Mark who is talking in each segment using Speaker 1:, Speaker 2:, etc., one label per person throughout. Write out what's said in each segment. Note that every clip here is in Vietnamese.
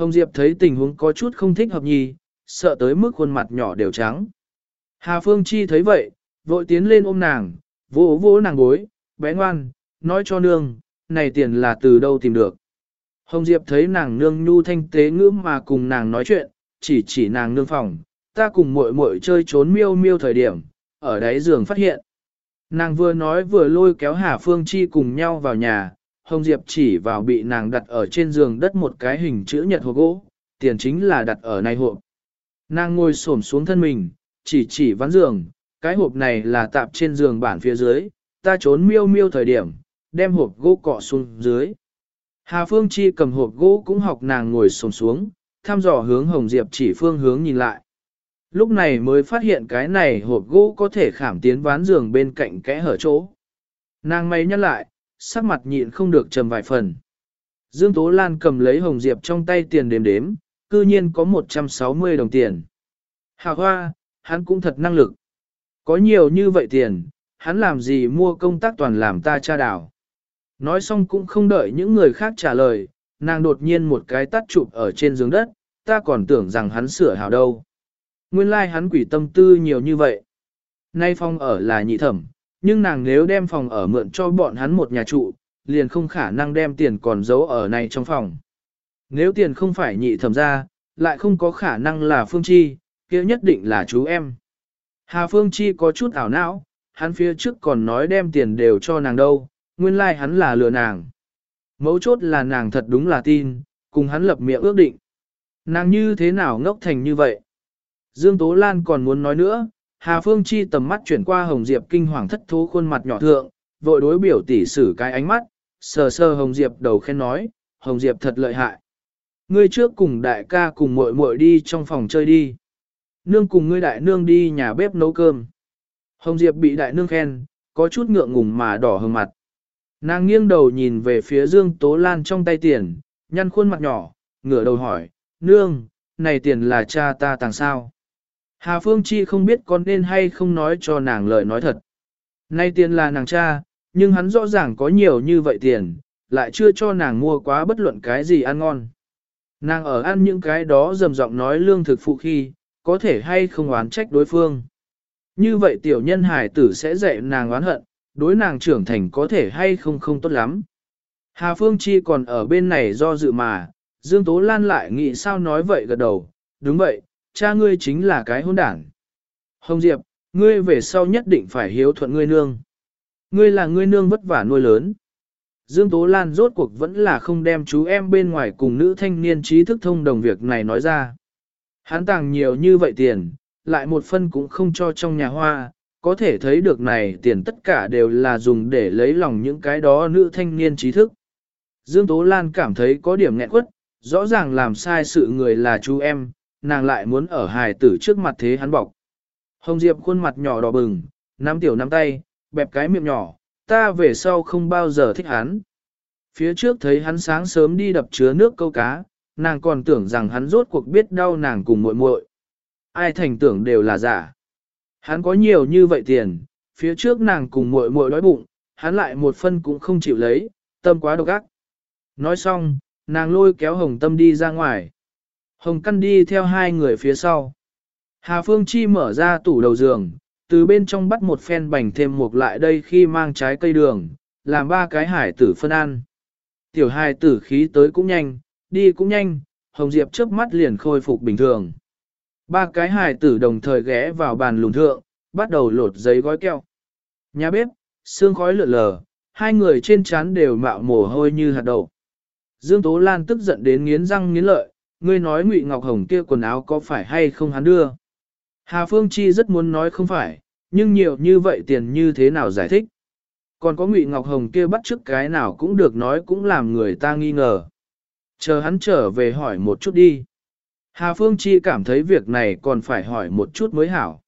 Speaker 1: Hồng Diệp thấy tình huống có chút không thích hợp nhì, sợ tới mức khuôn mặt nhỏ đều trắng. Hà Phương Chi thấy vậy, vội tiến lên ôm nàng, vỗ vỗ nàng gối, bé ngoan, nói cho nương, này tiền là từ đâu tìm được. Hồng Diệp thấy nàng nương nhu thanh tế ngữ mà cùng nàng nói chuyện, chỉ chỉ nàng nương phòng, ta cùng muội muội chơi trốn miêu miêu thời điểm, ở đáy giường phát hiện. Nàng vừa nói vừa lôi kéo Hà Phương Chi cùng nhau vào nhà, Hồng Diệp chỉ vào bị nàng đặt ở trên giường đất một cái hình chữ nhật hộp gỗ, tiền chính là đặt ở này hộp. Nàng ngồi xổm xuống thân mình, chỉ chỉ ván giường, cái hộp này là tạp trên giường bản phía dưới, ta trốn miêu miêu thời điểm, đem hộp gỗ cọ xuống dưới. Hà Phương Chi cầm hộp gỗ cũng học nàng ngồi xổm xuống, thăm dò hướng Hồng Diệp chỉ phương hướng nhìn lại. Lúc này mới phát hiện cái này hộp gỗ có thể khảm tiến ván giường bên cạnh kẽ hở chỗ. Nàng may nhắc lại, sắc mặt nhịn không được trầm vài phần. Dương Tố Lan cầm lấy Hồng Diệp trong tay tiền đếm đếm, cư nhiên có 160 đồng tiền. Hà hoa, hắn cũng thật năng lực. Có nhiều như vậy tiền, hắn làm gì mua công tác toàn làm ta cha đảo. Nói xong cũng không đợi những người khác trả lời, nàng đột nhiên một cái tắt chụp ở trên giường đất, ta còn tưởng rằng hắn sửa hào đâu. Nguyên lai like hắn quỷ tâm tư nhiều như vậy. Nay phong ở là nhị thẩm, nhưng nàng nếu đem phòng ở mượn cho bọn hắn một nhà trụ, liền không khả năng đem tiền còn giấu ở này trong phòng. Nếu tiền không phải nhị thẩm ra, lại không có khả năng là Phương Chi, kia nhất định là chú em. Hà Phương Chi có chút ảo não, hắn phía trước còn nói đem tiền đều cho nàng đâu, nguyên lai like hắn là lừa nàng. Mấu chốt là nàng thật đúng là tin, cùng hắn lập miệng ước định. Nàng như thế nào ngốc thành như vậy? Dương Tố Lan còn muốn nói nữa, Hà Phương Chi tầm mắt chuyển qua Hồng Diệp kinh hoàng thất thố khuôn mặt nhỏ thượng, vội đối biểu tỷ sử cái ánh mắt, sờ sờ Hồng Diệp đầu khen nói, Hồng Diệp thật lợi hại. Ngươi trước cùng đại ca cùng muội muội đi trong phòng chơi đi. Nương cùng ngươi đại nương đi nhà bếp nấu cơm. Hồng Diệp bị đại nương khen, có chút ngượng ngùng mà đỏ hừng mặt. Nàng nghiêng đầu nhìn về phía Dương Tố Lan trong tay tiền, nhăn khuôn mặt nhỏ, ngửa đầu hỏi, nương, này tiền là cha ta tàng sao? Hà Phương Chi không biết con nên hay không nói cho nàng lời nói thật. Nay tiền là nàng cha, nhưng hắn rõ ràng có nhiều như vậy tiền, lại chưa cho nàng mua quá bất luận cái gì ăn ngon. Nàng ở ăn những cái đó dầm giọng nói lương thực phụ khi, có thể hay không oán trách đối phương. Như vậy tiểu nhân hải tử sẽ dạy nàng oán hận, đối nàng trưởng thành có thể hay không không tốt lắm. Hà Phương Chi còn ở bên này do dự mà, Dương Tố Lan lại nghĩ sao nói vậy gật đầu, đúng vậy, cha ngươi chính là cái hôn đảng. Hồng Diệp, ngươi về sau nhất định phải hiếu thuận ngươi nương. Ngươi là ngươi nương vất vả nuôi lớn. Dương Tố Lan rốt cuộc vẫn là không đem chú em bên ngoài cùng nữ thanh niên trí thức thông đồng việc này nói ra. Hắn tàng nhiều như vậy tiền, lại một phân cũng không cho trong nhà hoa, có thể thấy được này tiền tất cả đều là dùng để lấy lòng những cái đó nữ thanh niên trí thức. Dương Tố Lan cảm thấy có điểm nghẹn quất, rõ ràng làm sai sự người là chú em, nàng lại muốn ở hài tử trước mặt thế hắn bọc. Hồng Diệp khuôn mặt nhỏ đỏ bừng, nắm tiểu nắm tay, bẹp cái miệng nhỏ, ta về sau không bao giờ thích hắn. Phía trước thấy hắn sáng sớm đi đập chứa nước câu cá, nàng còn tưởng rằng hắn rốt cuộc biết đau nàng cùng muội muội. Ai thành tưởng đều là giả. Hắn có nhiều như vậy tiền, phía trước nàng cùng muội muội đói bụng, hắn lại một phân cũng không chịu lấy, tâm quá độc ác. Nói xong, nàng lôi kéo Hồng Tâm đi ra ngoài. Hồng Căn đi theo hai người phía sau. Hà Phương Chi mở ra tủ đầu giường, từ bên trong bắt một phen bành thêm một lại đây khi mang trái cây đường, làm ba cái hải tử phân ăn. Tiểu hải tử khí tới cũng nhanh, đi cũng nhanh, Hồng Diệp trước mắt liền khôi phục bình thường. Ba cái hải tử đồng thời ghé vào bàn lùn thượng, bắt đầu lột giấy gói keo. Nhà bếp, xương khói lượn lờ, hai người trên trán đều mạo mồ hôi như hạt đậu. Dương Tố Lan tức giận đến nghiến răng nghiến lợi, ngươi nói Ngụy Ngọc Hồng kia quần áo có phải hay không hắn đưa. Hà Phương Chi rất muốn nói không phải, nhưng nhiều như vậy tiền như thế nào giải thích. Còn có Ngụy Ngọc Hồng kia bắt trước cái nào cũng được nói cũng làm người ta nghi ngờ. Chờ hắn trở về hỏi một chút đi. Hà Phương Chi cảm thấy việc này còn phải hỏi một chút mới hảo.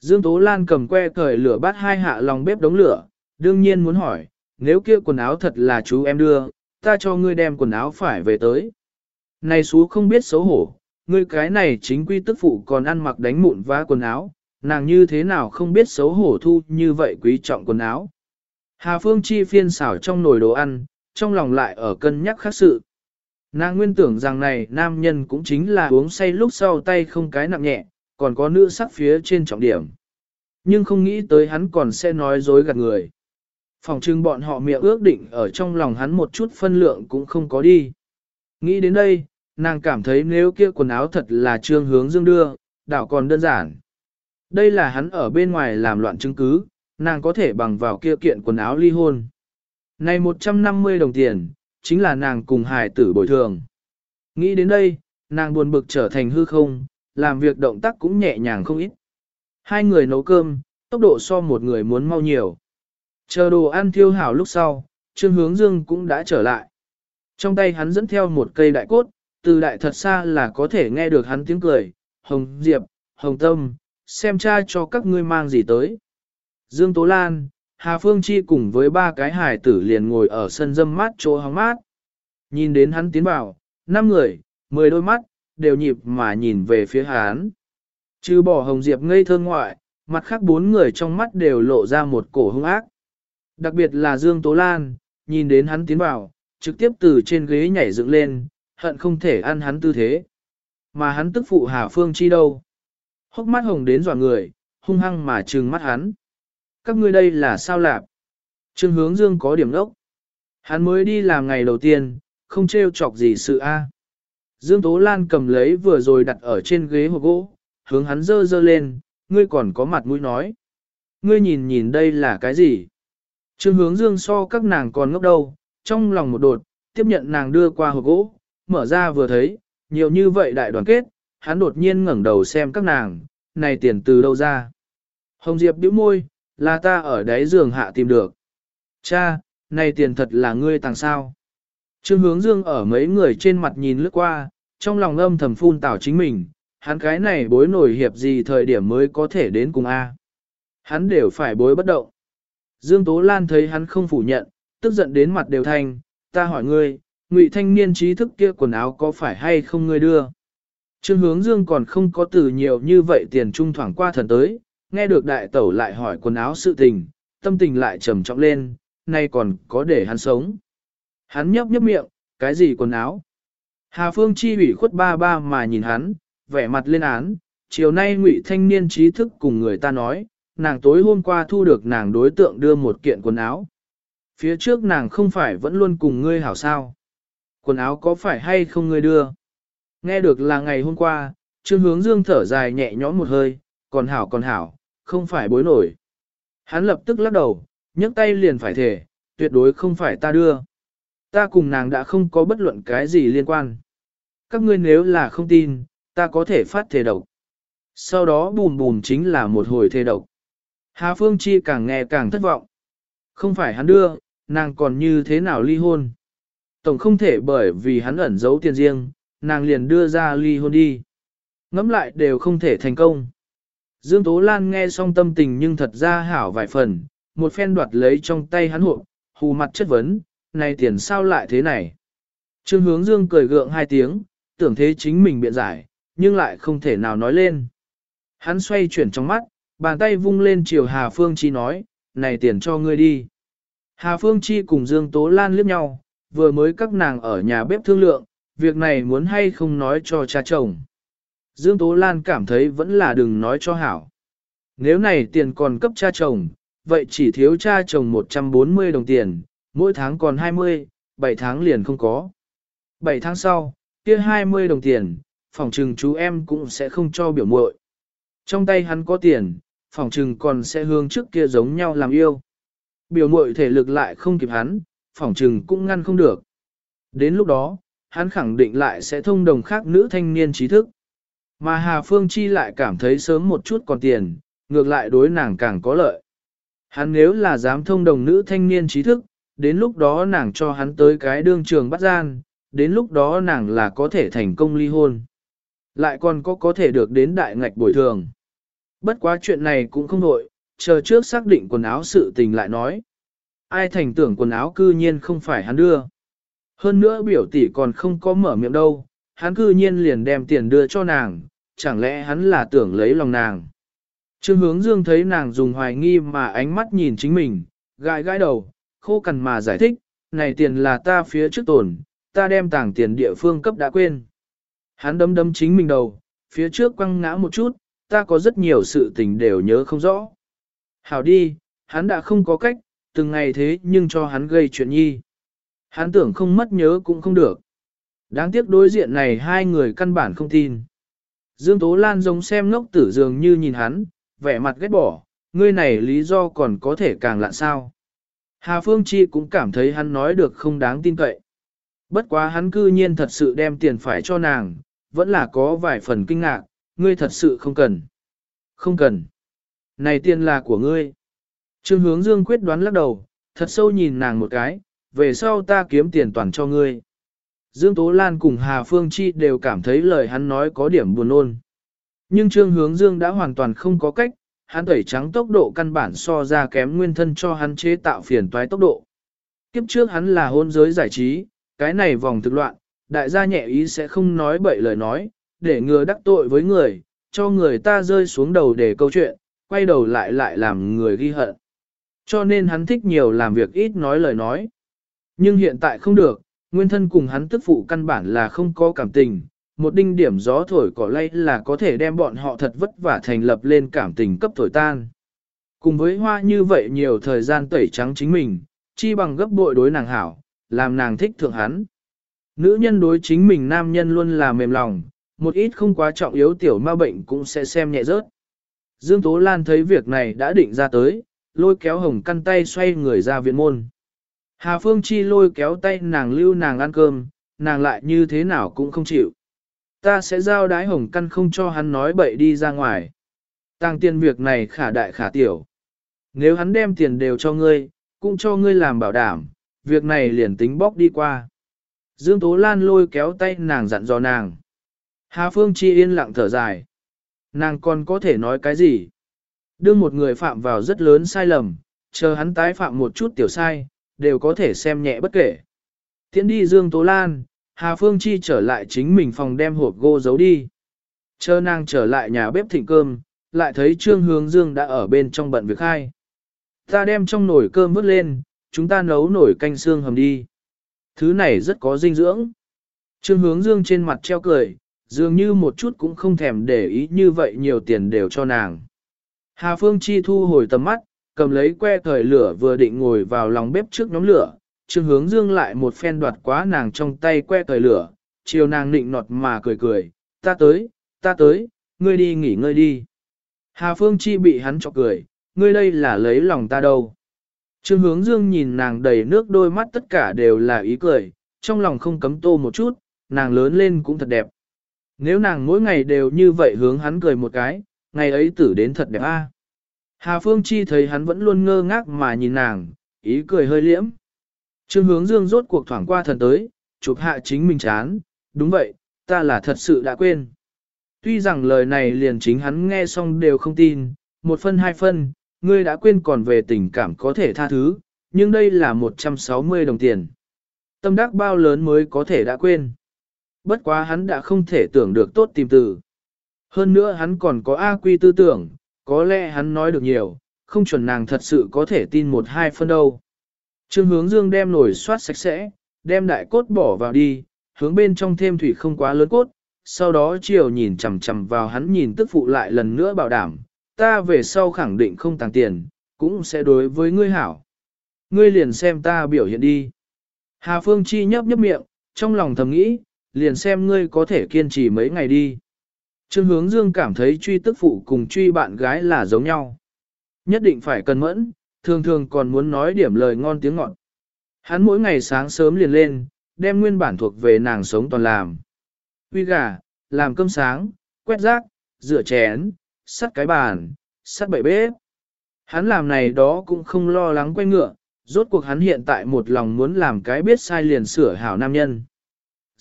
Speaker 1: Dương Tố Lan cầm que cởi lửa bắt hai hạ lòng bếp đống lửa, đương nhiên muốn hỏi, nếu kia quần áo thật là chú em đưa, ta cho ngươi đem quần áo phải về tới. Này xú không biết xấu hổ, ngươi cái này chính quy tức phụ còn ăn mặc đánh mụn vá quần áo, nàng như thế nào không biết xấu hổ thu như vậy quý trọng quần áo. Hà Phương Chi phiên xảo trong nồi đồ ăn, trong lòng lại ở cân nhắc khác sự. Nàng nguyên tưởng rằng này nam nhân cũng chính là uống say lúc sau tay không cái nặng nhẹ, còn có nữ sắc phía trên trọng điểm. Nhưng không nghĩ tới hắn còn sẽ nói dối gạt người. Phòng trưng bọn họ miệng ước định ở trong lòng hắn một chút phân lượng cũng không có đi. Nghĩ đến đây, nàng cảm thấy nếu kia quần áo thật là trương hướng dương đưa, đảo còn đơn giản. Đây là hắn ở bên ngoài làm loạn chứng cứ, nàng có thể bằng vào kia kiện quần áo ly hôn. Này 150 đồng tiền, chính là nàng cùng hài tử bồi thường. Nghĩ đến đây, nàng buồn bực trở thành hư không, làm việc động tác cũng nhẹ nhàng không ít. Hai người nấu cơm, tốc độ so một người muốn mau nhiều. Chờ đồ ăn thiêu hảo lúc sau, Trương Hướng Dương cũng đã trở lại. Trong tay hắn dẫn theo một cây đại cốt, từ đại thật xa là có thể nghe được hắn tiếng cười, Hồng Diệp, Hồng Tâm, xem cha cho các ngươi mang gì tới. Dương Tố Lan, Hà Phương Chi cùng với ba cái hải tử liền ngồi ở sân dâm mát chỗ hóng mát. Nhìn đến hắn tiến vào, năm người, mười đôi mắt, đều nhịp mà nhìn về phía hắn. Trừ bỏ Hồng Diệp ngây thơ ngoại, mặt khác bốn người trong mắt đều lộ ra một cổ hung ác. Đặc biệt là Dương Tố Lan, nhìn đến hắn tiến vào, trực tiếp từ trên ghế nhảy dựng lên, hận không thể ăn hắn tư thế. Mà hắn tức phụ Hà Phương Chi đâu? Hốc mắt hồng đến dọa người, hung hăng mà trừng mắt hắn. Các ngươi đây là sao lạp? Trương hướng dương có điểm đốc. Hắn mới đi làm ngày đầu tiên, không trêu chọc gì sự a. Dương Tố Lan cầm lấy vừa rồi đặt ở trên ghế hộp gỗ, hướng hắn dơ dơ lên, ngươi còn có mặt mũi nói. Ngươi nhìn nhìn đây là cái gì? Trương hướng dương so các nàng còn ngốc đâu, trong lòng một đột, tiếp nhận nàng đưa qua hộp gỗ, mở ra vừa thấy, nhiều như vậy đại đoàn kết, hắn đột nhiên ngẩng đầu xem các nàng, này tiền từ đâu ra. Hồng Diệp bĩu môi, là ta ở đáy giường hạ tìm được. Cha, này tiền thật là ngươi tàng sao. Trương hướng dương ở mấy người trên mặt nhìn lướt qua, trong lòng âm thầm phun tảo chính mình, hắn cái này bối nổi hiệp gì thời điểm mới có thể đến cùng A. Hắn đều phải bối bất động. Dương Tố Lan thấy hắn không phủ nhận, tức giận đến mặt đều thanh, ta hỏi ngươi, ngụy thanh niên trí thức kia quần áo có phải hay không ngươi đưa? Trương hướng dương còn không có từ nhiều như vậy tiền trung thoảng qua thần tới, nghe được đại tẩu lại hỏi quần áo sự tình, tâm tình lại trầm trọng lên, nay còn có để hắn sống. Hắn nhấp nhấp miệng, cái gì quần áo? Hà Phương Chi ủy khuất ba ba mà nhìn hắn, vẻ mặt lên án, chiều nay ngụy thanh niên trí thức cùng người ta nói, nàng tối hôm qua thu được nàng đối tượng đưa một kiện quần áo. Phía trước nàng không phải vẫn luôn cùng ngươi hảo sao? Quần áo có phải hay không ngươi đưa? Nghe được là ngày hôm qua, Trương Hướng Dương thở dài nhẹ nhõm một hơi, còn hảo còn hảo, không phải bối nổi. Hắn lập tức lắc đầu, nhấc tay liền phải thể, tuyệt đối không phải ta đưa. Ta cùng nàng đã không có bất luận cái gì liên quan. Các ngươi nếu là không tin, ta có thể phát thể độc. Sau đó bùm bùm chính là một hồi thể độc. Hà Phương Chi càng nghe càng thất vọng. Không phải hắn đưa, nàng còn như thế nào ly hôn. Tổng không thể bởi vì hắn ẩn giấu tiền riêng, nàng liền đưa ra ly hôn đi. Ngắm lại đều không thể thành công. Dương Tố Lan nghe xong tâm tình nhưng thật ra hảo vài phần, một phen đoạt lấy trong tay hắn hộp, hù mặt chất vấn, này tiền sao lại thế này. Trương hướng Dương cười gượng hai tiếng, tưởng thế chính mình biện giải, nhưng lại không thể nào nói lên. Hắn xoay chuyển trong mắt, bàn tay vung lên chiều Hà Phương Chi nói, này tiền cho ngươi đi. Hà Phương Chi cùng Dương Tố Lan liếc nhau, vừa mới các nàng ở nhà bếp thương lượng, việc này muốn hay không nói cho cha chồng. Dương Tố Lan cảm thấy vẫn là đừng nói cho hảo. Nếu này tiền còn cấp cha chồng, vậy chỉ thiếu cha chồng 140 đồng tiền, mỗi tháng còn 20, 7 tháng liền không có. 7 tháng sau, kia 20 đồng tiền, phòng trừng chú em cũng sẽ không cho biểu muội. Trong tay hắn có tiền, phòng trừng còn sẽ hướng trước kia giống nhau làm yêu. Biểu muội thể lực lại không kịp hắn, phỏng trừng cũng ngăn không được. Đến lúc đó, hắn khẳng định lại sẽ thông đồng khác nữ thanh niên trí thức. Mà Hà Phương Chi lại cảm thấy sớm một chút còn tiền, ngược lại đối nàng càng có lợi. Hắn nếu là dám thông đồng nữ thanh niên trí thức, đến lúc đó nàng cho hắn tới cái đương trường bắt gian, đến lúc đó nàng là có thể thành công ly hôn. Lại còn có có thể được đến đại ngạch bồi thường. Bất quá chuyện này cũng không nội, chờ trước xác định quần áo sự tình lại nói. Ai thành tưởng quần áo cư nhiên không phải hắn đưa. Hơn nữa biểu tỷ còn không có mở miệng đâu, hắn cư nhiên liền đem tiền đưa cho nàng, chẳng lẽ hắn là tưởng lấy lòng nàng. Trương hướng dương thấy nàng dùng hoài nghi mà ánh mắt nhìn chính mình, gãi gãi đầu, khô cằn mà giải thích, này tiền là ta phía trước tổn, ta đem tảng tiền địa phương cấp đã quên. Hắn đấm đấm chính mình đầu, phía trước quăng ngã một chút, ta có rất nhiều sự tình đều nhớ không rõ. Hảo đi, hắn đã không có cách, từng ngày thế nhưng cho hắn gây chuyện nhi. Hắn tưởng không mất nhớ cũng không được. Đáng tiếc đối diện này hai người căn bản không tin. Dương Tố Lan giống xem ngốc tử dường như nhìn hắn, vẻ mặt ghét bỏ, ngươi này lý do còn có thể càng lạ sao. Hà Phương Chi cũng cảm thấy hắn nói được không đáng tin cậy. Bất quá hắn cư nhiên thật sự đem tiền phải cho nàng, vẫn là có vài phần kinh ngạc, ngươi thật sự không cần. Không cần. Này tiền là của ngươi. Trương hướng dương quyết đoán lắc đầu, thật sâu nhìn nàng một cái, về sau ta kiếm tiền toàn cho ngươi. Dương Tố Lan cùng Hà Phương Chi đều cảm thấy lời hắn nói có điểm buồn ôn. Nhưng Trương Hướng Dương đã hoàn toàn không có cách, hắn tẩy trắng tốc độ căn bản so ra kém nguyên thân cho hắn chế tạo phiền toái tốc độ. Kiếp trước hắn là hôn giới giải trí, cái này vòng thực loạn, đại gia nhẹ ý sẽ không nói bậy lời nói, để ngừa đắc tội với người, cho người ta rơi xuống đầu để câu chuyện, quay đầu lại lại làm người ghi hận. Cho nên hắn thích nhiều làm việc ít nói lời nói. Nhưng hiện tại không được, nguyên thân cùng hắn tức phụ căn bản là không có cảm tình, một đinh điểm gió thổi cỏ lay là có thể đem bọn họ thật vất vả thành lập lên cảm tình cấp thổi tan. Cùng với hoa như vậy nhiều thời gian tẩy trắng chính mình, chi bằng gấp bội đối nàng hảo, làm nàng thích thượng hắn. Nữ nhân đối chính mình nam nhân luôn là mềm lòng, một ít không quá trọng yếu tiểu ma bệnh cũng sẽ xem nhẹ rớt. Dương Tố Lan thấy việc này đã định ra tới, lôi kéo hồng căn tay xoay người ra viện môn. Hà Phương Chi lôi kéo tay nàng lưu nàng ăn cơm, nàng lại như thế nào cũng không chịu. Ta sẽ giao đái hồng căn không cho hắn nói bậy đi ra ngoài. Tăng tiền việc này khả đại khả tiểu. Nếu hắn đem tiền đều cho ngươi, cũng cho ngươi làm bảo đảm, việc này liền tính bóc đi qua. Dương Tố Lan lôi kéo tay nàng dặn dò nàng. Hà Phương Chi yên lặng thở dài. Nàng còn có thể nói cái gì? Đương một người phạm vào rất lớn sai lầm, chờ hắn tái phạm một chút tiểu sai, đều có thể xem nhẹ bất kể. Tiến đi Dương Tố Lan, Hà Phương Chi trở lại chính mình phòng đem hộp gô giấu đi. Chờ nàng trở lại nhà bếp thịnh cơm, lại thấy Trương Hướng Dương đã ở bên trong bận việc hai. Ta đem trong nồi cơm vớt lên, chúng ta nấu nổi canh xương hầm đi. Thứ này rất có dinh dưỡng. Trương Hướng Dương trên mặt treo cười, dường như một chút cũng không thèm để ý như vậy nhiều tiền đều cho nàng. Hà Phương Chi thu hồi tầm mắt, cầm lấy que thời lửa vừa định ngồi vào lòng bếp trước nhóm lửa, Trương Hướng Dương lại một phen đoạt quá nàng trong tay que thời lửa, chiều nàng nịnh nọt mà cười cười, ta tới, ta tới, ngươi đi nghỉ ngơi đi. Hà Phương Chi bị hắn chọc cười, ngươi đây là lấy lòng ta đâu. Trương Hướng Dương nhìn nàng đầy nước đôi mắt tất cả đều là ý cười, trong lòng không cấm tô một chút, nàng lớn lên cũng thật đẹp. Nếu nàng mỗi ngày đều như vậy hướng hắn cười một cái, ngày ấy tử đến thật đẹp a. Hà Phương Chi thấy hắn vẫn luôn ngơ ngác mà nhìn nàng, ý cười hơi liễm. Trương hướng dương rốt cuộc thoảng qua thần tới, chụp hạ chính mình chán, đúng vậy, ta là thật sự đã quên. Tuy rằng lời này liền chính hắn nghe xong đều không tin, một phân hai phân, ngươi đã quên còn về tình cảm có thể tha thứ, nhưng đây là 160 đồng tiền. Tâm đắc bao lớn mới có thể đã quên. Bất quá hắn đã không thể tưởng được tốt tìm từ. Hơn nữa hắn còn có A quy tư tưởng, có lẽ hắn nói được nhiều, không chuẩn nàng thật sự có thể tin một hai phân đâu. Trương hướng dương đem nổi xoát sạch sẽ, đem đại cốt bỏ vào đi, hướng bên trong thêm thủy không quá lớn cốt, sau đó chiều nhìn chằm chằm vào hắn nhìn tức phụ lại lần nữa bảo đảm, ta về sau khẳng định không tàng tiền, cũng sẽ đối với ngươi hảo. Ngươi liền xem ta biểu hiện đi. Hà Phương Chi nhấp nhấp miệng, trong lòng thầm nghĩ, liền xem ngươi có thể kiên trì mấy ngày đi. Trương hướng dương cảm thấy truy tức phụ cùng truy bạn gái là giống nhau. Nhất định phải cân mẫn, thường thường còn muốn nói điểm lời ngon tiếng ngọt. Hắn mỗi ngày sáng sớm liền lên, đem nguyên bản thuộc về nàng sống toàn làm. Uy gà, làm cơm sáng, quét rác, rửa chén, sắt cái bàn, sắt bậy bếp. Hắn làm này đó cũng không lo lắng quay ngựa, rốt cuộc hắn hiện tại một lòng muốn làm cái biết sai liền sửa hảo nam nhân.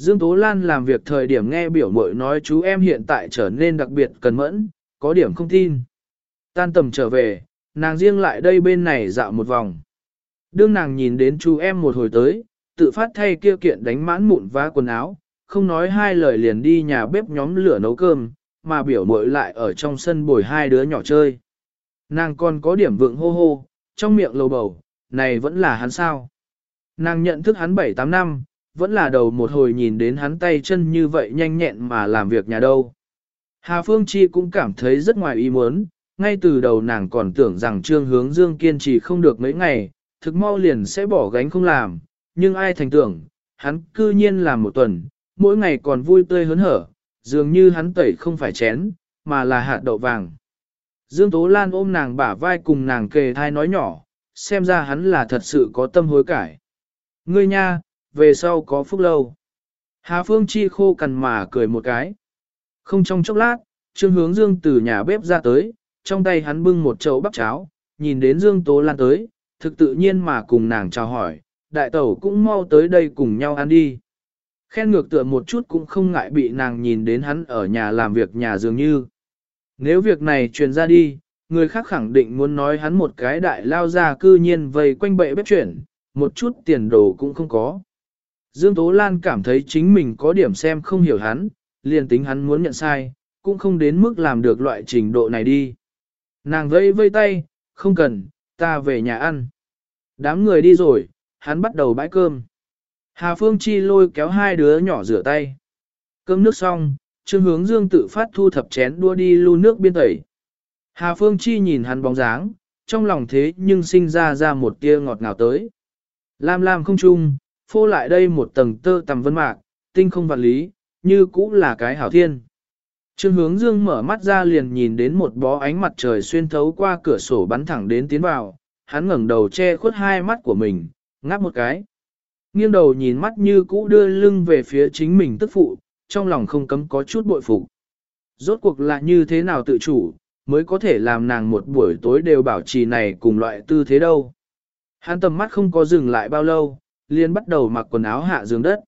Speaker 1: Dương Tố Lan làm việc thời điểm nghe biểu mội nói chú em hiện tại trở nên đặc biệt cần mẫn, có điểm không tin. Tan tầm trở về, nàng riêng lại đây bên này dạo một vòng. Đương nàng nhìn đến chú em một hồi tới, tự phát thay kia kiện đánh mãn mụn vá quần áo, không nói hai lời liền đi nhà bếp nhóm lửa nấu cơm, mà biểu mội lại ở trong sân bồi hai đứa nhỏ chơi. Nàng còn có điểm vượng hô hô, trong miệng lầu bầu, này vẫn là hắn sao. Nàng nhận thức hắn 7-8 năm, vẫn là đầu một hồi nhìn đến hắn tay chân như vậy nhanh nhẹn mà làm việc nhà đâu. Hà Phương Chi cũng cảm thấy rất ngoài ý muốn, ngay từ đầu nàng còn tưởng rằng trương hướng dương kiên trì không được mấy ngày, thực mau liền sẽ bỏ gánh không làm, nhưng ai thành tưởng, hắn cư nhiên làm một tuần, mỗi ngày còn vui tươi hớn hở, dường như hắn tẩy không phải chén, mà là hạt đậu vàng. Dương Tố Lan ôm nàng bả vai cùng nàng kề thai nói nhỏ, xem ra hắn là thật sự có tâm hối cải. Ngươi nha, về sau có phúc lâu. Hà Phương Chi khô cằn mà cười một cái. Không trong chốc lát, Trương Hướng Dương từ nhà bếp ra tới, trong tay hắn bưng một chậu bắp cháo, nhìn đến Dương Tố Lan tới, thực tự nhiên mà cùng nàng chào hỏi, đại tẩu cũng mau tới đây cùng nhau ăn đi. Khen ngược tựa một chút cũng không ngại bị nàng nhìn đến hắn ở nhà làm việc nhà dường như. Nếu việc này truyền ra đi, người khác khẳng định muốn nói hắn một cái đại lao ra cư nhiên vây quanh bệ bếp chuyển, một chút tiền đồ cũng không có. Dương Tố Lan cảm thấy chính mình có điểm xem không hiểu hắn, liền tính hắn muốn nhận sai, cũng không đến mức làm được loại trình độ này đi. Nàng vây vây tay, không cần, ta về nhà ăn. Đám người đi rồi, hắn bắt đầu bãi cơm. Hà Phương Chi lôi kéo hai đứa nhỏ rửa tay. Cơm nước xong, Trương Hướng Dương tự phát thu thập chén đua đi lu nước biên tẩy. Hà Phương Chi nhìn hắn bóng dáng, trong lòng thế nhưng sinh ra ra một tia ngọt ngào tới. Lam lam không chung, phô lại đây một tầng tơ tầm vân mạc, tinh không vạn lý, như cũ là cái hảo thiên. Trương hướng dương mở mắt ra liền nhìn đến một bó ánh mặt trời xuyên thấu qua cửa sổ bắn thẳng đến tiến vào, hắn ngẩng đầu che khuất hai mắt của mình, ngáp một cái. Nghiêng đầu nhìn mắt như cũ đưa lưng về phía chính mình tức phụ, trong lòng không cấm có chút bội phục. Rốt cuộc là như thế nào tự chủ, mới có thể làm nàng một buổi tối đều bảo trì này cùng loại tư thế đâu. Hắn tầm mắt không có dừng lại bao lâu, liền bắt đầu mặc quần áo hạ giường đất.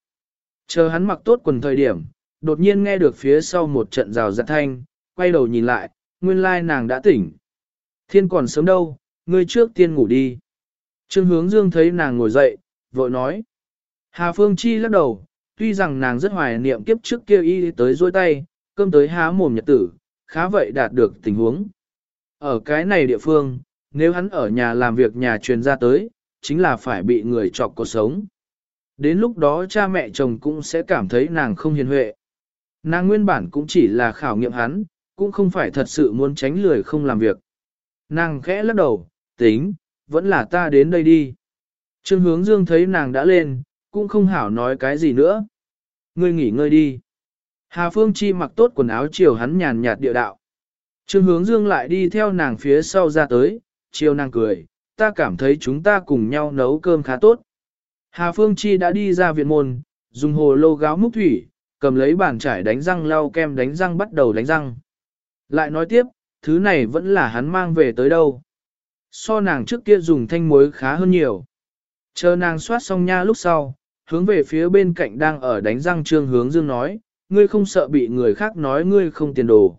Speaker 1: Chờ hắn mặc tốt quần thời điểm, đột nhiên nghe được phía sau một trận rào giật thanh, quay đầu nhìn lại, nguyên lai nàng đã tỉnh. Thiên còn sớm đâu, ngươi trước tiên ngủ đi. Trương hướng dương thấy nàng ngồi dậy, vội nói. Hà Phương Chi lắc đầu, tuy rằng nàng rất hoài niệm kiếp trước kia y tới dôi tay, cơm tới há mồm nhật tử, khá vậy đạt được tình huống. Ở cái này địa phương, nếu hắn ở nhà làm việc nhà truyền ra tới, chính là phải bị người chọc cuộc sống. Đến lúc đó cha mẹ chồng cũng sẽ cảm thấy nàng không hiền huệ. Nàng nguyên bản cũng chỉ là khảo nghiệm hắn, cũng không phải thật sự muốn tránh lười không làm việc. Nàng khẽ lắc đầu, tính, vẫn là ta đến đây đi. Trương hướng dương thấy nàng đã lên, cũng không hảo nói cái gì nữa. Ngươi nghỉ ngơi đi. Hà Phương Chi mặc tốt quần áo chiều hắn nhàn nhạt địa đạo. Trương hướng dương lại đi theo nàng phía sau ra tới, chiều nàng cười, ta cảm thấy chúng ta cùng nhau nấu cơm khá tốt. Hà Phương Chi đã đi ra viện môn, dùng hồ lô gáo múc thủy, cầm lấy bàn chải đánh răng lau kem đánh răng bắt đầu đánh răng. Lại nói tiếp, thứ này vẫn là hắn mang về tới đâu. So nàng trước kia dùng thanh muối khá hơn nhiều. Chờ nàng soát xong nha lúc sau, hướng về phía bên cạnh đang ở đánh răng trương hướng dương nói, ngươi không sợ bị người khác nói ngươi không tiền đồ.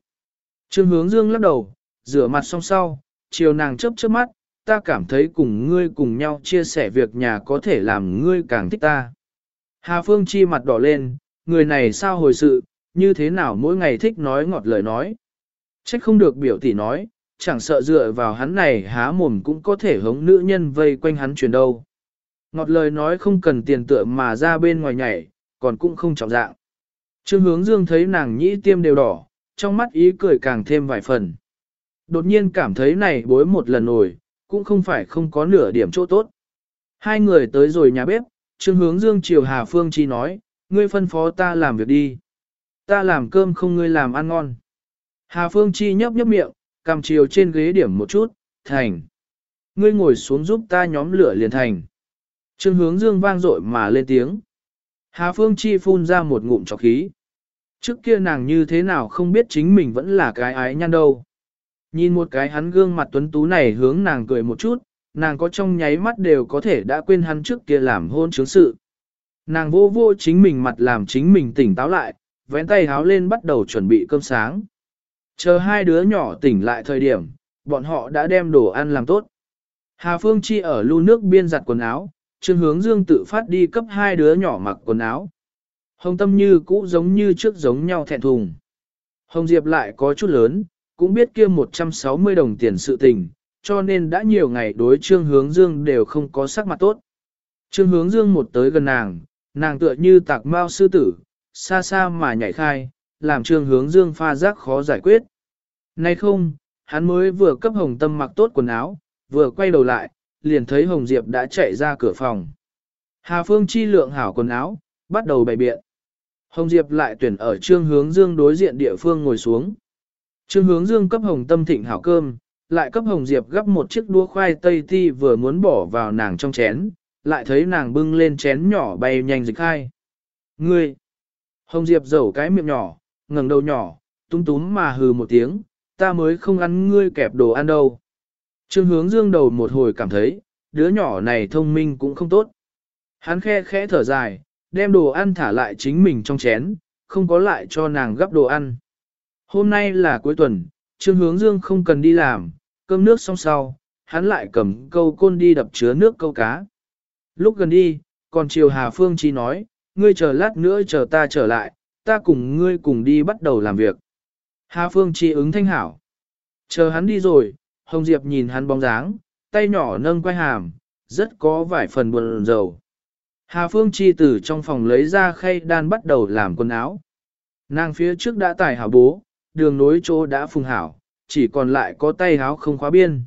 Speaker 1: Trương hướng dương lắc đầu, rửa mặt xong sau, chiều nàng chớp chớp mắt, ta cảm thấy cùng ngươi cùng nhau chia sẻ việc nhà có thể làm ngươi càng thích ta. Hà Phương Chi mặt đỏ lên, người này sao hồi sự, như thế nào mỗi ngày thích nói ngọt lời nói. Trách không được biểu tỷ nói, chẳng sợ dựa vào hắn này há mồm cũng có thể hống nữ nhân vây quanh hắn chuyển đâu. Ngọt lời nói không cần tiền tựa mà ra bên ngoài nhảy, còn cũng không trọng dạng. Trương hướng dương thấy nàng nhĩ tiêm đều đỏ, trong mắt ý cười càng thêm vài phần. Đột nhiên cảm thấy này bối một lần nổi, cũng không phải không có nửa điểm chỗ tốt. Hai người tới rồi nhà bếp, Trương hướng dương chiều Hà Phương Chi nói, ngươi phân phó ta làm việc đi. Ta làm cơm không ngươi làm ăn ngon. Hà Phương Chi nhấp nhấp miệng, cầm chiều trên ghế điểm một chút, thành. Ngươi ngồi xuống giúp ta nhóm lửa liền thành. Trương hướng dương vang dội mà lên tiếng. Hà Phương Chi phun ra một ngụm trọc khí. Trước kia nàng như thế nào không biết chính mình vẫn là cái ái nhăn đâu. Nhìn một cái hắn gương mặt tuấn tú này hướng nàng cười một chút, nàng có trong nháy mắt đều có thể đã quên hắn trước kia làm hôn chứng sự. Nàng vô vô chính mình mặt làm chính mình tỉnh táo lại, vén tay háo lên bắt đầu chuẩn bị cơm sáng. Chờ hai đứa nhỏ tỉnh lại thời điểm, bọn họ đã đem đồ ăn làm tốt. Hà Phương Chi ở lưu nước biên giặt quần áo, Trương Hướng Dương tự phát đi cấp hai đứa nhỏ mặc quần áo. Hồng Tâm Như cũ giống như trước giống nhau thẹn thùng. Hồng Diệp lại có chút lớn, cũng biết kia 160 đồng tiền sự tình, cho nên đã nhiều ngày đối Trương Hướng Dương đều không có sắc mặt tốt. Trương Hướng Dương một tới gần nàng, nàng tựa như tạc mao sư tử, xa xa mà nhảy khai, làm trương hướng dương pha giác khó giải quyết. Nay không, hắn mới vừa cấp hồng tâm mặc tốt quần áo, vừa quay đầu lại, liền thấy Hồng Diệp đã chạy ra cửa phòng. Hà Phương chi lượng hảo quần áo, bắt đầu bày biện. Hồng Diệp lại tuyển ở trương hướng dương đối diện địa phương ngồi xuống. Trương hướng dương cấp hồng tâm thịnh hảo cơm, lại cấp hồng Diệp gấp một chiếc đũa khoai tây ti vừa muốn bỏ vào nàng trong chén, lại thấy nàng bưng lên chén nhỏ bay nhanh dịch khai. Ngươi! Hồng Diệp dẩu cái miệng nhỏ, ngẩng đầu nhỏ, túm túm mà hừ một tiếng, ta mới không ăn ngươi kẹp đồ ăn đâu. Trương hướng dương đầu một hồi cảm thấy, đứa nhỏ này thông minh cũng không tốt. Hắn khe khẽ thở dài, đem đồ ăn thả lại chính mình trong chén, không có lại cho nàng gấp đồ ăn. Hôm nay là cuối tuần, Trương Hướng Dương không cần đi làm, cơm nước xong sau, hắn lại cầm câu côn đi đập chứa nước câu cá. Lúc gần đi, còn chiều Hà Phương Chi nói, ngươi chờ lát nữa chờ ta trở lại, ta cùng ngươi cùng đi bắt đầu làm việc. Hà Phương Chi ứng thanh hảo. Chờ hắn đi rồi, Hồng Diệp nhìn hắn bóng dáng, tay nhỏ nâng quay hàm, rất có vài phần buồn rầu. Hà Phương Chi từ trong phòng lấy ra khay đan bắt đầu làm quần áo. Nàng phía trước đã tải hảo bố, đường nối chỗ đã phùng hảo, chỉ còn lại có tay háo không khóa biên.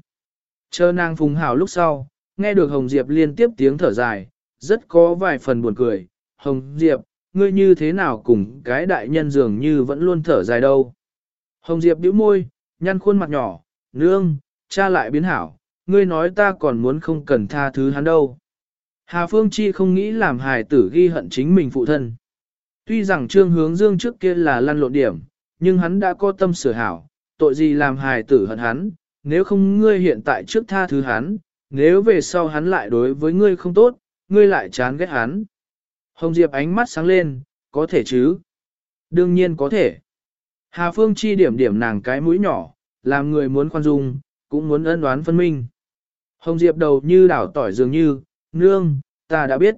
Speaker 1: Chờ nàng phùng hảo lúc sau, nghe được Hồng Diệp liên tiếp tiếng thở dài, rất có vài phần buồn cười. Hồng Diệp, ngươi như thế nào cùng cái đại nhân dường như vẫn luôn thở dài đâu. Hồng Diệp bĩu môi, nhăn khuôn mặt nhỏ, nương, cha lại biến hảo, ngươi nói ta còn muốn không cần tha thứ hắn đâu. Hà Phương Chi không nghĩ làm hài tử ghi hận chính mình phụ thân. Tuy rằng trương hướng dương trước kia là lăn lộn điểm, nhưng hắn đã có tâm sửa hảo, tội gì làm hài tử hận hắn, nếu không ngươi hiện tại trước tha thứ hắn, nếu về sau hắn lại đối với ngươi không tốt, ngươi lại chán ghét hắn. Hồng Diệp ánh mắt sáng lên, có thể chứ? Đương nhiên có thể. Hà Phương chi điểm điểm nàng cái mũi nhỏ, làm người muốn khoan dung, cũng muốn ân đoán phân minh. Hồng Diệp đầu như đảo tỏi dường như, nương, ta đã biết.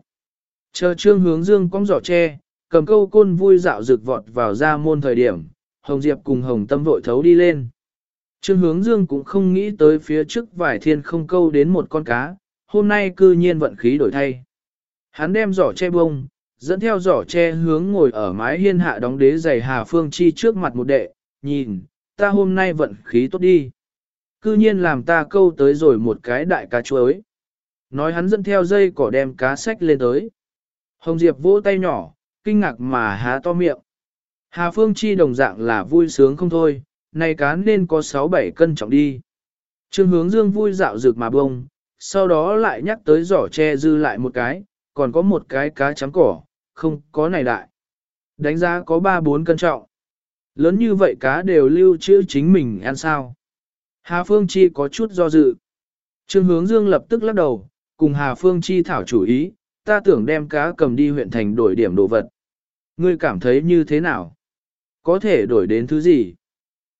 Speaker 1: Chờ trương hướng dương cong giỏ tre, cầm câu côn vui dạo rực vọt vào ra môn thời điểm, Hồng Diệp cùng Hồng Tâm vội thấu đi lên. Trương hướng dương cũng không nghĩ tới phía trước vải thiên không câu đến một con cá, hôm nay cư nhiên vận khí đổi thay. Hắn đem giỏ che bông, dẫn theo giỏ che hướng ngồi ở mái hiên hạ đóng đế giày Hà Phương Chi trước mặt một đệ, nhìn, ta hôm nay vận khí tốt đi. Cư nhiên làm ta câu tới rồi một cái đại cá chuối. Nói hắn dẫn theo dây cỏ đem cá sách lên tới. Hồng Diệp vỗ tay nhỏ, kinh ngạc mà há to miệng. Hà Phương Chi đồng dạng là vui sướng không thôi, này cá nên có 6-7 cân trọng đi. Trương hướng dương vui dạo rực mà bông, sau đó lại nhắc tới giỏ tre dư lại một cái, còn có một cái cá trắng cỏ, không có này đại. Đánh giá có 3-4 cân trọng. Lớn như vậy cá đều lưu trữ chính mình ăn sao. Hà Phương Chi có chút do dự. Trương hướng dương lập tức lắc đầu, cùng Hà Phương Chi thảo chủ ý, ta tưởng đem cá cầm đi huyện thành đổi điểm đồ vật. Ngươi cảm thấy như thế nào? Có thể đổi đến thứ gì?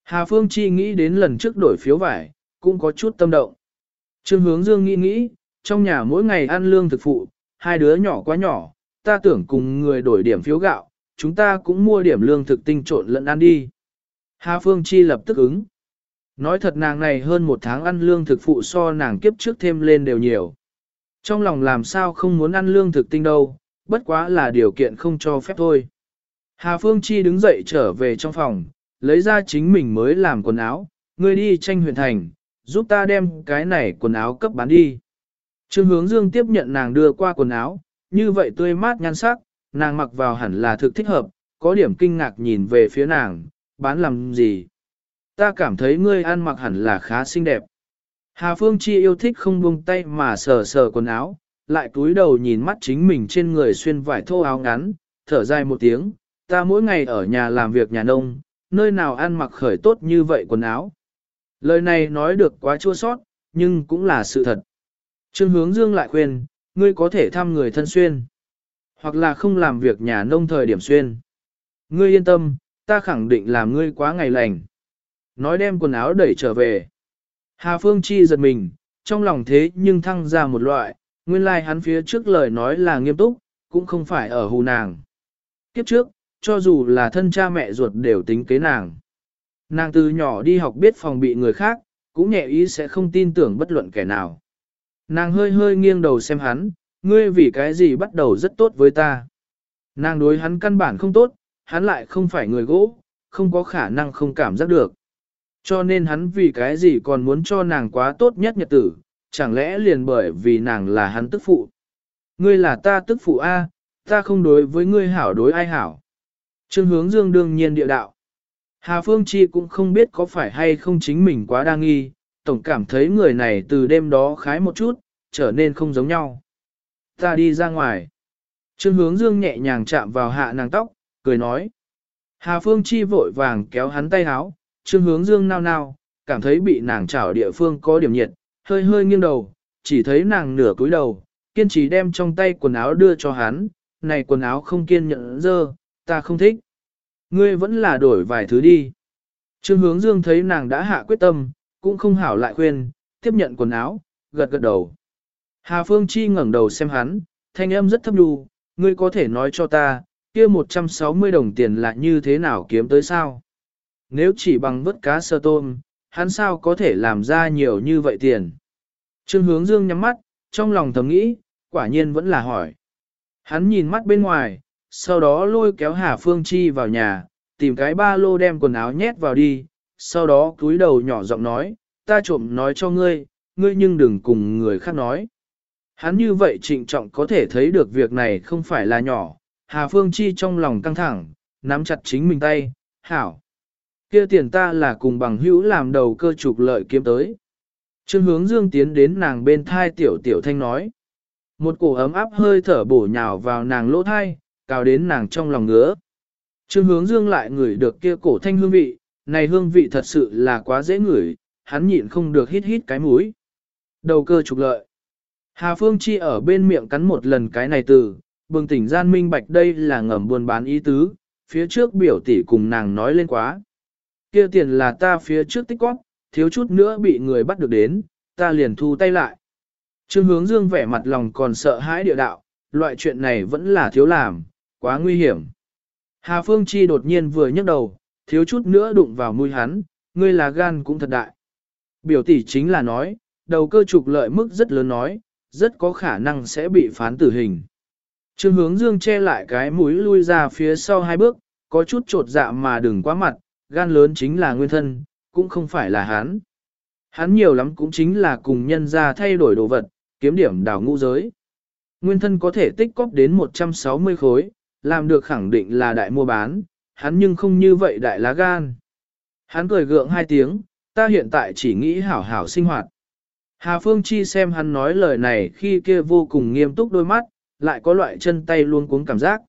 Speaker 1: Hà Phương Chi nghĩ đến lần trước đổi phiếu vải, cũng có chút tâm động. Trương Hướng Dương nghĩ nghĩ, trong nhà mỗi ngày ăn lương thực phụ, hai đứa nhỏ quá nhỏ, ta tưởng cùng người đổi điểm phiếu gạo, chúng ta cũng mua điểm lương thực tinh trộn lẫn ăn đi. Hà Phương Chi lập tức ứng. Nói thật nàng này hơn một tháng ăn lương thực phụ so nàng kiếp trước thêm lên đều nhiều. Trong lòng làm sao không muốn ăn lương thực tinh đâu, bất quá là điều kiện không cho phép thôi. Hà Phương Chi đứng dậy trở về trong phòng, lấy ra chính mình mới làm quần áo, ngươi đi tranh huyền thành, giúp ta đem cái này quần áo cấp bán đi. Trương hướng dương tiếp nhận nàng đưa qua quần áo, như vậy tươi mát nhan sắc, nàng mặc vào hẳn là thực thích hợp, có điểm kinh ngạc nhìn về phía nàng, bán làm gì. Ta cảm thấy ngươi ăn mặc hẳn là khá xinh đẹp. Hà Phương Chi yêu thích không buông tay mà sờ sờ quần áo, lại cúi đầu nhìn mắt chính mình trên người xuyên vải thô áo ngắn, thở dài một tiếng, ta mỗi ngày ở nhà làm việc nhà nông, nơi nào ăn mặc khởi tốt như vậy quần áo. Lời này nói được quá chua sót, nhưng cũng là sự thật. Trương hướng dương lại khuyên, ngươi có thể thăm người thân xuyên, hoặc là không làm việc nhà nông thời điểm xuyên. Ngươi yên tâm, ta khẳng định làm ngươi quá ngày lành. Nói đem quần áo đẩy trở về. Hà Phương Chi giật mình, trong lòng thế nhưng thăng ra một loại, nguyên lai like hắn phía trước lời nói là nghiêm túc, cũng không phải ở hù nàng. Kiếp trước, cho dù là thân cha mẹ ruột đều tính kế nàng. Nàng từ nhỏ đi học biết phòng bị người khác, cũng nhẹ ý sẽ không tin tưởng bất luận kẻ nào. Nàng hơi hơi nghiêng đầu xem hắn, ngươi vì cái gì bắt đầu rất tốt với ta. Nàng đối hắn căn bản không tốt, hắn lại không phải người gỗ, không có khả năng không cảm giác được. Cho nên hắn vì cái gì còn muốn cho nàng quá tốt nhất nhật tử, chẳng lẽ liền bởi vì nàng là hắn tức phụ. Ngươi là ta tức phụ A, ta không đối với ngươi hảo đối ai hảo. Trương hướng dương đương nhiên địa đạo. Hà Phương Chi cũng không biết có phải hay không chính mình quá đa nghi, tổng cảm thấy người này từ đêm đó khái một chút, trở nên không giống nhau. Ta đi ra ngoài. Trương hướng dương nhẹ nhàng chạm vào hạ nàng tóc, cười nói. Hà Phương Chi vội vàng kéo hắn tay háo, trương hướng dương nao nao, cảm thấy bị nàng chảo địa phương có điểm nhiệt, hơi hơi nghiêng đầu, chỉ thấy nàng nửa cúi đầu, kiên trì đem trong tay quần áo đưa cho hắn, này quần áo không kiên nhẫn dơ, ta không thích. Ngươi vẫn là đổi vài thứ đi. Trương hướng dương thấy nàng đã hạ quyết tâm, cũng không hảo lại khuyên, tiếp nhận quần áo, gật gật đầu. Hà Phương Chi ngẩng đầu xem hắn, thanh âm rất thấp đu, ngươi có thể nói cho ta, kia 160 đồng tiền là như thế nào kiếm tới sao? Nếu chỉ bằng vớt cá sơ tôm, hắn sao có thể làm ra nhiều như vậy tiền? Trương hướng dương nhắm mắt, trong lòng thầm nghĩ, quả nhiên vẫn là hỏi. Hắn nhìn mắt bên ngoài, sau đó lôi kéo Hà Phương Chi vào nhà, tìm cái ba lô đem quần áo nhét vào đi, sau đó cúi đầu nhỏ giọng nói, ta trộm nói cho ngươi, ngươi nhưng đừng cùng người khác nói. Hắn như vậy trịnh trọng có thể thấy được việc này không phải là nhỏ, Hà Phương Chi trong lòng căng thẳng, nắm chặt chính mình tay, hảo. kia tiền ta là cùng bằng hữu làm đầu cơ trục lợi kiếm tới. Trương hướng dương tiến đến nàng bên thai tiểu tiểu thanh nói. Một cổ ấm áp hơi thở bổ nhào vào nàng lỗ thai, cào đến nàng trong lòng ngứa. Trương hướng dương lại ngửi được kia cổ thanh hương vị, này hương vị thật sự là quá dễ ngửi, hắn nhịn không được hít hít cái mũi. Đầu cơ trục lợi. Hà Phương Chi ở bên miệng cắn một lần cái này từ, bừng tỉnh gian minh bạch đây là ngầm buôn bán ý tứ, phía trước biểu tỷ cùng nàng nói lên quá. Kia tiền là ta phía trước tích góp, thiếu chút nữa bị người bắt được đến, ta liền thu tay lại. Trương hướng dương vẻ mặt lòng còn sợ hãi địa đạo, loại chuyện này vẫn là thiếu làm, quá nguy hiểm. Hà Phương Chi đột nhiên vừa nhấc đầu, thiếu chút nữa đụng vào mũi hắn, ngươi là gan cũng thật đại. Biểu tỷ chính là nói, đầu cơ trục lợi mức rất lớn nói, rất có khả năng sẽ bị phán tử hình. Trương hướng dương che lại cái mũi lui ra phía sau hai bước, có chút trột dạ mà đừng quá mặt, gan lớn chính là nguyên thân, cũng không phải là hắn. Hắn nhiều lắm cũng chính là cùng nhân ra thay đổi đồ vật, kiếm điểm đảo ngũ giới. Nguyên thân có thể tích cóp đến 160 khối, làm được khẳng định là đại mua bán, hắn nhưng không như vậy đại lá gan. Hắn cười gượng hai tiếng, ta hiện tại chỉ nghĩ hảo hảo sinh hoạt. Hà Phương Chi xem hắn nói lời này khi kia vô cùng nghiêm túc đôi mắt, lại có loại chân tay luôn cuống cảm giác.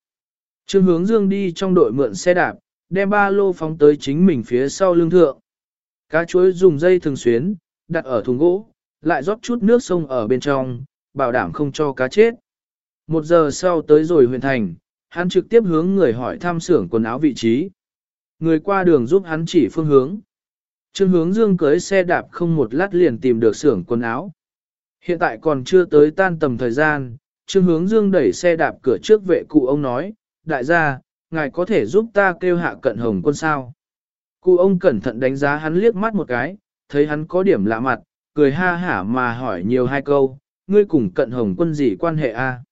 Speaker 1: Trương hướng dương đi trong đội mượn xe đạp, đem ba lô phóng tới chính mình phía sau lưng thượng. Cá chuối dùng dây thường xuyến, đặt ở thùng gỗ, lại rót chút nước sông ở bên trong, bảo đảm không cho cá chết. Một giờ sau tới rồi huyện thành, hắn trực tiếp hướng người hỏi thăm xưởng quần áo vị trí. Người qua đường giúp hắn chỉ phương hướng. Trương hướng dương cưới xe đạp không một lát liền tìm được xưởng quần áo. Hiện tại còn chưa tới tan tầm thời gian, Trương hướng dương đẩy xe đạp cửa trước vệ cụ ông nói, đại gia, ngài có thể giúp ta kêu hạ cận hồng quân sao. Cụ ông cẩn thận đánh giá hắn liếc mắt một cái, thấy hắn có điểm lạ mặt, cười ha hả mà hỏi nhiều hai câu, ngươi cùng cận hồng quân gì quan hệ a?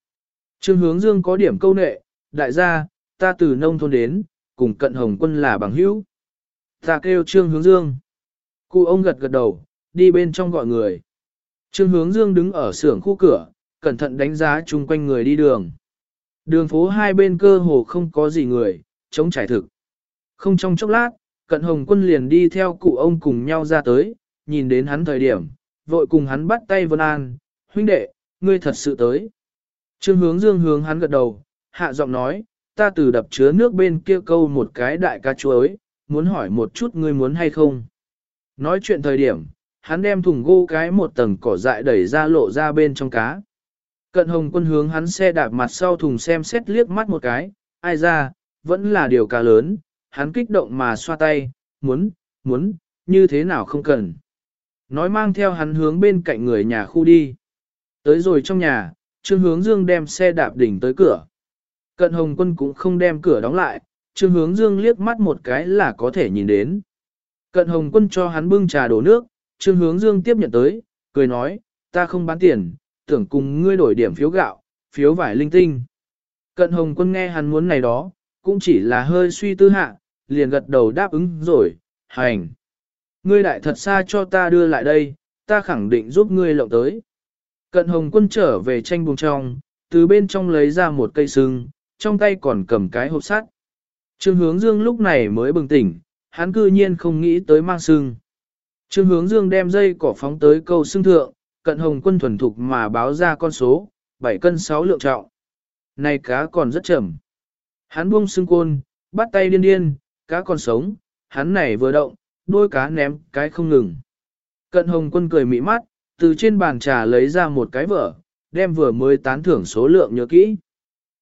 Speaker 1: Trương hướng dương có điểm câu nệ, đại gia, ta từ nông thôn đến, cùng cận hồng quân là bằng hữu. Ta kêu trương hướng dương. Cụ ông gật gật đầu, đi bên trong gọi người. Trương hướng dương đứng ở xưởng khu cửa, cẩn thận đánh giá chung quanh người đi đường. Đường phố hai bên cơ hồ không có gì người, chống trải thực. Không trong chốc lát, cận hồng quân liền đi theo cụ ông cùng nhau ra tới, nhìn đến hắn thời điểm, vội cùng hắn bắt tay vân an, huynh đệ, ngươi thật sự tới. Trương hướng dương hướng hắn gật đầu, hạ giọng nói, ta từ đập chứa nước bên kia câu một cái đại ca chuối, muốn hỏi một chút ngươi muốn hay không. Nói chuyện thời điểm, hắn đem thùng gỗ cái một tầng cỏ dại đẩy ra lộ ra bên trong cá. Cận hồng quân hướng hắn xe đạp mặt sau thùng xem xét liếc mắt một cái, ai ra, vẫn là điều cá lớn, hắn kích động mà xoa tay, muốn, muốn, như thế nào không cần. Nói mang theo hắn hướng bên cạnh người nhà khu đi. Tới rồi trong nhà, Trương Hướng Dương đem xe đạp đỉnh tới cửa. Cận Hồng Quân cũng không đem cửa đóng lại, Trương Hướng Dương liếc mắt một cái là có thể nhìn đến. Cận Hồng Quân cho hắn bưng trà đổ nước, Trương Hướng Dương tiếp nhận tới, cười nói, ta không bán tiền, tưởng cùng ngươi đổi điểm phiếu gạo, phiếu vải linh tinh. Cận hồng quân nghe hắn muốn này đó, cũng chỉ là hơi suy tư hạ, liền gật đầu đáp ứng rồi, hành. Ngươi đại thật xa cho ta đưa lại đây, ta khẳng định giúp ngươi lộng tới. Cận hồng quân trở về tranh buồng trong, từ bên trong lấy ra một cây sừng trong tay còn cầm cái hộp sắt. Trương hướng dương lúc này mới bừng tỉnh, hắn cư nhiên không nghĩ tới mang sưng. Trương hướng dương đem dây cỏ phóng tới câu xương thượng, cận hồng quân thuần thục mà báo ra con số, 7 cân 6 lượng trọng. Này cá còn rất chậm. Hắn buông xương côn, bắt tay điên điên, cá còn sống, hắn này vừa động, đôi cá ném cái không ngừng. Cận hồng quân cười mị mắt, từ trên bàn trà lấy ra một cái vở, đem vừa mới tán thưởng số lượng nhớ kỹ.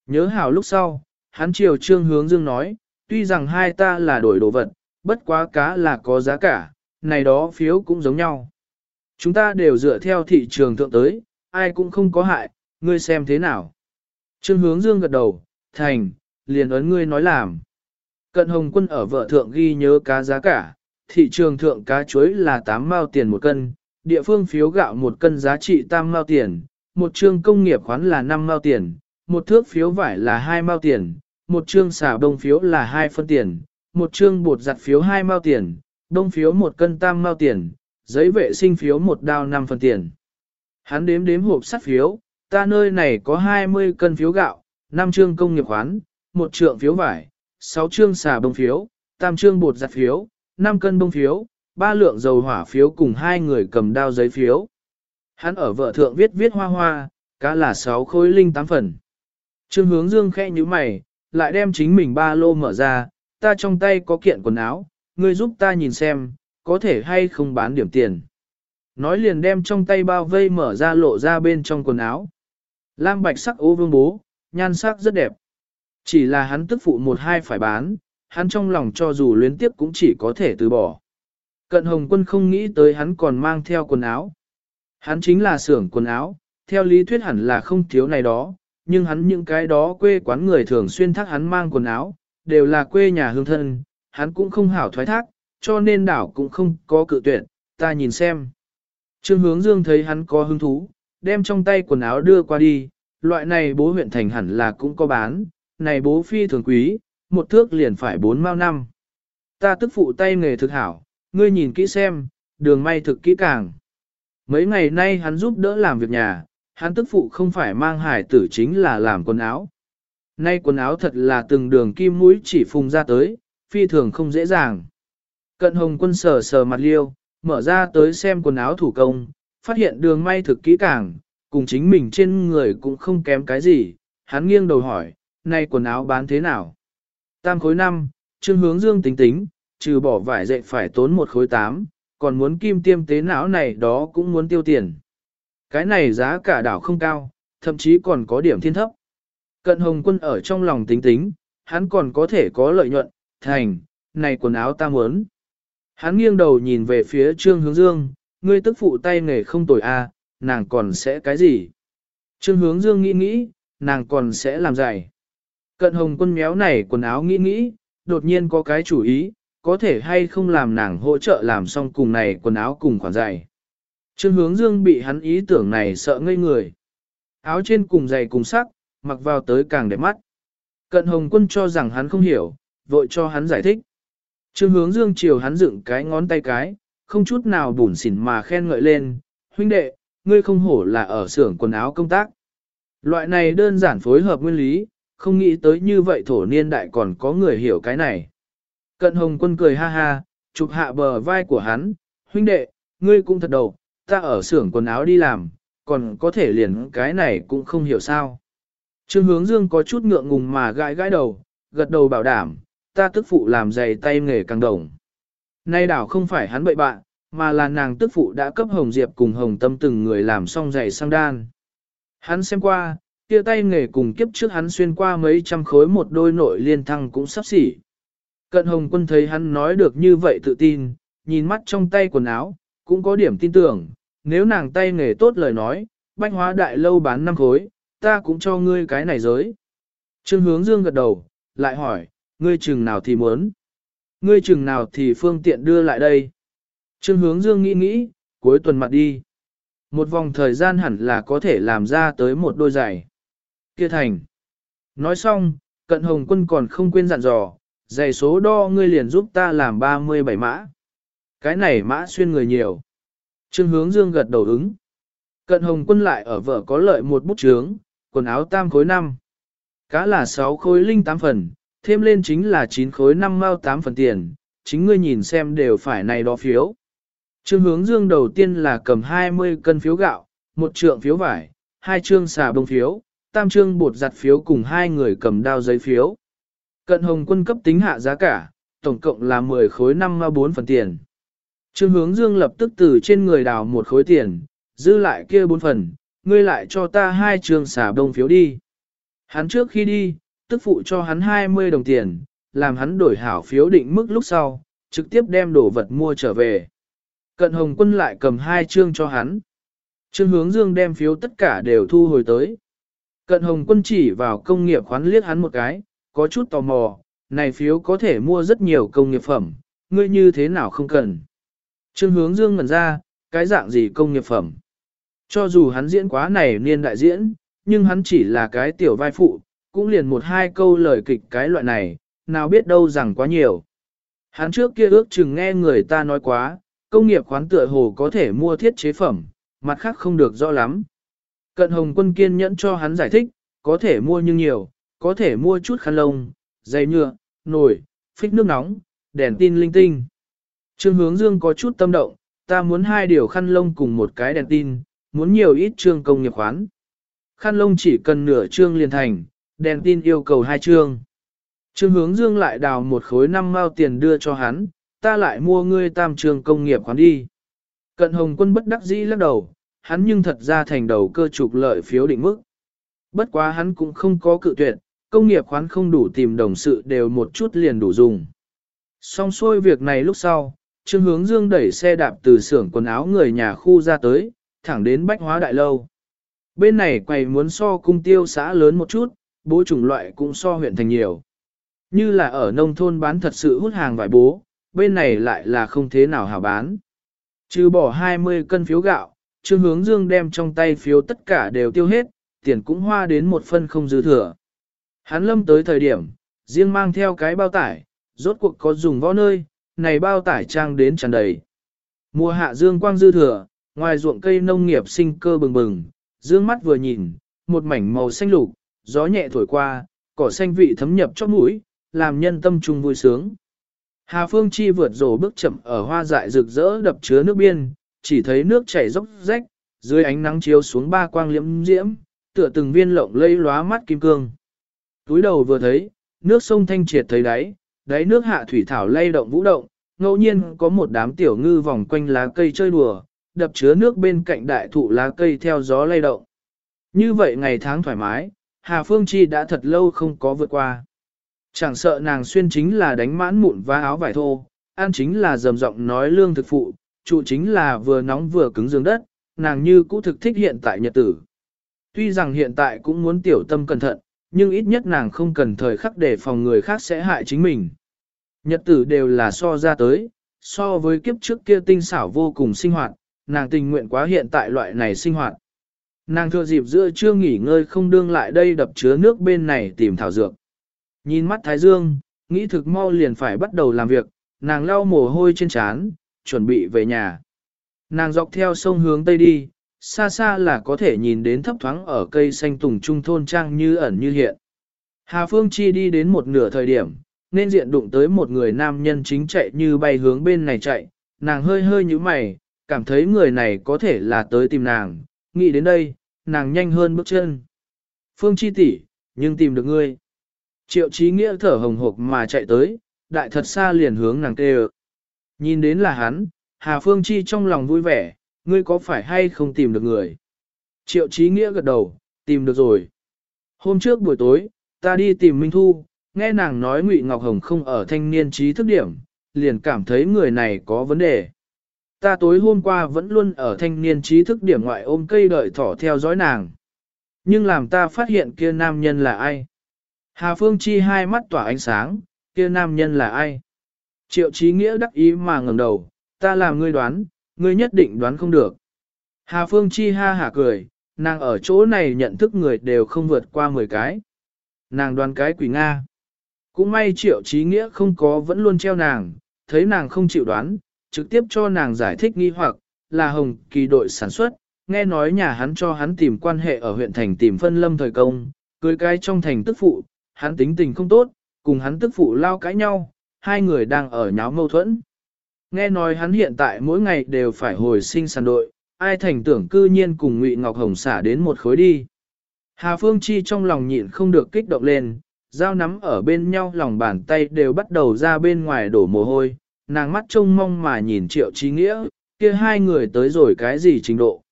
Speaker 1: Nhớ hảo lúc sau, hắn chiều trương hướng dương nói, tuy rằng hai ta là đổi đồ vật, bất quá cá là có giá cả, này đó phiếu cũng giống nhau. Chúng ta đều dựa theo thị trường thượng tới, ai cũng không có hại, ngươi xem thế nào. Trương hướng dương gật đầu, thành, liền ấn ngươi nói làm. Cận hồng quân ở vợ thượng ghi nhớ cá giá cả, thị trường thượng cá chuối là 8 mao tiền một cân, địa phương phiếu gạo một cân giá trị tam mao tiền, một trương công nghiệp khoán là 5 mao tiền, một thước phiếu vải là 2 mao tiền, một chương xà đông phiếu là 2 phân tiền, một chương bột giặt phiếu 2 mao tiền, đông phiếu một cân tam mao tiền, giấy vệ sinh phiếu một đao 5 phân tiền. Hắn đếm đếm hộp sắt phiếu, ta nơi này có 20 cân phiếu gạo, 5 chương công nghiệp khoán, một trượng phiếu vải, 6 chương xà bông phiếu, tam chương bột giặt phiếu, 5 cân bông phiếu, ba lượng dầu hỏa phiếu cùng hai người cầm đao giấy phiếu. Hắn ở vợ thượng viết viết hoa hoa, cá là 6 khối linh 8 phần. Trương hướng dương khẽ như mày, lại đem chính mình ba lô mở ra, ta trong tay có kiện quần áo, ngươi giúp ta nhìn xem, có thể hay không bán điểm tiền. Nói liền đem trong tay bao vây mở ra lộ ra bên trong quần áo. Lam bạch sắc ô vương bố, nhan sắc rất đẹp. Chỉ là hắn tức phụ một hai phải bán, hắn trong lòng cho dù luyến tiếp cũng chỉ có thể từ bỏ. Cận hồng quân không nghĩ tới hắn còn mang theo quần áo. Hắn chính là xưởng quần áo, theo lý thuyết hẳn là không thiếu này đó, nhưng hắn những cái đó quê quán người thường xuyên thác hắn mang quần áo, đều là quê nhà hương thân, hắn cũng không hảo thoái thác, cho nên đảo cũng không có cự tuyệt, ta nhìn xem. Trương hướng dương thấy hắn có hứng thú, đem trong tay quần áo đưa qua đi, loại này bố huyện thành hẳn là cũng có bán, này bố phi thường quý, một thước liền phải bốn mao năm. Ta tức phụ tay nghề thực hảo, ngươi nhìn kỹ xem, đường may thực kỹ càng. Mấy ngày nay hắn giúp đỡ làm việc nhà, hắn tức phụ không phải mang hải tử chính là làm quần áo. Nay quần áo thật là từng đường kim mũi chỉ phùng ra tới, phi thường không dễ dàng. Cận hồng quân sờ sờ mặt liêu, mở ra tới xem quần áo thủ công, phát hiện đường may thực kỹ càng, cùng chính mình trên người cũng không kém cái gì, hắn nghiêng đầu hỏi, nay quần áo bán thế nào? Tam khối năm, trương hướng dương tính tính, trừ bỏ vải dậy phải tốn một khối tám, còn muốn kim tiêm tế não này đó cũng muốn tiêu tiền. Cái này giá cả đảo không cao, thậm chí còn có điểm thiên thấp. Cận hồng quân ở trong lòng tính tính, hắn còn có thể có lợi nhuận, thành, này quần áo ta muốn. Hắn nghiêng đầu nhìn về phía trương hướng dương, ngươi tức phụ tay nghề không tồi a, à, nàng còn sẽ cái gì? Trương hướng dương nghĩ nghĩ, nàng còn sẽ làm giày. Cận hồng quân méo này quần áo nghĩ nghĩ, đột nhiên có cái chủ ý, có thể hay không làm nàng hỗ trợ làm xong cùng này quần áo cùng khoản giày. Trương hướng dương bị hắn ý tưởng này sợ ngây người. Áo trên cùng giày cùng sắc, mặc vào tới càng đẹp mắt. Cận hồng quân cho rằng hắn không hiểu, vội cho hắn giải thích. Trương hướng dương chiều hắn dựng cái ngón tay cái, không chút nào bủn xỉn mà khen ngợi lên, huynh đệ, ngươi không hổ là ở xưởng quần áo công tác. Loại này đơn giản phối hợp nguyên lý, không nghĩ tới như vậy thổ niên đại còn có người hiểu cái này. Cận hồng quân cười ha ha, chụp hạ bờ vai của hắn, huynh đệ, ngươi cũng thật đầu, ta ở xưởng quần áo đi làm, còn có thể liền cái này cũng không hiểu sao. Trương hướng dương có chút ngượng ngùng mà gãi gãi đầu, gật đầu bảo đảm, ta tức phụ làm giày tay nghề càng đồng. Nay đảo không phải hắn bậy bạn, mà là nàng tức phụ đã cấp Hồng Diệp cùng Hồng Tâm từng người làm xong giày sang đan. Hắn xem qua, kia tay nghề cùng kiếp trước hắn xuyên qua mấy trăm khối một đôi nội liên thăng cũng sắp xỉ. Cận Hồng Quân thấy hắn nói được như vậy tự tin, nhìn mắt trong tay quần áo, cũng có điểm tin tưởng, nếu nàng tay nghề tốt lời nói, bách hóa đại lâu bán năm khối, ta cũng cho ngươi cái này giới. Trương hướng dương gật đầu, lại hỏi, ngươi chừng nào thì muốn. Ngươi chừng nào thì phương tiện đưa lại đây. Trương hướng dương nghĩ nghĩ, cuối tuần mặt đi. Một vòng thời gian hẳn là có thể làm ra tới một đôi giày. Kia thành. Nói xong, cận hồng quân còn không quên dặn dò, giày số đo ngươi liền giúp ta làm 37 mã. Cái này mã xuyên người nhiều. Trương hướng dương gật đầu ứng. Cận hồng quân lại ở vợ có lợi một bút trướng, quần áo tam khối năm. Cá là 6 khối linh 8 phần, thêm lên chính là 9 khối 5 mao 8 phần tiền, chính ngươi nhìn xem đều phải này đó phiếu. Trương hướng dương đầu tiên là cầm 20 cân phiếu gạo, một trượng phiếu vải, hai trương xà bông phiếu, tam trương bột giặt phiếu cùng hai người cầm đao giấy phiếu. Cận hồng quân cấp tính hạ giá cả, tổng cộng là 10 khối 5 mao 4 phần tiền. Trương hướng dương lập tức từ trên người đào một khối tiền, dư lại kia bốn phần, ngươi lại cho ta hai trường xả đồng phiếu đi. Hắn trước khi đi, tức phụ cho hắn 20 đồng tiền, làm hắn đổi hảo phiếu định mức lúc sau, trực tiếp đem đồ vật mua trở về. Cận hồng quân lại cầm hai chương cho hắn. Trương hướng dương đem phiếu tất cả đều thu hồi tới. Cận hồng quân chỉ vào công nghiệp khoán liếc hắn một cái, có chút tò mò, này phiếu có thể mua rất nhiều công nghiệp phẩm, ngươi như thế nào không cần. Trương hướng dương ngẩn ra, cái dạng gì công nghiệp phẩm. Cho dù hắn diễn quá này niên đại diễn, nhưng hắn chỉ là cái tiểu vai phụ, cũng liền một hai câu lời kịch cái loại này, nào biết đâu rằng quá nhiều. Hắn trước kia ước chừng nghe người ta nói quá, công nghiệp khoán tựa hồ có thể mua thiết chế phẩm, mặt khác không được rõ lắm. Cận hồng quân kiên nhẫn cho hắn giải thích, có thể mua nhưng nhiều, có thể mua chút khăn lông, dây nhựa, nồi, phích nước nóng, đèn tin linh tinh. Trương hướng dương có chút tâm động, ta muốn hai điều khăn lông cùng một cái đèn tin, muốn nhiều ít trương công nghiệp khoán. Khăn lông chỉ cần nửa trương liền thành, đèn tin yêu cầu hai trương. Trương hướng dương lại đào một khối năm mao tiền đưa cho hắn, ta lại mua ngươi tam trương công nghiệp khoán đi. Cận hồng quân bất đắc dĩ lắc đầu, hắn nhưng thật ra thành đầu cơ trục lợi phiếu định mức. Bất quá hắn cũng không có cự tuyệt, công nghiệp khoán không đủ tìm đồng sự đều một chút liền đủ dùng. Xong xuôi việc này lúc sau, Trương Hướng Dương đẩy xe đạp từ xưởng quần áo người nhà khu ra tới, thẳng đến Bách Hóa Đại Lâu. Bên này quầy muốn so cung tiêu xã lớn một chút, bố chủng loại cũng so huyện thành nhiều. Như là ở nông thôn bán thật sự hút hàng vải bố, bên này lại là không thế nào hảo bán. Trừ bỏ 20 cân phiếu gạo, Trương Hướng Dương đem trong tay phiếu tất cả đều tiêu hết, tiền cũng hoa đến một phân không dư thừa. Hắn lâm tới thời điểm, riêng mang theo cái bao tải, rốt cuộc có dùng võ nơi, này bao tải trang đến tràn đầy. Mùa hạ dương quang dư thừa, ngoài ruộng cây nông nghiệp sinh cơ bừng bừng, dương mắt vừa nhìn, một mảnh màu xanh lục, gió nhẹ thổi qua, cỏ xanh vị thấm nhập chóp mũi, làm nhân tâm trung vui sướng. Hà Phương Chi vượt rổ bước chậm ở hoa dại rực rỡ đập chứa nước biên, chỉ thấy nước chảy dốc rách, dưới ánh nắng chiếu xuống ba quang liễm diễm, tựa từng viên lộng lây lóa mắt kim cương. Túi đầu vừa thấy, nước sông thanh triệt thấy đáy, đáy nước hạ thủy thảo lay động vũ động, ngẫu nhiên có một đám tiểu ngư vòng quanh lá cây chơi đùa, đập chứa nước bên cạnh đại thụ lá cây theo gió lay động. Như vậy ngày tháng thoải mái, Hà Phương Chi đã thật lâu không có vượt qua. Chẳng sợ nàng xuyên chính là đánh mãn mụn và áo vải thô, ăn chính là dầm giọng nói lương thực phụ, trụ chính là vừa nóng vừa cứng giường đất, nàng như cũ thực thích hiện tại nhật tử. Tuy rằng hiện tại cũng muốn tiểu tâm cẩn thận, nhưng ít nhất nàng không cần thời khắc để phòng người khác sẽ hại chính mình. Nhật tử đều là so ra tới, so với kiếp trước kia tinh xảo vô cùng sinh hoạt, nàng tình nguyện quá hiện tại loại này sinh hoạt. Nàng thừa dịp giữa chưa nghỉ ngơi không đương lại đây đập chứa nước bên này tìm thảo dược. Nhìn mắt Thái Dương, nghĩ thực mau liền phải bắt đầu làm việc, nàng lau mồ hôi trên trán, chuẩn bị về nhà. Nàng dọc theo sông hướng Tây đi, xa xa là có thể nhìn đến thấp thoáng ở cây xanh tùng trung thôn trang như ẩn như hiện. Hà Phương Chi đi đến một nửa thời điểm, nên diện đụng tới một người nam nhân chính chạy như bay hướng bên này chạy, nàng hơi hơi như mày, cảm thấy người này có thể là tới tìm nàng, nghĩ đến đây, nàng nhanh hơn bước chân. Phương Chi tỷ, nhưng tìm được ngươi. Triệu Chí Nghĩa thở hồng hộc mà chạy tới, đại thật xa liền hướng nàng kêu. Nhìn đến là hắn, Hà Phương Chi trong lòng vui vẻ, ngươi có phải hay không tìm được người? Triệu Chí Nghĩa gật đầu, tìm được rồi. Hôm trước buổi tối, ta đi tìm Minh Thu, nghe nàng nói Ngụy Ngọc Hồng không ở thanh niên trí thức điểm, liền cảm thấy người này có vấn đề. Ta tối hôm qua vẫn luôn ở thanh niên trí thức điểm ngoại ôm cây đợi thỏ theo dõi nàng. Nhưng làm ta phát hiện kia nam nhân là ai? Hà Phương Chi hai mắt tỏa ánh sáng, kia nam nhân là ai? Triệu Chí Nghĩa đắc ý mà ngẩng đầu, ta làm ngươi đoán, ngươi nhất định đoán không được. Hà Phương Chi ha hả cười, nàng ở chỗ này nhận thức người đều không vượt qua 10 cái. nàng đoán cái quỷ Nga. Cũng may triệu trí nghĩa không có vẫn luôn treo nàng, thấy nàng không chịu đoán, trực tiếp cho nàng giải thích nghi hoặc, là hồng kỳ đội sản xuất, nghe nói nhà hắn cho hắn tìm quan hệ ở huyện thành tìm phân lâm thời công, cưới cái trong thành tức phụ, hắn tính tình không tốt, cùng hắn tức phụ lao cãi nhau, hai người đang ở nháo mâu thuẫn. Nghe nói hắn hiện tại mỗi ngày đều phải hồi sinh sàn đội, ai thành tưởng cư nhiên cùng Ngụy Ngọc Hồng xả đến một khối đi. Hà Phương Chi trong lòng nhịn không được kích động lên, dao nắm ở bên nhau lòng bàn tay đều bắt đầu ra bên ngoài đổ mồ hôi, nàng mắt trông mong mà nhìn Triệu Chí Nghĩa, kia hai người tới rồi cái gì trình độ.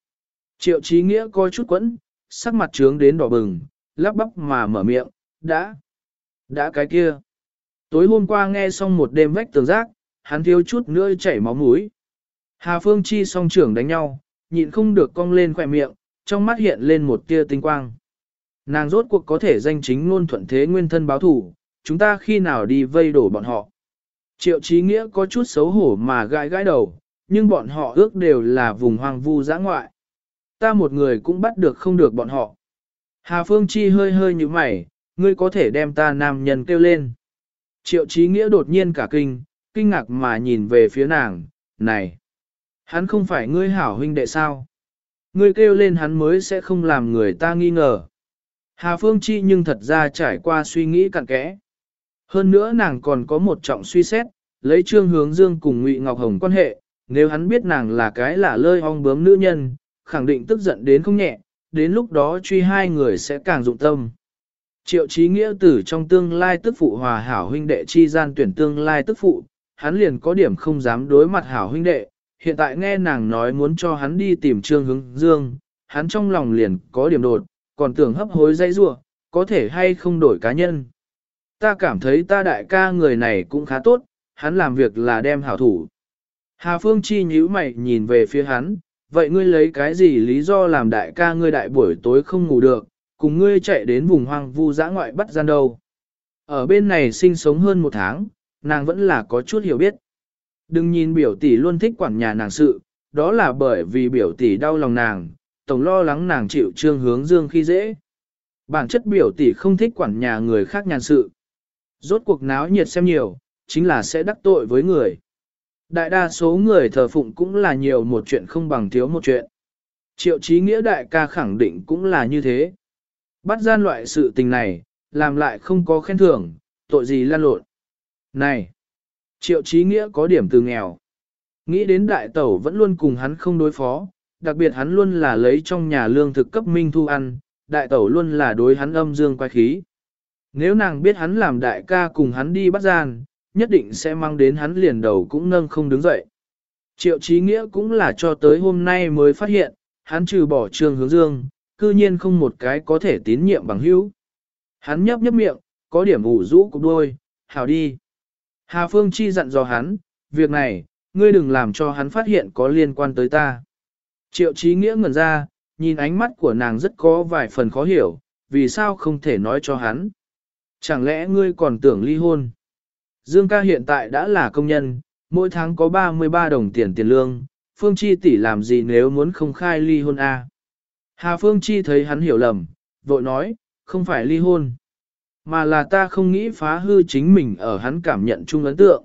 Speaker 1: Triệu Chí Nghĩa coi chút quẫn, sắc mặt trướng đến đỏ bừng, lắp bắp mà mở miệng, đã, đã cái kia. Tối hôm qua nghe xong một đêm vách tường rác hắn thiếu chút nữa chảy máu mũi. Hà Phương Chi song trưởng đánh nhau, nhịn không được cong lên khỏe miệng, trong mắt hiện lên một tia tinh quang. Nàng rốt cuộc có thể danh chính ngôn thuận thế nguyên thân báo thủ, chúng ta khi nào đi vây đổ bọn họ. Triệu Chí Nghĩa có chút xấu hổ mà gãi gãi đầu, nhưng bọn họ ước đều là vùng hoang vu giã ngoại. Ta một người cũng bắt được không được bọn họ. Hà Phương Chi hơi hơi như mày, ngươi có thể đem ta nam nhân kêu lên. Triệu Chí Nghĩa đột nhiên cả kinh, kinh ngạc mà nhìn về phía nàng, này, hắn không phải ngươi hảo huynh đệ sao? Ngươi kêu lên hắn mới sẽ không làm người ta nghi ngờ. Hà Phương Chi nhưng thật ra trải qua suy nghĩ cặn kẽ. Hơn nữa nàng còn có một trọng suy xét, lấy trương hướng dương cùng Ngụy Ngọc Hồng quan hệ, nếu hắn biết nàng là cái lả lơi ong bướm nữ nhân, khẳng định tức giận đến không nhẹ, đến lúc đó truy hai người sẽ càng dụng tâm. Triệu trí nghĩa tử trong tương lai tức phụ hòa hảo huynh đệ chi gian tuyển tương lai tức phụ, hắn liền có điểm không dám đối mặt hảo huynh đệ, hiện tại nghe nàng nói muốn cho hắn đi tìm trương hướng dương, hắn trong lòng liền có điểm đột, còn tưởng hấp hối dây rua, có thể hay không đổi cá nhân. Ta cảm thấy ta đại ca người này cũng khá tốt, hắn làm việc là đem hảo thủ. Hà Phương Chi nhíu mày nhìn về phía hắn, vậy ngươi lấy cái gì lý do làm đại ca ngươi đại buổi tối không ngủ được, cùng ngươi chạy đến vùng hoang vu dã ngoại bắt gian đâu. Ở bên này sinh sống hơn một tháng, nàng vẫn là có chút hiểu biết. Đừng nhìn biểu tỷ luôn thích quản nhà nàng sự, đó là bởi vì biểu tỷ đau lòng nàng, tổng lo lắng nàng chịu trương hướng dương khi dễ. Bản chất biểu tỷ không thích quản nhà người khác nhàn sự. Rốt cuộc náo nhiệt xem nhiều, chính là sẽ đắc tội với người. Đại đa số người thờ phụng cũng là nhiều một chuyện không bằng thiếu một chuyện. Triệu trí nghĩa đại ca khẳng định cũng là như thế. Bắt gian loại sự tình này, làm lại không có khen thưởng, tội gì lan lộn. Này! Triệu trí nghĩa có điểm từ nghèo. Nghĩ đến đại tẩu vẫn luôn cùng hắn không đối phó, đặc biệt hắn luôn là lấy trong nhà lương thực cấp minh thu ăn, đại tẩu luôn là đối hắn âm dương quay khí. Nếu nàng biết hắn làm đại ca cùng hắn đi bắt gian, nhất định sẽ mang đến hắn liền đầu cũng nâng không đứng dậy. Triệu trí nghĩa cũng là cho tới hôm nay mới phát hiện, hắn trừ bỏ trường hướng dương, cư nhiên không một cái có thể tín nhiệm bằng hữu. Hắn nhấp nhấp miệng, có điểm ủ rũ cục đôi, hào đi. Hà Phương Chi dặn dò hắn, việc này, ngươi đừng làm cho hắn phát hiện có liên quan tới ta. Triệu Chí nghĩa ngẩn ra, nhìn ánh mắt của nàng rất có vài phần khó hiểu, vì sao không thể nói cho hắn. Chẳng lẽ ngươi còn tưởng ly hôn? Dương ca hiện tại đã là công nhân, mỗi tháng có 33 đồng tiền tiền lương, Phương Chi tỷ làm gì nếu muốn không khai ly hôn a? Hà Phương Chi thấy hắn hiểu lầm, vội nói, không phải ly hôn, mà là ta không nghĩ phá hư chính mình ở hắn cảm nhận chung ấn tượng.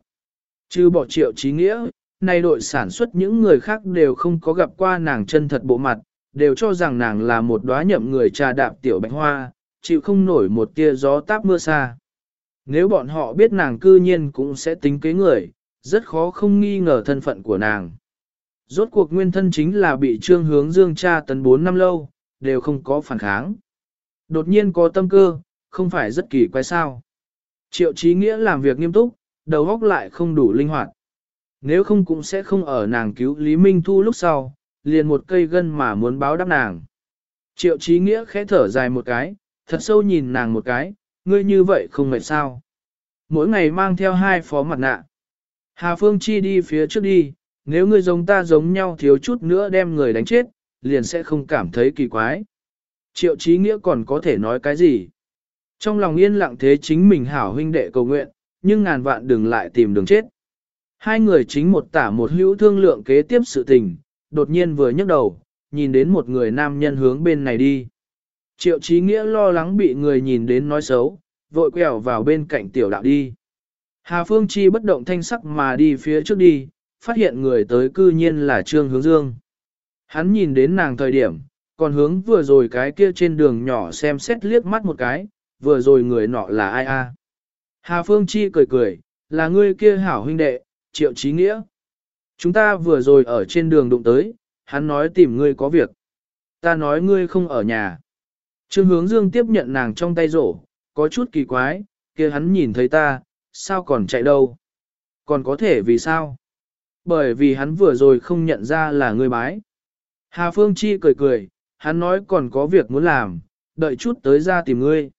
Speaker 1: Chứ bỏ triệu trí nghĩa, nay đội sản xuất những người khác đều không có gặp qua nàng chân thật bộ mặt, đều cho rằng nàng là một đóa nhậm người trà đạp tiểu bạch hoa, chịu không nổi một tia gió táp mưa xa. Nếu bọn họ biết nàng cư nhiên cũng sẽ tính kế người, rất khó không nghi ngờ thân phận của nàng. Rốt cuộc nguyên thân chính là bị trương hướng dương tra tấn 4 năm lâu, đều không có phản kháng. Đột nhiên có tâm cơ, không phải rất kỳ quái sao. Triệu trí nghĩa làm việc nghiêm túc, đầu óc lại không đủ linh hoạt. Nếu không cũng sẽ không ở nàng cứu Lý Minh Thu lúc sau, liền một cây gân mà muốn báo đáp nàng. Triệu trí nghĩa khẽ thở dài một cái, thật sâu nhìn nàng một cái, ngươi như vậy không mệt sao. Mỗi ngày mang theo hai phó mặt nạ. Hà Phương Chi đi phía trước đi, nếu ngươi giống ta giống nhau thiếu chút nữa đem người đánh chết, liền sẽ không cảm thấy kỳ quái. Triệu trí nghĩa còn có thể nói cái gì? Trong lòng yên lặng thế chính mình hảo huynh đệ cầu nguyện, nhưng ngàn vạn đừng lại tìm đường chết. Hai người chính một tả một hữu thương lượng kế tiếp sự tình, đột nhiên vừa nhấc đầu, nhìn đến một người nam nhân hướng bên này đi. Triệu trí nghĩa lo lắng bị người nhìn đến nói xấu, vội quẹo vào bên cạnh tiểu đạo đi. Hà Phương Chi bất động thanh sắc mà đi phía trước đi, phát hiện người tới cư nhiên là Trương Hướng Dương. Hắn nhìn đến nàng thời điểm, còn hướng vừa rồi cái kia trên đường nhỏ xem xét liếc mắt một cái, vừa rồi người nọ là ai a? Hà Phương Chi cười cười, là ngươi kia hảo huynh đệ, triệu trí nghĩa. Chúng ta vừa rồi ở trên đường đụng tới, hắn nói tìm ngươi có việc. Ta nói ngươi không ở nhà. Trương hướng dương tiếp nhận nàng trong tay rổ, có chút kỳ quái, kia hắn nhìn thấy ta, sao còn chạy đâu? Còn có thể vì sao? Bởi vì hắn vừa rồi không nhận ra là ngươi bái. Hà Phương Chi cười cười, hắn nói còn có việc muốn làm, đợi chút tới ra tìm ngươi.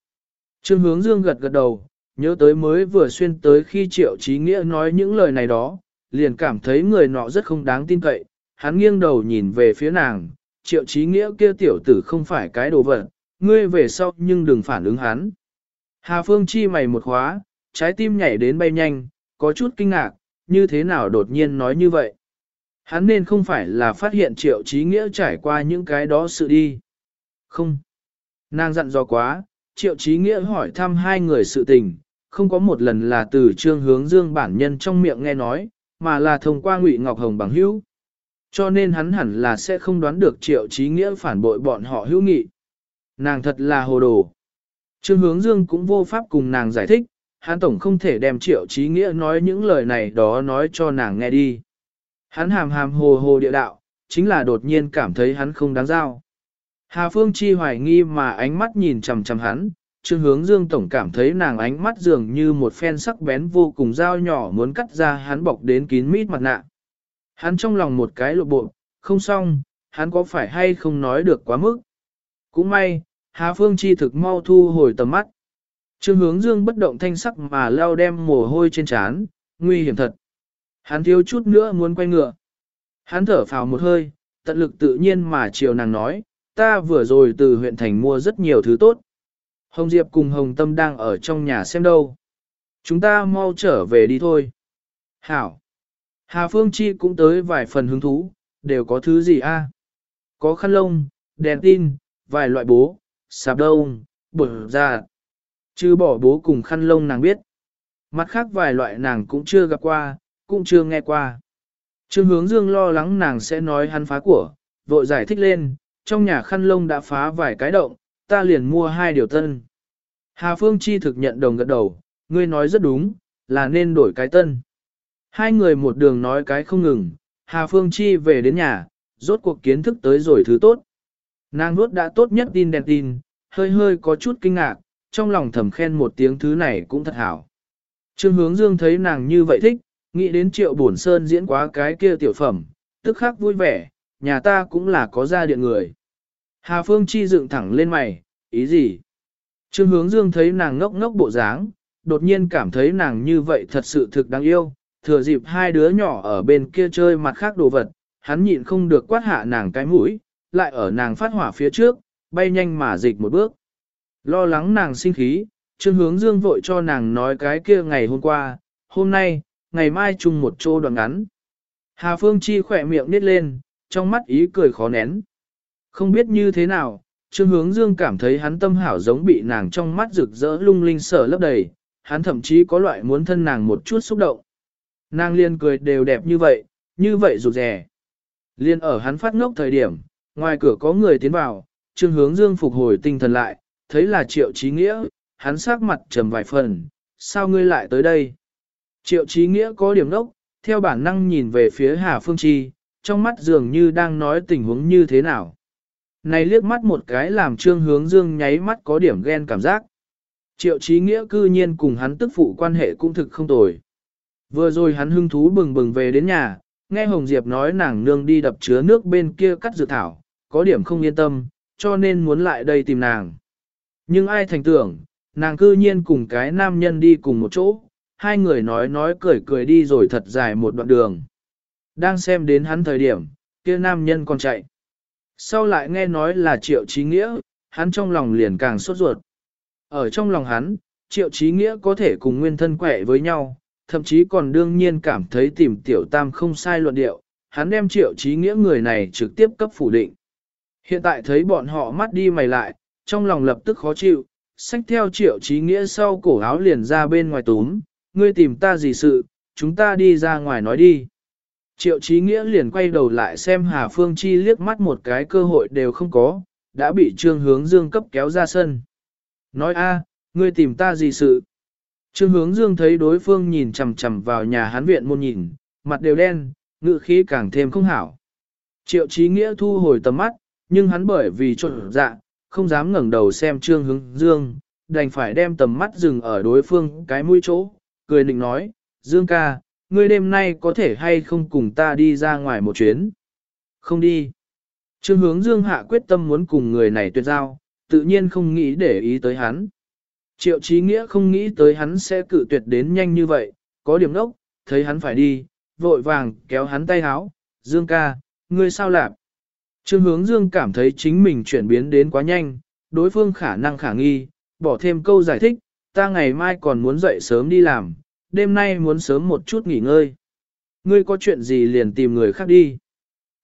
Speaker 1: Trương hướng dương gật gật đầu, nhớ tới mới vừa xuyên tới khi triệu trí nghĩa nói những lời này đó, liền cảm thấy người nọ rất không đáng tin cậy, hắn nghiêng đầu nhìn về phía nàng, triệu trí nghĩa kia tiểu tử không phải cái đồ vật, ngươi về sau nhưng đừng phản ứng hắn. Hà Phương chi mày một khóa, trái tim nhảy đến bay nhanh, có chút kinh ngạc, như thế nào đột nhiên nói như vậy. Hắn nên không phải là phát hiện triệu trí nghĩa trải qua những cái đó sự đi. Không. Nàng dặn dò quá, triệu Chí nghĩa hỏi thăm hai người sự tình, không có một lần là từ trương hướng dương bản nhân trong miệng nghe nói, mà là thông qua ngụy Ngọc Hồng bằng hữu. Cho nên hắn hẳn là sẽ không đoán được triệu Chí nghĩa phản bội bọn họ hữu nghị. Nàng thật là hồ đồ. Trương hướng dương cũng vô pháp cùng nàng giải thích, hắn tổng không thể đem triệu Chí nghĩa nói những lời này đó nói cho nàng nghe đi. Hắn hàm hàm hồ hồ địa đạo, chính là đột nhiên cảm thấy hắn không đáng giao. Hà Phương Chi hoài nghi mà ánh mắt nhìn chằm chằm hắn, Trương Hướng Dương tổng cảm thấy nàng ánh mắt dường như một phen sắc bén vô cùng dao nhỏ muốn cắt ra hắn bọc đến kín mít mặt nạ. Hắn trong lòng một cái lộ bộ, không xong, hắn có phải hay không nói được quá mức. Cũng may, Hà Phương Chi thực mau thu hồi tầm mắt. Trương Hướng Dương bất động thanh sắc mà leo đem mồ hôi trên trán, nguy hiểm thật. Hắn thiếu chút nữa muốn quay ngựa. Hắn thở phào một hơi, tận lực tự nhiên mà chiều nàng nói, ta vừa rồi từ huyện thành mua rất nhiều thứ tốt. Hồng Diệp cùng Hồng Tâm đang ở trong nhà xem đâu. Chúng ta mau trở về đi thôi. Hảo. Hà Phương Chi cũng tới vài phần hứng thú, đều có thứ gì a? Có khăn lông, đèn tin, vài loại bố, sạp đông, bột ra. Chứ bỏ bố cùng khăn lông nàng biết. Mặt khác vài loại nàng cũng chưa gặp qua, cũng chưa nghe qua. Trương hướng dương lo lắng nàng sẽ nói hắn phá của, vội giải thích lên, trong nhà khăn lông đã phá vài cái động, ta liền mua hai điều tân. Hà Phương Chi thực nhận đồng gật đầu, ngươi nói rất đúng, là nên đổi cái tân. Hai người một đường nói cái không ngừng, Hà Phương Chi về đến nhà, rốt cuộc kiến thức tới rồi thứ tốt. Nàng nuốt đã tốt nhất tin đèn tin, hơi hơi có chút kinh ngạc, trong lòng thầm khen một tiếng thứ này cũng thật hảo. Trương hướng dương thấy nàng như vậy thích, nghĩ đến triệu bổn sơn diễn quá cái kia tiểu phẩm, tức khắc vui vẻ, nhà ta cũng là có gia điện người. Hà Phương Chi dựng thẳng lên mày, ý gì? Trương hướng dương thấy nàng ngốc ngốc bộ dáng, đột nhiên cảm thấy nàng như vậy thật sự thực đáng yêu, thừa dịp hai đứa nhỏ ở bên kia chơi mặt khác đồ vật, hắn nhịn không được quát hạ nàng cái mũi, lại ở nàng phát hỏa phía trước, bay nhanh mà dịch một bước. Lo lắng nàng sinh khí, Trương hướng dương vội cho nàng nói cái kia ngày hôm qua, hôm nay, ngày mai chung một chỗ đoạn ngắn. Hà Phương Chi khỏe miệng nít lên, trong mắt ý cười khó nén. Không biết như thế nào, Trương Hướng Dương cảm thấy hắn tâm hảo giống bị nàng trong mắt rực rỡ lung linh sở lấp đầy, hắn thậm chí có loại muốn thân nàng một chút xúc động. Nàng liên cười đều đẹp như vậy, như vậy rụt rè. Liên ở hắn phát ngốc thời điểm, ngoài cửa có người tiến vào, Trương Hướng Dương phục hồi tinh thần lại, thấy là Triệu Chí Nghĩa, hắn sắc mặt trầm vài phần, sao ngươi lại tới đây? Triệu Chí Nghĩa có điểm ngốc, theo bản năng nhìn về phía Hà Phương Chi, trong mắt dường như đang nói tình huống như thế nào. Này liếc mắt một cái làm trương hướng dương nháy mắt có điểm ghen cảm giác. Triệu trí nghĩa cư nhiên cùng hắn tức phụ quan hệ cũng thực không tồi. Vừa rồi hắn hưng thú bừng bừng về đến nhà, nghe Hồng Diệp nói nàng nương đi đập chứa nước bên kia cắt dược thảo, có điểm không yên tâm, cho nên muốn lại đây tìm nàng. Nhưng ai thành tưởng, nàng cư nhiên cùng cái nam nhân đi cùng một chỗ, hai người nói nói cười cười đi rồi thật dài một đoạn đường. Đang xem đến hắn thời điểm, kia nam nhân còn chạy. Sau lại nghe nói là triệu trí nghĩa, hắn trong lòng liền càng sốt ruột. Ở trong lòng hắn, triệu trí nghĩa có thể cùng nguyên thân quẻ với nhau, thậm chí còn đương nhiên cảm thấy tìm tiểu tam không sai luận điệu, hắn đem triệu trí nghĩa người này trực tiếp cấp phủ định. Hiện tại thấy bọn họ mắt đi mày lại, trong lòng lập tức khó chịu, xách theo triệu trí nghĩa sau cổ áo liền ra bên ngoài túm, ngươi tìm ta gì sự, chúng ta đi ra ngoài nói đi. Triệu Chí nghĩa liền quay đầu lại xem Hà Phương Chi liếc mắt một cái cơ hội đều không có, đã bị trương hướng dương cấp kéo ra sân. Nói a, ngươi tìm ta gì sự? Trương hướng dương thấy đối phương nhìn chằm chằm vào nhà hán viện môn nhìn, mặt đều đen, ngự khí càng thêm không hảo. Triệu Chí nghĩa thu hồi tầm mắt, nhưng hắn bởi vì trộn dạ, không dám ngẩng đầu xem trương hướng dương, đành phải đem tầm mắt dừng ở đối phương cái mũi chỗ, cười định nói, Dương ca, ngươi đêm nay có thể hay không cùng ta đi ra ngoài một chuyến? Không đi. Trương hướng Dương hạ quyết tâm muốn cùng người này tuyệt giao, tự nhiên không nghĩ để ý tới hắn. Triệu Chí Nghĩa không nghĩ tới hắn sẽ cự tuyệt đến nhanh như vậy, có điểm nốc, thấy hắn phải đi, vội vàng kéo hắn tay háo, Dương ca, ngươi sao lạp? Trương hướng Dương cảm thấy chính mình chuyển biến đến quá nhanh, đối phương khả năng khả nghi, bỏ thêm câu giải thích, ta ngày mai còn muốn dậy sớm đi làm, đêm nay muốn sớm một chút nghỉ ngơi. Ngươi có chuyện gì liền tìm người khác đi.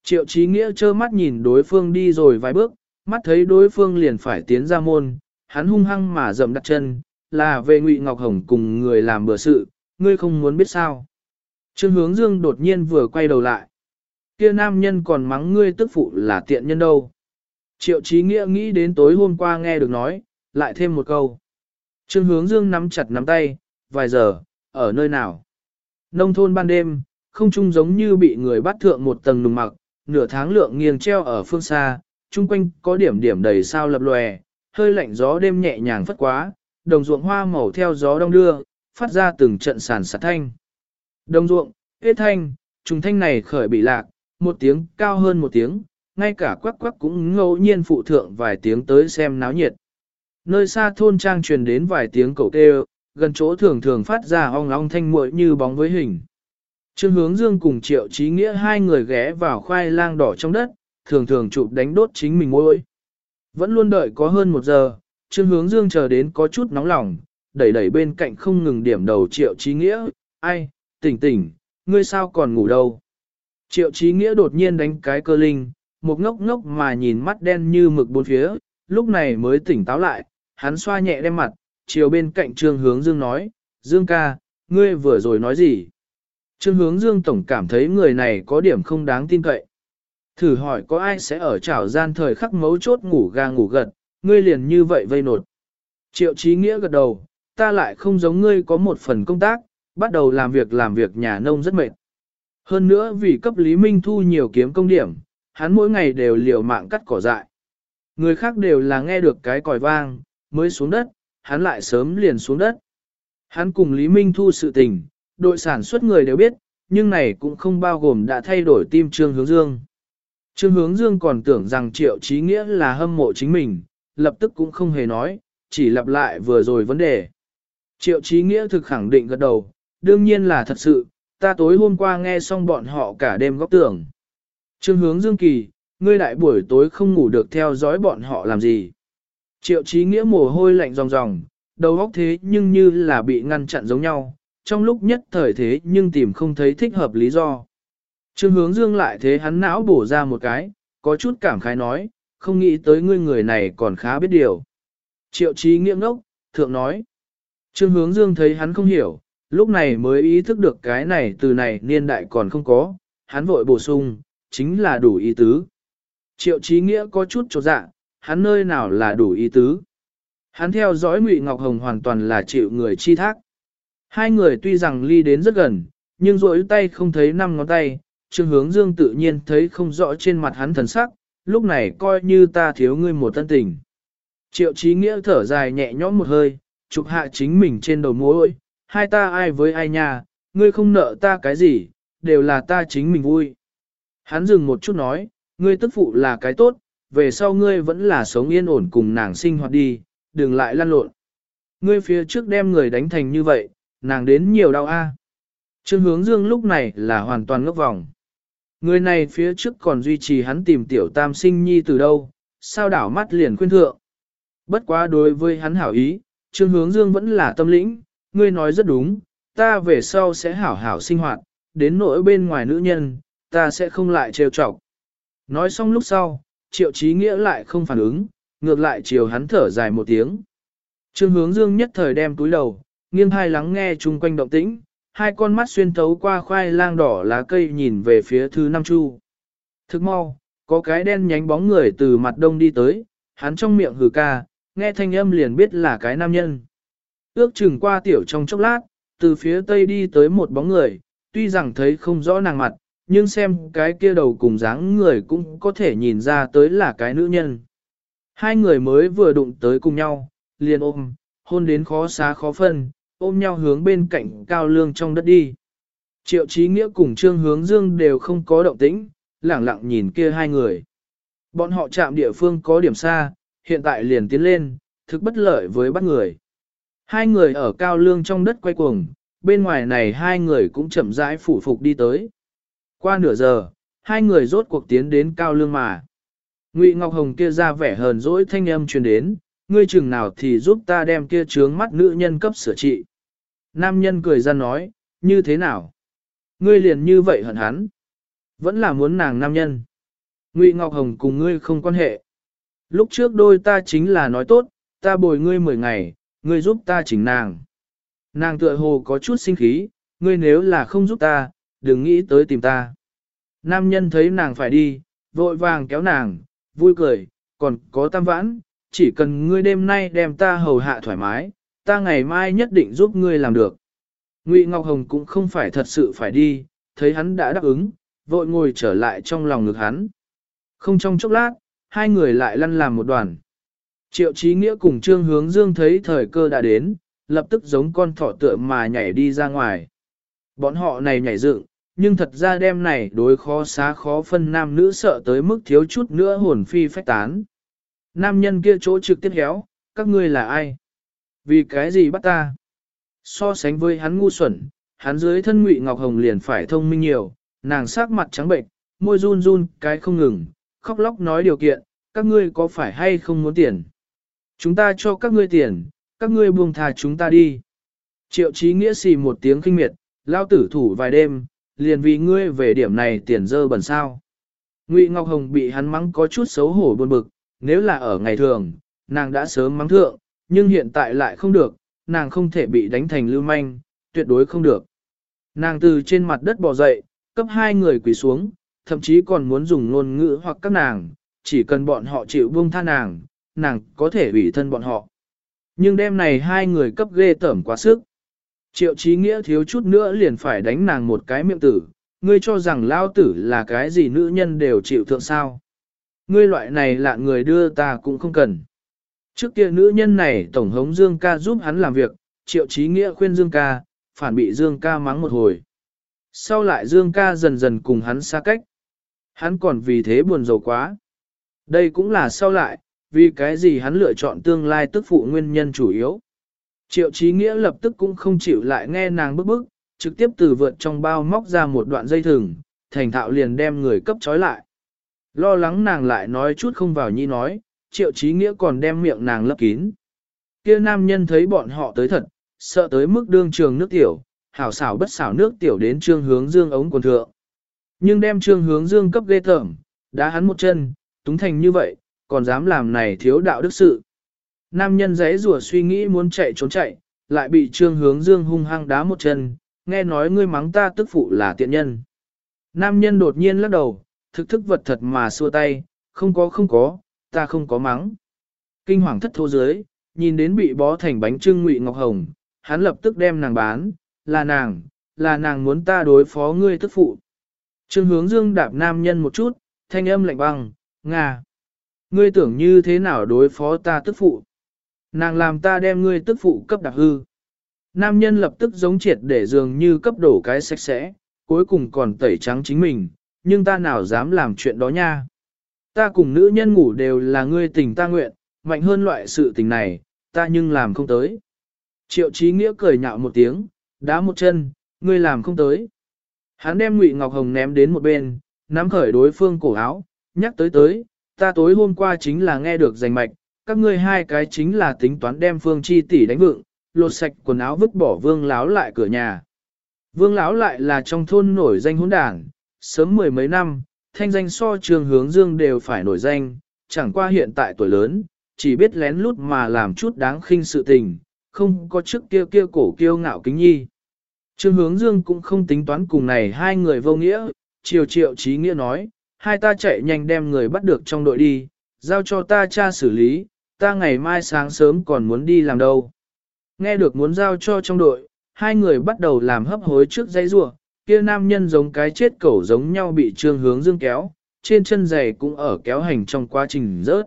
Speaker 1: Triệu Chí Nghĩa trơ mắt nhìn đối phương đi rồi vài bước, mắt thấy đối phương liền phải tiến ra môn, hắn hung hăng mà dậm đặt chân, là về Ngụy Ngọc Hồng cùng người làm bữa sự, ngươi không muốn biết sao. Trương hướng dương đột nhiên vừa quay đầu lại. Kia nam nhân còn mắng ngươi tức phụ là tiện nhân đâu. Triệu Chí Nghĩa nghĩ đến tối hôm qua nghe được nói, lại thêm một câu. Trương hướng dương nắm chặt nắm tay, vài giờ, ở nơi nào? Nông thôn ban đêm, không trung giống như bị người bắt thượng một tầng nùng mặc, nửa tháng lượng nghiêng treo ở phương xa, chung quanh có điểm điểm đầy sao lập lòe, hơi lạnh gió đêm nhẹ nhàng phất quá, đồng ruộng hoa màu theo gió đông đưa, phát ra từng trận sàn sạt thanh. Đồng ruộng, ế thanh, trùng thanh này khởi bị lạc, một tiếng cao hơn một tiếng, ngay cả quắc quắc cũng ngẫu nhiên phụ thượng vài tiếng tới xem náo nhiệt. Nơi xa thôn trang truyền đến vài tiếng cầu kêu, gần chỗ thường thường phát ra ong ong thanh muội như bóng với hình. Trương hướng dương cùng triệu trí nghĩa hai người ghé vào khoai lang đỏ trong đất, thường thường chụp đánh đốt chính mình môi. Vẫn luôn đợi có hơn một giờ, trương hướng dương chờ đến có chút nóng lòng, đẩy đẩy bên cạnh không ngừng điểm đầu triệu trí nghĩa, ai, tỉnh tỉnh, ngươi sao còn ngủ đâu. Triệu trí nghĩa đột nhiên đánh cái cơ linh, một ngốc ngốc mà nhìn mắt đen như mực bốn phía, lúc này mới tỉnh táo lại, hắn xoa nhẹ đem mặt, chiều bên cạnh Trương Hướng Dương nói, Dương ca, ngươi vừa rồi nói gì? Trương Hướng Dương tổng cảm thấy người này có điểm không đáng tin cậy. Thử hỏi có ai sẽ ở trảo gian thời khắc mấu chốt ngủ ga ngủ gật, ngươi liền như vậy vây nột. Triệu Chí Nghĩa gật đầu, ta lại không giống ngươi có một phần công tác, bắt đầu làm việc làm việc nhà nông rất mệt. Hơn nữa vì cấp Lý Minh Thu nhiều kiếm công điểm, hắn mỗi ngày đều liều mạng cắt cỏ dại. Người khác đều là nghe được cái còi vang, mới xuống đất, hắn lại sớm liền xuống đất. Hắn cùng Lý Minh Thu sự tình, đội sản xuất người đều biết, nhưng này cũng không bao gồm đã thay đổi tim Trương Hướng Dương. Trương Hướng Dương còn tưởng rằng Triệu Chí Nghĩa là hâm mộ chính mình, lập tức cũng không hề nói, chỉ lặp lại vừa rồi vấn đề. Triệu Chí Nghĩa thực khẳng định gật đầu, đương nhiên là thật sự, ta tối hôm qua nghe xong bọn họ cả đêm góc tưởng. Trương Hướng Dương kỳ, ngươi đại buổi tối không ngủ được theo dõi bọn họ làm gì. Triệu trí nghĩa mồ hôi lạnh ròng ròng, đầu óc thế nhưng như là bị ngăn chặn giống nhau, trong lúc nhất thời thế nhưng tìm không thấy thích hợp lý do. Trương hướng dương lại thế hắn não bổ ra một cái, có chút cảm khái nói, không nghĩ tới ngươi người này còn khá biết điều. Triệu trí nghĩa ngốc, thượng nói. Trương hướng dương thấy hắn không hiểu, lúc này mới ý thức được cái này từ này niên đại còn không có, hắn vội bổ sung, chính là đủ ý tứ. Triệu trí nghĩa có chút trột dạ, hắn nơi nào là đủ ý tứ. Hắn theo dõi Ngụy Ngọc Hồng hoàn toàn là chịu người chi thác. Hai người tuy rằng ly đến rất gần, nhưng rỗi tay không thấy năm ngón tay, Trương Hướng Dương tự nhiên thấy không rõ trên mặt hắn thần sắc, lúc này coi như ta thiếu ngươi một tân tình. Triệu Chí Nghĩa thở dài nhẹ nhõm một hơi, chụp hạ chính mình trên đầu mối, hai ta ai với ai nha, ngươi không nợ ta cái gì, đều là ta chính mình vui. Hắn dừng một chút nói, ngươi tức phụ là cái tốt, về sau ngươi vẫn là sống yên ổn cùng nàng sinh hoạt đi, đừng lại lăn lộn. Ngươi phía trước đem người đánh thành như vậy, nàng đến nhiều đau a. Trương hướng dương lúc này là hoàn toàn ngốc vòng. Người này phía trước còn duy trì hắn tìm tiểu tam sinh nhi từ đâu, sao đảo mắt liền khuyên thượng. Bất quá đối với hắn hảo ý, Trương hướng dương vẫn là tâm lĩnh, ngươi nói rất đúng, ta về sau sẽ hảo hảo sinh hoạt, đến nỗi bên ngoài nữ nhân, ta sẽ không lại trêu chọc. Nói xong lúc sau, triệu trí nghĩa lại không phản ứng, ngược lại chiều hắn thở dài một tiếng. Trương hướng dương nhất thời đem túi đầu, nghiêng hai lắng nghe chung quanh động tĩnh, hai con mắt xuyên thấu qua khoai lang đỏ lá cây nhìn về phía thứ năm chu. Thức mau, có cái đen nhánh bóng người từ mặt đông đi tới, hắn trong miệng hừ ca, nghe thanh âm liền biết là cái nam nhân. Ước chừng qua tiểu trong chốc lát, từ phía tây đi tới một bóng người, tuy rằng thấy không rõ nàng mặt, nhưng xem cái kia đầu cùng dáng người cũng có thể nhìn ra tới là cái nữ nhân. Hai người mới vừa đụng tới cùng nhau, liền ôm, hôn đến khó xá khó phân, ôm nhau hướng bên cạnh cao lương trong đất đi. Triệu trí nghĩa cùng trương hướng dương đều không có động tĩnh, lẳng lặng nhìn kia hai người. Bọn họ chạm địa phương có điểm xa, hiện tại liền tiến lên, thực bất lợi với bắt người. Hai người ở cao lương trong đất quay cuồng, bên ngoài này hai người cũng chậm rãi phủ phục đi tới. Qua nửa giờ, hai người rốt cuộc tiến đến cao lương mà. Ngụy Ngọc Hồng kia ra vẻ hờn dỗi thanh âm truyền đến, ngươi chừng nào thì giúp ta đem kia trướng mắt nữ nhân cấp sửa trị. Nam nhân cười ra nói, như thế nào? Ngươi liền như vậy hận hắn. Vẫn là muốn nàng nam nhân. Ngụy Ngọc Hồng cùng ngươi không quan hệ. Lúc trước đôi ta chính là nói tốt, ta bồi ngươi 10 ngày, ngươi giúp ta chỉnh nàng. Nàng tựa hồ có chút sinh khí, ngươi nếu là không giúp ta, đừng nghĩ tới tìm ta. Nam nhân thấy nàng phải đi, vội vàng kéo nàng, vui cười, còn có tam vãn, chỉ cần ngươi đêm nay đem ta hầu hạ thoải mái, ta ngày mai nhất định giúp ngươi làm được. Ngụy Ngọc Hồng cũng không phải thật sự phải đi, thấy hắn đã đáp ứng, vội ngồi trở lại trong lòng ngực hắn. Không trong chốc lát, hai người lại lăn làm một đoàn. Triệu Chí Nghĩa cùng Trương Hướng Dương thấy thời cơ đã đến, lập tức giống con thỏ tựa mà nhảy đi ra ngoài. Bọn họ này nhảy dựng, nhưng thật ra đêm này đối khó xá khó phân nam nữ sợ tới mức thiếu chút nữa hồn phi phách tán. Nam nhân kia chỗ trực tiếp héo, các ngươi là ai? Vì cái gì bắt ta? So sánh với hắn ngu xuẩn, hắn dưới thân ngụy Ngọc Hồng liền phải thông minh nhiều, nàng sắc mặt trắng bệnh, môi run run cái không ngừng, khóc lóc nói điều kiện, các ngươi có phải hay không muốn tiền? Chúng ta cho các ngươi tiền, các ngươi buông thà chúng ta đi. Triệu trí nghĩa xì một tiếng kinh miệt, lao tử thủ vài đêm, liền vì ngươi về điểm này tiền dơ bẩn sao. Ngụy Ngọc Hồng bị hắn mắng có chút xấu hổ buồn bực, nếu là ở ngày thường, nàng đã sớm mắng thượng, nhưng hiện tại lại không được, nàng không thể bị đánh thành lưu manh, tuyệt đối không được. Nàng từ trên mặt đất bò dậy, cấp hai người quỳ xuống, thậm chí còn muốn dùng ngôn ngữ hoặc các nàng, chỉ cần bọn họ chịu buông tha nàng, nàng có thể ủy thân bọn họ. Nhưng đêm này hai người cấp ghê tởm quá sức. Triệu trí nghĩa thiếu chút nữa liền phải đánh nàng một cái miệng tử, ngươi cho rằng lao tử là cái gì nữ nhân đều chịu thượng sao. Ngươi loại này lạ người đưa ta cũng không cần. Trước kia nữ nhân này tổng hống Dương ca giúp hắn làm việc, triệu trí nghĩa khuyên Dương ca, phản bị Dương ca mắng một hồi. Sau lại Dương ca dần dần cùng hắn xa cách. Hắn còn vì thế buồn rầu quá. Đây cũng là sau lại, vì cái gì hắn lựa chọn tương lai tức phụ nguyên nhân chủ yếu. Triệu Chí nghĩa lập tức cũng không chịu lại nghe nàng bức bức, trực tiếp từ vượt trong bao móc ra một đoạn dây thừng, thành thạo liền đem người cấp trói lại. Lo lắng nàng lại nói chút không vào nhi nói, triệu Chí nghĩa còn đem miệng nàng lấp kín. Kia nam nhân thấy bọn họ tới thật, sợ tới mức đương trường nước tiểu, hảo xảo bất xảo nước tiểu đến trương hướng dương ống quần thượng. Nhưng đem trương hướng dương cấp ghê tởm, đá hắn một chân, túng thành như vậy, còn dám làm này thiếu đạo đức sự. Nam nhân giấy rùa suy nghĩ muốn chạy trốn chạy, lại bị trương hướng dương hung hăng đá một chân, nghe nói ngươi mắng ta tức phụ là tiện nhân. Nam nhân đột nhiên lắc đầu, thực thức vật thật mà xua tay, không có không có, ta không có mắng. Kinh hoàng thất thô dưới, nhìn đến bị bó thành bánh trưng ngụy ngọc hồng, hắn lập tức đem nàng bán, là nàng, là nàng muốn ta đối phó ngươi tức phụ. Trương hướng dương đạp nam nhân một chút, thanh âm lạnh băng, ngà. Ngươi tưởng như thế nào đối phó ta tức phụ? Nàng làm ta đem ngươi tức phụ cấp đặc hư. Nam nhân lập tức giống triệt để dường như cấp đổ cái sạch sẽ, cuối cùng còn tẩy trắng chính mình, nhưng ta nào dám làm chuyện đó nha. Ta cùng nữ nhân ngủ đều là ngươi tình ta nguyện, mạnh hơn loại sự tình này, ta nhưng làm không tới. Triệu Chí Nghĩa cười nhạo một tiếng, đá một chân, ngươi làm không tới. Hắn đem Ngụy Ngọc Hồng ném đến một bên, nắm khởi đối phương cổ áo, nhắc tới tới, ta tối hôm qua chính là nghe được giành mạch, các ngươi hai cái chính là tính toán đem Phương Chi tỷ đánh vượng lột sạch quần áo vứt bỏ Vương Láo lại cửa nhà. Vương Láo lại là trong thôn nổi danh hỗn đảng, sớm mười mấy năm, thanh danh so trường hướng dương đều phải nổi danh, chẳng qua hiện tại tuổi lớn, chỉ biết lén lút mà làm chút đáng khinh sự tình, không có trước kia kia cổ kiêu ngạo kính nhi. Trương hướng dương cũng không tính toán cùng này hai người vô nghĩa, triều triệu trí nghĩa nói, hai ta chạy nhanh đem người bắt được trong đội đi, giao cho ta cha xử lý, ta ngày mai sáng sớm còn muốn đi làm đâu. Nghe được muốn giao cho trong đội, hai người bắt đầu làm hấp hối trước dây rua, kia nam nhân giống cái chết cẩu giống nhau bị trương hướng dương kéo, trên chân giày cũng ở kéo hành trong quá trình rớt.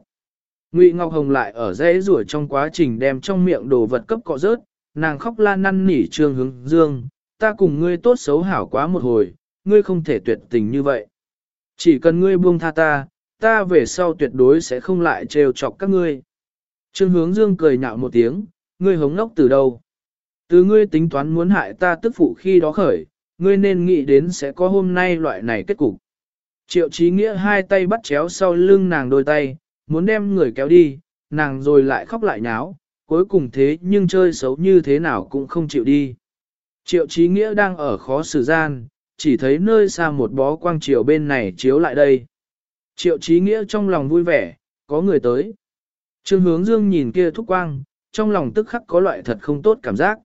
Speaker 1: Ngụy Ngọc Hồng lại ở dây rủa trong quá trình đem trong miệng đồ vật cấp cọ rớt, nàng khóc la năn nỉ trương hướng dương, ta cùng ngươi tốt xấu hảo quá một hồi, ngươi không thể tuyệt tình như vậy. Chỉ cần ngươi buông tha ta, ta về sau tuyệt đối sẽ không lại trêu chọc các ngươi. Trương hướng dương cười nhạo một tiếng, ngươi hống ngốc từ đâu? Từ ngươi tính toán muốn hại ta tức phụ khi đó khởi, ngươi nên nghĩ đến sẽ có hôm nay loại này kết cục. Triệu trí nghĩa hai tay bắt chéo sau lưng nàng đôi tay, muốn đem người kéo đi, nàng rồi lại khóc lại nháo, cuối cùng thế nhưng chơi xấu như thế nào cũng không chịu đi. Triệu trí nghĩa đang ở khó xử gian, chỉ thấy nơi xa một bó quang chiều bên này chiếu lại đây. Triệu trí nghĩa trong lòng vui vẻ, có người tới. Trương hướng dương nhìn kia thúc quang, trong lòng tức khắc có loại thật không tốt cảm giác.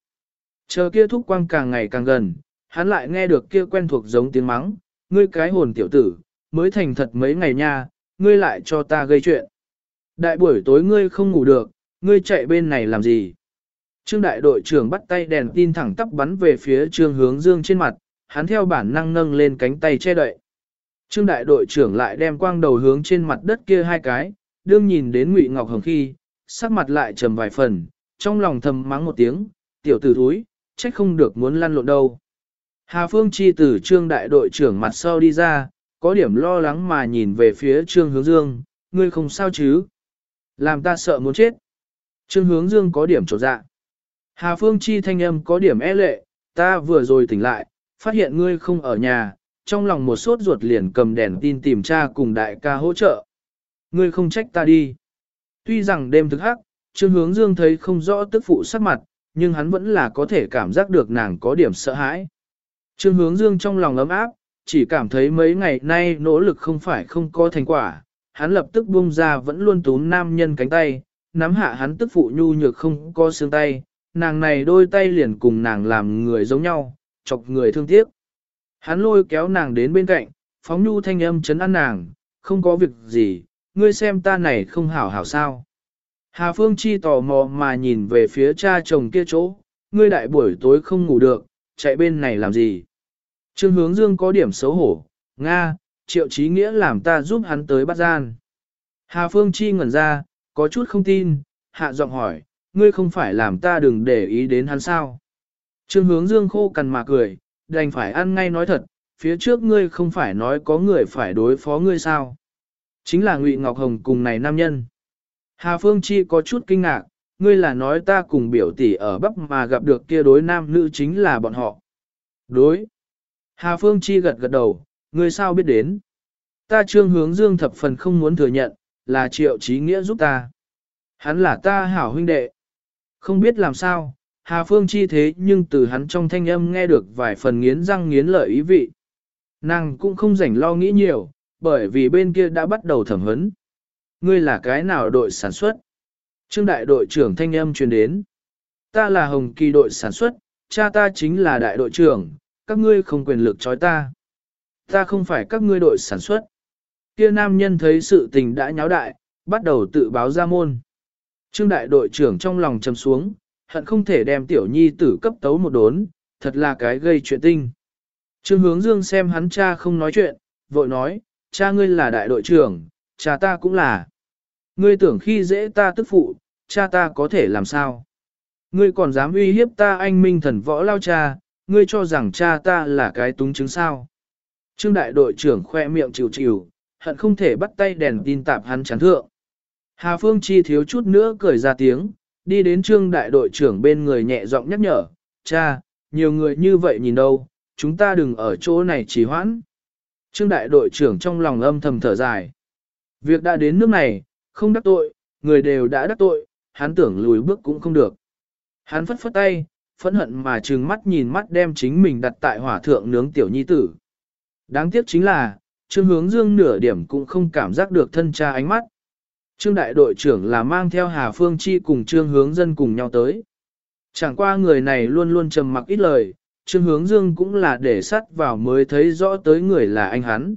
Speaker 1: Chờ kia thúc quang càng ngày càng gần, hắn lại nghe được kia quen thuộc giống tiếng mắng, ngươi cái hồn tiểu tử, mới thành thật mấy ngày nha, ngươi lại cho ta gây chuyện. Đại buổi tối ngươi không ngủ được, ngươi chạy bên này làm gì? Trương đại đội trưởng bắt tay đèn tin thẳng tắp bắn về phía trương hướng dương trên mặt, hắn theo bản năng nâng lên cánh tay che đậy. Trương đại đội trưởng lại đem quang đầu hướng trên mặt đất kia hai cái, đương nhìn đến Ngụy Ngọc Hồng khi, sắc mặt lại trầm vài phần, trong lòng thầm mắng một tiếng, tiểu tử thúi, trách không được muốn lăn lộn đâu. Hà Phương Chi từ trương đại đội trưởng mặt sau đi ra, có điểm lo lắng mà nhìn về phía trương hướng dương, ngươi không sao chứ? Làm ta sợ muốn chết. Trương hướng dương có điểm trột dạ. Hà Phương Chi thanh âm có điểm e lệ, ta vừa rồi tỉnh lại, phát hiện ngươi không ở nhà, trong lòng một sốt ruột liền cầm đèn tin tìm cha cùng đại ca hỗ trợ. Ngươi không trách ta đi. Tuy rằng đêm thức hắc, Trương Hướng Dương thấy không rõ tức phụ sắc mặt, nhưng hắn vẫn là có thể cảm giác được nàng có điểm sợ hãi. Trương Hướng Dương trong lòng ấm áp, chỉ cảm thấy mấy ngày nay nỗ lực không phải không có thành quả, hắn lập tức buông ra vẫn luôn túm nam nhân cánh tay, nắm hạ hắn tức phụ nhu nhược không có xương tay, nàng này đôi tay liền cùng nàng làm người giống nhau, chọc người thương tiếc. Hắn lôi kéo nàng đến bên cạnh, phóng nhu thanh âm chấn an nàng, không có việc gì, ngươi xem ta này không hảo hảo sao. Hà Phương Chi tò mò mà nhìn về phía cha chồng kia chỗ, ngươi đại buổi tối không ngủ được, chạy bên này làm gì. Trương hướng dương có điểm xấu hổ, Nga, triệu trí nghĩa làm ta giúp hắn tới bắt gian. Hà Phương Chi ngẩn ra, có chút không tin, hạ giọng hỏi, ngươi không phải làm ta đừng để ý đến hắn sao. Trương hướng dương khô cằn mà cười, đành phải ăn ngay nói thật, phía trước ngươi không phải nói có người phải đối phó ngươi sao. Chính là Ngụy Ngọc Hồng cùng này nam nhân. Hà Phương Chi có chút kinh ngạc, ngươi là nói ta cùng biểu tỷ ở Bắc mà gặp được kia đối nam nữ chính là bọn họ. Đối. Hà Phương Chi gật gật đầu, ngươi sao biết đến. Ta trương hướng dương thập phần không muốn thừa nhận, là triệu trí nghĩa giúp ta. Hắn là ta hảo huynh đệ. Không biết làm sao, Hà Phương chi thế nhưng từ hắn trong thanh âm nghe được vài phần nghiến răng nghiến lợi ý vị. Nàng cũng không rảnh lo nghĩ nhiều, bởi vì bên kia đã bắt đầu thẩm vấn. Ngươi là cái nào đội sản xuất? Trương đại đội trưởng thanh âm truyền đến. Ta là Hồng Kỳ đội sản xuất, cha ta chính là đại đội trưởng, các ngươi không quyền lực trói ta. Ta không phải các ngươi đội sản xuất. Kia nam nhân thấy sự tình đã nháo đại, bắt đầu tự báo ra môn. Trương đại đội trưởng trong lòng trầm xuống, hận không thể đem tiểu nhi tử cấp tấu một đốn, thật là cái gây chuyện tinh. Trương hướng dương xem hắn cha không nói chuyện, vội nói, cha ngươi là đại đội trưởng, cha ta cũng là. Ngươi tưởng khi dễ ta tức phụ, cha ta có thể làm sao? Ngươi còn dám uy hiếp ta anh minh thần võ lao cha, ngươi cho rằng cha ta là cái túng chứng sao? Trương đại đội trưởng khoe miệng chịu chịu, hận không thể bắt tay đèn tin tạp hắn chán thượng. Hà Phương Chi thiếu chút nữa cười ra tiếng, đi đến trương đại đội trưởng bên người nhẹ giọng nhắc nhở, cha, nhiều người như vậy nhìn đâu, chúng ta đừng ở chỗ này trì hoãn. Trương đại đội trưởng trong lòng âm thầm thở dài. Việc đã đến nước này, không đắc tội, người đều đã đắc tội, hắn tưởng lùi bước cũng không được. Hắn phất phất tay, phẫn hận mà trừng mắt nhìn mắt đem chính mình đặt tại hỏa thượng nướng tiểu nhi tử. Đáng tiếc chính là, Trương Hướng Dương nửa điểm cũng không cảm giác được thân cha ánh mắt. Trương đại đội trưởng là mang theo Hà Phương Chi cùng Trương hướng dân cùng nhau tới. Chẳng qua người này luôn luôn trầm mặc ít lời, Trương hướng dương cũng là để sắt vào mới thấy rõ tới người là anh hắn.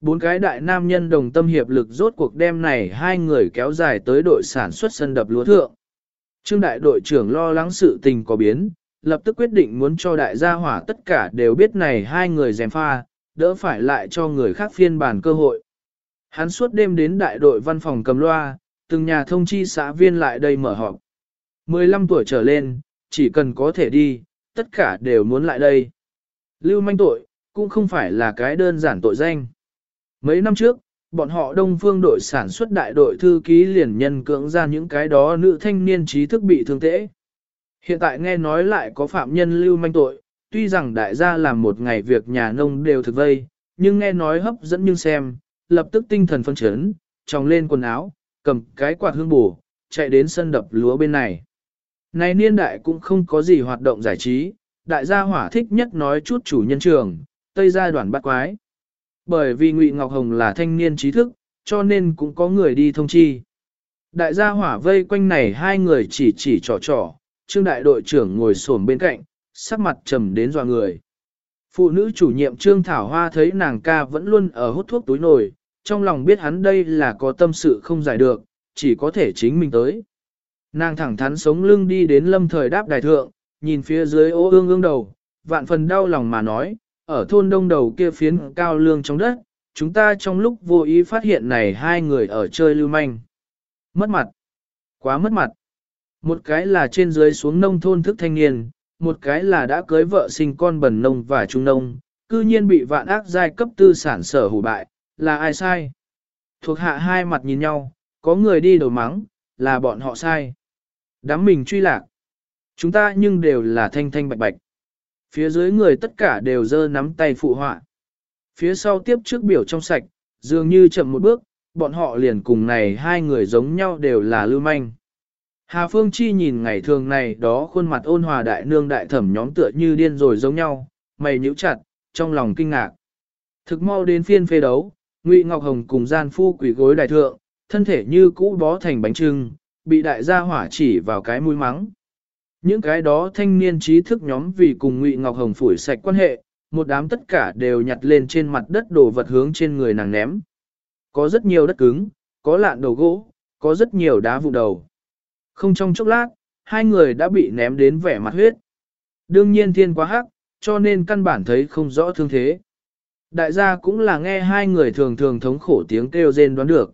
Speaker 1: Bốn cái đại nam nhân đồng tâm hiệp lực rốt cuộc đêm này hai người kéo dài tới đội sản xuất sân đập lúa thượng. Trương đại đội trưởng lo lắng sự tình có biến, lập tức quyết định muốn cho đại gia hỏa tất cả đều biết này hai người dèm pha, đỡ phải lại cho người khác phiên bản cơ hội. Hắn suốt đêm đến đại đội văn phòng cầm loa, từng nhà thông chi xã viên lại đây mở họp. 15 tuổi trở lên, chỉ cần có thể đi, tất cả đều muốn lại đây. Lưu manh tội, cũng không phải là cái đơn giản tội danh. Mấy năm trước, bọn họ đông phương đội sản xuất đại đội thư ký liền nhân cưỡng ra những cái đó nữ thanh niên trí thức bị thương tễ. Hiện tại nghe nói lại có phạm nhân lưu manh tội, tuy rằng đại gia làm một ngày việc nhà nông đều thực vây, nhưng nghe nói hấp dẫn nhưng xem, lập tức tinh thần phân chấn, tròng lên quần áo, cầm cái quạt hương bù, chạy đến sân đập lúa bên này. Này niên đại cũng không có gì hoạt động giải trí, đại gia hỏa thích nhất nói chút chủ nhân trường, tây gia đoàn bắt quái. Bởi vì Ngụy Ngọc Hồng là thanh niên trí thức, cho nên cũng có người đi thông chi. Đại gia hỏa vây quanh này hai người chỉ chỉ trò trò, trương đại đội trưởng ngồi xổm bên cạnh, sắc mặt trầm đến dò người. Phụ nữ chủ nhiệm Trương Thảo Hoa thấy nàng ca vẫn luôn ở hút thuốc túi nồi, trong lòng biết hắn đây là có tâm sự không giải được, chỉ có thể chính mình tới. Nàng thẳng thắn sống lưng đi đến lâm thời đáp đài thượng, nhìn phía dưới ô ương ương đầu, vạn phần đau lòng mà nói, ở thôn đông đầu kia phiến cao lương trong đất, chúng ta trong lúc vô ý phát hiện này hai người ở chơi lưu manh. Mất mặt. Quá mất mặt. Một cái là trên dưới xuống nông thôn thức thanh niên, một cái là đã cưới vợ sinh con bần nông và trung nông, cư nhiên bị vạn ác giai cấp tư sản sở hủ bại, là ai sai? Thuộc hạ hai mặt nhìn nhau, có người đi đầu mắng, là bọn họ sai. Đám mình truy lạc. Chúng ta nhưng đều là thanh thanh bạch bạch. Phía dưới người tất cả đều dơ nắm tay phụ họa. Phía sau tiếp trước biểu trong sạch, dường như chậm một bước, bọn họ liền cùng này hai người giống nhau đều là lưu manh. Hà Phương Chi nhìn ngày thường này đó khuôn mặt ôn hòa đại nương đại thẩm nhóm tựa như điên rồi giống nhau, mày nhíu chặt, trong lòng kinh ngạc. Thực mau đến phiên phê đấu, Ngụy Ngọc Hồng cùng gian phu quỷ gối đại thượng, thân thể như cũ bó thành bánh trưng, bị đại gia hỏa chỉ vào cái mũi mắng. Những cái đó thanh niên trí thức nhóm vì cùng Ngụy Ngọc Hồng phủi sạch quan hệ, một đám tất cả đều nhặt lên trên mặt đất đồ vật hướng trên người nàng ném. Có rất nhiều đất cứng, có lạn đầu gỗ, có rất nhiều đá vụ đầu. Không trong chốc lát, hai người đã bị ném đến vẻ mặt huyết. Đương nhiên thiên quá hắc, cho nên căn bản thấy không rõ thương thế. Đại gia cũng là nghe hai người thường thường thống khổ tiếng kêu rên đoán được.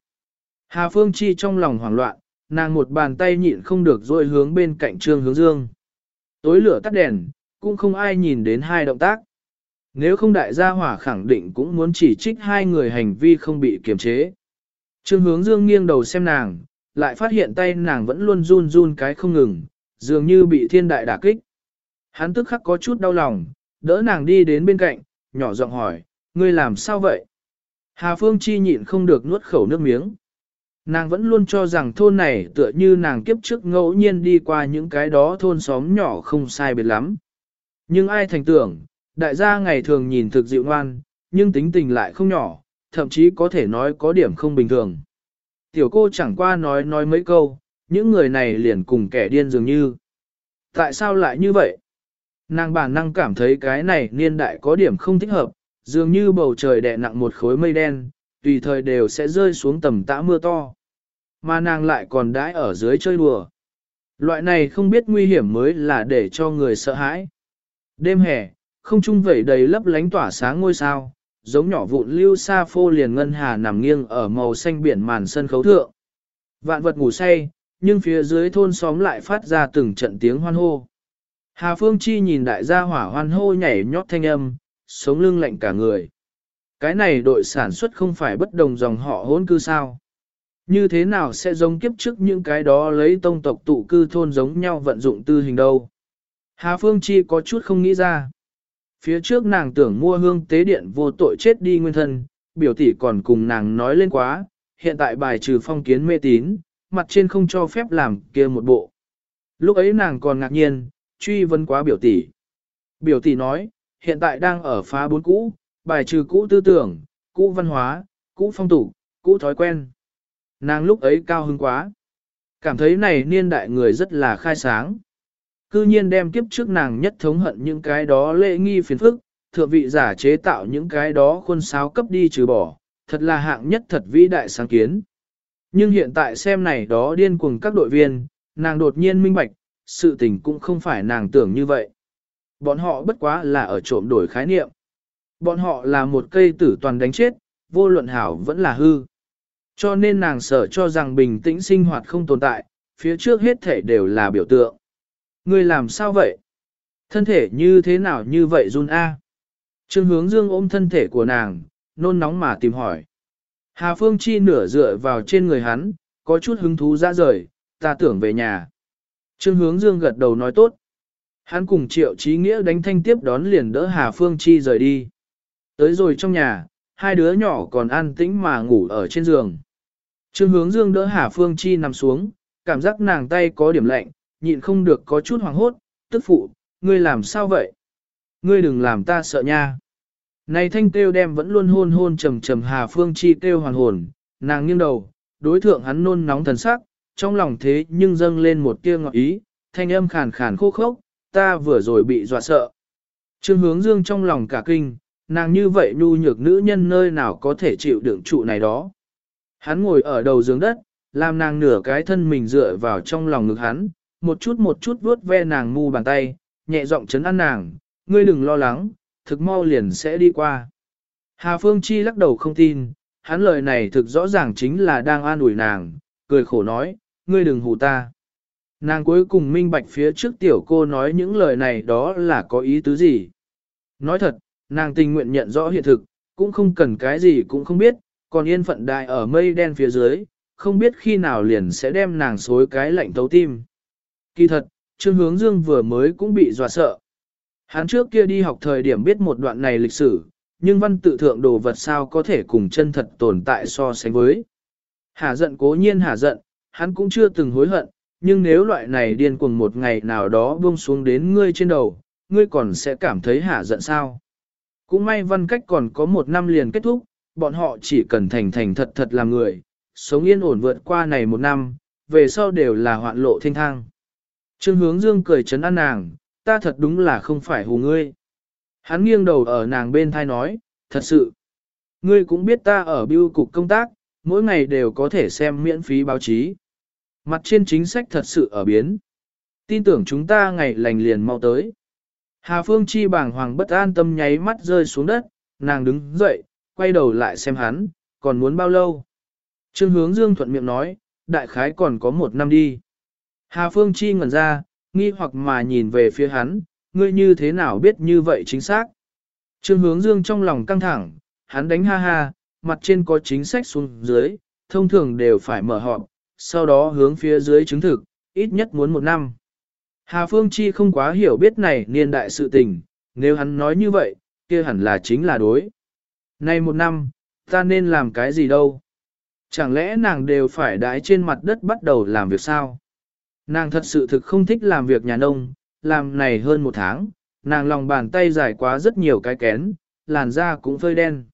Speaker 1: Hà Phương Chi trong lòng hoảng loạn, nàng một bàn tay nhịn không được rồi hướng bên cạnh trương hướng dương. Tối lửa tắt đèn, cũng không ai nhìn đến hai động tác. Nếu không đại gia hỏa khẳng định cũng muốn chỉ trích hai người hành vi không bị kiềm chế. Trương hướng dương nghiêng đầu xem nàng, lại phát hiện tay nàng vẫn luôn run run cái không ngừng, dường như bị thiên đại đả kích. Hắn tức khắc có chút đau lòng, đỡ nàng đi đến bên cạnh, nhỏ giọng hỏi, ngươi làm sao vậy? Hà Phương Chi nhịn không được nuốt khẩu nước miếng. Nàng vẫn luôn cho rằng thôn này tựa như nàng kiếp trước ngẫu nhiên đi qua những cái đó thôn xóm nhỏ không sai biệt lắm. Nhưng ai thành tưởng, đại gia ngày thường nhìn thực dịu ngoan, nhưng tính tình lại không nhỏ, thậm chí có thể nói có điểm không bình thường. Tiểu cô chẳng qua nói nói mấy câu, những người này liền cùng kẻ điên dường như. Tại sao lại như vậy? Nàng bản năng cảm thấy cái này niên đại có điểm không thích hợp, dường như bầu trời đè nặng một khối mây đen, tùy thời đều sẽ rơi xuống tầm tã mưa to. Mà nàng lại còn đãi ở dưới chơi đùa. Loại này không biết nguy hiểm mới là để cho người sợ hãi. Đêm hè, không trung vẩy đầy lấp lánh tỏa sáng ngôi sao, giống nhỏ vụn lưu sa phô liền ngân hà nằm nghiêng ở màu xanh biển màn sân khấu thượng. Vạn vật ngủ say, nhưng phía dưới thôn xóm lại phát ra từng trận tiếng hoan hô. Hà Phương Chi nhìn đại gia hỏa hoan hô nhảy nhót thanh âm, sống lưng lạnh cả người. Cái này đội sản xuất không phải bất đồng dòng họ hỗn cư sao. Như thế nào sẽ giống kiếp trước những cái đó lấy tông tộc tụ cư thôn giống nhau vận dụng tư hình đâu. Hà Phương Chi có chút không nghĩ ra. Phía trước nàng tưởng mua hương tế điện vô tội chết đi nguyên thân, biểu tỷ còn cùng nàng nói lên quá, hiện tại bài trừ phong kiến mê tín, mặt trên không cho phép làm kia một bộ. Lúc ấy nàng còn ngạc nhiên, truy vấn quá biểu tỷ. Biểu tỷ nói, hiện tại đang ở phá bốn cũ, bài trừ cũ tư tưởng, cũ văn hóa, cũ phong tục, cũ thói quen nàng lúc ấy cao hứng quá. Cảm thấy này niên đại người rất là khai sáng. Cư nhiên đem kiếp trước nàng nhất thống hận những cái đó lễ nghi phiền phức, thượng vị giả chế tạo những cái đó khuôn sáo cấp đi trừ bỏ, thật là hạng nhất thật vĩ đại sáng kiến. Nhưng hiện tại xem này đó điên cuồng các đội viên, nàng đột nhiên minh bạch, sự tình cũng không phải nàng tưởng như vậy. Bọn họ bất quá là ở trộm đổi khái niệm. Bọn họ là một cây tử toàn đánh chết, vô luận hảo vẫn là hư. Cho nên nàng sợ cho rằng bình tĩnh sinh hoạt không tồn tại, phía trước hết thể đều là biểu tượng. Ngươi làm sao vậy? Thân thể như thế nào như vậy run a? Trương hướng dương ôm thân thể của nàng, nôn nóng mà tìm hỏi. Hà Phương Chi nửa dựa vào trên người hắn, có chút hứng thú ra rời, ta tưởng về nhà. Trương hướng dương gật đầu nói tốt. Hắn cùng triệu trí nghĩa đánh thanh tiếp đón liền đỡ Hà Phương Chi rời đi. Tới rồi trong nhà, hai đứa nhỏ còn an tĩnh mà ngủ ở trên giường. Trương hướng dương đỡ Hà Phương Chi nằm xuống, cảm giác nàng tay có điểm lạnh, nhịn không được có chút hoàng hốt, tức phụ, ngươi làm sao vậy? Ngươi đừng làm ta sợ nha. Này thanh kêu đem vẫn luôn hôn hôn trầm trầm Hà Phương Chi kêu hoàn hồn, nàng nghiêng đầu, đối thượng hắn nôn nóng thần sắc, trong lòng thế nhưng dâng lên một tia ngọt ý, thanh âm khàn khàn khô khốc, ta vừa rồi bị dọa sợ. Trương hướng dương trong lòng cả kinh, nàng như vậy nhu nhược nữ nhân nơi nào có thể chịu đựng trụ này đó. Hắn ngồi ở đầu giường đất, làm nàng nửa cái thân mình dựa vào trong lòng ngực hắn, một chút một chút vuốt ve nàng mu bàn tay, nhẹ giọng chấn an nàng, ngươi đừng lo lắng, thực mau liền sẽ đi qua. Hà Phương Chi lắc đầu không tin, hắn lời này thực rõ ràng chính là đang an ủi nàng, cười khổ nói, ngươi đừng hù ta. Nàng cuối cùng minh bạch phía trước tiểu cô nói những lời này đó là có ý tứ gì. Nói thật, nàng tình nguyện nhận rõ hiện thực, cũng không cần cái gì cũng không biết, còn yên phận đại ở mây đen phía dưới, không biết khi nào liền sẽ đem nàng xối cái lạnh tấu tim. Kỳ thật, Trương Hướng Dương vừa mới cũng bị dọa sợ. Hắn trước kia đi học thời điểm biết một đoạn này lịch sử, nhưng văn tự thượng đồ vật sao có thể cùng chân thật tồn tại so sánh với. Hà giận cố nhiên hà giận, hắn cũng chưa từng hối hận, nhưng nếu loại này điên cuồng một ngày nào đó buông xuống đến ngươi trên đầu, ngươi còn sẽ cảm thấy hà giận sao. Cũng may văn cách còn có một năm liền kết thúc, bọn họ chỉ cần thành thành thật thật làm người, sống yên ổn vượt qua này một năm, về sau đều là hoạn lộ thanh thang. Trương hướng dương cười chấn an nàng, ta thật đúng là không phải hù ngươi. Hắn nghiêng đầu ở nàng bên thai nói, thật sự. Ngươi cũng biết ta ở biêu cục công tác, mỗi ngày đều có thể xem miễn phí báo chí. Mặt trên chính sách thật sự ở biến. Tin tưởng chúng ta ngày lành liền mau tới. Hà Phương Chi bàng hoàng bất an tâm nháy mắt rơi xuống đất, nàng đứng dậy, quay đầu lại xem hắn, còn muốn bao lâu. Trương hướng dương thuận miệng nói, đại khái còn có một năm đi. Hà Phương Chi ngẩn ra, nghi hoặc mà nhìn về phía hắn, ngươi như thế nào biết như vậy chính xác. Trương hướng dương trong lòng căng thẳng, hắn đánh ha ha, mặt trên có chính sách xuống dưới, thông thường đều phải mở họp, sau đó hướng phía dưới chứng thực, ít nhất muốn một năm. Hà Phương Chi không quá hiểu biết này niên đại sự tình, nếu hắn nói như vậy, kia hẳn là chính là đối. Nay một năm, ta nên làm cái gì đâu? Chẳng lẽ nàng đều phải đái trên mặt đất bắt đầu làm việc sao? Nàng thật sự thực không thích làm việc nhà nông, làm này hơn một tháng, nàng lòng bàn tay dài quá rất nhiều cái kén, làn da cũng phơi đen.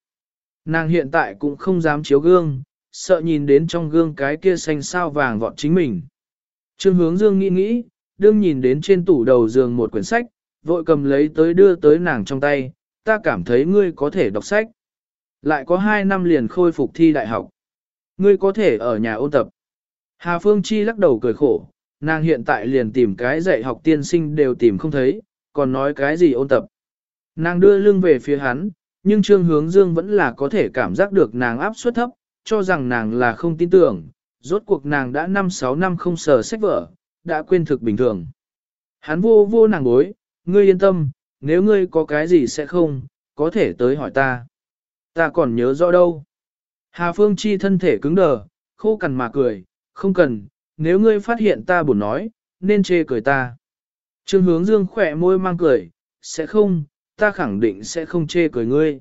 Speaker 1: Nàng hiện tại cũng không dám chiếu gương, sợ nhìn đến trong gương cái kia xanh sao vàng vọt chính mình. Trương hướng dương nghĩ nghĩ, đương nhìn đến trên tủ đầu giường một quyển sách, vội cầm lấy tới đưa tới nàng trong tay, ta cảm thấy ngươi có thể đọc sách. Lại có hai năm liền khôi phục thi đại học. Ngươi có thể ở nhà ôn tập. Hà Phương Chi lắc đầu cười khổ, nàng hiện tại liền tìm cái dạy học tiên sinh đều tìm không thấy, còn nói cái gì ôn tập. Nàng đưa lưng về phía hắn, nhưng Trương Hướng Dương vẫn là có thể cảm giác được nàng áp suất thấp, cho rằng nàng là không tin tưởng, rốt cuộc nàng đã 5-6 năm không sờ sách vở, đã quên thực bình thường. Hắn vô vô nàng bối, ngươi yên tâm, nếu ngươi có cái gì sẽ không, có thể tới hỏi ta. Ta còn nhớ rõ đâu. Hà Phương Chi thân thể cứng đờ, khô cằn mà cười, không cần, nếu ngươi phát hiện ta buồn nói, nên chê cười ta. Trương hướng dương khỏe môi mang cười, sẽ không, ta khẳng định sẽ không chê cười ngươi.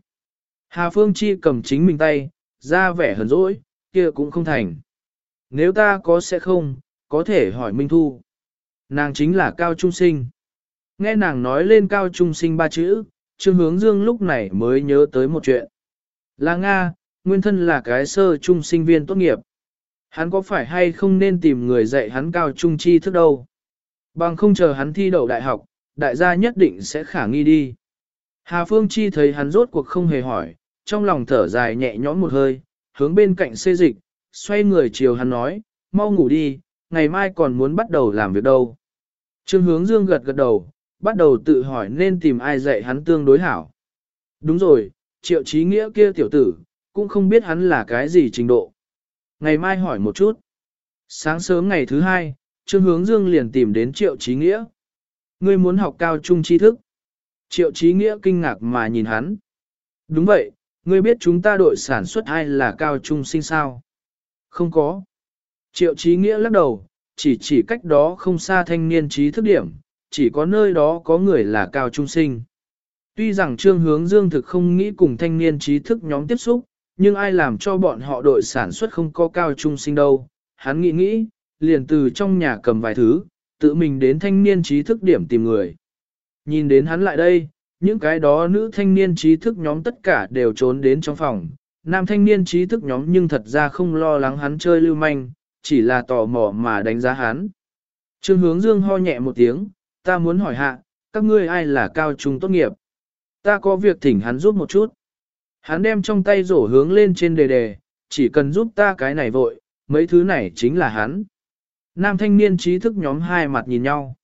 Speaker 1: Hà Phương Chi cầm chính mình tay, ra vẻ hờn dỗi, kia cũng không thành. Nếu ta có sẽ không, có thể hỏi Minh Thu. Nàng chính là Cao Trung Sinh. Nghe nàng nói lên Cao Trung Sinh ba chữ, Trương Hướng Dương lúc này mới nhớ tới một chuyện. Là Nga, nguyên thân là cái sơ trung sinh viên tốt nghiệp. Hắn có phải hay không nên tìm người dạy hắn cao trung chi thức đâu? Bằng không chờ hắn thi đậu đại học, đại gia nhất định sẽ khả nghi đi. Hà Phương Chi thấy hắn rốt cuộc không hề hỏi, trong lòng thở dài nhẹ nhõm một hơi, hướng bên cạnh xê dịch, xoay người chiều hắn nói, mau ngủ đi, ngày mai còn muốn bắt đầu làm việc đâu. Trương hướng dương gật gật đầu, bắt đầu tự hỏi nên tìm ai dạy hắn tương đối hảo. Đúng rồi, triệu trí nghĩa kia tiểu tử, cũng không biết hắn là cái gì trình độ. Ngày mai hỏi một chút. Sáng sớm ngày thứ hai, Trương Hướng Dương liền tìm đến Triệu Trí Nghĩa. Ngươi muốn học cao trung tri thức. Triệu Trí Nghĩa kinh ngạc mà nhìn hắn. Đúng vậy, ngươi biết chúng ta đội sản xuất ai là cao trung sinh sao? Không có. Triệu Trí Nghĩa lắc đầu, chỉ chỉ cách đó không xa thanh niên trí thức điểm, chỉ có nơi đó có người là cao trung sinh. Tuy rằng Trương Hướng Dương thực không nghĩ cùng thanh niên trí thức nhóm tiếp xúc, nhưng ai làm cho bọn họ đội sản xuất không có cao trung sinh đâu. Hắn nghĩ nghĩ, liền từ trong nhà cầm vài thứ, tự mình đến thanh niên trí thức điểm tìm người. Nhìn đến hắn lại đây, những cái đó nữ thanh niên trí thức nhóm tất cả đều trốn đến trong phòng. Nam thanh niên trí thức nhóm nhưng thật ra không lo lắng hắn chơi lưu manh, chỉ là tò mò mà đánh giá hắn. Trương hướng dương ho nhẹ một tiếng, ta muốn hỏi hạ, các ngươi ai là cao trung tốt nghiệp? Ta có việc thỉnh hắn giúp một chút. Hắn đem trong tay rổ hướng lên trên đề đề, chỉ cần giúp ta cái này vội, mấy thứ này chính là hắn. Nam thanh niên trí thức nhóm hai mặt nhìn nhau.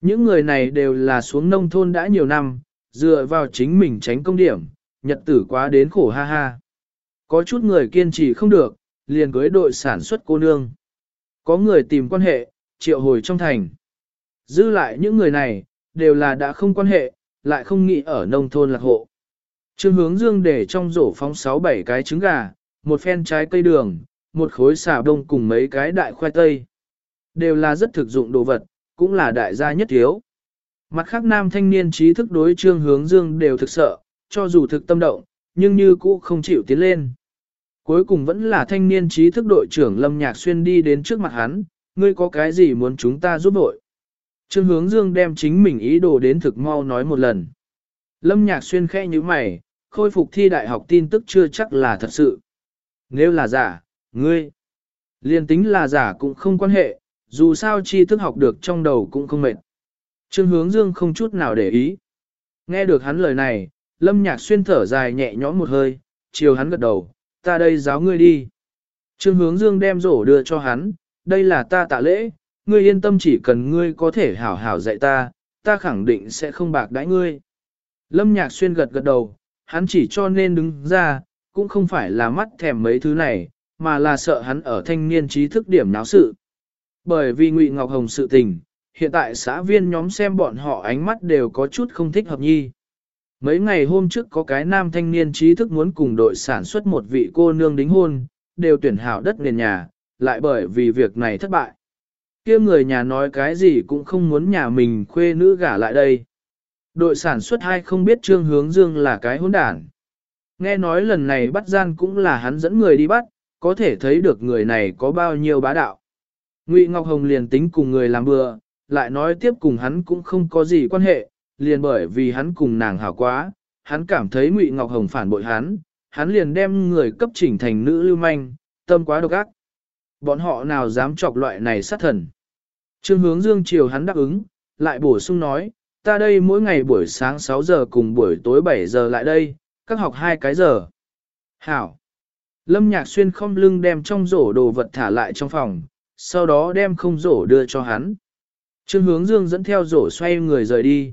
Speaker 1: Những người này đều là xuống nông thôn đã nhiều năm, dựa vào chính mình tránh công điểm, nhật tử quá đến khổ ha ha. Có chút người kiên trì không được, liền cưới đội sản xuất cô nương. Có người tìm quan hệ, triệu hồi trong thành. Dư lại những người này, đều là đã không quan hệ, lại không nghĩ ở nông thôn lạc hộ. Trương hướng dương để trong rổ phóng 6-7 cái trứng gà, một phen trái cây đường, một khối xà đông cùng mấy cái đại khoai tây. Đều là rất thực dụng đồ vật, cũng là đại gia nhất thiếu. Mặt khác nam thanh niên trí thức đối trương hướng dương đều thực sợ, cho dù thực tâm động, nhưng như cũ không chịu tiến lên. Cuối cùng vẫn là thanh niên trí thức đội trưởng Lâm Nhạc Xuyên đi đến trước mặt hắn, ngươi có cái gì muốn chúng ta giúp đội? Trương hướng dương đem chính mình ý đồ đến thực mau nói một lần. Lâm Nhạc Xuyên khẽ như mày, khôi phục thi đại học tin tức chưa chắc là thật sự. Nếu là giả, ngươi, liền tính là giả cũng không quan hệ, dù sao tri thức học được trong đầu cũng không mệt. Trương hướng dương không chút nào để ý. Nghe được hắn lời này, lâm nhạc xuyên thở dài nhẹ nhõm một hơi, chiều hắn gật đầu, ta đây giáo ngươi đi. Trương hướng dương đem rổ đưa cho hắn, đây là ta tạ lễ, ngươi yên tâm chỉ cần ngươi có thể hảo hảo dạy ta, ta khẳng định sẽ không bạc đãi ngươi. Lâm nhạc xuyên gật gật đầu, hắn chỉ cho nên đứng ra, cũng không phải là mắt thèm mấy thứ này, mà là sợ hắn ở thanh niên trí thức điểm náo sự. Bởi vì Ngụy Ngọc Hồng sự tình, hiện tại xã viên nhóm xem bọn họ ánh mắt đều có chút không thích hợp nhi. Mấy ngày hôm trước có cái nam thanh niên trí thức muốn cùng đội sản xuất một vị cô nương đính hôn, đều tuyển hảo đất nền nhà, lại bởi vì việc này thất bại kia người nhà nói cái gì cũng không muốn nhà mình khuê nữ gả lại đây. Đội sản xuất hay không biết Trương Hướng Dương là cái hỗn đản. Nghe nói lần này bắt gian cũng là hắn dẫn người đi bắt, có thể thấy được người này có bao nhiêu bá đạo. Ngụy Ngọc Hồng liền tính cùng người làm bừa, lại nói tiếp cùng hắn cũng không có gì quan hệ, liền bởi vì hắn cùng nàng hảo quá, hắn cảm thấy Ngụy Ngọc Hồng phản bội hắn, hắn liền đem người cấp chỉnh thành nữ lưu manh, tâm quá độc ác. Bọn họ nào dám chọc loại này sát thần. Trương hướng dương chiều hắn đáp ứng, lại bổ sung nói, ta đây mỗi ngày buổi sáng 6 giờ cùng buổi tối 7 giờ lại đây, các học hai cái giờ. Hảo. Lâm Nhạc Xuyên không lưng đem trong rổ đồ vật thả lại trong phòng, sau đó đem không rổ đưa cho hắn. Trương hướng dương dẫn theo rổ xoay người rời đi.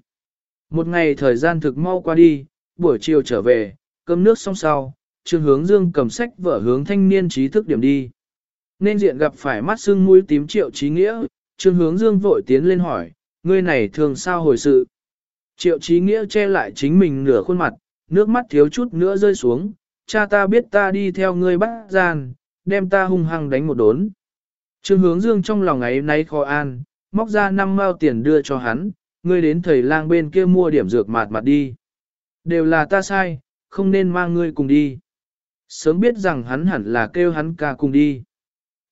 Speaker 1: Một ngày thời gian thực mau qua đi, buổi chiều trở về, cơm nước xong sau, Trương hướng dương cầm sách vở hướng thanh niên trí thức điểm đi. Nên diện gặp phải mắt sưng mũi tím triệu trí nghĩa, Trương hướng dương vội tiến lên hỏi, ngươi này thường sao hồi sự. Triệu trí nghĩa che lại chính mình nửa khuôn mặt, nước mắt thiếu chút nữa rơi xuống, cha ta biết ta đi theo ngươi bắt gian, đem ta hung hăng đánh một đốn. Trương hướng dương trong lòng ấy nay khó an, móc ra năm mao tiền đưa cho hắn, ngươi đến thầy lang bên kia mua điểm dược mạt mặt đi. Đều là ta sai, không nên mang ngươi cùng đi. Sớm biết rằng hắn hẳn là kêu hắn ca cùng đi.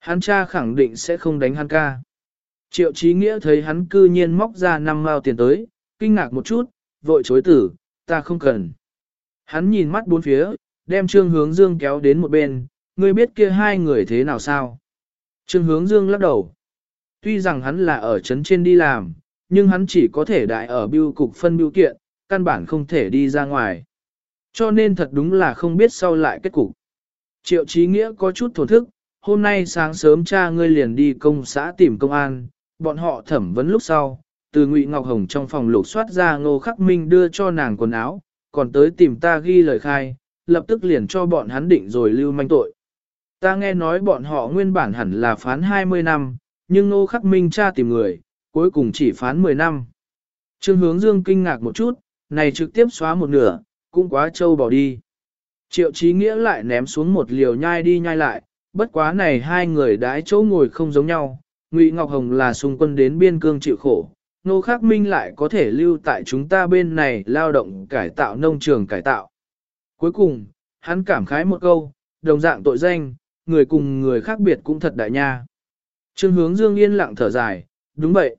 Speaker 1: Hắn cha khẳng định sẽ không đánh hắn ca. Triệu Chí nghĩa thấy hắn cư nhiên móc ra năm mao tiền tới, kinh ngạc một chút, vội chối tử, ta không cần. Hắn nhìn mắt bốn phía, đem trương hướng dương kéo đến một bên, ngươi biết kia hai người thế nào sao? Trương hướng dương lắc đầu. Tuy rằng hắn là ở trấn trên đi làm, nhưng hắn chỉ có thể đại ở biêu cục phân biêu kiện, căn bản không thể đi ra ngoài. Cho nên thật đúng là không biết sau lại kết cục. Triệu Chí Nghĩa có chút thổn thức, hôm nay sáng sớm cha ngươi liền đi công xã tìm công an, bọn họ thẩm vấn lúc sau, từ Ngụy Ngọc Hồng trong phòng lục soát ra Ngô Khắc Minh đưa cho nàng quần áo, còn tới tìm ta ghi lời khai, lập tức liền cho bọn hắn định rồi lưu manh tội. Ta nghe nói bọn họ nguyên bản hẳn là phán 20 năm, nhưng Ngô Khắc Minh cha tìm người, cuối cùng chỉ phán 10 năm. Trương Hướng Dương kinh ngạc một chút, này trực tiếp xóa một nửa, cũng quá trâu bỏ đi. Triệu Chí Nghĩa lại ném xuống một liều nhai đi nhai lại, bất quá này hai người đãi chỗ ngồi không giống nhau, Ngụy Ngọc Hồng là xung quân đến biên cương chịu khổ, Nô Khắc Minh lại có thể lưu tại chúng ta bên này lao động cải tạo nông trường cải tạo. Cuối cùng, hắn cảm khái một câu, đồng dạng tội danh, người cùng người khác biệt cũng thật đại nha. Trương hướng dương yên lặng thở dài, đúng vậy.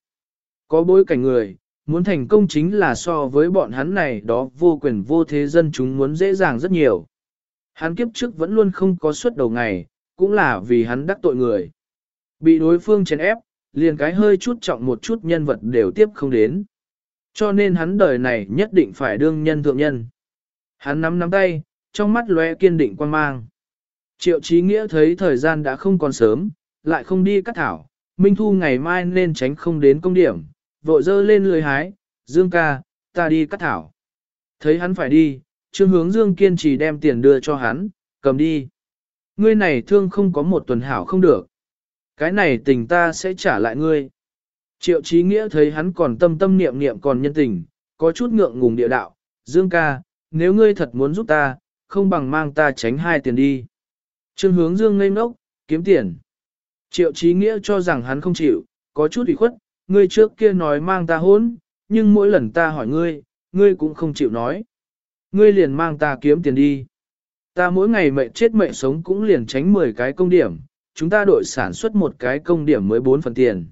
Speaker 1: Có bối cảnh người, muốn thành công chính là so với bọn hắn này đó vô quyền vô thế dân chúng muốn dễ dàng rất nhiều. Hắn kiếp trước vẫn luôn không có suất đầu ngày, cũng là vì hắn đắc tội người. Bị đối phương chèn ép, liền cái hơi chút trọng một chút nhân vật đều tiếp không đến. Cho nên hắn đời này nhất định phải đương nhân thượng nhân. Hắn nắm nắm tay, trong mắt lóe kiên định quan mang. Triệu Chí Nghĩa thấy thời gian đã không còn sớm, lại không đi cắt thảo, Minh Thu ngày mai nên tránh không đến công điểm, vội dơ lên lười hái, Dương ca, ta đi cắt thảo. Thấy hắn phải đi, Trương Hướng Dương kiên trì đem tiền đưa cho hắn, cầm đi. Ngươi này thương không có một tuần hảo không được. Cái này tình ta sẽ trả lại ngươi. Triệu Chí Nghĩa thấy hắn còn tâm tâm niệm niệm còn nhân tình, có chút ngượng ngùng địa đạo, Dương ca, nếu ngươi thật muốn giúp ta, không bằng mang ta tránh hai tiền đi. Trương hướng Dương ngây ngốc, kiếm tiền. Triệu Chí Nghĩa cho rằng hắn không chịu, có chút ủy khuất, ngươi trước kia nói mang ta hốn, nhưng mỗi lần ta hỏi ngươi, ngươi cũng không chịu nói. Ngươi liền mang ta kiếm tiền đi. Ta mỗi ngày mệnh chết mệnh sống cũng liền tránh 10 cái công điểm, chúng ta đội sản xuất một cái công điểm mới 4 phần tiền.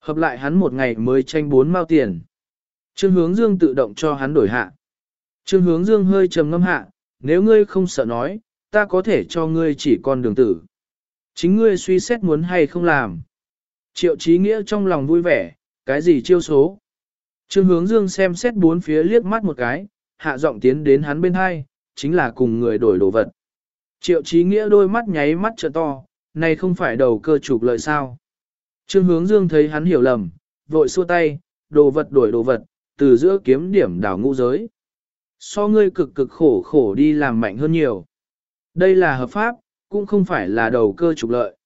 Speaker 1: Hợp lại hắn một ngày mới tranh 4 mao tiền. Trương hướng dương tự động cho hắn đổi hạ. Trương hướng dương hơi trầm ngâm hạ, nếu ngươi không sợ nói, ta có thể cho ngươi chỉ con đường tử. Chính ngươi suy xét muốn hay không làm. Triệu trí nghĩa trong lòng vui vẻ, cái gì chiêu số. Trương hướng dương xem xét bốn phía liếc mắt một cái, hạ giọng tiến đến hắn bên hai, chính là cùng người đổi đồ vật. Triệu trí nghĩa đôi mắt nháy mắt trợ to, này không phải đầu cơ trục lợi sao. Trương hướng dương thấy hắn hiểu lầm, vội xua tay, đồ vật đổi đồ vật, từ giữa kiếm điểm đảo ngũ giới. So ngươi cực cực khổ khổ đi làm mạnh hơn nhiều. Đây là hợp pháp, cũng không phải là đầu cơ trục lợi.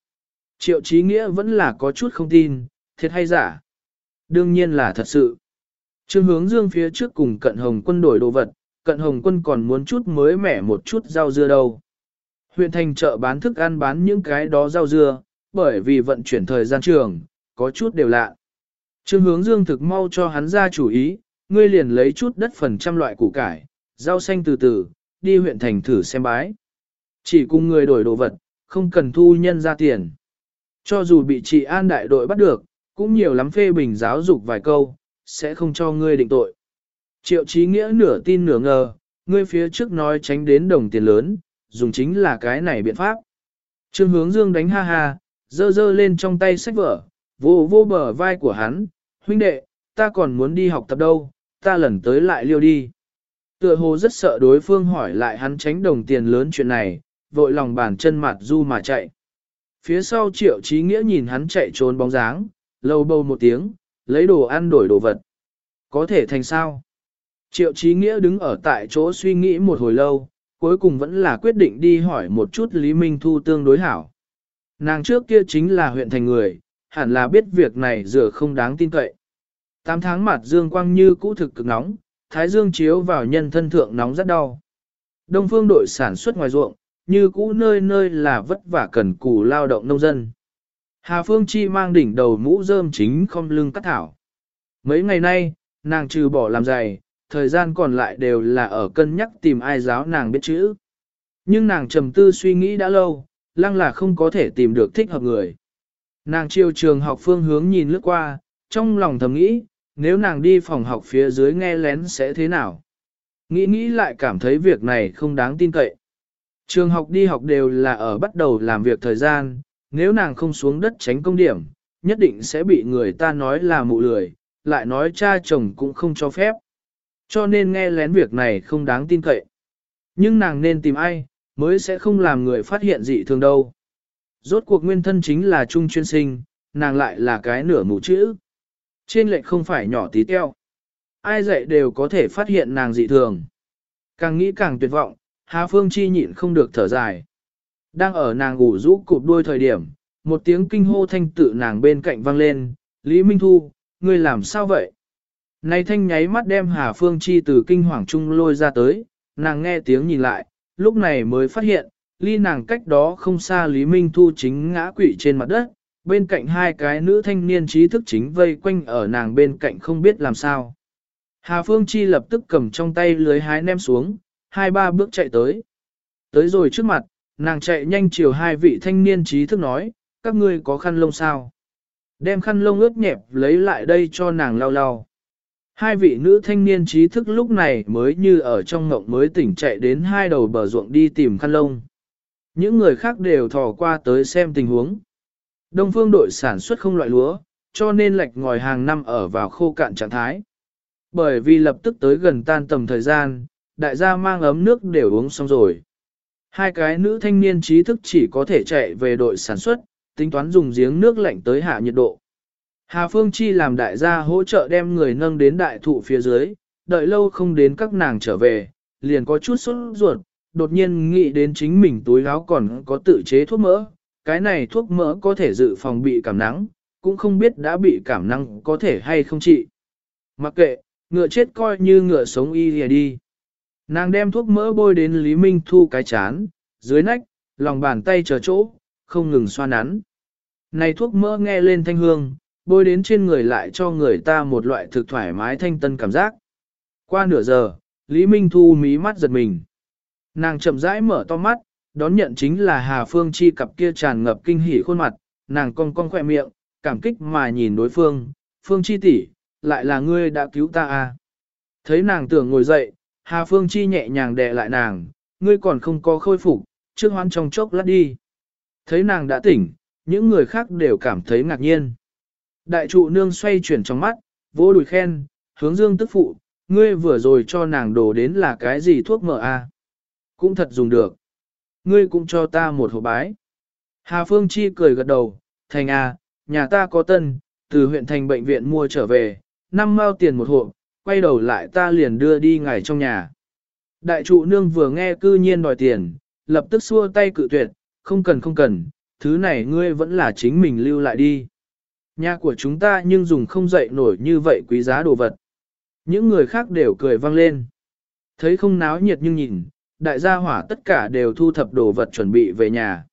Speaker 1: Triệu Chí Nghĩa vẫn là có chút không tin, thiệt hay giả. Đương nhiên là thật sự. Trương hướng dương phía trước cùng cận hồng quân đổi đồ vật, cận hồng quân còn muốn chút mới mẻ một chút rau dưa đâu. Huyện thành chợ bán thức ăn bán những cái đó rau dưa, bởi vì vận chuyển thời gian trường, có chút đều lạ. Trương hướng dương thực mau cho hắn ra chủ ý, ngươi liền lấy chút đất phần trăm loại củ cải, rau xanh từ từ, đi huyện thành thử xem bái. Chỉ cùng người đổi đồ vật, không cần thu nhân ra tiền. Cho dù bị trị an đại đội bắt được, cũng nhiều lắm phê bình giáo dục vài câu, sẽ không cho ngươi định tội. Triệu trí nghĩa nửa tin nửa ngờ, ngươi phía trước nói tránh đến đồng tiền lớn, dùng chính là cái này biện pháp. Trương hướng dương đánh ha ha, dơ dơ lên trong tay sách vở, vô vô bờ vai của hắn, huynh đệ, ta còn muốn đi học tập đâu, ta lần tới lại liêu đi. Tựa hồ rất sợ đối phương hỏi lại hắn tránh đồng tiền lớn chuyện này, vội lòng bàn chân mặt du mà chạy. Phía sau triệu trí nghĩa nhìn hắn chạy trốn bóng dáng, lâu bầu một tiếng, lấy đồ ăn đổi đồ vật. Có thể thành sao? Triệu Chí nghĩa đứng ở tại chỗ suy nghĩ một hồi lâu, cuối cùng vẫn là quyết định đi hỏi một chút Lý Minh Thu tương đối hảo. Nàng trước kia chính là huyện thành người, hẳn là biết việc này dựa không đáng tin cậy. Tám tháng mặt dương quang như cũ thực cực nóng, thái dương chiếu vào nhân thân thượng nóng rất đau. Đông phương đội sản xuất ngoài ruộng, như cũ nơi nơi là vất vả cần cù lao động nông dân. Hà Phương Chi mang đỉnh đầu mũ rơm chính không lưng cắt thảo. Mấy ngày nay, nàng trừ bỏ làm giày, thời gian còn lại đều là ở cân nhắc tìm ai giáo nàng biết chữ. Nhưng nàng trầm tư suy nghĩ đã lâu, lăng là không có thể tìm được thích hợp người. Nàng chiều trường học phương hướng nhìn lướt qua, trong lòng thầm nghĩ, nếu nàng đi phòng học phía dưới nghe lén sẽ thế nào? Nghĩ nghĩ lại cảm thấy việc này không đáng tin cậy. Trường học đi học đều là ở bắt đầu làm việc thời gian, nếu nàng không xuống đất tránh công điểm, nhất định sẽ bị người ta nói là mụ lười, lại nói cha chồng cũng không cho phép. Cho nên nghe lén việc này không đáng tin cậy. Nhưng nàng nên tìm ai, mới sẽ không làm người phát hiện dị thường đâu. Rốt cuộc nguyên thân chính là trung chuyên sinh, nàng lại là cái nửa mù chữ. Trên lệnh không phải nhỏ tí teo. Ai dạy đều có thể phát hiện nàng dị thường. Càng nghĩ càng tuyệt vọng, Hà Phương Chi nhịn không được thở dài. Đang ở nàng ngủ rũ cụp đuôi thời điểm, một tiếng kinh hô thanh tự nàng bên cạnh vang lên, Lý Minh Thu, ngươi làm sao vậy? Này thanh nháy mắt đem Hà Phương Chi từ kinh hoàng trung lôi ra tới, nàng nghe tiếng nhìn lại, lúc này mới phát hiện, ly nàng cách đó không xa Lý Minh Thu chính ngã quỵ trên mặt đất, bên cạnh hai cái nữ thanh niên trí thức chính vây quanh ở nàng bên cạnh không biết làm sao. Hà Phương Chi lập tức cầm trong tay lưới hái ném xuống, hai ba bước chạy tới. Tới rồi trước mặt, nàng chạy nhanh chiều hai vị thanh niên trí thức nói, các ngươi có khăn lông sao? Đem khăn lông ướt nhẹp lấy lại đây cho nàng lau lau. Hai vị nữ thanh niên trí thức lúc này mới như ở trong ngộng mới tỉnh chạy đến hai đầu bờ ruộng đi tìm khăn lông. Những người khác đều thò qua tới xem tình huống. Đông phương đội sản xuất không loại lúa, cho nên lệch ngòi hàng năm ở vào khô cạn trạng thái. Bởi vì lập tức tới gần tan tầm thời gian, đại gia mang ấm nước đều uống xong rồi. Hai cái nữ thanh niên trí thức chỉ có thể chạy về đội sản xuất, tính toán dùng giếng nước lạnh tới hạ nhiệt độ. Hà Phương Chi làm đại gia hỗ trợ đem người nâng đến đại thụ phía dưới, đợi lâu không đến các nàng trở về, liền có chút sốt ruột, đột nhiên nghĩ đến chính mình túi áo còn có tự chế thuốc mỡ, cái này thuốc mỡ có thể dự phòng bị cảm nắng, cũng không biết đã bị cảm nắng có thể hay không trị. Mặc kệ, ngựa chết coi như ngựa sống y lìa đi. Nàng đem thuốc mỡ bôi đến Lý Minh Thu cái chán, dưới nách, lòng bàn tay chờ chỗ, không ngừng xoa nắn. Này thuốc mỡ nghe lên thanh hương, bôi đến trên người lại cho người ta một loại thực thoải mái thanh tân cảm giác. Qua nửa giờ, Lý Minh Thu mí mắt giật mình. Nàng chậm rãi mở to mắt, đón nhận chính là Hà Phương Chi cặp kia tràn ngập kinh hỉ khuôn mặt, nàng cong cong khỏe miệng, cảm kích mà nhìn đối phương, Phương Chi tỷ, lại là ngươi đã cứu ta à. Thấy nàng tưởng ngồi dậy, Hà Phương Chi nhẹ nhàng đè lại nàng, ngươi còn không có khôi phục, trước hoán trong chốc lát đi. Thấy nàng đã tỉnh, những người khác đều cảm thấy ngạc nhiên. Đại trụ nương xoay chuyển trong mắt, vỗ đùi khen, hướng dương tức phụ, ngươi vừa rồi cho nàng đổ đến là cái gì thuốc mỡ à? Cũng thật dùng được. Ngươi cũng cho ta một hộp bái. Hà Phương Chi cười gật đầu, thành à, nhà ta có tân, từ huyện thành bệnh viện mua trở về, năm mao tiền một hộp, quay đầu lại ta liền đưa đi ngài trong nhà. Đại trụ nương vừa nghe cư nhiên đòi tiền, lập tức xua tay cự tuyệt, không cần không cần, thứ này ngươi vẫn là chính mình lưu lại đi. Nhà của chúng ta nhưng dùng không dậy nổi như vậy quý giá đồ vật. Những người khác đều cười vang lên. Thấy không náo nhiệt nhưng nhìn, đại gia hỏa tất cả đều thu thập đồ vật chuẩn bị về nhà.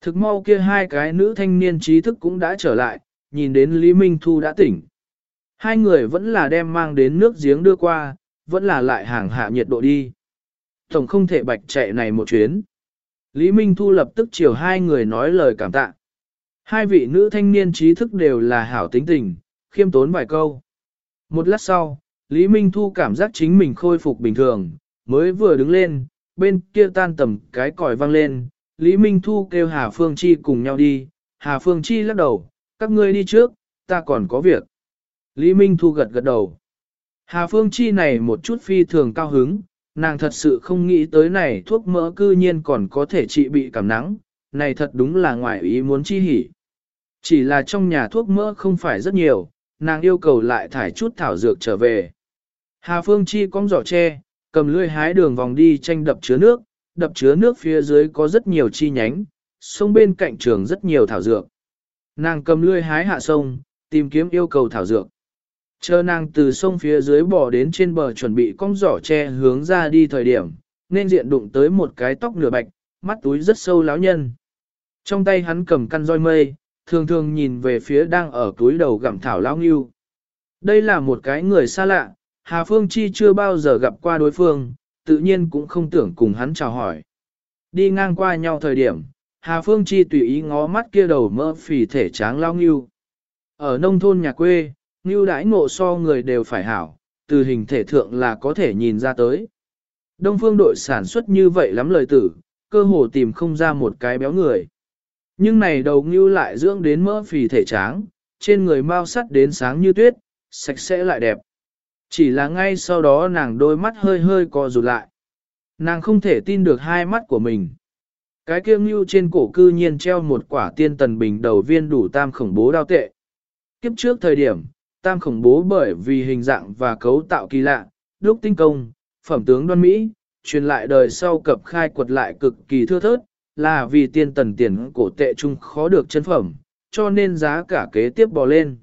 Speaker 1: Thực mau kia hai cái nữ thanh niên trí thức cũng đã trở lại, nhìn đến Lý Minh Thu đã tỉnh. Hai người vẫn là đem mang đến nước giếng đưa qua, vẫn là lại hàng hạ nhiệt độ đi. Tổng không thể bạch chạy này một chuyến. Lý Minh Thu lập tức chiều hai người nói lời cảm tạ. Hai vị nữ thanh niên trí thức đều là hảo tính tình, khiêm tốn vài câu. Một lát sau, Lý Minh Thu cảm giác chính mình khôi phục bình thường, mới vừa đứng lên, bên kia tan tầm cái còi vang lên, Lý Minh Thu kêu Hà Phương Chi cùng nhau đi, Hà Phương Chi lắc đầu, các ngươi đi trước, ta còn có việc. Lý Minh Thu gật gật đầu. Hà Phương Chi này một chút phi thường cao hứng, nàng thật sự không nghĩ tới này thuốc mỡ cư nhiên còn có thể trị bị cảm nắng, này thật đúng là ngoài ý muốn chi hỉ. Chỉ là trong nhà thuốc mỡ không phải rất nhiều, nàng yêu cầu lại thải chút thảo dược trở về. Hà Phương Chi cong giỏ tre, cầm lưỡi hái đường vòng đi tranh đập chứa nước, đập chứa nước phía dưới có rất nhiều chi nhánh, sông bên cạnh trường rất nhiều thảo dược. Nàng cầm lưỡi hái hạ sông, tìm kiếm yêu cầu thảo dược. Chờ nàng từ sông phía dưới bỏ đến trên bờ chuẩn bị cong giỏ tre hướng ra đi thời điểm, nên diện đụng tới một cái tóc nửa bạch, mắt túi rất sâu láo nhân. Trong tay hắn cầm căn roi mây, thường thường nhìn về phía đang ở túi đầu gặm thảo lão nghiêu. Đây là một cái người xa lạ, Hà Phương Chi chưa bao giờ gặp qua đối phương, tự nhiên cũng không tưởng cùng hắn chào hỏi. Đi ngang qua nhau thời điểm, Hà Phương Chi tùy ý ngó mắt kia đầu mỡ phì thể tráng lao nghiêu. Ở nông thôn nhà quê, nghiêu đãi ngộ so người đều phải hảo, từ hình thể thượng là có thể nhìn ra tới. Đông phương đội sản xuất như vậy lắm lời tử, cơ hồ tìm không ra một cái béo người. Nhưng này đầu ngưu lại dưỡng đến mỡ phì thể tráng, trên người mau sắt đến sáng như tuyết, sạch sẽ lại đẹp. Chỉ là ngay sau đó nàng đôi mắt hơi hơi co rụt lại. Nàng không thể tin được hai mắt của mình. Cái kia ngưu trên cổ cư nhiên treo một quả tiên tần bình đầu viên đủ tam khổng bố đao tệ. Kiếp trước thời điểm, tam khổng bố bởi vì hình dạng và cấu tạo kỳ lạ, lúc tinh công, phẩm tướng đoan mỹ, truyền lại đời sau cập khai quật lại cực kỳ thưa thớt, là vì tiên tần tiền cổ tệ trung khó được chân phẩm, cho nên giá cả kế tiếp bò lên.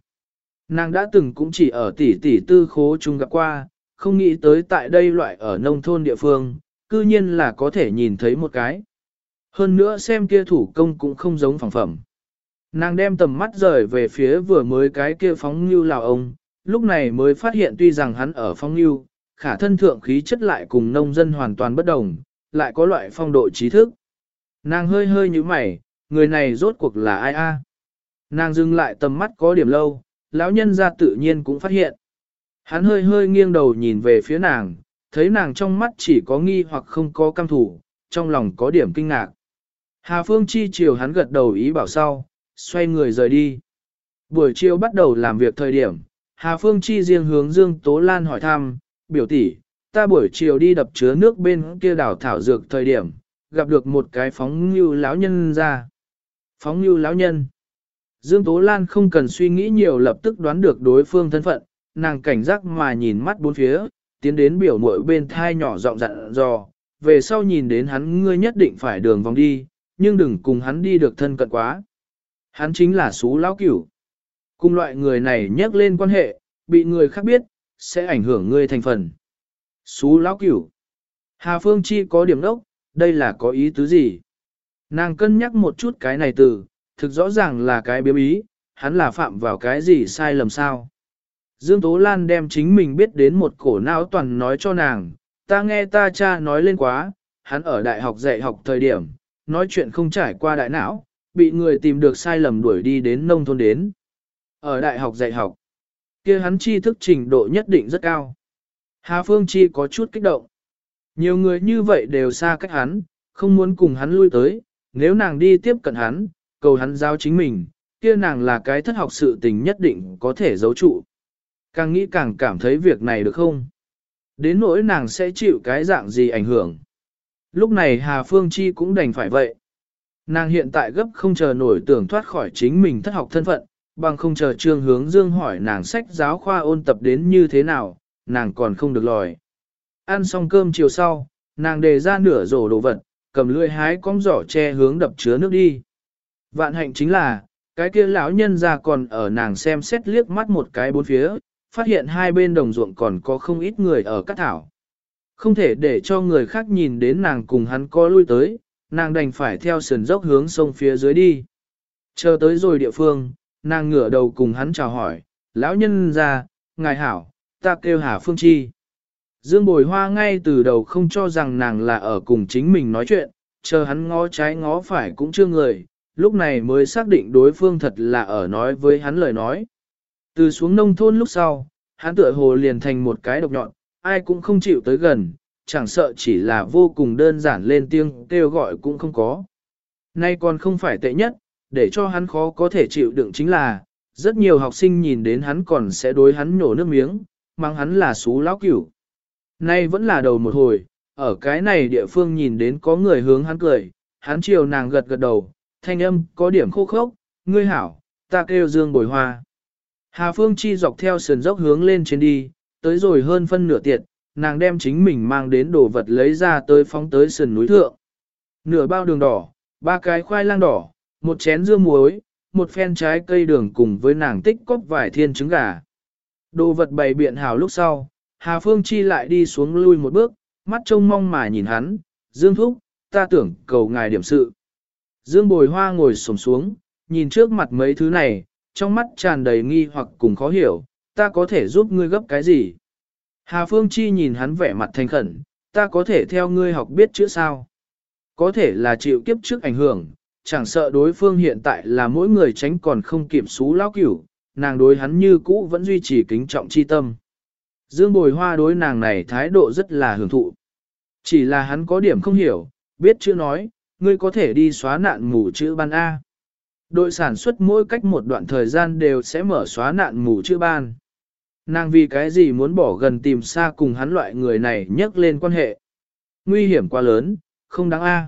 Speaker 1: Nàng đã từng cũng chỉ ở tỷ tỷ tư khố chung gặp qua, không nghĩ tới tại đây loại ở nông thôn địa phương, cư nhiên là có thể nhìn thấy một cái. Hơn nữa xem kia thủ công cũng không giống phẳng phẩm. Nàng đem tầm mắt rời về phía vừa mới cái kia phóng như lào ông, lúc này mới phát hiện tuy rằng hắn ở phóng như, khả thân thượng khí chất lại cùng nông dân hoàn toàn bất đồng, lại có loại phong độ trí thức. Nàng hơi hơi như mày, người này rốt cuộc là ai a? Nàng dừng lại tầm mắt có điểm lâu, lão nhân ra tự nhiên cũng phát hiện. Hắn hơi hơi nghiêng đầu nhìn về phía nàng, thấy nàng trong mắt chỉ có nghi hoặc không có cam thủ, trong lòng có điểm kinh ngạc. Hà Phương chi chiều hắn gật đầu ý bảo sau, xoay người rời đi. Buổi chiều bắt đầu làm việc thời điểm, Hà Phương chi riêng hướng Dương Tố Lan hỏi thăm, biểu tỷ, ta buổi chiều đi đập chứa nước bên kia đảo thảo dược thời điểm, gặp được một cái phóng như lão nhân ra. Phóng như lão nhân. Dương Tố Lan không cần suy nghĩ nhiều lập tức đoán được đối phương thân phận, nàng cảnh giác mà nhìn mắt bốn phía, tiến đến biểu mội bên thai nhỏ giọng dặn dò, về sau nhìn đến hắn ngươi nhất định phải đường vòng đi, nhưng đừng cùng hắn đi được thân cận quá. Hắn chính là xú lão cửu. Cùng loại người này nhắc lên quan hệ, bị người khác biết, sẽ ảnh hưởng ngươi thành phần. Xú lão cửu. Hà Phương Chi có điểm đốc, đây là có ý tứ gì? Nàng cân nhắc một chút cái này từ, thực rõ ràng là cái biếm ý, hắn là phạm vào cái gì sai lầm sao? Dương Tố Lan đem chính mình biết đến một cổ não toàn nói cho nàng, ta nghe ta cha nói lên quá, hắn ở đại học dạy học thời điểm, nói chuyện không trải qua đại não, bị người tìm được sai lầm đuổi đi đến nông thôn đến. Ở đại học dạy học, kia hắn tri thức trình độ nhất định rất cao. Hà Phương Chi có chút kích động. Nhiều người như vậy đều xa cách hắn, không muốn cùng hắn lui tới, nếu nàng đi tiếp cận hắn, cầu hắn giao chính mình, kia nàng là cái thất học sự tình nhất định có thể giấu trụ. Càng nghĩ càng cảm thấy việc này được không? Đến nỗi nàng sẽ chịu cái dạng gì ảnh hưởng. Lúc này Hà Phương Chi cũng đành phải vậy. Nàng hiện tại gấp không chờ nổi tưởng thoát khỏi chính mình thất học thân phận, bằng không chờ trương hướng dương hỏi nàng sách giáo khoa ôn tập đến như thế nào, nàng còn không được lòi. Ăn xong cơm chiều sau, nàng đề ra nửa rổ đồ vật, cầm lưỡi hái cong giỏ che hướng đập chứa nước đi. Vạn hạnh chính là, cái kia lão nhân ra còn ở nàng xem xét liếc mắt một cái bốn phía, phát hiện hai bên đồng ruộng còn có không ít người ở cắt thảo. Không thể để cho người khác nhìn đến nàng cùng hắn co lui tới, nàng đành phải theo sườn dốc hướng sông phía dưới đi. Chờ tới rồi địa phương, nàng ngửa đầu cùng hắn chào hỏi, lão nhân ra, ngài hảo, ta kêu Hà Phương Chi. Dương Bồi Hoa ngay từ đầu không cho rằng nàng là ở cùng chính mình nói chuyện, chờ hắn ngó trái ngó phải cũng chưa người, lúc này mới xác định đối phương thật là ở nói với hắn lời nói. Từ xuống nông thôn lúc sau, hắn tựa hồ liền thành một cái độc nhọn, ai cũng không chịu tới gần, chẳng sợ chỉ là vô cùng đơn giản lên tiếng kêu gọi cũng không có. Nay còn không phải tệ nhất, để cho hắn khó có thể chịu đựng chính là, rất nhiều học sinh nhìn đến hắn còn sẽ đối hắn nhổ nước miếng, mang hắn là xú lão cửu. Nay vẫn là đầu một hồi, ở cái này địa phương nhìn đến có người hướng hắn cười, hắn chiều nàng gật gật đầu, thanh âm có điểm khô khốc, ngươi hảo, ta kêu dương bồi hoa. Hà Phương Chi dọc theo sườn dốc hướng lên trên đi, tới rồi hơn phân nửa tiệt, nàng đem chính mình mang đến đồ vật lấy ra tới phóng tới sườn núi thượng. Nửa bao đường đỏ, ba cái khoai lang đỏ, một chén dưa muối, một phen trái cây đường cùng với nàng tích cốc vải thiên trứng gà. Đồ vật bày biện hào lúc sau, Hà Phương Chi lại đi xuống lui một bước, mắt trông mong mà nhìn hắn, Dương Thúc, ta tưởng cầu ngài điểm sự. Dương Bồi Hoa ngồi sổm xuống, nhìn trước mặt mấy thứ này, trong mắt tràn đầy nghi hoặc cùng khó hiểu, ta có thể giúp ngươi gấp cái gì? Hà Phương Chi nhìn hắn vẻ mặt thành khẩn, ta có thể theo ngươi học biết chữ sao? Có thể là chịu kiếp trước ảnh hưởng, chẳng sợ đối phương hiện tại là mỗi người tránh còn không kiểm xú lão cửu, nàng đối hắn như cũ vẫn duy trì kính trọng chi tâm. Dương Bồi Hoa đối nàng này thái độ rất là hưởng thụ. Chỉ là hắn có điểm không hiểu, biết chữ nói, ngươi có thể đi xóa nạn mù chữ ban A. Đội sản xuất mỗi cách một đoạn thời gian đều sẽ mở xóa nạn mù chữ ban. Nàng vì cái gì muốn bỏ gần tìm xa cùng hắn loại người này nhắc lên quan hệ. Nguy hiểm quá lớn, không đáng a.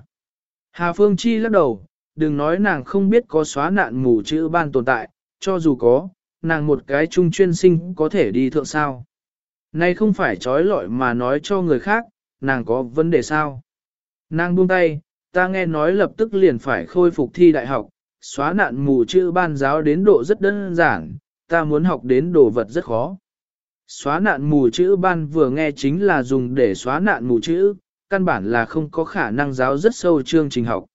Speaker 1: Hà Phương Chi lắc đầu, đừng nói nàng không biết có xóa nạn mù chữ ban tồn tại, cho dù có, nàng một cái trung chuyên sinh có thể đi thượng sao. Nay không phải trói lọi mà nói cho người khác, nàng có vấn đề sao. Nàng buông tay, ta nghe nói lập tức liền phải khôi phục thi đại học, xóa nạn mù chữ ban giáo đến độ rất đơn giản, ta muốn học đến đồ vật rất khó. Xóa nạn mù chữ ban vừa nghe chính là dùng để xóa nạn mù chữ, căn bản là không có khả năng giáo rất sâu chương trình học.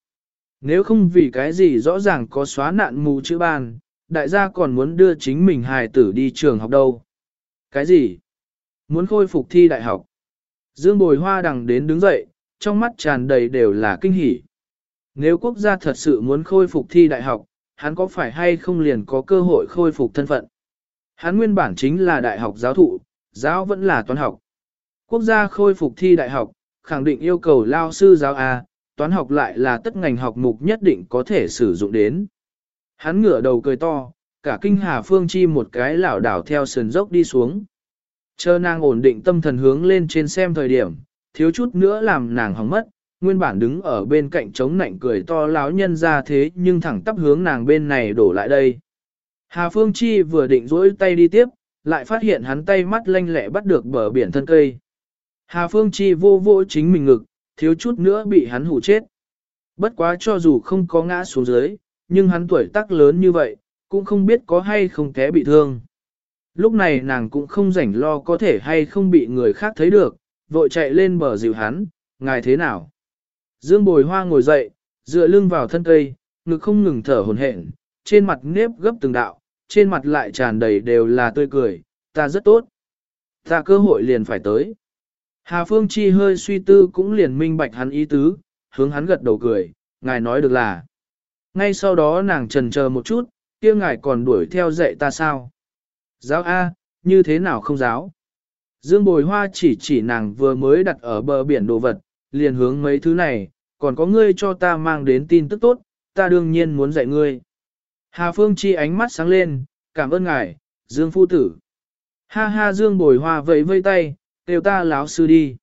Speaker 1: Nếu không vì cái gì rõ ràng có xóa nạn mù chữ ban, đại gia còn muốn đưa chính mình hài tử đi trường học đâu. Cái gì? Muốn khôi phục thi đại học. Dương Bồi Hoa đằng đến đứng dậy, trong mắt tràn đầy đều là kinh hỉ. Nếu quốc gia thật sự muốn khôi phục thi đại học, hắn có phải hay không liền có cơ hội khôi phục thân phận? Hắn nguyên bản chính là đại học giáo thụ, giáo vẫn là toán học. Quốc gia khôi phục thi đại học, khẳng định yêu cầu lao sư giáo A, toán học lại là tất ngành học mục nhất định có thể sử dụng đến. Hắn ngửa đầu cười to, cả kinh hà phương chi một cái lảo đảo theo sườn dốc đi xuống. Chờ nàng ổn định tâm thần hướng lên trên xem thời điểm, thiếu chút nữa làm nàng hỏng mất, nguyên bản đứng ở bên cạnh chống nạnh cười to láo nhân ra thế nhưng thẳng tắp hướng nàng bên này đổ lại đây. Hà Phương Chi vừa định rỗi tay đi tiếp, lại phát hiện hắn tay mắt lanh lẹ bắt được bờ biển thân cây. Hà Phương Chi vô vô chính mình ngực, thiếu chút nữa bị hắn hủ chết. Bất quá cho dù không có ngã xuống dưới, nhưng hắn tuổi tác lớn như vậy, cũng không biết có hay không té bị thương. Lúc này nàng cũng không rảnh lo có thể hay không bị người khác thấy được, vội chạy lên bờ dịu hắn, ngài thế nào? Dương bồi hoa ngồi dậy, dựa lưng vào thân cây, ngực không ngừng thở hồn hển, trên mặt nếp gấp từng đạo, trên mặt lại tràn đầy đều là tươi cười, ta rất tốt. Ta cơ hội liền phải tới. Hà Phương Chi hơi suy tư cũng liền minh bạch hắn ý tứ, hướng hắn gật đầu cười, ngài nói được là. Ngay sau đó nàng trần chờ một chút, kia ngài còn đuổi theo dạy ta sao? Giáo A, như thế nào không giáo? Dương Bồi Hoa chỉ chỉ nàng vừa mới đặt ở bờ biển đồ vật, liền hướng mấy thứ này, còn có ngươi cho ta mang đến tin tức tốt, ta đương nhiên muốn dạy ngươi. Hà Phương Chi ánh mắt sáng lên, cảm ơn ngài, Dương Phu Tử. Ha ha Dương Bồi Hoa vẫy vây tay, kêu ta láo sư đi.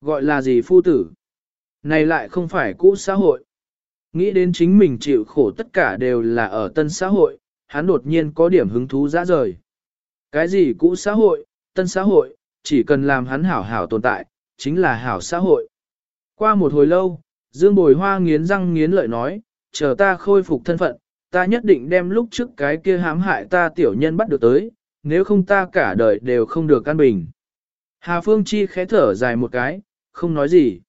Speaker 1: Gọi là gì Phu Tử? Này lại không phải cũ xã hội. Nghĩ đến chính mình chịu khổ tất cả đều là ở tân xã hội, hắn đột nhiên có điểm hứng thú dã rời. Cái gì cũ xã hội, tân xã hội, chỉ cần làm hắn hảo hảo tồn tại, chính là hảo xã hội. Qua một hồi lâu, Dương Bồi Hoa nghiến răng nghiến lợi nói, chờ ta khôi phục thân phận, ta nhất định đem lúc trước cái kia hãm hại ta tiểu nhân bắt được tới, nếu không ta cả đời đều không được căn bình. Hà Phương Chi khẽ thở dài một cái, không nói gì.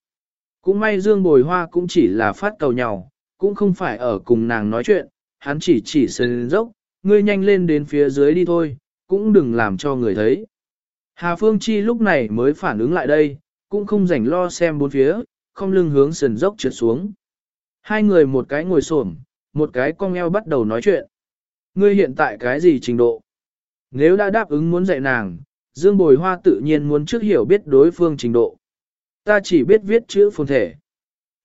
Speaker 1: Cũng may Dương Bồi Hoa cũng chỉ là phát cầu nhau, cũng không phải ở cùng nàng nói chuyện, hắn chỉ chỉ sơn dốc, ngươi nhanh lên đến phía dưới đi thôi, cũng đừng làm cho người thấy. Hà Phương Chi lúc này mới phản ứng lại đây, cũng không rảnh lo xem bốn phía, không lưng hướng sườn dốc trượt xuống. Hai người một cái ngồi xổm, một cái cong eo bắt đầu nói chuyện. Ngươi hiện tại cái gì trình độ? Nếu đã đáp ứng muốn dạy nàng, Dương Bồi Hoa tự nhiên muốn trước hiểu biết đối phương trình độ. Ta chỉ biết viết chữ phồn thể.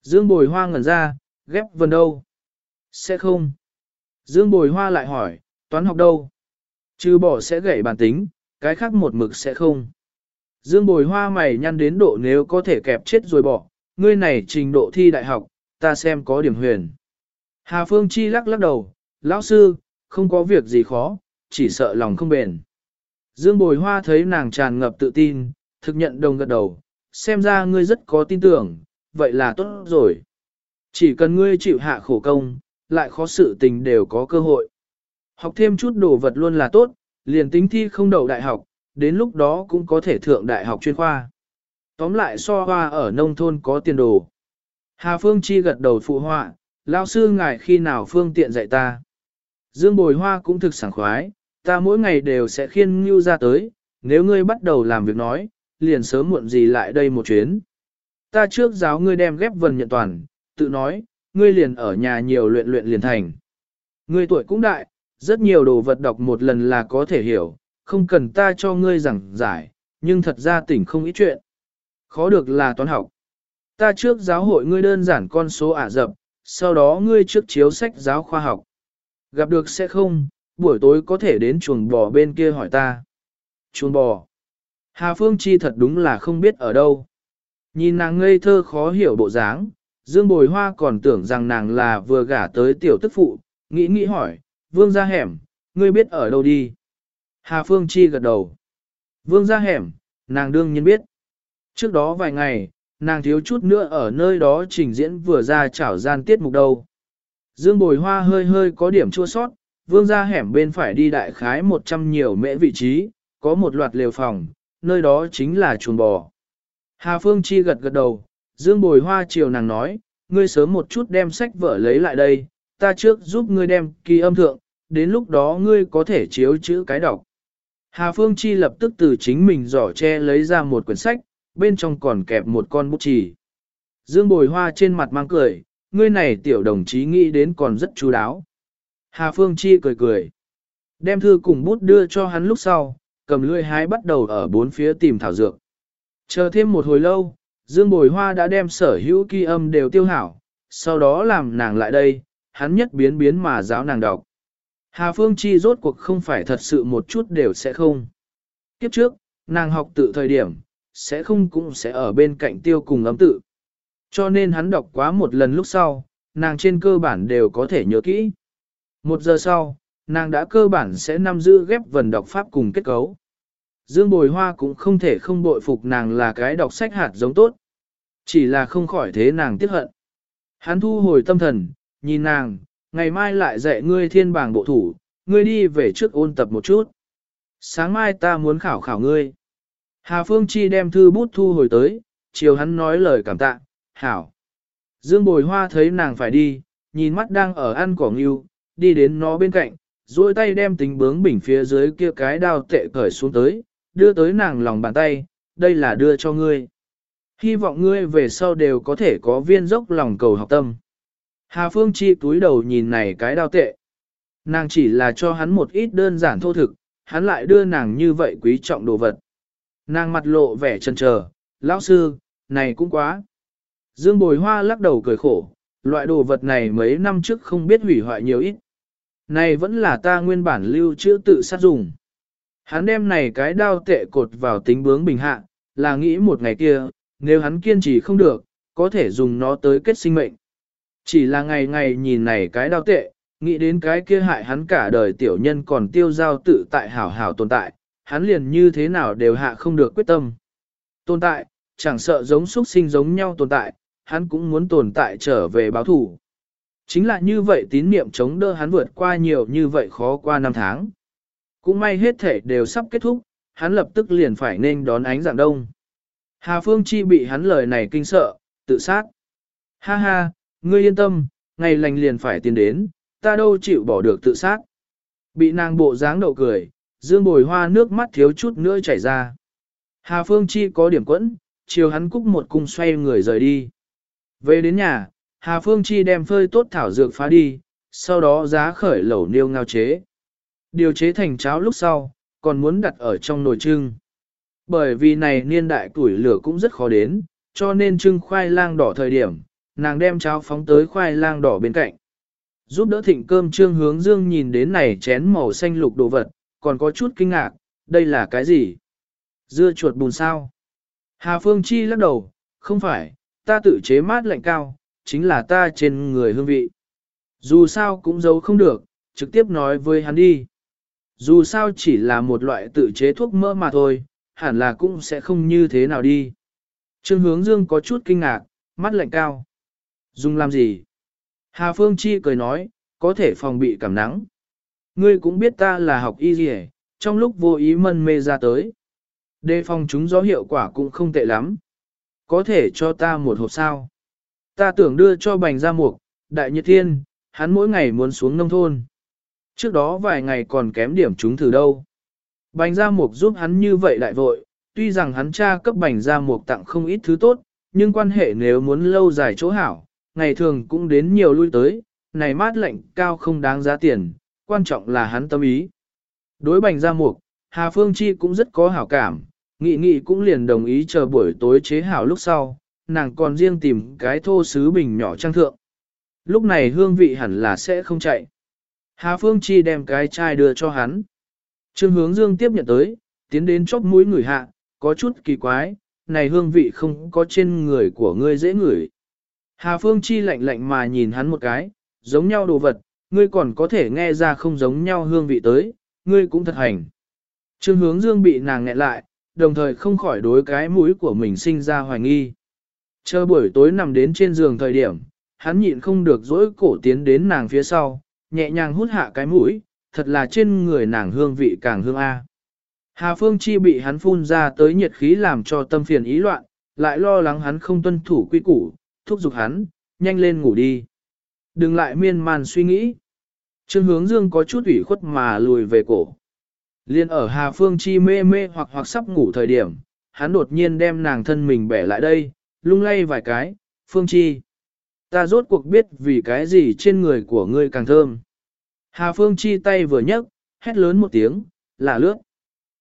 Speaker 1: Dương Bồi Hoa ngẩn ra, ghép vần đâu? Sẽ không. Dương Bồi Hoa lại hỏi, toán học đâu? Trừ bỏ sẽ gãy bản tính, cái khác một mực sẽ không. Dương Bồi Hoa mày nhăn đến độ nếu có thể kẹp chết rồi bỏ, ngươi này trình độ thi đại học, ta xem có điểm huyền. Hà Phương Chi lắc lắc đầu, lão sư, không có việc gì khó, chỉ sợ lòng không bền. Dương Bồi Hoa thấy nàng tràn ngập tự tin, thực nhận đồng gật đầu, xem ra ngươi rất có tin tưởng, vậy là tốt rồi. Chỉ cần ngươi chịu hạ khổ công, lại khó sự tình đều có cơ hội. Học thêm chút đồ vật luôn là tốt, liền tính thi không đậu đại học, đến lúc đó cũng có thể thượng đại học chuyên khoa. Tóm lại so hoa ở nông thôn có tiền đồ. Hà Phương Chi gật đầu phụ họa, lao sư ngài khi nào phương tiện dạy ta. Dương Bồi Hoa cũng thực sảng khoái, ta mỗi ngày đều sẽ khiên ngưu ra tới, nếu ngươi bắt đầu làm việc nói, liền sớm muộn gì lại đây một chuyến. Ta trước giáo ngươi đem ghép vần nhận toàn, tự nói, ngươi liền ở nhà nhiều luyện luyện liền thành. Ngươi tuổi cũng đại, rất nhiều đồ vật đọc một lần là có thể hiểu, không cần ta cho ngươi giảng giải, nhưng thật ra tỉnh không ít chuyện. Khó được là toán học. Ta trước giáo hội ngươi đơn giản con số ả dập, sau đó ngươi trước chiếu sách giáo khoa học. Gặp được sẽ không, buổi tối có thể đến chuồng bò bên kia hỏi ta. Chuồng bò. Hà Phương Chi thật đúng là không biết ở đâu. Nhìn nàng ngây thơ khó hiểu bộ dáng, Dương Bồi Hoa còn tưởng rằng nàng là vừa gả tới tiểu tức phụ, nghĩ nghĩ hỏi, vương ra hẻm, ngươi biết ở đâu đi. Hà Phương Chi gật đầu. Vương ra hẻm, nàng đương nhiên biết. Trước đó vài ngày, nàng thiếu chút nữa ở nơi đó trình diễn vừa ra chảo gian tiết mục đầu. Dương Bồi Hoa hơi hơi có điểm chua sót, vương ra hẻm bên phải đi đại khái 100 nhiều mễ vị trí, có một loạt lều phòng, nơi đó chính là chuồng bò. Hà Phương Chi gật gật đầu, Dương Bồi Hoa chiều nàng nói, ngươi sớm một chút đem sách vở lấy lại đây, ta trước giúp ngươi đem kỳ âm thượng, đến lúc đó ngươi có thể chiếu chữ cái đọc. Hà Phương Chi lập tức từ chính mình giỏ che lấy ra một quyển sách, bên trong còn kẹp một con bút chì. Dương Bồi Hoa trên mặt mang cười, ngươi này tiểu đồng chí nghĩ đến còn rất chú đáo. Hà Phương Chi cười cười. Đem thư cùng bút đưa cho hắn lúc sau, cầm lưỡi hái bắt đầu ở bốn phía tìm thảo dược. Chờ thêm một hồi lâu, Dương Bồi Hoa đã đem sở hữu kỳ âm đều tiêu hảo, sau đó làm nàng lại đây, hắn nhất biến biến mà giáo nàng đọc. Hà Phương Chi rốt cuộc không phải thật sự một chút đều sẽ không. Kiếp trước, nàng học tự thời điểm, sẽ không cũng sẽ ở bên cạnh tiêu cùng ấm tự. Cho nên hắn đọc quá một lần lúc sau, nàng trên cơ bản đều có thể nhớ kỹ. Một giờ sau, nàng đã cơ bản sẽ nắm giữ ghép vần đọc pháp cùng kết cấu. Dương Bồi Hoa cũng không thể không bội phục nàng là cái đọc sách hạt giống tốt. Chỉ là không khỏi thế nàng tiếc hận. Hắn thu hồi tâm thần, nhìn nàng, ngày mai lại dạy ngươi thiên bảng bộ thủ, ngươi đi về trước ôn tập một chút. Sáng mai ta muốn khảo khảo ngươi. Hà Phương Chi đem thư bút thu hồi tới, chiều hắn nói lời cảm tạ, hảo. Dương Bồi Hoa thấy nàng phải đi, nhìn mắt đang ở ăn cỏ nghiêu, đi đến nó bên cạnh, duỗi tay đem tính bướng bình phía dưới kia cái đao tệ cởi xuống tới, đưa tới nàng lòng bàn tay, đây là đưa cho ngươi. Hy vọng ngươi về sau đều có thể có viên dốc lòng cầu học tâm. Hà Phương Chi túi đầu nhìn này cái đao tệ. Nàng chỉ là cho hắn một ít đơn giản thô thực, hắn lại đưa nàng như vậy quý trọng đồ vật. Nàng mặt lộ vẻ chần chờ, lão sư, này cũng quá. Dương Bồi Hoa lắc đầu cười khổ, loại đồ vật này mấy năm trước không biết hủy hoại nhiều ít. Này vẫn là ta nguyên bản lưu trữ tự sát dùng. Hắn đem này cái đao tệ cột vào tính bướng bình hạ, là nghĩ một ngày kia, nếu hắn kiên trì không được, có thể dùng nó tới kết sinh mệnh. Chỉ là ngày ngày nhìn này cái đau tệ, nghĩ đến cái kia hại hắn cả đời tiểu nhân còn tiêu giao tự tại hảo hảo tồn tại, hắn liền như thế nào đều hạ không được quyết tâm. Tồn tại, chẳng sợ giống xuất sinh giống nhau tồn tại, hắn cũng muốn tồn tại trở về báo thủ. Chính là như vậy tín niệm chống đỡ hắn vượt qua nhiều như vậy khó qua năm tháng. Cũng may hết thể đều sắp kết thúc, hắn lập tức liền phải nên đón ánh dạng đông. Hà Phương Chi bị hắn lời này kinh sợ, tự sát. Ha ha, ngươi yên tâm, ngày lành liền phải tiến đến, ta đâu chịu bỏ được tự sát. Bị nàng bộ dáng đậu cười, dương bồi hoa nước mắt thiếu chút nữa chảy ra. Hà Phương Chi có điểm quẫn, chiều hắn cúc một cung xoay người rời đi. Về đến nhà, Hà Phương Chi đem phơi tốt thảo dược phá đi, sau đó giá khởi lẩu niêu ngao chế. Điều chế thành cháo lúc sau, còn muốn đặt ở trong nồi trưng. Bởi vì này niên đại tuổi lửa cũng rất khó đến, cho nên trưng khoai lang đỏ thời điểm, nàng đem cháo phóng tới khoai lang đỏ bên cạnh. Giúp đỡ thịnh cơm trương hướng dương nhìn đến này chén màu xanh lục đồ vật, còn có chút kinh ngạc, đây là cái gì? Dưa chuột bùn sao? Hà Phương Chi lắc đầu, không phải, ta tự chế mát lạnh cao, chính là ta trên người hương vị. Dù sao cũng giấu không được, trực tiếp nói với hắn đi. Dù sao chỉ là một loại tự chế thuốc mỡ mà thôi, hẳn là cũng sẽ không như thế nào đi. Trương hướng dương có chút kinh ngạc, mắt lạnh cao. Dùng làm gì? Hà Phương Chi cười nói, có thể phòng bị cảm nắng. Ngươi cũng biết ta là học y gì trong lúc vô ý mân mê ra tới. Đề phòng chúng gió hiệu quả cũng không tệ lắm. Có thể cho ta một hộp sao. Ta tưởng đưa cho bành ra mục, đại nhiệt thiên, hắn mỗi ngày muốn xuống nông thôn. Trước đó vài ngày còn kém điểm chúng thử đâu. Bành gia mục giúp hắn như vậy đại vội, tuy rằng hắn cha cấp bành gia mục tặng không ít thứ tốt, nhưng quan hệ nếu muốn lâu dài chỗ hảo, ngày thường cũng đến nhiều lui tới, này mát lạnh cao không đáng giá tiền, quan trọng là hắn tâm ý. Đối bành ra mục, Hà Phương Chi cũng rất có hảo cảm, nghị nghị cũng liền đồng ý chờ buổi tối chế hảo lúc sau, nàng còn riêng tìm cái thô sứ bình nhỏ trang thượng. Lúc này hương vị hẳn là sẽ không chạy. Hà Phương Chi đem cái chai đưa cho hắn. Trương hướng dương tiếp nhận tới, tiến đến chóp mũi người hạ, có chút kỳ quái, này hương vị không có trên người của ngươi dễ ngửi. Hà Phương Chi lạnh lạnh mà nhìn hắn một cái, giống nhau đồ vật, ngươi còn có thể nghe ra không giống nhau hương vị tới, ngươi cũng thật hành. Trương hướng dương bị nàng nghẹn lại, đồng thời không khỏi đối cái mũi của mình sinh ra hoài nghi. Chờ buổi tối nằm đến trên giường thời điểm, hắn nhịn không được dỗi cổ tiến đến nàng phía sau, nhẹ nhàng hút hạ cái mũi, thật là trên người nàng hương vị càng hương A. Hà Phương Chi bị hắn phun ra tới nhiệt khí làm cho tâm phiền ý loạn, lại lo lắng hắn không tuân thủ quy củ, thúc giục hắn, nhanh lên ngủ đi. Đừng lại miên man suy nghĩ. Trương hướng dương có chút ủy khuất mà lùi về cổ. Liên ở Hà Phương Chi mê mê hoặc hoặc sắp ngủ thời điểm, hắn đột nhiên đem nàng thân mình bẻ lại đây, lung lay vài cái, Phương Chi. Ta rốt cuộc biết vì cái gì trên người của ngươi càng thơm. Hà Phương Chi tay vừa nhấc, hét lớn một tiếng, là lướt.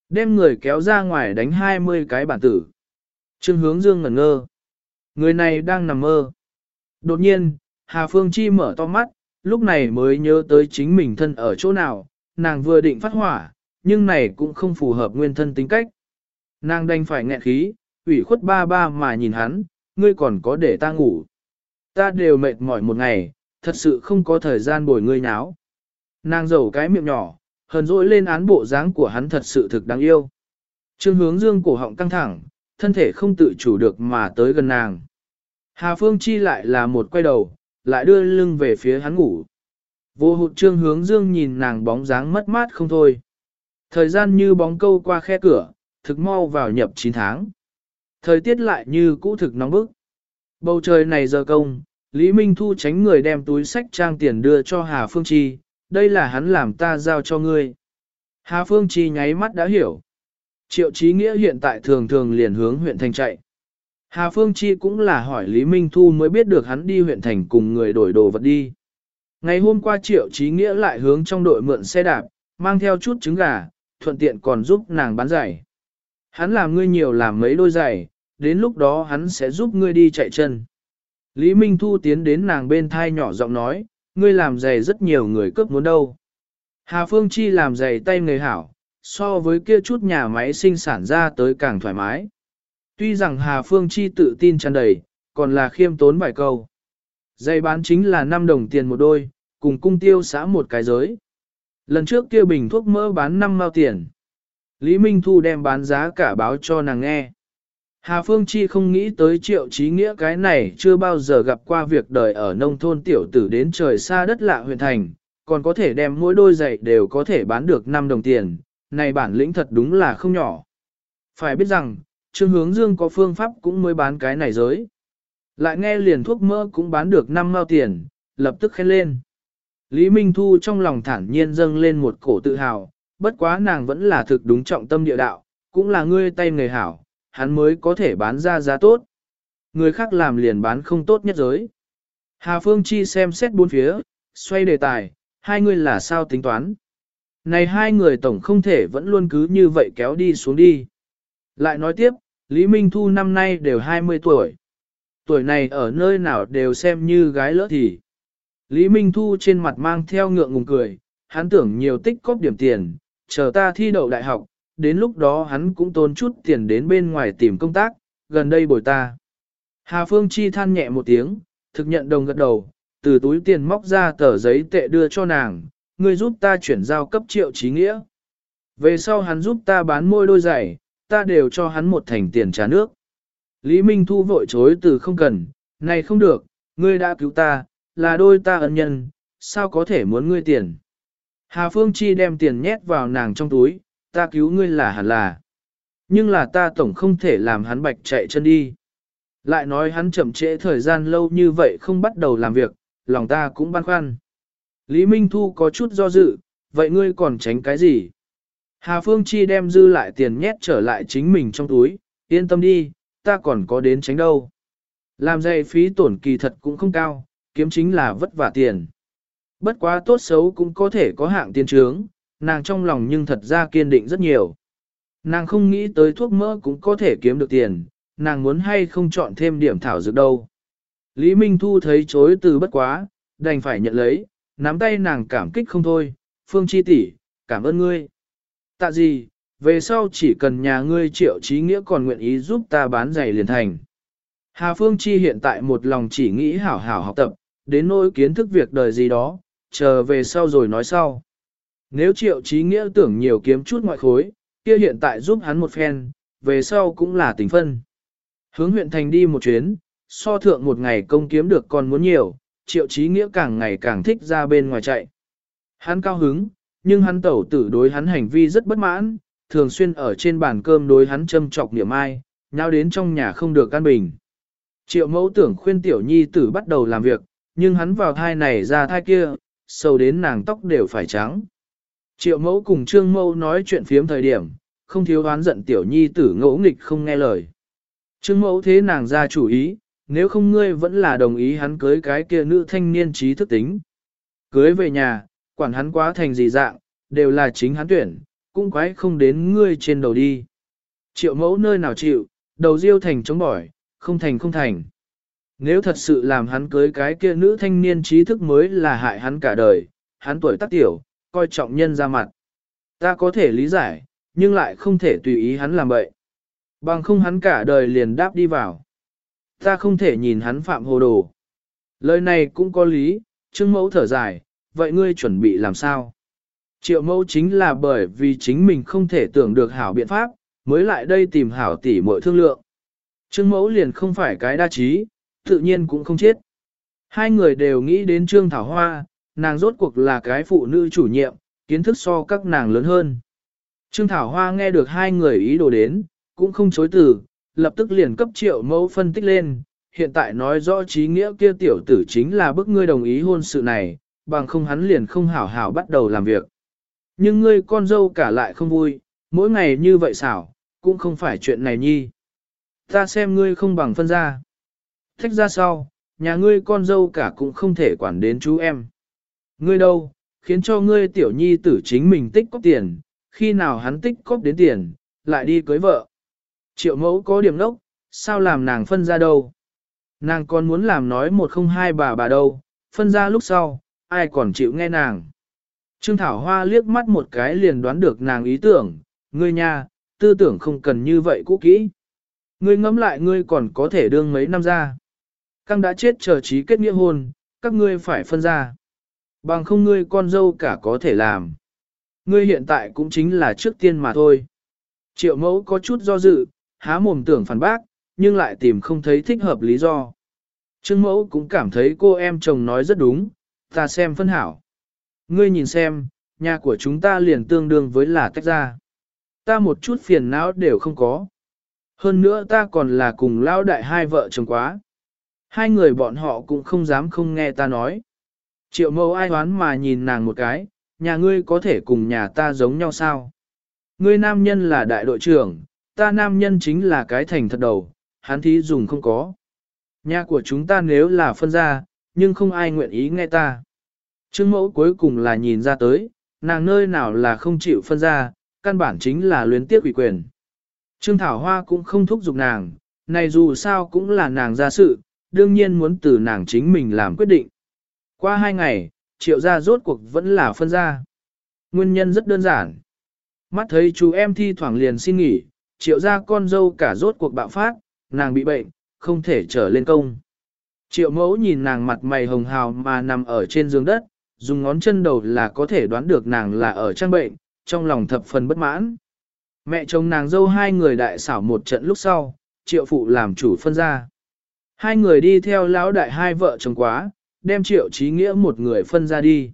Speaker 1: Đem người kéo ra ngoài đánh 20 cái bản tử. Trương hướng dương ngẩn ngơ. Người này đang nằm mơ. Đột nhiên, Hà Phương Chi mở to mắt, lúc này mới nhớ tới chính mình thân ở chỗ nào, nàng vừa định phát hỏa, nhưng này cũng không phù hợp nguyên thân tính cách. Nàng đành phải nghẹn khí, ủy khuất ba ba mà nhìn hắn, ngươi còn có để ta ngủ. Ta đều mệt mỏi một ngày, thật sự không có thời gian bồi ngươi nháo. Nàng giầu cái miệng nhỏ, hờn dỗi lên án bộ dáng của hắn thật sự thực đáng yêu. Trương hướng dương cổ họng căng thẳng, thân thể không tự chủ được mà tới gần nàng. Hà Phương Chi lại là một quay đầu, lại đưa lưng về phía hắn ngủ. Vô hụt trương hướng dương nhìn nàng bóng dáng mất mát không thôi. Thời gian như bóng câu qua khe cửa, thực mau vào nhập 9 tháng. Thời tiết lại như cũ thực nóng bức. Bầu trời này giờ công, Lý Minh Thu tránh người đem túi sách trang tiền đưa cho Hà Phương Chi, đây là hắn làm ta giao cho ngươi. Hà Phương Chi nháy mắt đã hiểu. Triệu Chí Nghĩa hiện tại thường thường liền hướng huyện thành chạy. Hà Phương Chi cũng là hỏi Lý Minh Thu mới biết được hắn đi huyện thành cùng người đổi đồ vật đi. Ngày hôm qua Triệu Chí Nghĩa lại hướng trong đội mượn xe đạp, mang theo chút trứng gà, thuận tiện còn giúp nàng bán giày. Hắn làm ngươi nhiều làm mấy đôi giày, đến lúc đó hắn sẽ giúp ngươi đi chạy chân. Lý Minh Thu tiến đến nàng bên thai nhỏ giọng nói, ngươi làm giày rất nhiều người cướp muốn đâu. Hà Phương Chi làm giày tay người hảo, so với kia chút nhà máy sinh sản ra tới càng thoải mái. Tuy rằng Hà Phương Chi tự tin tràn đầy, còn là khiêm tốn vài câu. Giày bán chính là 5 đồng tiền một đôi, cùng cung tiêu xã một cái giới. Lần trước kia bình thuốc mỡ bán 5 mao tiền. Lý Minh Thu đem bán giá cả báo cho nàng nghe. Hà Phương Chi không nghĩ tới triệu trí nghĩa cái này chưa bao giờ gặp qua việc đời ở nông thôn tiểu tử đến trời xa đất lạ huyện thành, còn có thể đem mỗi đôi giày đều có thể bán được 5 đồng tiền, này bản lĩnh thật đúng là không nhỏ. Phải biết rằng, Trương Hướng Dương có phương pháp cũng mới bán cái này giới. Lại nghe liền thuốc mỡ cũng bán được 5 mao tiền, lập tức khen lên. Lý Minh Thu trong lòng thản nhiên dâng lên một cổ tự hào, bất quá nàng vẫn là thực đúng trọng tâm địa đạo, cũng là ngươi tay người hảo, hắn mới có thể bán ra giá tốt. Người khác làm liền bán không tốt nhất giới. Hà Phương Chi xem xét bốn phía, xoay đề tài, hai người là sao tính toán. Này hai người tổng không thể vẫn luôn cứ như vậy kéo đi xuống đi. Lại nói tiếp, Lý Minh Thu năm nay đều 20 tuổi. Tuổi này ở nơi nào đều xem như gái lỡ thì. Lý Minh Thu trên mặt mang theo ngượng ngùng cười, hắn tưởng nhiều tích cóp điểm tiền, chờ ta thi đậu đại học, đến lúc đó hắn cũng tốn chút tiền đến bên ngoài tìm công tác, gần đây bồi ta. Hà Phương Chi than nhẹ một tiếng, thực nhận đồng gật đầu, từ túi tiền móc ra tờ giấy tệ đưa cho nàng, ngươi giúp ta chuyển giao cấp triệu trí nghĩa. Về sau hắn giúp ta bán môi đôi giày, ta đều cho hắn một thành tiền trả nước. Lý Minh Thu vội chối từ không cần, này không được, ngươi đã cứu ta, là đôi ta ân nhân, sao có thể muốn ngươi tiền. Hà Phương Chi đem tiền nhét vào nàng trong túi, ta cứu ngươi là hẳn là. Nhưng là ta tổng không thể làm hắn bạch chạy chân đi. Lại nói hắn chậm trễ thời gian lâu như vậy không bắt đầu làm việc, lòng ta cũng băn khoăn. Lý Minh Thu có chút do dự, vậy ngươi còn tránh cái gì? Hà Phương Chi đem dư lại tiền nhét trở lại chính mình trong túi, yên tâm đi, ta còn có đến tránh đâu. Làm dây phí tổn kỳ thật cũng không cao, kiếm chính là vất vả tiền. Bất quá tốt xấu cũng có thể có hạng tiền trướng, nàng trong lòng nhưng thật ra kiên định rất nhiều. Nàng không nghĩ tới thuốc mỡ cũng có thể kiếm được tiền, nàng muốn hay không chọn thêm điểm thảo dược đâu. Lý Minh Thu thấy chối từ bất quá, đành phải nhận lấy, nắm tay nàng cảm kích không thôi, Phương Chi tỷ, cảm ơn ngươi. Tạ gì, về sau chỉ cần nhà ngươi triệu trí nghĩa còn nguyện ý giúp ta bán giày liền thành. Hà Phương Chi hiện tại một lòng chỉ nghĩ hảo hảo học tập, đến nỗi kiến thức việc đời gì đó, chờ về sau rồi nói sau. Nếu triệu trí nghĩa tưởng nhiều kiếm chút ngoại khối, kia hiện tại giúp hắn một phen, về sau cũng là tình phân. Hướng huyện thành đi một chuyến, so thượng một ngày công kiếm được còn muốn nhiều, triệu trí nghĩa càng ngày càng thích ra bên ngoài chạy. Hắn cao hứng, nhưng hắn tẩu tử đối hắn hành vi rất bất mãn, thường xuyên ở trên bàn cơm đối hắn châm trọc niệm ai, nhau đến trong nhà không được căn bình. Triệu mẫu tưởng khuyên tiểu nhi tử bắt đầu làm việc, nhưng hắn vào thai này ra thai kia, sâu đến nàng tóc đều phải trắng. Triệu mẫu cùng trương mẫu nói chuyện phiếm thời điểm, không thiếu oán giận tiểu nhi tử ngỗ nghịch không nghe lời. Trương mẫu thế nàng ra chủ ý, nếu không ngươi vẫn là đồng ý hắn cưới cái kia nữ thanh niên trí thức tính. Cưới về nhà, quản hắn quá thành gì dạng, đều là chính hắn tuyển, cũng quái không đến ngươi trên đầu đi. Triệu mẫu nơi nào chịu, đầu riêu thành chống bỏi, không thành không thành. Nếu thật sự làm hắn cưới cái kia nữ thanh niên trí thức mới là hại hắn cả đời, hắn tuổi tác tiểu, coi trọng nhân ra mặt. Ta có thể lý giải, nhưng lại không thể tùy ý hắn làm vậy. Bằng không hắn cả đời liền đáp đi vào. Ta không thể nhìn hắn phạm hồ đồ. Lời này cũng có lý, Trương Mẫu thở dài, vậy ngươi chuẩn bị làm sao? Triệu Mẫu chính là bởi vì chính mình không thể tưởng được hảo biện pháp, mới lại đây tìm hảo tỷ mọi thương lượng. Trương Mẫu liền không phải cái đa trí, tự nhiên cũng không chết. Hai người đều nghĩ đến Trương Thảo Hoa, nàng rốt cuộc là cái phụ nữ chủ nhiệm, kiến thức so các nàng lớn hơn. Trương Thảo Hoa nghe được hai người ý đồ đến, cũng không chối từ, lập tức liền cấp triệu mẫu phân tích lên, hiện tại nói rõ trí nghĩa kia tiểu tử chính là bức ngươi đồng ý hôn sự này, bằng không hắn liền không hảo hảo bắt đầu làm việc. Nhưng ngươi con dâu cả lại không vui, mỗi ngày như vậy xảo, cũng không phải chuyện này nhi. Ta xem ngươi không bằng phân ra. Thách ra sau, nhà ngươi con dâu cả cũng không thể quản đến chú em. Ngươi đâu, khiến cho ngươi tiểu nhi tử chính mình tích cóp tiền, khi nào hắn tích cóp đến tiền, lại đi cưới vợ. Triệu mẫu có điểm nốc, sao làm nàng phân ra đâu? Nàng còn muốn làm nói một không hai bà bà đâu, phân ra lúc sau, ai còn chịu nghe nàng. Trương Thảo Hoa liếc mắt một cái liền đoán được nàng ý tưởng, ngươi nha, tư tưởng không cần như vậy cũ kỹ. Ngươi ngẫm lại ngươi còn có thể đương mấy năm ra. Căng đã chết chờ trí kết nghĩa hôn, các ngươi phải phân ra. Bằng không ngươi con dâu cả có thể làm. Ngươi hiện tại cũng chính là trước tiên mà thôi. Triệu mẫu có chút do dự, há mồm tưởng phản bác, nhưng lại tìm không thấy thích hợp lý do. Trương mẫu cũng cảm thấy cô em chồng nói rất đúng, ta xem phân hảo. Ngươi nhìn xem, nhà của chúng ta liền tương đương với là tách ra. Ta một chút phiền não đều không có. Hơn nữa ta còn là cùng lao đại hai vợ chồng quá. Hai người bọn họ cũng không dám không nghe ta nói. Triệu mẫu ai hoán mà nhìn nàng một cái, nhà ngươi có thể cùng nhà ta giống nhau sao? Ngươi nam nhân là đại đội trưởng, ta nam nhân chính là cái thành thật đầu, hắn thí dùng không có. Nhà của chúng ta nếu là phân ra, nhưng không ai nguyện ý nghe ta. Trương mẫu cuối cùng là nhìn ra tới, nàng nơi nào là không chịu phân ra, căn bản chính là luyến tiếc ủy quyền. Trương Thảo Hoa cũng không thúc giục nàng, này dù sao cũng là nàng ra sự, đương nhiên muốn từ nàng chính mình làm quyết định. Qua hai ngày, triệu gia rốt cuộc vẫn là phân ra. Nguyên nhân rất đơn giản. Mắt thấy chú em thi thoảng liền xin nghỉ, triệu gia con dâu cả rốt cuộc bạo phát, nàng bị bệnh, không thể trở lên công. Triệu mẫu nhìn nàng mặt mày hồng hào mà nằm ở trên giường đất, dùng ngón chân đầu là có thể đoán được nàng là ở trang bệnh, trong lòng thập phần bất mãn. Mẹ chồng nàng dâu hai người đại xảo một trận lúc sau, triệu phụ làm chủ phân ra. Hai người đi theo lão đại hai vợ chồng quá, đem triệu trí nghĩa một người phân ra đi.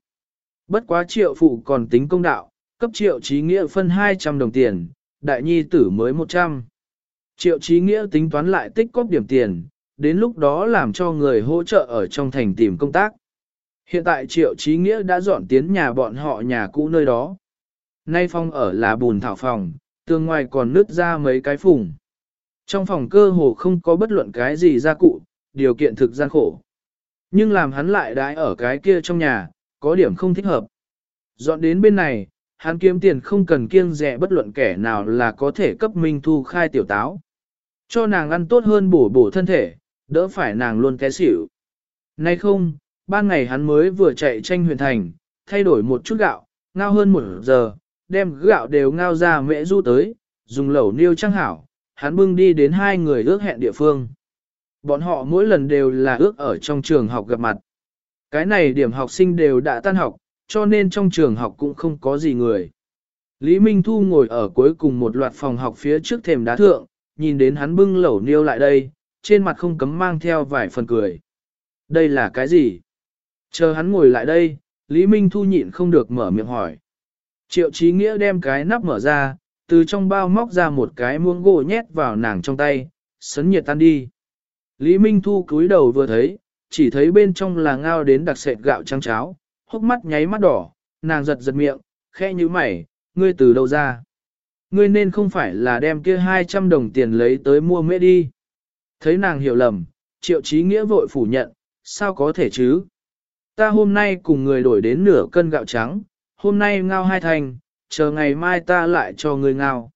Speaker 1: Bất quá triệu phụ còn tính công đạo, cấp triệu trí nghĩa phân 200 đồng tiền, đại nhi tử mới 100. Triệu trí nghĩa tính toán lại tích cóp điểm tiền, đến lúc đó làm cho người hỗ trợ ở trong thành tìm công tác. Hiện tại triệu trí nghĩa đã dọn tiến nhà bọn họ nhà cũ nơi đó. Nay phong ở là bùn thảo phòng, tường ngoài còn nứt ra mấy cái phùng. Trong phòng cơ hồ không có bất luận cái gì gia cụ, điều kiện thực gian khổ. Nhưng làm hắn lại đãi ở cái kia trong nhà, có điểm không thích hợp. Dọn đến bên này, hắn kiếm tiền không cần kiêng rẻ bất luận kẻ nào là có thể cấp Minh Thu khai tiểu táo. Cho nàng ăn tốt hơn bổ bổ thân thể, đỡ phải nàng luôn té xỉu. Nay không, ban ngày hắn mới vừa chạy tranh huyền thành, thay đổi một chút gạo, ngao hơn một giờ, đem gạo đều ngao ra mễ du tới, dùng lẩu niêu trăng hảo, hắn bưng đi đến hai người ước hẹn địa phương. Bọn họ mỗi lần đều là ước ở trong trường học gặp mặt. Cái này điểm học sinh đều đã tan học, cho nên trong trường học cũng không có gì người. Lý Minh Thu ngồi ở cuối cùng một loạt phòng học phía trước thềm đá thượng, nhìn đến hắn bưng lẩu niêu lại đây, trên mặt không cấm mang theo vài phần cười. Đây là cái gì? Chờ hắn ngồi lại đây, Lý Minh Thu nhịn không được mở miệng hỏi. Triệu Chí Nghĩa đem cái nắp mở ra, từ trong bao móc ra một cái muỗng gỗ nhét vào nàng trong tay, sấn nhiệt tan đi. Lý Minh Thu cúi đầu vừa thấy, chỉ thấy bên trong là ngao đến đặc sệt gạo trắng cháo, hốc mắt nháy mắt đỏ, nàng giật giật miệng, khẽ như mày, ngươi từ đâu ra? Ngươi nên không phải là đem kia 200 đồng tiền lấy tới mua mễ đi. Thấy nàng hiểu lầm, triệu trí nghĩa vội phủ nhận, sao có thể chứ? Ta hôm nay cùng người đổi đến nửa cân gạo trắng, hôm nay ngao hai thành, chờ ngày mai ta lại cho người ngao.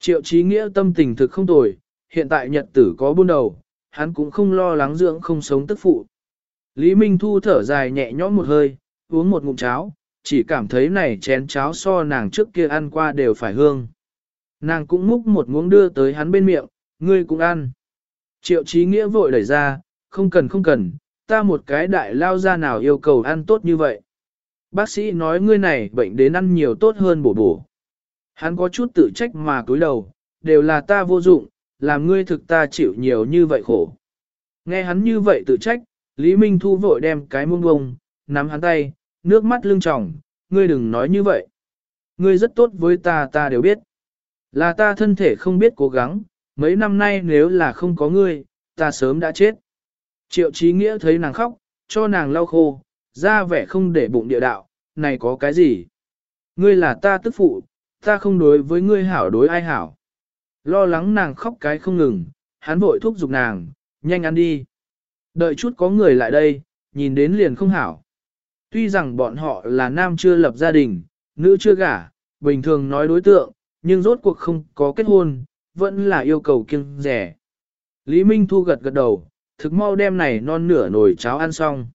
Speaker 1: Triệu trí nghĩa tâm tình thực không tồi, hiện tại nhật tử có buôn đầu, hắn cũng không lo lắng dưỡng không sống tức phụ. Lý Minh Thu thở dài nhẹ nhõm một hơi, uống một ngụm cháo, chỉ cảm thấy này chén cháo so nàng trước kia ăn qua đều phải hương. Nàng cũng múc một muỗng đưa tới hắn bên miệng, ngươi cũng ăn. Triệu trí nghĩa vội đẩy ra, không cần không cần, ta một cái đại lao ra nào yêu cầu ăn tốt như vậy. Bác sĩ nói ngươi này bệnh đến ăn nhiều tốt hơn bổ bổ. Hắn có chút tự trách mà cúi đầu, đều là ta vô dụng, làm ngươi thực ta chịu nhiều như vậy khổ. Nghe hắn như vậy tự trách, Lý Minh Thu vội đem cái muông bông, nắm hắn tay, nước mắt lưng tròng, ngươi đừng nói như vậy. Ngươi rất tốt với ta ta đều biết. Là ta thân thể không biết cố gắng, mấy năm nay nếu là không có ngươi, ta sớm đã chết. Triệu trí Nghĩa thấy nàng khóc, cho nàng lau khô, ra vẻ không để bụng địa đạo, này có cái gì? Ngươi là ta tức phụ, ta không đối với ngươi hảo đối ai hảo. Lo lắng nàng khóc cái không ngừng, hắn vội thúc giục nàng, nhanh ăn đi. Đợi chút có người lại đây, nhìn đến liền không hảo. Tuy rằng bọn họ là nam chưa lập gia đình, nữ chưa gả, bình thường nói đối tượng, nhưng rốt cuộc không có kết hôn, vẫn là yêu cầu kiêng rẻ. Lý Minh Thu gật gật đầu, thực mau đem này non nửa nồi cháo ăn xong.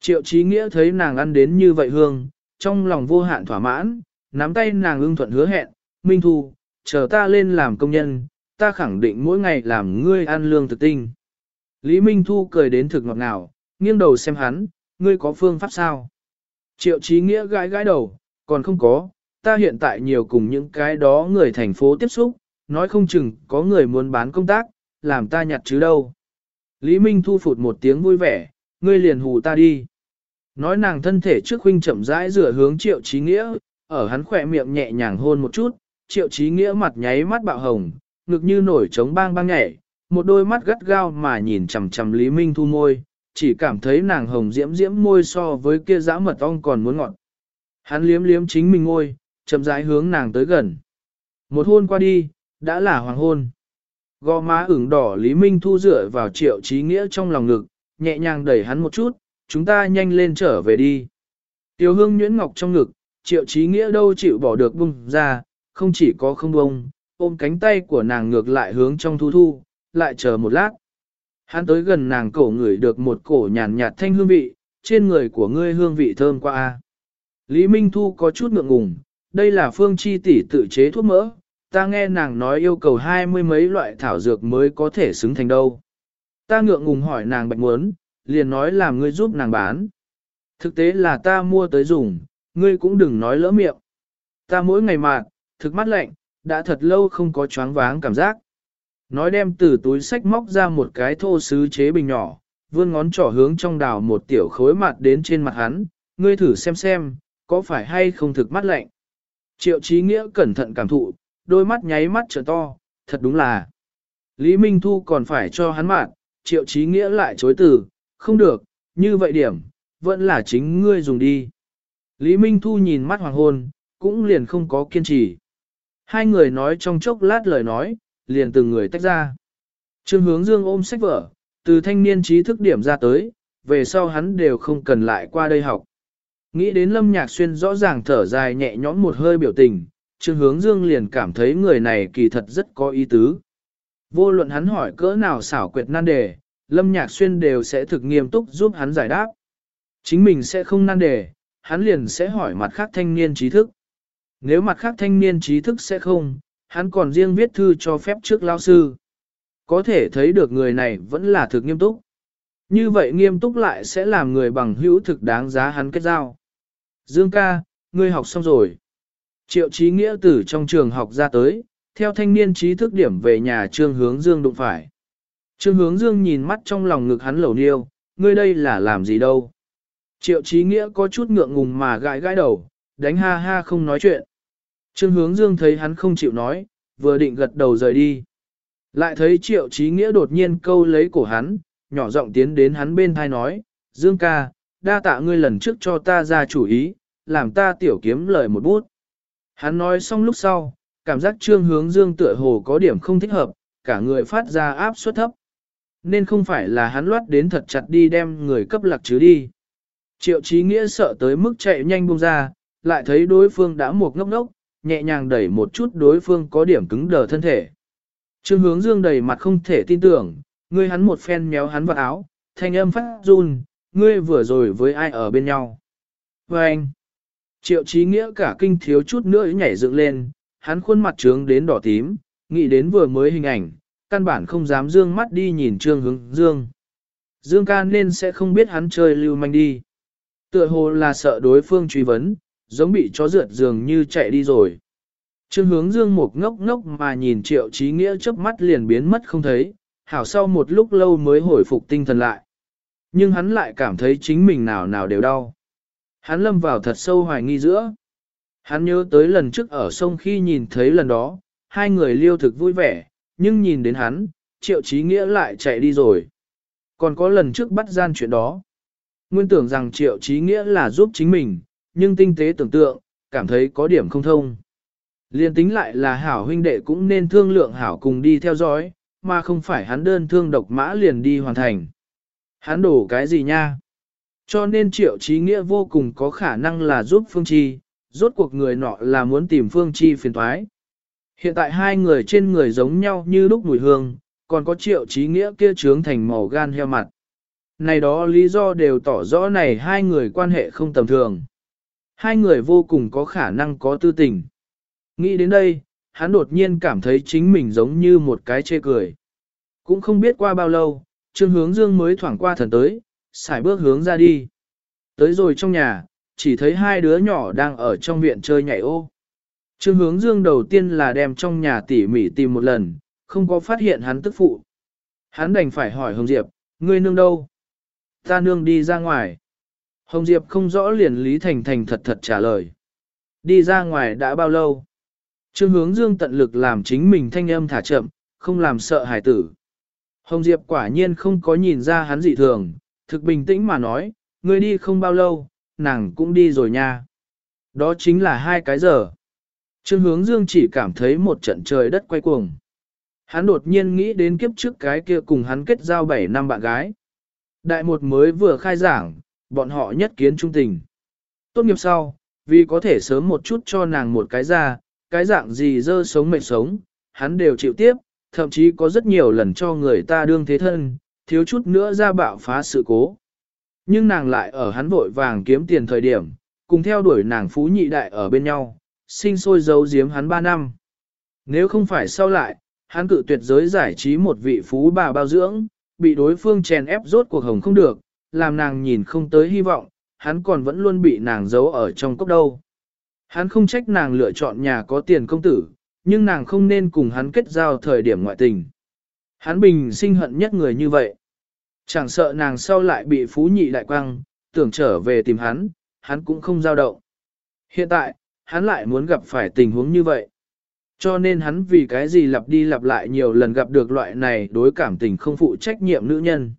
Speaker 1: Triệu Chí Nghĩa thấy nàng ăn đến như vậy hương, trong lòng vô hạn thỏa mãn, nắm tay nàng ưng thuận hứa hẹn, Minh Thu, chờ ta lên làm công nhân, ta khẳng định mỗi ngày làm ngươi ăn lương thực tinh. Lý Minh Thu cười đến thực ngọt ngào, nghiêng đầu xem hắn, ngươi có phương pháp sao? Triệu Chí Nghĩa gãi gãi đầu, còn không có, ta hiện tại nhiều cùng những cái đó người thành phố tiếp xúc, nói không chừng có người muốn bán công tác, làm ta nhặt chứ đâu. Lý Minh Thu phụt một tiếng vui vẻ, ngươi liền hù ta đi. Nói nàng thân thể trước huynh chậm rãi rửa hướng Triệu Chí Nghĩa, ở hắn khỏe miệng nhẹ nhàng hôn một chút, Triệu Chí Nghĩa mặt nháy mắt bạo hồng, ngực như nổi trống bang bang nhảy, một đôi mắt gắt gao mà nhìn chằm chằm Lý Minh Thu môi, chỉ cảm thấy nàng hồng diễm diễm môi so với kia dã mật ong còn muốn ngọt. Hắn liếm liếm chính mình môi, chậm rãi hướng nàng tới gần. Một hôn qua đi, đã là hoàng hôn. Gò má ửng đỏ Lý Minh Thu dựa vào triệu trí nghĩa trong lòng ngực, nhẹ nhàng đẩy hắn một chút, chúng ta nhanh lên trở về đi. Tiêu hương nhuyễn ngọc trong ngực, triệu trí nghĩa đâu chịu bỏ được bung ra, không chỉ có không bông, ôm cánh tay của nàng ngược lại hướng trong thu thu, lại chờ một lát. Hắn tới gần nàng cổ ngửi được một cổ nhàn nhạt thanh hương vị, trên người của ngươi hương vị thơm qua. a. Lý Minh Thu có chút ngượng ngùng, đây là phương chi tỷ tự chế thuốc mỡ, ta nghe nàng nói yêu cầu hai mươi mấy loại thảo dược mới có thể xứng thành đâu. Ta ngượng ngùng hỏi nàng bạch muốn, liền nói làm ngươi giúp nàng bán. Thực tế là ta mua tới dùng, ngươi cũng đừng nói lỡ miệng. Ta mỗi ngày mạt, thực mắt lạnh, đã thật lâu không có choáng váng cảm giác. Nói đem từ túi sách móc ra một cái thô sứ chế bình nhỏ, vươn ngón trỏ hướng trong đào một tiểu khối mặt đến trên mặt hắn, ngươi thử xem xem, có phải hay không thực mắt lạnh. Triệu trí nghĩa cẩn thận cảm thụ, đôi mắt nháy mắt trở to, thật đúng là. Lý Minh Thu còn phải cho hắn mạt, triệu trí nghĩa lại chối từ, không được, như vậy điểm, vẫn là chính ngươi dùng đi. Lý Minh Thu nhìn mắt hoàng hôn, cũng liền không có kiên trì. Hai người nói trong chốc lát lời nói, liền từng người tách ra. Trương hướng dương ôm sách vở, từ thanh niên trí thức điểm ra tới, về sau hắn đều không cần lại qua đây học. Nghĩ đến lâm nhạc xuyên rõ ràng thở dài nhẹ nhõm một hơi biểu tình, trương hướng dương liền cảm thấy người này kỳ thật rất có ý tứ. Vô luận hắn hỏi cỡ nào xảo quyệt nan đề, lâm nhạc xuyên đều sẽ thực nghiêm túc giúp hắn giải đáp. Chính mình sẽ không nan đề, hắn liền sẽ hỏi mặt khác thanh niên trí thức. Nếu mặt khác thanh niên trí thức sẽ không, hắn còn riêng viết thư cho phép trước lao sư. Có thể thấy được người này vẫn là thực nghiêm túc. Như vậy nghiêm túc lại sẽ làm người bằng hữu thực đáng giá hắn kết giao. Dương ca, ngươi học xong rồi. Triệu trí nghĩa tử trong trường học ra tới, theo thanh niên trí thức điểm về nhà trương hướng dương đụng phải. Trương hướng dương nhìn mắt trong lòng ngực hắn lầu niêu, ngươi đây là làm gì đâu. Triệu trí nghĩa có chút ngượng ngùng mà gãi gãi đầu, đánh ha ha không nói chuyện. Trương hướng dương thấy hắn không chịu nói, vừa định gật đầu rời đi. Lại thấy triệu trí nghĩa đột nhiên câu lấy cổ hắn, nhỏ giọng tiến đến hắn bên thai nói, Dương ca, đa tạ ngươi lần trước cho ta ra chủ ý, làm ta tiểu kiếm lời một bút. Hắn nói xong lúc sau, cảm giác trương hướng Dương tựa hồ có điểm không thích hợp, cả người phát ra áp suất thấp. Nên không phải là hắn loát đến thật chặt đi đem người cấp lạc chứ đi. Triệu trí nghĩa sợ tới mức chạy nhanh buông ra, lại thấy đối phương đã một ngốc ngốc, nhẹ nhàng đẩy một chút đối phương có điểm cứng đờ thân thể. Trương hướng dương đầy mặt không thể tin tưởng, ngươi hắn một phen méo hắn vào áo, thanh âm phát run, ngươi vừa rồi với ai ở bên nhau. Và anh, triệu trí nghĩa cả kinh thiếu chút nữa nhảy dựng lên, hắn khuôn mặt trướng đến đỏ tím, nghĩ đến vừa mới hình ảnh, căn bản không dám dương mắt đi nhìn trương hướng dương. Dương ca nên sẽ không biết hắn chơi lưu manh đi. Tựa hồ là sợ đối phương truy vấn, giống bị chó rượt dường như chạy đi rồi. Trương hướng dương một ngốc ngốc mà nhìn triệu trí nghĩa chớp mắt liền biến mất không thấy, hảo sau một lúc lâu mới hồi phục tinh thần lại. Nhưng hắn lại cảm thấy chính mình nào nào đều đau. Hắn lâm vào thật sâu hoài nghi giữa. Hắn nhớ tới lần trước ở sông khi nhìn thấy lần đó, hai người liêu thực vui vẻ, nhưng nhìn đến hắn, triệu trí nghĩa lại chạy đi rồi. Còn có lần trước bắt gian chuyện đó. Nguyên tưởng rằng triệu trí nghĩa là giúp chính mình, nhưng tinh tế tưởng tượng, cảm thấy có điểm không thông. Liên tính lại là hảo huynh đệ cũng nên thương lượng hảo cùng đi theo dõi, mà không phải hắn đơn thương độc mã liền đi hoàn thành. Hắn đổ cái gì nha? Cho nên triệu trí nghĩa vô cùng có khả năng là giúp Phương Chi, rốt cuộc người nọ là muốn tìm Phương Chi phiền thoái. Hiện tại hai người trên người giống nhau như lúc mùi hương, còn có triệu trí nghĩa kia trướng thành màu gan heo mặt. Này đó lý do đều tỏ rõ này hai người quan hệ không tầm thường. Hai người vô cùng có khả năng có tư tình. Nghĩ đến đây, hắn đột nhiên cảm thấy chính mình giống như một cái chê cười. Cũng không biết qua bao lâu, Trương Hướng Dương mới thoảng qua thần tới, xài bước hướng ra đi. Tới rồi trong nhà, chỉ thấy hai đứa nhỏ đang ở trong viện chơi nhảy ô. Trương Hướng Dương đầu tiên là đem trong nhà tỉ mỉ tìm một lần, không có phát hiện hắn tức phụ. Hắn đành phải hỏi Hồng Diệp, ngươi nương đâu? Ta nương đi ra ngoài. Hồng Diệp không rõ liền Lý Thành Thành thật thật trả lời. Đi ra ngoài đã bao lâu? Trương hướng dương tận lực làm chính mình thanh âm thả chậm, không làm sợ hải tử. Hồng Diệp quả nhiên không có nhìn ra hắn dị thường, thực bình tĩnh mà nói, ngươi đi không bao lâu, nàng cũng đi rồi nha. Đó chính là hai cái giờ. Trương hướng dương chỉ cảm thấy một trận trời đất quay cuồng. Hắn đột nhiên nghĩ đến kiếp trước cái kia cùng hắn kết giao 7 năm bạn gái. Đại một mới vừa khai giảng, bọn họ nhất kiến trung tình. Tốt nghiệp sau, vì có thể sớm một chút cho nàng một cái ra, cái dạng gì dơ sống mệt sống, hắn đều chịu tiếp, thậm chí có rất nhiều lần cho người ta đương thế thân, thiếu chút nữa ra bạo phá sự cố. Nhưng nàng lại ở hắn vội vàng kiếm tiền thời điểm, cùng theo đuổi nàng phú nhị đại ở bên nhau, sinh sôi giấu giếm hắn 3 năm. Nếu không phải sau lại, hắn cự tuyệt giới giải trí một vị phú bà bao dưỡng, bị đối phương chèn ép rốt cuộc hồng không được, làm nàng nhìn không tới hy vọng, hắn còn vẫn luôn bị nàng giấu ở trong cốc đâu. Hắn không trách nàng lựa chọn nhà có tiền công tử, nhưng nàng không nên cùng hắn kết giao thời điểm ngoại tình. Hắn bình sinh hận nhất người như vậy. Chẳng sợ nàng sau lại bị phú nhị đại quăng, tưởng trở về tìm hắn, hắn cũng không giao động. Hiện tại, hắn lại muốn gặp phải tình huống như vậy. Cho nên hắn vì cái gì lặp đi lặp lại nhiều lần gặp được loại này đối cảm tình không phụ trách nhiệm nữ nhân.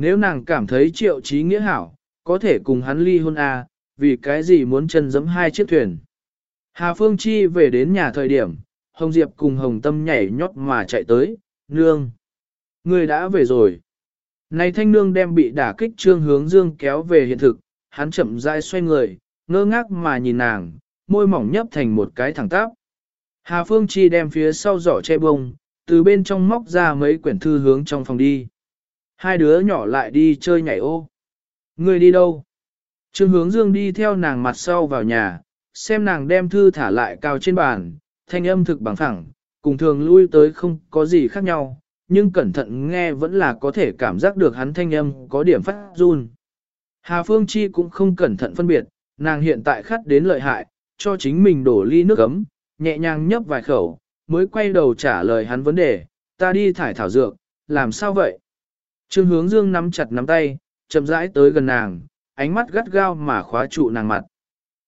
Speaker 1: Nếu nàng cảm thấy triệu trí nghĩa hảo, có thể cùng hắn ly hôn à, vì cái gì muốn chân giẫm hai chiếc thuyền. Hà Phương Chi về đến nhà thời điểm, Hồng Diệp cùng Hồng Tâm nhảy nhót mà chạy tới, nương. Người đã về rồi. Này thanh nương đem bị đả kích trương hướng dương kéo về hiện thực, hắn chậm rãi xoay người, ngơ ngác mà nhìn nàng, môi mỏng nhấp thành một cái thẳng tắp. Hà Phương Chi đem phía sau giỏ che bông, từ bên trong móc ra mấy quyển thư hướng trong phòng đi. Hai đứa nhỏ lại đi chơi nhảy ô. Người đi đâu? Trương hướng dương đi theo nàng mặt sau vào nhà, xem nàng đem thư thả lại cao trên bàn, thanh âm thực bằng phẳng, cùng thường lui tới không có gì khác nhau, nhưng cẩn thận nghe vẫn là có thể cảm giác được hắn thanh âm có điểm phát run. Hà Phương Chi cũng không cẩn thận phân biệt, nàng hiện tại khát đến lợi hại, cho chính mình đổ ly nước ấm, nhẹ nhàng nhấp vài khẩu, mới quay đầu trả lời hắn vấn đề, ta đi thải thảo dược, làm sao vậy? Trương hướng dương nắm chặt nắm tay, chậm rãi tới gần nàng, ánh mắt gắt gao mà khóa trụ nàng mặt.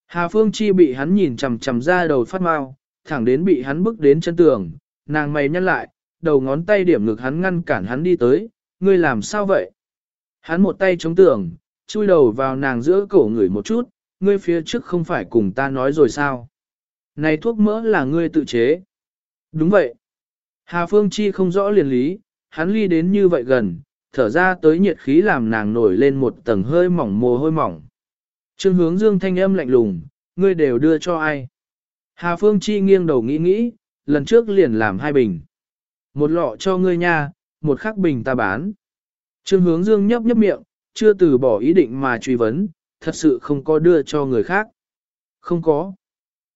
Speaker 1: Hà Phương Chi bị hắn nhìn chằm chằm ra đầu phát mau, thẳng đến bị hắn bước đến chân tường, nàng mày nhăn lại, đầu ngón tay điểm ngực hắn ngăn cản hắn đi tới, ngươi làm sao vậy? Hắn một tay chống tường, chui đầu vào nàng giữa cổ người một chút, ngươi phía trước không phải cùng ta nói rồi sao? Này thuốc mỡ là ngươi tự chế. Đúng vậy. Hà Phương Chi không rõ liền lý, hắn ly đến như vậy gần, thở ra tới nhiệt khí làm nàng nổi lên một tầng hơi mỏng mồ hôi mỏng. Trương hướng dương thanh âm lạnh lùng, ngươi đều đưa cho ai? Hà Phương Chi nghiêng đầu nghĩ nghĩ, lần trước liền làm hai bình. Một lọ cho ngươi nha, một khắc bình ta bán. Trương hướng dương nhấp nhấp miệng, chưa từ bỏ ý định mà truy vấn, thật sự không có đưa cho người khác. Không có.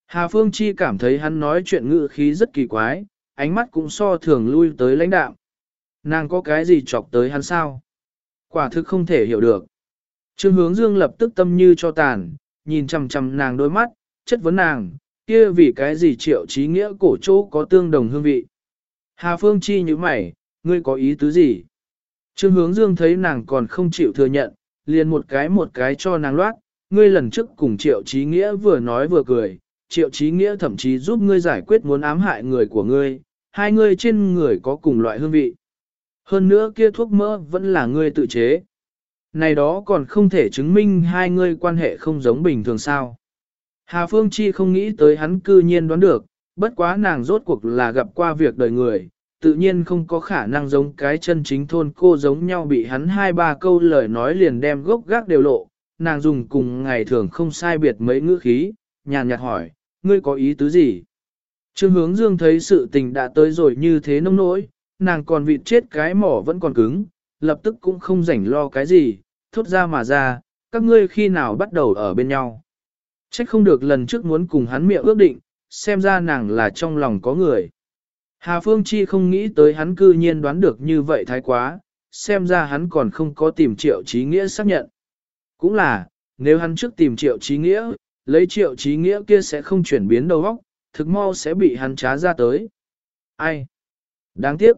Speaker 1: Hà Phương Chi cảm thấy hắn nói chuyện ngữ khí rất kỳ quái, ánh mắt cũng so thường lui tới lãnh đạo. Nàng có cái gì chọc tới hắn sao? Quả thực không thể hiểu được. Trương hướng dương lập tức tâm như cho tàn, nhìn chằm chằm nàng đôi mắt, chất vấn nàng, kia vì cái gì triệu trí nghĩa cổ chỗ có tương đồng hương vị. Hà Phương Chi như mày, ngươi có ý tứ gì? Trương hướng dương thấy nàng còn không chịu thừa nhận, liền một cái một cái cho nàng loát, ngươi lần trước cùng triệu trí nghĩa vừa nói vừa cười, triệu trí nghĩa thậm chí giúp ngươi giải quyết muốn ám hại người của ngươi, hai ngươi trên người có cùng loại hương vị. Hơn nữa kia thuốc mỡ vẫn là ngươi tự chế. Này đó còn không thể chứng minh hai ngươi quan hệ không giống bình thường sao. Hà Phương Chi không nghĩ tới hắn cư nhiên đoán được, bất quá nàng rốt cuộc là gặp qua việc đời người, tự nhiên không có khả năng giống cái chân chính thôn cô giống nhau bị hắn hai ba câu lời nói liền đem gốc gác đều lộ, nàng dùng cùng ngày thường không sai biệt mấy ngữ khí, nhàn nhạt hỏi, ngươi có ý tứ gì? Trương hướng dương thấy sự tình đã tới rồi như thế nông nỗi, nàng còn vịt chết cái mỏ vẫn còn cứng, lập tức cũng không rảnh lo cái gì, thốt ra mà ra, các ngươi khi nào bắt đầu ở bên nhau. Trách không được lần trước muốn cùng hắn miệng ước định, xem ra nàng là trong lòng có người. Hà Phương Chi không nghĩ tới hắn cư nhiên đoán được như vậy thái quá, xem ra hắn còn không có tìm triệu trí nghĩa xác nhận. Cũng là, nếu hắn trước tìm triệu trí nghĩa, lấy triệu trí nghĩa kia sẽ không chuyển biến đầu óc, thực mau sẽ bị hắn trá ra tới. Ai? Đáng tiếc.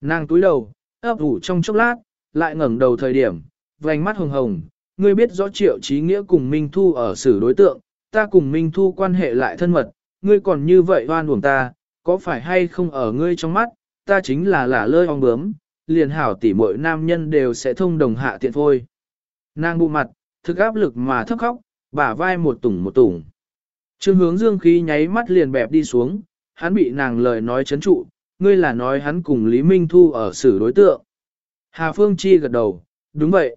Speaker 1: Nàng túi đầu, ấp ủ trong chốc lát, lại ngẩng đầu thời điểm, vành mắt hồng hồng, ngươi biết rõ triệu trí nghĩa cùng Minh Thu ở xử đối tượng, ta cùng Minh Thu quan hệ lại thân mật, ngươi còn như vậy oan uổng ta, có phải hay không ở ngươi trong mắt, ta chính là lả lơi ong bướm, liền hảo tỉ mỗi nam nhân đều sẽ thông đồng hạ tiện thôi. Nàng bụ mặt, thực áp lực mà thấp khóc, bả vai một tủng một tủng. Trương hướng dương khí nháy mắt liền bẹp đi xuống, hắn bị nàng lời nói chấn trụ, ngươi là nói hắn cùng Lý Minh Thu ở xử đối tượng. Hà Phương Chi gật đầu, đúng vậy.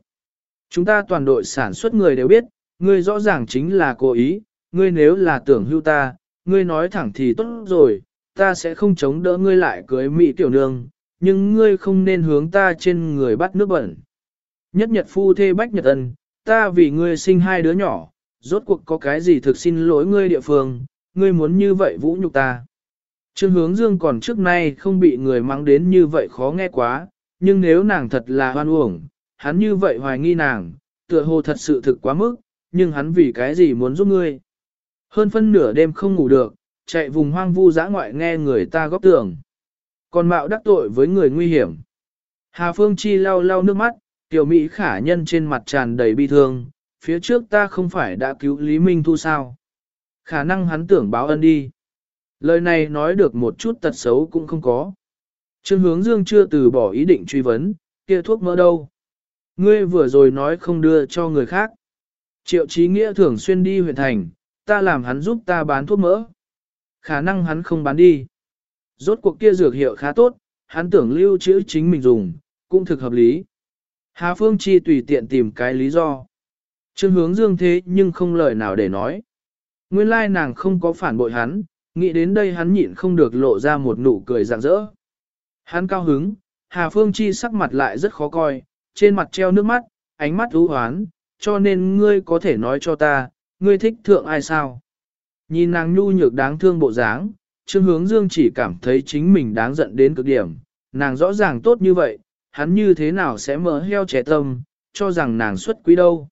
Speaker 1: Chúng ta toàn đội sản xuất người đều biết, ngươi rõ ràng chính là cố ý, ngươi nếu là tưởng hưu ta, ngươi nói thẳng thì tốt rồi, ta sẽ không chống đỡ ngươi lại cưới Mỹ tiểu nương, nhưng ngươi không nên hướng ta trên người bắt nước bẩn. Nhất nhật phu thê bách nhật ân, ta vì ngươi sinh hai đứa nhỏ, rốt cuộc có cái gì thực xin lỗi ngươi địa phương, ngươi muốn như vậy vũ nhục ta. Trương hướng dương còn trước nay không bị người mắng đến như vậy khó nghe quá, nhưng nếu nàng thật là hoan uổng, hắn như vậy hoài nghi nàng, tựa hồ thật sự thực quá mức, nhưng hắn vì cái gì muốn giúp ngươi. Hơn phân nửa đêm không ngủ được, chạy vùng hoang vu dã ngoại nghe người ta góp tưởng. Còn mạo đắc tội với người nguy hiểm. Hà Phương Chi lau lau nước mắt, tiểu Mỹ khả nhân trên mặt tràn đầy bi thương, phía trước ta không phải đã cứu Lý Minh Thu sao. Khả năng hắn tưởng báo ân đi. Lời này nói được một chút tật xấu cũng không có. Trương hướng dương chưa từ bỏ ý định truy vấn, kia thuốc mỡ đâu. Ngươi vừa rồi nói không đưa cho người khác. Triệu trí nghĩa thường xuyên đi huyện thành, ta làm hắn giúp ta bán thuốc mỡ. Khả năng hắn không bán đi. Rốt cuộc kia dược hiệu khá tốt, hắn tưởng lưu trữ chính mình dùng, cũng thực hợp lý. Hà Phương Chi tùy tiện tìm cái lý do. Trương hướng dương thế nhưng không lời nào để nói. Nguyên lai nàng không có phản bội hắn, nghĩ đến đây hắn nhịn không được lộ ra một nụ cười rạng rỡ. Hắn cao hứng, Hà Phương Chi sắc mặt lại rất khó coi, trên mặt treo nước mắt, ánh mắt ưu hoán, cho nên ngươi có thể nói cho ta, ngươi thích thượng ai sao? Nhìn nàng nhu nhược đáng thương bộ dáng, Trương Hướng Dương chỉ cảm thấy chính mình đáng giận đến cực điểm, nàng rõ ràng tốt như vậy, hắn như thế nào sẽ mở heo trẻ tâm, cho rằng nàng xuất quý đâu.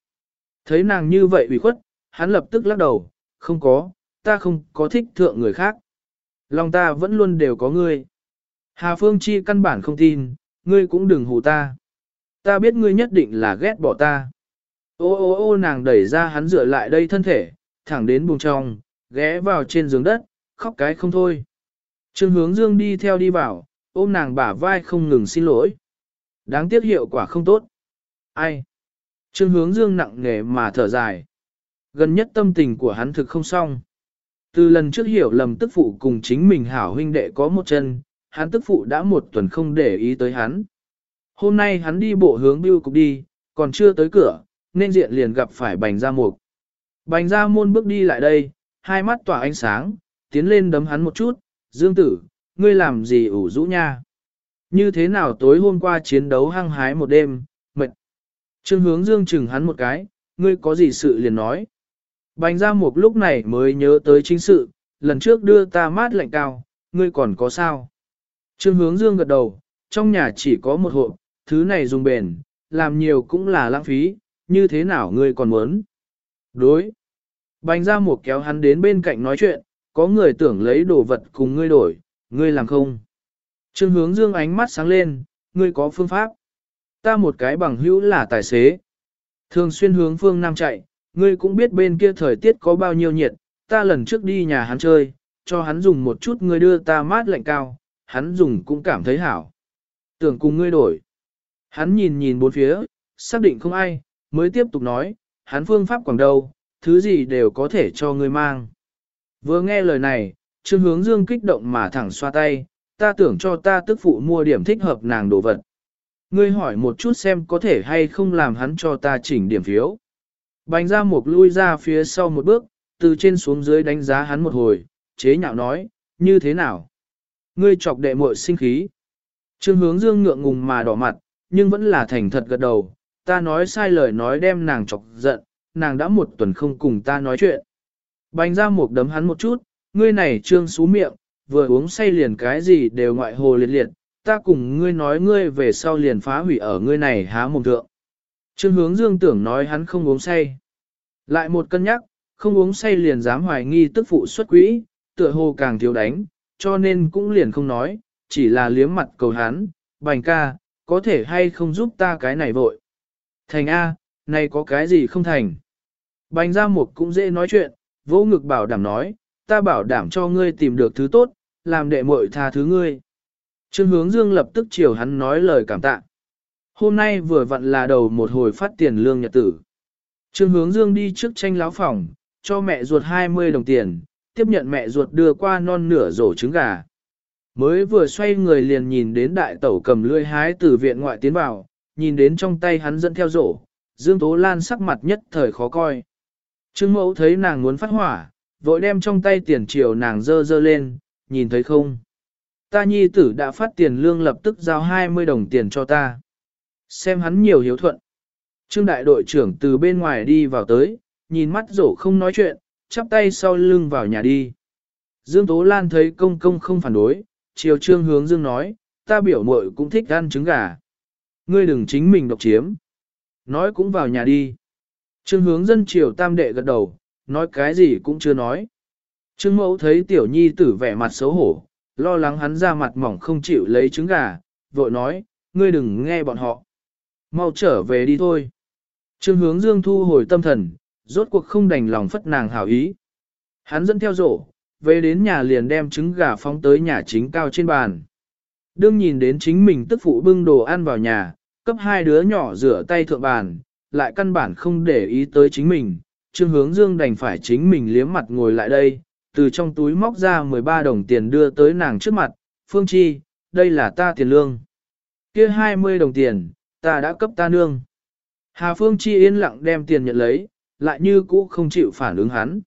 Speaker 1: Thấy nàng như vậy ủy khuất, hắn lập tức lắc đầu, không có, ta không có thích thượng người khác. Lòng ta vẫn luôn đều có ngươi. Hà Phương Chi căn bản không tin, ngươi cũng đừng hù ta. Ta biết ngươi nhất định là ghét bỏ ta. Ô ô ô nàng đẩy ra hắn dựa lại đây thân thể, thẳng đến buồng trong, ghé vào trên giường đất, khóc cái không thôi. Trương hướng dương đi theo đi vào, ôm nàng bả vai không ngừng xin lỗi. Đáng tiếc hiệu quả không tốt. Ai? Trương hướng dương nặng nề mà thở dài. Gần nhất tâm tình của hắn thực không xong. Từ lần trước hiểu lầm tức phụ cùng chính mình hảo huynh đệ có một chân, hắn tức phụ đã một tuần không để ý tới hắn. Hôm nay hắn đi bộ hướng Biêu cục đi, còn chưa tới cửa, nên diện liền gặp phải bành gia mục. Bành gia môn bước đi lại đây, hai mắt tỏa ánh sáng, tiến lên đấm hắn một chút, dương tử, ngươi làm gì ủ rũ nha. Như thế nào tối hôm qua chiến đấu hăng hái một đêm, mệt. Trương hướng dương chừng hắn một cái, ngươi có gì sự liền nói. Bành gia một lúc này mới nhớ tới chính sự, lần trước đưa ta mát lạnh cao, ngươi còn có sao? Trương hướng dương gật đầu, trong nhà chỉ có một hộp, thứ này dùng bền, làm nhiều cũng là lãng phí, như thế nào ngươi còn muốn? Đối. Bành gia một kéo hắn đến bên cạnh nói chuyện, có người tưởng lấy đồ vật cùng ngươi đổi, ngươi làm không? Trương hướng dương ánh mắt sáng lên, ngươi có phương pháp. Ta một cái bằng hữu là tài xế. Thường xuyên hướng phương Nam chạy, ngươi cũng biết bên kia thời tiết có bao nhiêu nhiệt, ta lần trước đi nhà hắn chơi, cho hắn dùng một chút ngươi đưa ta mát lạnh cao, hắn dùng cũng cảm thấy hảo. Tưởng cùng ngươi đổi. Hắn nhìn nhìn bốn phía, xác định không ai, mới tiếp tục nói, hắn phương pháp quảng đâu, thứ gì đều có thể cho ngươi mang. Vừa nghe lời này, Trương Hướng Dương kích động mà thẳng xoa tay, ta tưởng cho ta tức phụ mua điểm thích hợp nàng đồ vật. Ngươi hỏi một chút xem có thể hay không làm hắn cho ta chỉnh điểm phiếu. Bành ra một lui ra phía sau một bước, từ trên xuống dưới đánh giá hắn một hồi, chế nhạo nói, như thế nào? Ngươi chọc đệ muội sinh khí. Trương hướng dương ngượng ngùng mà đỏ mặt, nhưng vẫn là thành thật gật đầu, ta nói sai lời nói đem nàng chọc giận, nàng đã một tuần không cùng ta nói chuyện. Bành ra một đấm hắn một chút, ngươi này trương xú miệng, vừa uống say liền cái gì đều ngoại hồ liệt liệt, ta cùng ngươi nói ngươi về sau liền phá hủy ở ngươi này há mồm thượng. Trương hướng dương tưởng nói hắn không uống say. Lại một cân nhắc, không uống say liền dám hoài nghi tức phụ xuất quỹ, tựa hồ càng thiếu đánh, cho nên cũng liền không nói, chỉ là liếm mặt cầu hắn, bành ca, có thể hay không giúp ta cái này vội. Thành A, này có cái gì không thành. Bành ra một cũng dễ nói chuyện, vỗ ngực bảo đảm nói, ta bảo đảm cho ngươi tìm được thứ tốt, làm đệ muội tha thứ ngươi. Trương hướng dương lập tức chiều hắn nói lời cảm tạ. Hôm nay vừa vặn là đầu một hồi phát tiền lương nhật tử. Trương hướng dương đi trước tranh láo phòng, cho mẹ ruột 20 đồng tiền, tiếp nhận mẹ ruột đưa qua non nửa rổ trứng gà. Mới vừa xoay người liền nhìn đến đại tẩu cầm lươi hái từ viện ngoại tiến vào, nhìn đến trong tay hắn dẫn theo rổ, Dương Tố Lan sắc mặt nhất thời khó coi. Trương mẫu thấy nàng muốn phát hỏa, vội đem trong tay tiền triều nàng dơ dơ lên, nhìn thấy không? Ta nhi tử đã phát tiền lương lập tức giao 20 đồng tiền cho ta. Xem hắn nhiều hiếu thuận. Trương đại đội trưởng từ bên ngoài đi vào tới, nhìn mắt rổ không nói chuyện, chắp tay sau lưng vào nhà đi. Dương Tố Lan thấy công công không phản đối, chiều trương hướng Dương nói, ta biểu muội cũng thích ăn trứng gà. Ngươi đừng chính mình độc chiếm. Nói cũng vào nhà đi. Trương hướng dân chiều tam đệ gật đầu, nói cái gì cũng chưa nói. Trương mẫu thấy tiểu nhi tử vẻ mặt xấu hổ, lo lắng hắn ra mặt mỏng không chịu lấy trứng gà, vội nói, ngươi đừng nghe bọn họ. Mau trở về đi thôi. Trương hướng dương thu hồi tâm thần, rốt cuộc không đành lòng phất nàng hảo ý. Hắn dẫn theo rổ, về đến nhà liền đem trứng gà phóng tới nhà chính cao trên bàn. Đương nhìn đến chính mình tức phụ bưng đồ ăn vào nhà, cấp hai đứa nhỏ rửa tay thượng bàn, lại căn bản không để ý tới chính mình. Trương hướng dương đành phải chính mình liếm mặt ngồi lại đây, từ trong túi móc ra 13 đồng tiền đưa tới nàng trước mặt, Phương Chi, đây là ta tiền lương. kia 20 đồng tiền, ta đã cấp ta nương. Hà Phương Chi yên lặng đem tiền nhận lấy, lại như cũ không chịu phản ứng hắn.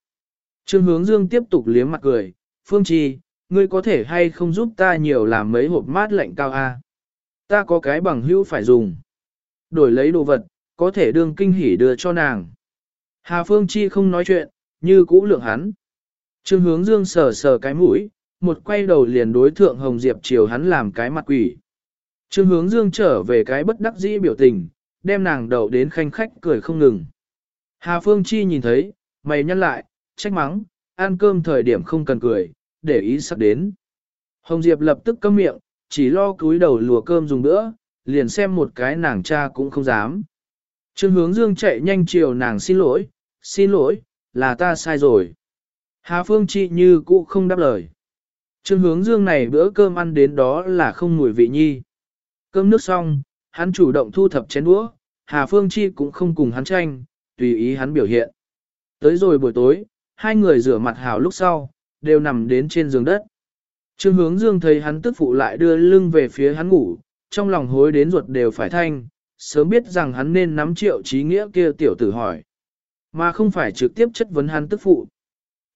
Speaker 1: Trương hướng dương tiếp tục liếm mặt cười, Phương Chi, ngươi có thể hay không giúp ta nhiều làm mấy hộp mát lạnh cao a? Ta có cái bằng hữu phải dùng. Đổi lấy đồ vật, có thể đương kinh hỉ đưa cho nàng. Hà Phương Chi không nói chuyện, như cũ lượng hắn. Trương hướng dương sờ sờ cái mũi, một quay đầu liền đối thượng Hồng Diệp chiều hắn làm cái mặt quỷ. Trương hướng dương trở về cái bất đắc dĩ biểu tình, đem nàng đầu đến khanh khách cười không ngừng. Hà Phương Chi nhìn thấy, mày nhăn lại, trách mắng, ăn cơm thời điểm không cần cười, để ý sắp đến. Hồng Diệp lập tức câm miệng, chỉ lo cúi đầu lùa cơm dùng bữa, liền xem một cái nàng cha cũng không dám. Trương hướng dương chạy nhanh chiều nàng xin lỗi, xin lỗi, là ta sai rồi. Hà Phương Chi như cũ không đáp lời. Trương hướng dương này bữa cơm ăn đến đó là không mùi vị nhi. Cơm nước xong, hắn chủ động thu thập chén đũa, Hà Phương Chi cũng không cùng hắn tranh, tùy ý hắn biểu hiện. Tới rồi buổi tối, hai người rửa mặt hào lúc sau, đều nằm đến trên giường đất. Trương hướng dương thấy hắn tức phụ lại đưa lưng về phía hắn ngủ, trong lòng hối đến ruột đều phải thanh, sớm biết rằng hắn nên nắm triệu trí nghĩa kia tiểu tử hỏi. Mà không phải trực tiếp chất vấn hắn tức phụ.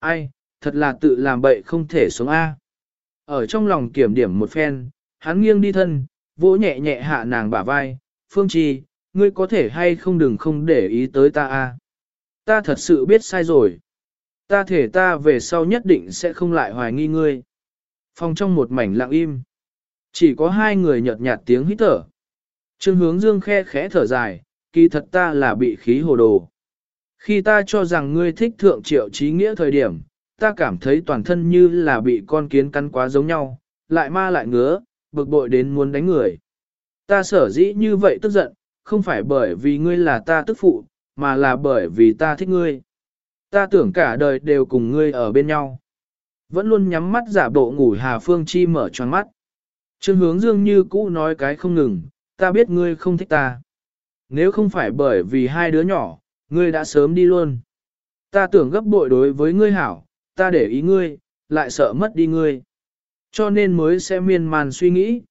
Speaker 1: Ai, thật là tự làm bậy không thể sống A. Ở trong lòng kiểm điểm một phen, hắn nghiêng đi thân, vỗ nhẹ nhẹ hạ nàng bả vai, Phương Chi, ngươi có thể hay không đừng không để ý tới ta A. Ta thật sự biết sai rồi. Ta thể ta về sau nhất định sẽ không lại hoài nghi ngươi. Phòng trong một mảnh lặng im. Chỉ có hai người nhợt nhạt tiếng hít thở. Trương hướng dương khe khẽ thở dài, kỳ thật ta là bị khí hồ đồ. Khi ta cho rằng ngươi thích thượng triệu trí nghĩa thời điểm, ta cảm thấy toàn thân như là bị con kiến cắn quá giống nhau, lại ma lại ngứa, bực bội đến muốn đánh người. Ta sở dĩ như vậy tức giận, không phải bởi vì ngươi là ta tức phụ, mà là bởi vì ta thích ngươi. Ta tưởng cả đời đều cùng ngươi ở bên nhau. Vẫn luôn nhắm mắt giả bộ ngủ Hà Phương Chi mở tròn mắt. Trương hướng dương như cũ nói cái không ngừng, ta biết ngươi không thích ta. Nếu không phải bởi vì hai đứa nhỏ, ngươi đã sớm đi luôn. Ta tưởng gấp bội đối với ngươi hảo, ta để ý ngươi, lại sợ mất đi ngươi. Cho nên mới sẽ miên man suy nghĩ.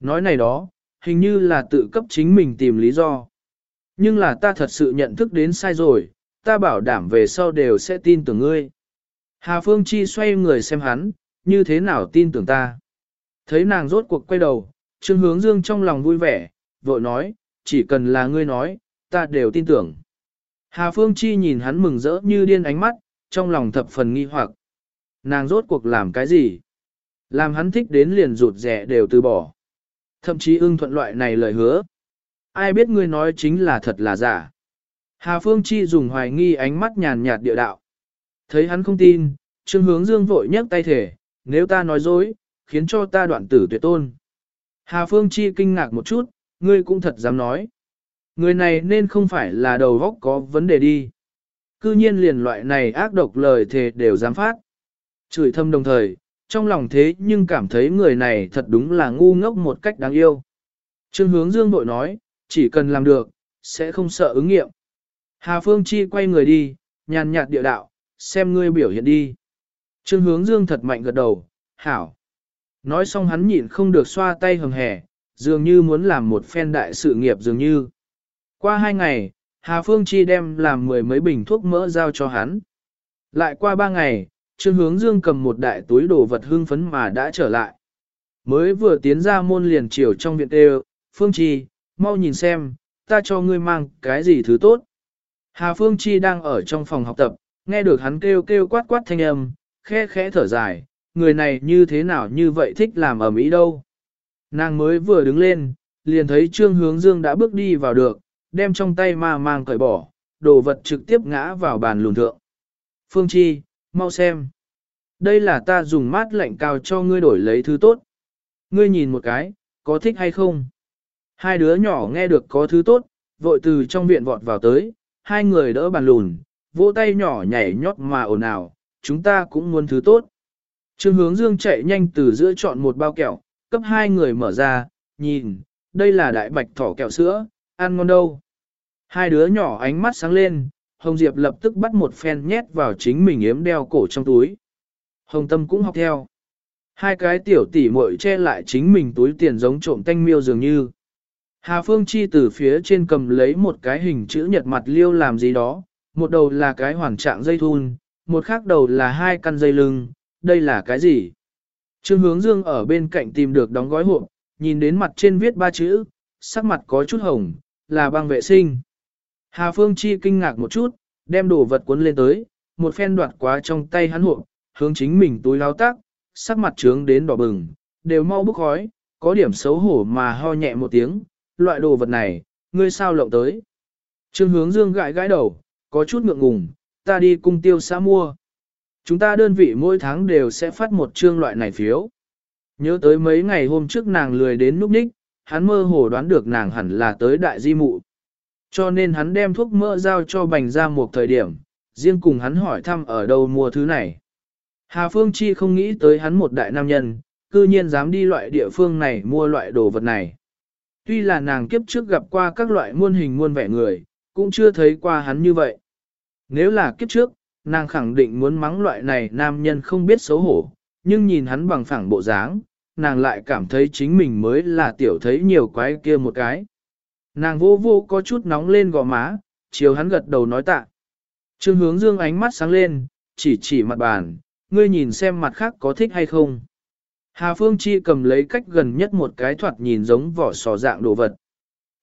Speaker 1: Nói này đó, hình như là tự cấp chính mình tìm lý do. Nhưng là ta thật sự nhận thức đến sai rồi, ta bảo đảm về sau đều sẽ tin tưởng ngươi. Hà Phương Chi xoay người xem hắn, như thế nào tin tưởng ta. Thấy nàng rốt cuộc quay đầu, Trương Hướng Dương trong lòng vui vẻ, vội nói, chỉ cần là ngươi nói, ta đều tin tưởng. Hà Phương Chi nhìn hắn mừng rỡ như điên ánh mắt, trong lòng thập phần nghi hoặc. Nàng rốt cuộc làm cái gì? Làm hắn thích đến liền rụt rẻ đều từ bỏ. Thậm chí ưng thuận loại này lời hứa. Ai biết ngươi nói chính là thật là giả. Hà Phương Chi dùng hoài nghi ánh mắt nhàn nhạt địa đạo. Thấy hắn không tin, Trương Hướng Dương vội nhấc tay thể, nếu ta nói dối, khiến cho ta đoạn tử tuyệt tôn. Hà Phương Chi kinh ngạc một chút, ngươi cũng thật dám nói. Người này nên không phải là đầu góc có vấn đề đi. Cư nhiên liền loại này ác độc lời thề đều dám phát. Chửi thâm đồng thời, trong lòng thế nhưng cảm thấy người này thật đúng là ngu ngốc một cách đáng yêu. Trương hướng dương bội nói, chỉ cần làm được, sẽ không sợ ứng nghiệm. Hà Phương Chi quay người đi, nhàn nhạt địa đạo, xem ngươi biểu hiện đi. Trương hướng dương thật mạnh gật đầu, hảo. Nói xong hắn nhịn không được xoa tay hầm hẻ, dường như muốn làm một phen đại sự nghiệp dường như. Qua hai ngày, Hà Phương Chi đem làm mười mấy bình thuốc mỡ giao cho hắn. Lại qua ba ngày, Trương Hướng Dương cầm một đại túi đồ vật hưng phấn mà đã trở lại. Mới vừa tiến ra môn liền chiều trong viện đều, Phương Chi, mau nhìn xem, ta cho ngươi mang cái gì thứ tốt. Hà Phương Chi đang ở trong phòng học tập, nghe được hắn kêu kêu quát quát thanh âm, khẽ khẽ thở dài, người này như thế nào như vậy thích làm ở Mỹ đâu. Nàng mới vừa đứng lên, liền thấy Trương Hướng Dương đã bước đi vào được, đem trong tay ma mang cởi bỏ, đồ vật trực tiếp ngã vào bàn lùn thượng. Phương Chi, mau xem. Đây là ta dùng mát lạnh cao cho ngươi đổi lấy thứ tốt. Ngươi nhìn một cái, có thích hay không? Hai đứa nhỏ nghe được có thứ tốt, vội từ trong viện vọt vào tới, hai người đỡ bàn lùn, vỗ tay nhỏ nhảy nhót mà ồn ào, chúng ta cũng muốn thứ tốt. Trương hướng dương chạy nhanh từ giữa chọn một bao kẹo, cấp hai người mở ra, nhìn, đây là đại bạch thỏ kẹo sữa, ăn ngon đâu. Hai đứa nhỏ ánh mắt sáng lên, Hồng Diệp lập tức bắt một phen nhét vào chính mình yếm đeo cổ trong túi. Hồng Tâm cũng học theo. Hai cái tiểu tỷ muội che lại chính mình túi tiền giống trộm tanh miêu dường như. Hà Phương Chi từ phía trên cầm lấy một cái hình chữ nhật mặt liêu làm gì đó, một đầu là cái hoàn trạng dây thun, một khác đầu là hai căn dây lưng, đây là cái gì? Trương Hướng Dương ở bên cạnh tìm được đóng gói hộp, nhìn đến mặt trên viết ba chữ, sắc mặt có chút hồng, là băng vệ sinh. Hà Phương Chi kinh ngạc một chút, đem đồ vật cuốn lên tới, một phen đoạt quá trong tay hắn hộ, hướng chính mình túi lao tác, sắc mặt trướng đến đỏ bừng, đều mau bức khói, có điểm xấu hổ mà ho nhẹ một tiếng, loại đồ vật này, ngươi sao lộng tới. Trương hướng dương gãi gãi đầu, có chút ngượng ngùng, ta đi cung tiêu xã mua. Chúng ta đơn vị mỗi tháng đều sẽ phát một chương loại này phiếu. Nhớ tới mấy ngày hôm trước nàng lười đến núp ních, hắn mơ hồ đoán được nàng hẳn là tới đại di mụ. Cho nên hắn đem thuốc mỡ giao cho bành ra một thời điểm, riêng cùng hắn hỏi thăm ở đâu mua thứ này. Hà Phương Chi không nghĩ tới hắn một đại nam nhân, cư nhiên dám đi loại địa phương này mua loại đồ vật này. Tuy là nàng kiếp trước gặp qua các loại muôn hình muôn vẻ người, cũng chưa thấy qua hắn như vậy. Nếu là kiếp trước, nàng khẳng định muốn mắng loại này nam nhân không biết xấu hổ, nhưng nhìn hắn bằng phẳng bộ dáng, nàng lại cảm thấy chính mình mới là tiểu thấy nhiều quái kia một cái. Nàng vô vô có chút nóng lên gò má, chiều hắn gật đầu nói tạ. Trương hướng dương ánh mắt sáng lên, chỉ chỉ mặt bàn, ngươi nhìn xem mặt khác có thích hay không. Hà Phương Chi cầm lấy cách gần nhất một cái thoạt nhìn giống vỏ sò dạng đồ vật.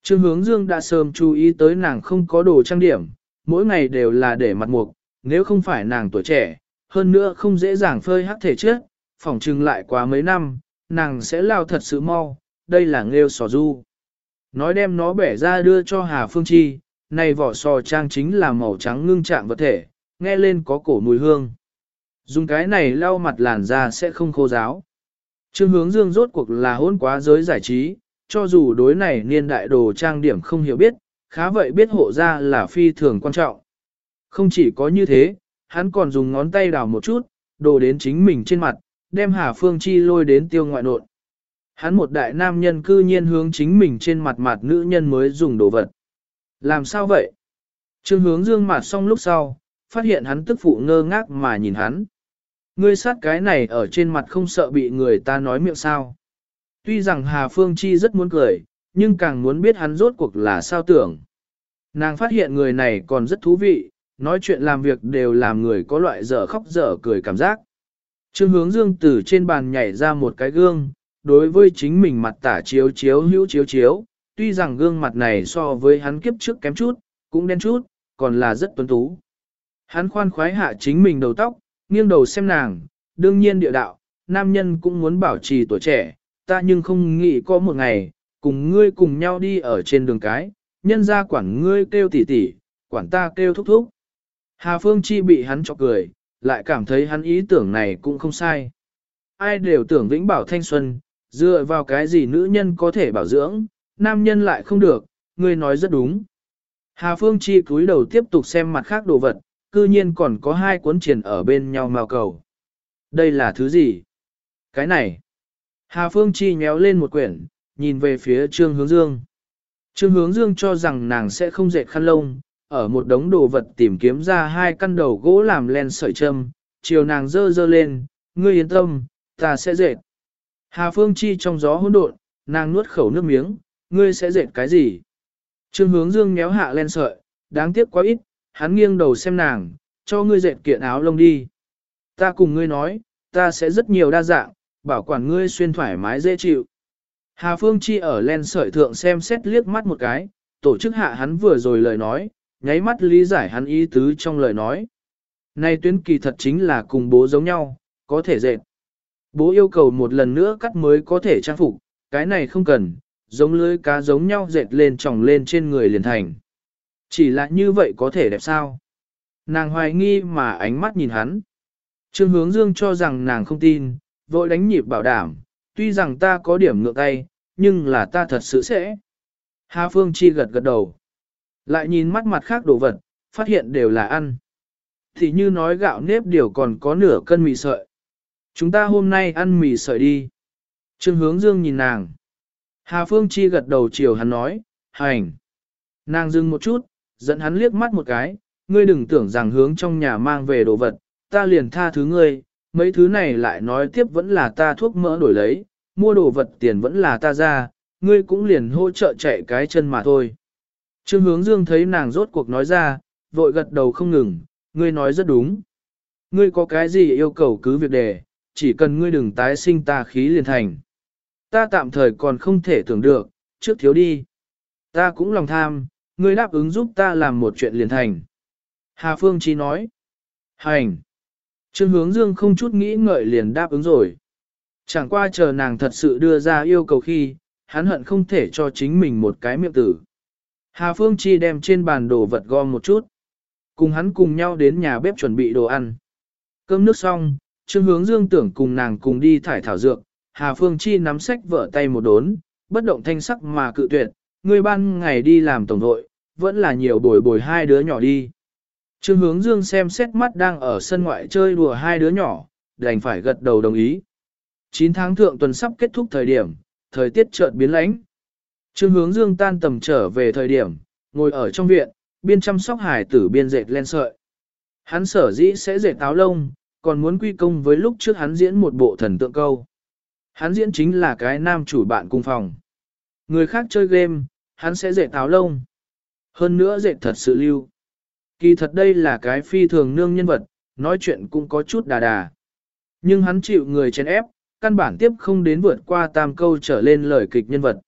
Speaker 1: Trương hướng dương đã sớm chú ý tới nàng không có đồ trang điểm, mỗi ngày đều là để mặt mục, nếu không phải nàng tuổi trẻ, hơn nữa không dễ dàng phơi hắc thể trước, phỏng trừng lại quá mấy năm, nàng sẽ lao thật sự mau, đây là nghêu sò du. Nói đem nó bẻ ra đưa cho Hà Phương Chi, này vỏ sò trang chính là màu trắng ngưng trạng vật thể, nghe lên có cổ mùi hương. Dùng cái này lau mặt làn da sẽ không khô ráo. Trương hướng dương rốt cuộc là hôn quá giới giải trí, cho dù đối này niên đại đồ trang điểm không hiểu biết, khá vậy biết hộ ra là phi thường quan trọng. Không chỉ có như thế, hắn còn dùng ngón tay đào một chút, đồ đến chính mình trên mặt, đem Hà Phương Chi lôi đến tiêu ngoại nộn. Hắn một đại nam nhân cư nhiên hướng chính mình trên mặt mặt nữ nhân mới dùng đồ vật. Làm sao vậy? Trương hướng dương mặt xong lúc sau, phát hiện hắn tức phụ ngơ ngác mà nhìn hắn. Ngươi sát cái này ở trên mặt không sợ bị người ta nói miệng sao. Tuy rằng Hà Phương Chi rất muốn cười, nhưng càng muốn biết hắn rốt cuộc là sao tưởng. Nàng phát hiện người này còn rất thú vị, nói chuyện làm việc đều làm người có loại dở khóc dở cười cảm giác. Trương hướng dương từ trên bàn nhảy ra một cái gương, đối với chính mình mặt tả chiếu chiếu hữu chiếu chiếu, tuy rằng gương mặt này so với hắn kiếp trước kém chút, cũng đen chút, còn là rất tuấn tú. Hắn khoan khoái hạ chính mình đầu tóc, nghiêng đầu xem nàng, đương nhiên địa đạo, nam nhân cũng muốn bảo trì tuổi trẻ, ta nhưng không nghĩ có một ngày, cùng ngươi cùng nhau đi ở trên đường cái, nhân ra quản ngươi kêu tỉ tỉ, quản ta kêu thúc thúc. Hà Phương Chi bị hắn chọc cười, lại cảm thấy hắn ý tưởng này cũng không sai. Ai đều tưởng vĩnh bảo thanh xuân, dựa vào cái gì nữ nhân có thể bảo dưỡng, nam nhân lại không được, ngươi nói rất đúng. Hà Phương Chi cúi đầu tiếp tục xem mặt khác đồ vật, cư nhiên còn có hai cuốn triển ở bên nhau màu cầu. Đây là thứ gì? Cái này. Hà Phương Chi nhéo lên một quyển, nhìn về phía Trương Hướng Dương. Trương Hướng Dương cho rằng nàng sẽ không dệt khăn lông, ở một đống đồ vật tìm kiếm ra hai căn đầu gỗ làm len sợi châm, chiều nàng dơ dơ lên, ngươi yên tâm, ta sẽ dệt. Hà Phương Chi trong gió hỗn độn, nàng nuốt khẩu nước miếng, ngươi sẽ dệt cái gì? Trương hướng dương méo hạ len sợi, đáng tiếc quá ít, hắn nghiêng đầu xem nàng, cho ngươi dệt kiện áo lông đi. Ta cùng ngươi nói, ta sẽ rất nhiều đa dạng, bảo quản ngươi xuyên thoải mái dễ chịu. Hà Phương Chi ở len sợi thượng xem xét liếc mắt một cái, tổ chức hạ hắn vừa rồi lời nói, nháy mắt lý giải hắn ý tứ trong lời nói. Này tuyến kỳ thật chính là cùng bố giống nhau, có thể dệt. Bố yêu cầu một lần nữa cắt mới có thể trang phục, cái này không cần, giống lưới cá giống nhau dệt lên tròng lên trên người liền thành. Chỉ là như vậy có thể đẹp sao? Nàng hoài nghi mà ánh mắt nhìn hắn. Trương hướng dương cho rằng nàng không tin, vội đánh nhịp bảo đảm, tuy rằng ta có điểm ngược tay, nhưng là ta thật sự sẽ. Hà Phương Chi gật gật đầu. Lại nhìn mắt mặt khác đồ vật, phát hiện đều là ăn. Thì như nói gạo nếp điều còn có nửa cân mì sợi. Chúng ta hôm nay ăn mì sợi đi. Trương hướng dương nhìn nàng. Hà Phương Chi gật đầu chiều hắn nói, hành. Nàng dừng một chút, dẫn hắn liếc mắt một cái, ngươi đừng tưởng rằng hướng trong nhà mang về đồ vật, ta liền tha thứ ngươi, mấy thứ này lại nói tiếp vẫn là ta thuốc mỡ đổi lấy, mua đồ vật tiền vẫn là ta ra, ngươi cũng liền hỗ trợ chạy cái chân mà thôi. Trương hướng dương thấy nàng rốt cuộc nói ra, vội gật đầu không ngừng, ngươi nói rất đúng. Ngươi có cái gì yêu cầu cứ việc đề, chỉ cần ngươi đừng tái sinh ta khí liền thành. Ta tạm thời còn không thể tưởng được, trước thiếu đi. Ta cũng lòng tham, ngươi đáp ứng giúp ta làm một chuyện liền thành. Hà Phương Chi nói. Hành. Trương hướng dương không chút nghĩ ngợi liền đáp ứng rồi. Chẳng qua chờ nàng thật sự đưa ra yêu cầu khi, hắn hận không thể cho chính mình một cái miệng tử. Hà Phương Chi đem trên bàn đồ vật gom một chút. Cùng hắn cùng nhau đến nhà bếp chuẩn bị đồ ăn. Cơm nước xong, Trương Hướng Dương tưởng cùng nàng cùng đi thải thảo dược. Hà Phương Chi nắm sách vợ tay một đốn, bất động thanh sắc mà cự tuyệt. Người ban ngày đi làm tổng đội, vẫn là nhiều bồi bồi hai đứa nhỏ đi. Trương Hướng Dương xem xét mắt đang ở sân ngoại chơi đùa hai đứa nhỏ, đành phải gật đầu đồng ý. 9 tháng thượng tuần sắp kết thúc thời điểm, thời tiết chợt biến lãnh. Trương hướng dương tan tầm trở về thời điểm, ngồi ở trong viện, biên chăm sóc hải tử biên dệt len sợi. Hắn sở dĩ sẽ dệt táo lông, còn muốn quy công với lúc trước hắn diễn một bộ thần tượng câu. Hắn diễn chính là cái nam chủ bạn cung phòng. Người khác chơi game, hắn sẽ dệt áo lông. Hơn nữa dệt thật sự lưu. Kỳ thật đây là cái phi thường nương nhân vật, nói chuyện cũng có chút đà đà. Nhưng hắn chịu người chèn ép, căn bản tiếp không đến vượt qua tam câu trở lên lời kịch nhân vật.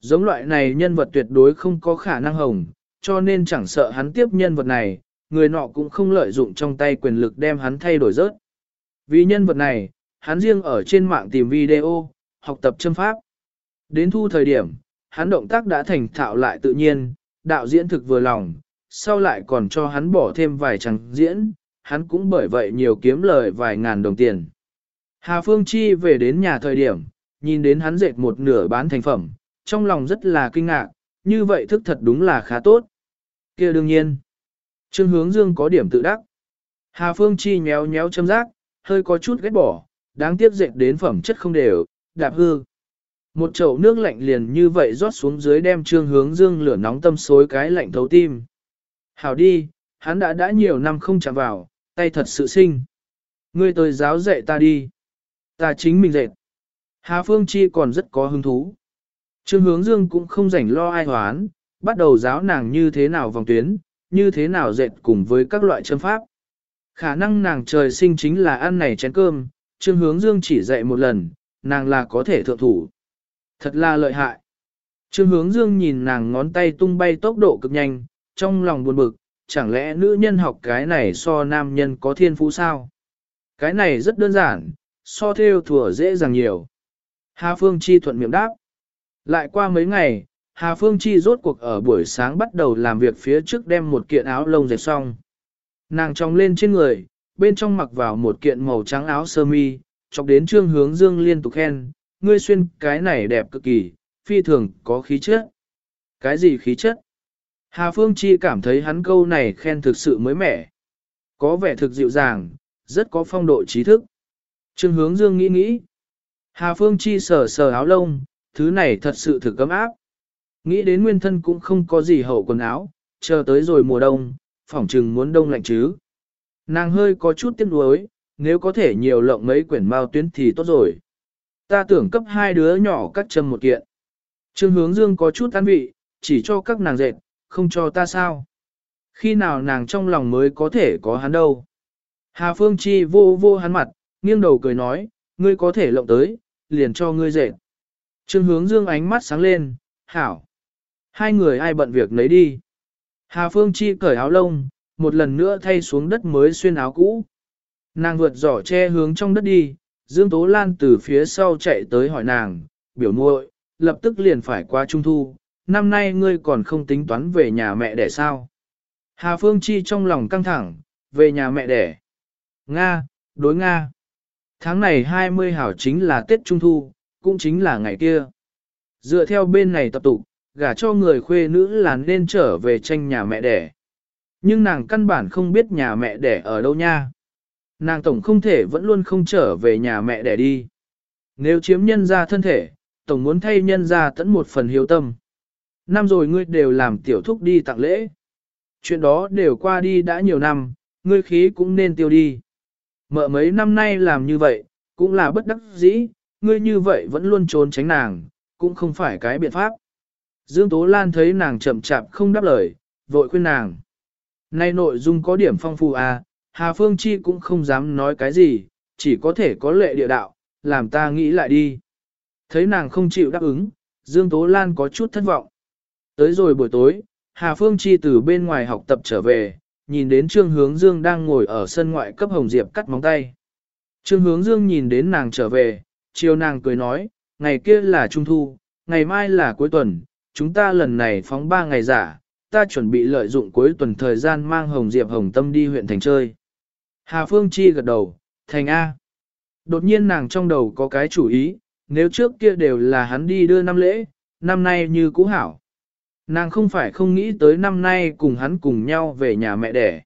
Speaker 1: Giống loại này nhân vật tuyệt đối không có khả năng hồng, cho nên chẳng sợ hắn tiếp nhân vật này, người nọ cũng không lợi dụng trong tay quyền lực đem hắn thay đổi rớt. Vì nhân vật này, hắn riêng ở trên mạng tìm video, học tập châm pháp. Đến thu thời điểm, hắn động tác đã thành thạo lại tự nhiên, đạo diễn thực vừa lòng, sau lại còn cho hắn bỏ thêm vài trang diễn, hắn cũng bởi vậy nhiều kiếm lời vài ngàn đồng tiền. Hà Phương Chi về đến nhà thời điểm, nhìn đến hắn dệt một nửa bán thành phẩm, trong lòng rất là kinh ngạc, như vậy thức thật đúng là khá tốt. kia đương nhiên, Trương Hướng Dương có điểm tự đắc. Hà Phương Chi nhéo nhéo châm rác, hơi có chút ghét bỏ, đáng tiếc dệt đến phẩm chất không đều, đạp hư. Một chậu nước lạnh liền như vậy rót xuống dưới đem Trương Hướng Dương lửa nóng tâm xối cái lạnh thấu tim. Hảo đi, hắn đã đã nhiều năm không chạm vào, tay thật sự sinh. Ngươi tới giáo dạy ta đi. Ta chính mình dệt. Hà Phương Chi còn rất có hứng thú. Trương Hướng Dương cũng không rảnh lo ai hoán, bắt đầu giáo nàng như thế nào vòng tuyến, như thế nào dệt cùng với các loại châm pháp. Khả năng nàng trời sinh chính là ăn này chén cơm, Trương Hướng Dương chỉ dạy một lần, nàng là có thể thượng thủ. Thật là lợi hại. Trương Hướng Dương nhìn nàng ngón tay tung bay tốc độ cực nhanh, trong lòng buồn bực, chẳng lẽ nữ nhân học cái này so nam nhân có thiên phú sao? Cái này rất đơn giản, so theo thùa dễ dàng nhiều. Hà Phương Chi thuận miệng đáp. Lại qua mấy ngày, Hà Phương Chi rốt cuộc ở buổi sáng bắt đầu làm việc phía trước đem một kiện áo lông dệt xong. Nàng tròng lên trên người, bên trong mặc vào một kiện màu trắng áo sơ mi, chọc đến trương hướng dương liên tục khen, ngươi xuyên cái này đẹp cực kỳ, phi thường có khí chất. Cái gì khí chất? Hà Phương Chi cảm thấy hắn câu này khen thực sự mới mẻ. Có vẻ thực dịu dàng, rất có phong độ trí thức. Trương hướng dương nghĩ nghĩ. Hà Phương Chi sờ sờ áo lông, thứ này thật sự thực cấm áp. Nghĩ đến nguyên thân cũng không có gì hậu quần áo, chờ tới rồi mùa đông, phỏng chừng muốn đông lạnh chứ. Nàng hơi có chút tiếc nuối, nếu có thể nhiều lộng mấy quyển mao tuyến thì tốt rồi. Ta tưởng cấp hai đứa nhỏ cắt châm một kiện. Trương hướng dương có chút an vị, chỉ cho các nàng dệt, không cho ta sao. Khi nào nàng trong lòng mới có thể có hắn đâu. Hà Phương Chi vô vô hắn mặt, nghiêng đầu cười nói, ngươi có thể lộng tới, liền cho ngươi dệt. Trương hướng dương ánh mắt sáng lên, hảo. Hai người ai bận việc lấy đi. Hà Phương Chi cởi áo lông, một lần nữa thay xuống đất mới xuyên áo cũ. Nàng vượt giỏ che hướng trong đất đi, Dương Tố Lan từ phía sau chạy tới hỏi nàng, biểu muội, lập tức liền phải qua trung thu, năm nay ngươi còn không tính toán về nhà mẹ đẻ sao. Hà Phương Chi trong lòng căng thẳng, về nhà mẹ đẻ. Nga, đối Nga. Tháng này 20 hảo chính là Tết Trung Thu, cũng chính là ngày kia. Dựa theo bên này tập tụ, gả cho người khuê nữ là nên trở về tranh nhà mẹ đẻ. Nhưng nàng căn bản không biết nhà mẹ đẻ ở đâu nha. Nàng tổng không thể vẫn luôn không trở về nhà mẹ đẻ đi. Nếu chiếm nhân ra thân thể, tổng muốn thay nhân ra tẫn một phần hiếu tâm. Năm rồi ngươi đều làm tiểu thúc đi tặng lễ. Chuyện đó đều qua đi đã nhiều năm, ngươi khí cũng nên tiêu đi. Mợ mấy năm nay làm như vậy, cũng là bất đắc dĩ, ngươi như vậy vẫn luôn trốn tránh nàng, cũng không phải cái biện pháp. Dương Tố Lan thấy nàng chậm chạp không đáp lời, vội khuyên nàng. Nay nội dung có điểm phong phú à, Hà Phương Chi cũng không dám nói cái gì, chỉ có thể có lệ địa đạo, làm ta nghĩ lại đi. Thấy nàng không chịu đáp ứng, Dương Tố Lan có chút thất vọng. Tới rồi buổi tối, Hà Phương Chi từ bên ngoài học tập trở về, nhìn đến Trương Hướng Dương đang ngồi ở sân ngoại cấp Hồng Diệp cắt móng tay. Trương Hướng Dương nhìn đến nàng trở về, chiều nàng cười nói, ngày kia là Trung Thu, ngày mai là cuối tuần, chúng ta lần này phóng 3 ngày giả, ta chuẩn bị lợi dụng cuối tuần thời gian mang Hồng Diệp Hồng Tâm đi huyện thành chơi. Hà Phương Chi gật đầu, thành A. Đột nhiên nàng trong đầu có cái chủ ý, nếu trước kia đều là hắn đi đưa năm lễ, năm nay như cũ hảo. Nàng không phải không nghĩ tới năm nay cùng hắn cùng nhau về nhà mẹ đẻ.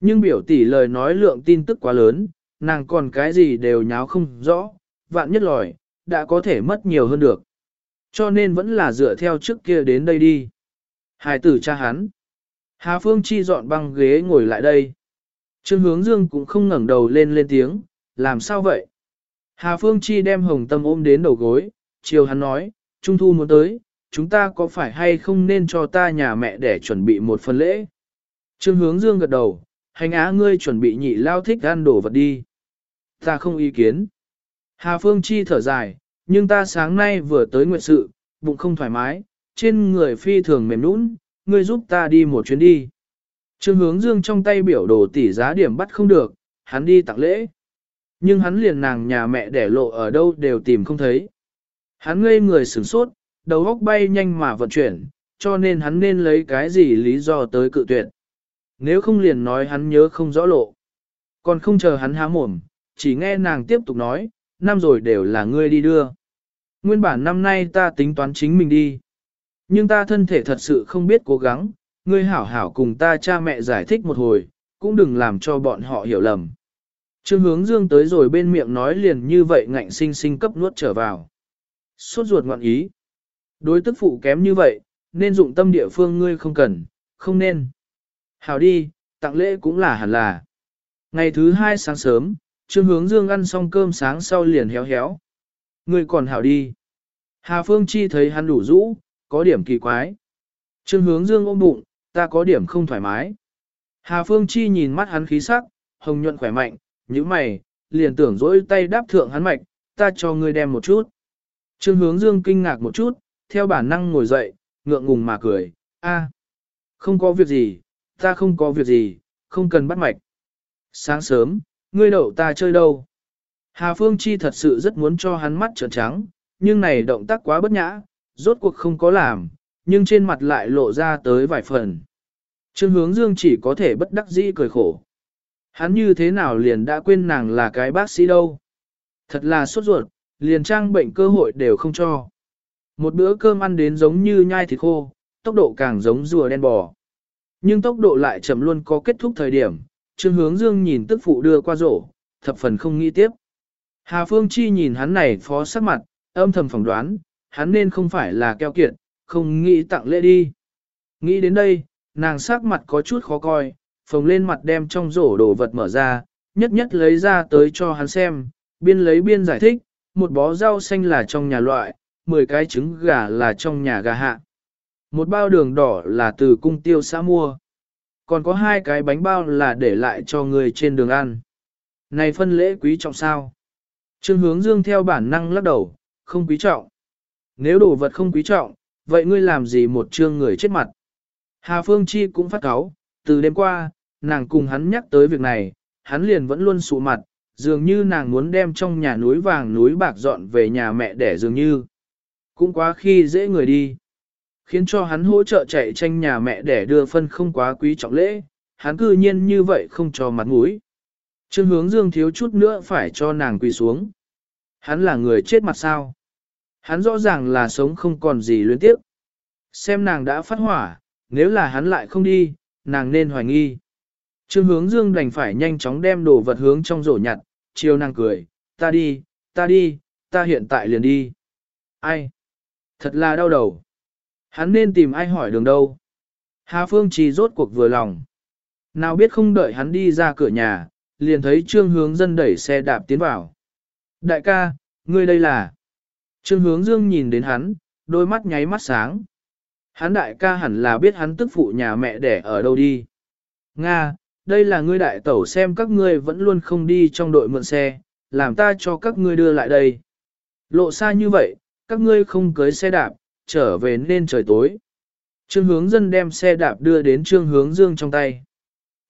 Speaker 1: Nhưng biểu tỷ lời nói lượng tin tức quá lớn, nàng còn cái gì đều nháo không rõ, vạn nhất lòi, đã có thể mất nhiều hơn được. Cho nên vẫn là dựa theo trước kia đến đây đi. Hải tử cha hắn. Hà Phương Chi dọn băng ghế ngồi lại đây. Trương hướng dương cũng không ngẩng đầu lên lên tiếng, làm sao vậy? Hà Phương Chi đem hồng tâm ôm đến đầu gối, chiều hắn nói, Trung Thu muốn tới, chúng ta có phải hay không nên cho ta nhà mẹ để chuẩn bị một phần lễ? Trương hướng dương gật đầu, hành á ngươi chuẩn bị nhị lao thích ăn đồ vật đi. Ta không ý kiến. Hà Phương Chi thở dài, nhưng ta sáng nay vừa tới nguyện sự, bụng không thoải mái, trên người phi thường mềm nũng, ngươi giúp ta đi một chuyến đi. Trương hướng dương trong tay biểu đồ tỷ giá điểm bắt không được, hắn đi tặng lễ. Nhưng hắn liền nàng nhà mẹ để lộ ở đâu đều tìm không thấy. Hắn ngây người sửng sốt, đầu óc bay nhanh mà vận chuyển, cho nên hắn nên lấy cái gì lý do tới cự tuyệt. Nếu không liền nói hắn nhớ không rõ lộ. Còn không chờ hắn há mồm, chỉ nghe nàng tiếp tục nói, năm rồi đều là ngươi đi đưa. Nguyên bản năm nay ta tính toán chính mình đi. Nhưng ta thân thể thật sự không biết cố gắng, ngươi hảo hảo cùng ta cha mẹ giải thích một hồi, cũng đừng làm cho bọn họ hiểu lầm. Trương hướng dương tới rồi bên miệng nói liền như vậy ngạnh sinh sinh cấp nuốt trở vào. Suốt ruột ngoạn ý. Đối tức phụ kém như vậy, nên dụng tâm địa phương ngươi không cần, không nên. Hảo đi, tặng lễ cũng là hẳn là. Ngày thứ hai sáng sớm, Trương Hướng Dương ăn xong cơm sáng sau liền héo héo. Ngươi còn hảo đi. Hà Phương Chi thấy hắn đủ rũ, có điểm kỳ quái. Trương Hướng Dương ôm bụng, ta có điểm không thoải mái. Hà Phương Chi nhìn mắt hắn khí sắc, hồng nhuận khỏe mạnh, như mày, liền tưởng dỗi tay đáp thượng hắn mạch, ta cho ngươi đem một chút. Trương Hướng Dương kinh ngạc một chút, theo bản năng ngồi dậy, ngượng ngùng mà cười, a, không có việc gì, ta không có việc gì, không cần bắt mạch. Sáng sớm, ngươi đậu ta chơi đâu? Hà Phương Chi thật sự rất muốn cho hắn mắt trợn trắng, nhưng này động tác quá bất nhã, rốt cuộc không có làm, nhưng trên mặt lại lộ ra tới vài phần. Trương hướng dương chỉ có thể bất đắc dĩ cười khổ. Hắn như thế nào liền đã quên nàng là cái bác sĩ đâu. Thật là sốt ruột, liền trang bệnh cơ hội đều không cho. Một bữa cơm ăn đến giống như nhai thịt khô, tốc độ càng giống rùa đen bò. Nhưng tốc độ lại chậm luôn có kết thúc thời điểm, Trương Hướng Dương nhìn tức phụ đưa qua rổ, thập phần không nghĩ tiếp. Hà Phương Chi nhìn hắn này phó sắc mặt, âm thầm phỏng đoán, hắn nên không phải là keo kiệt, không nghĩ tặng lễ đi. Nghĩ đến đây, nàng sắc mặt có chút khó coi, phồng lên mặt đem trong rổ đồ vật mở ra, nhất nhất lấy ra tới cho hắn xem, biên lấy biên giải thích, một bó rau xanh là trong nhà loại, 10 cái trứng gà là trong nhà gà hạ. Một bao đường đỏ là từ cung tiêu xã mua. Còn có hai cái bánh bao là để lại cho người trên đường ăn. Này phân lễ quý trọng sao? Trương hướng dương theo bản năng lắc đầu, không quý trọng. Nếu đồ vật không quý trọng, vậy ngươi làm gì một trương người chết mặt? Hà Phương Chi cũng phát cáo, từ đêm qua, nàng cùng hắn nhắc tới việc này, hắn liền vẫn luôn sụ mặt, dường như nàng muốn đem trong nhà núi vàng núi bạc dọn về nhà mẹ đẻ dường như. Cũng quá khi dễ người đi. Khiến cho hắn hỗ trợ chạy tranh nhà mẹ để đưa phân không quá quý trọng lễ, hắn cư nhiên như vậy không cho mặt mũi. Trương hướng dương thiếu chút nữa phải cho nàng quỳ xuống. Hắn là người chết mặt sao. Hắn rõ ràng là sống không còn gì luyến tiếc. Xem nàng đã phát hỏa, nếu là hắn lại không đi, nàng nên hoài nghi. Trương hướng dương đành phải nhanh chóng đem đồ vật hướng trong rổ nhặt, chiều nàng cười, ta đi, ta đi, ta hiện tại liền đi. Ai? Thật là đau đầu. Hắn nên tìm ai hỏi đường đâu. Hà Phương Trì rốt cuộc vừa lòng. Nào biết không đợi hắn đi ra cửa nhà, liền thấy Trương Hướng Dân đẩy xe đạp tiến vào. Đại ca, ngươi đây là... Trương Hướng Dương nhìn đến hắn, đôi mắt nháy mắt sáng. Hắn đại ca hẳn là biết hắn tức phụ nhà mẹ đẻ ở đâu đi. Nga, đây là ngươi đại tẩu xem các ngươi vẫn luôn không đi trong đội mượn xe, làm ta cho các ngươi đưa lại đây. Lộ xa như vậy, các ngươi không cưới xe đạp, trở về nên trời tối. Trương hướng dân đem xe đạp đưa đến Trương hướng dương trong tay.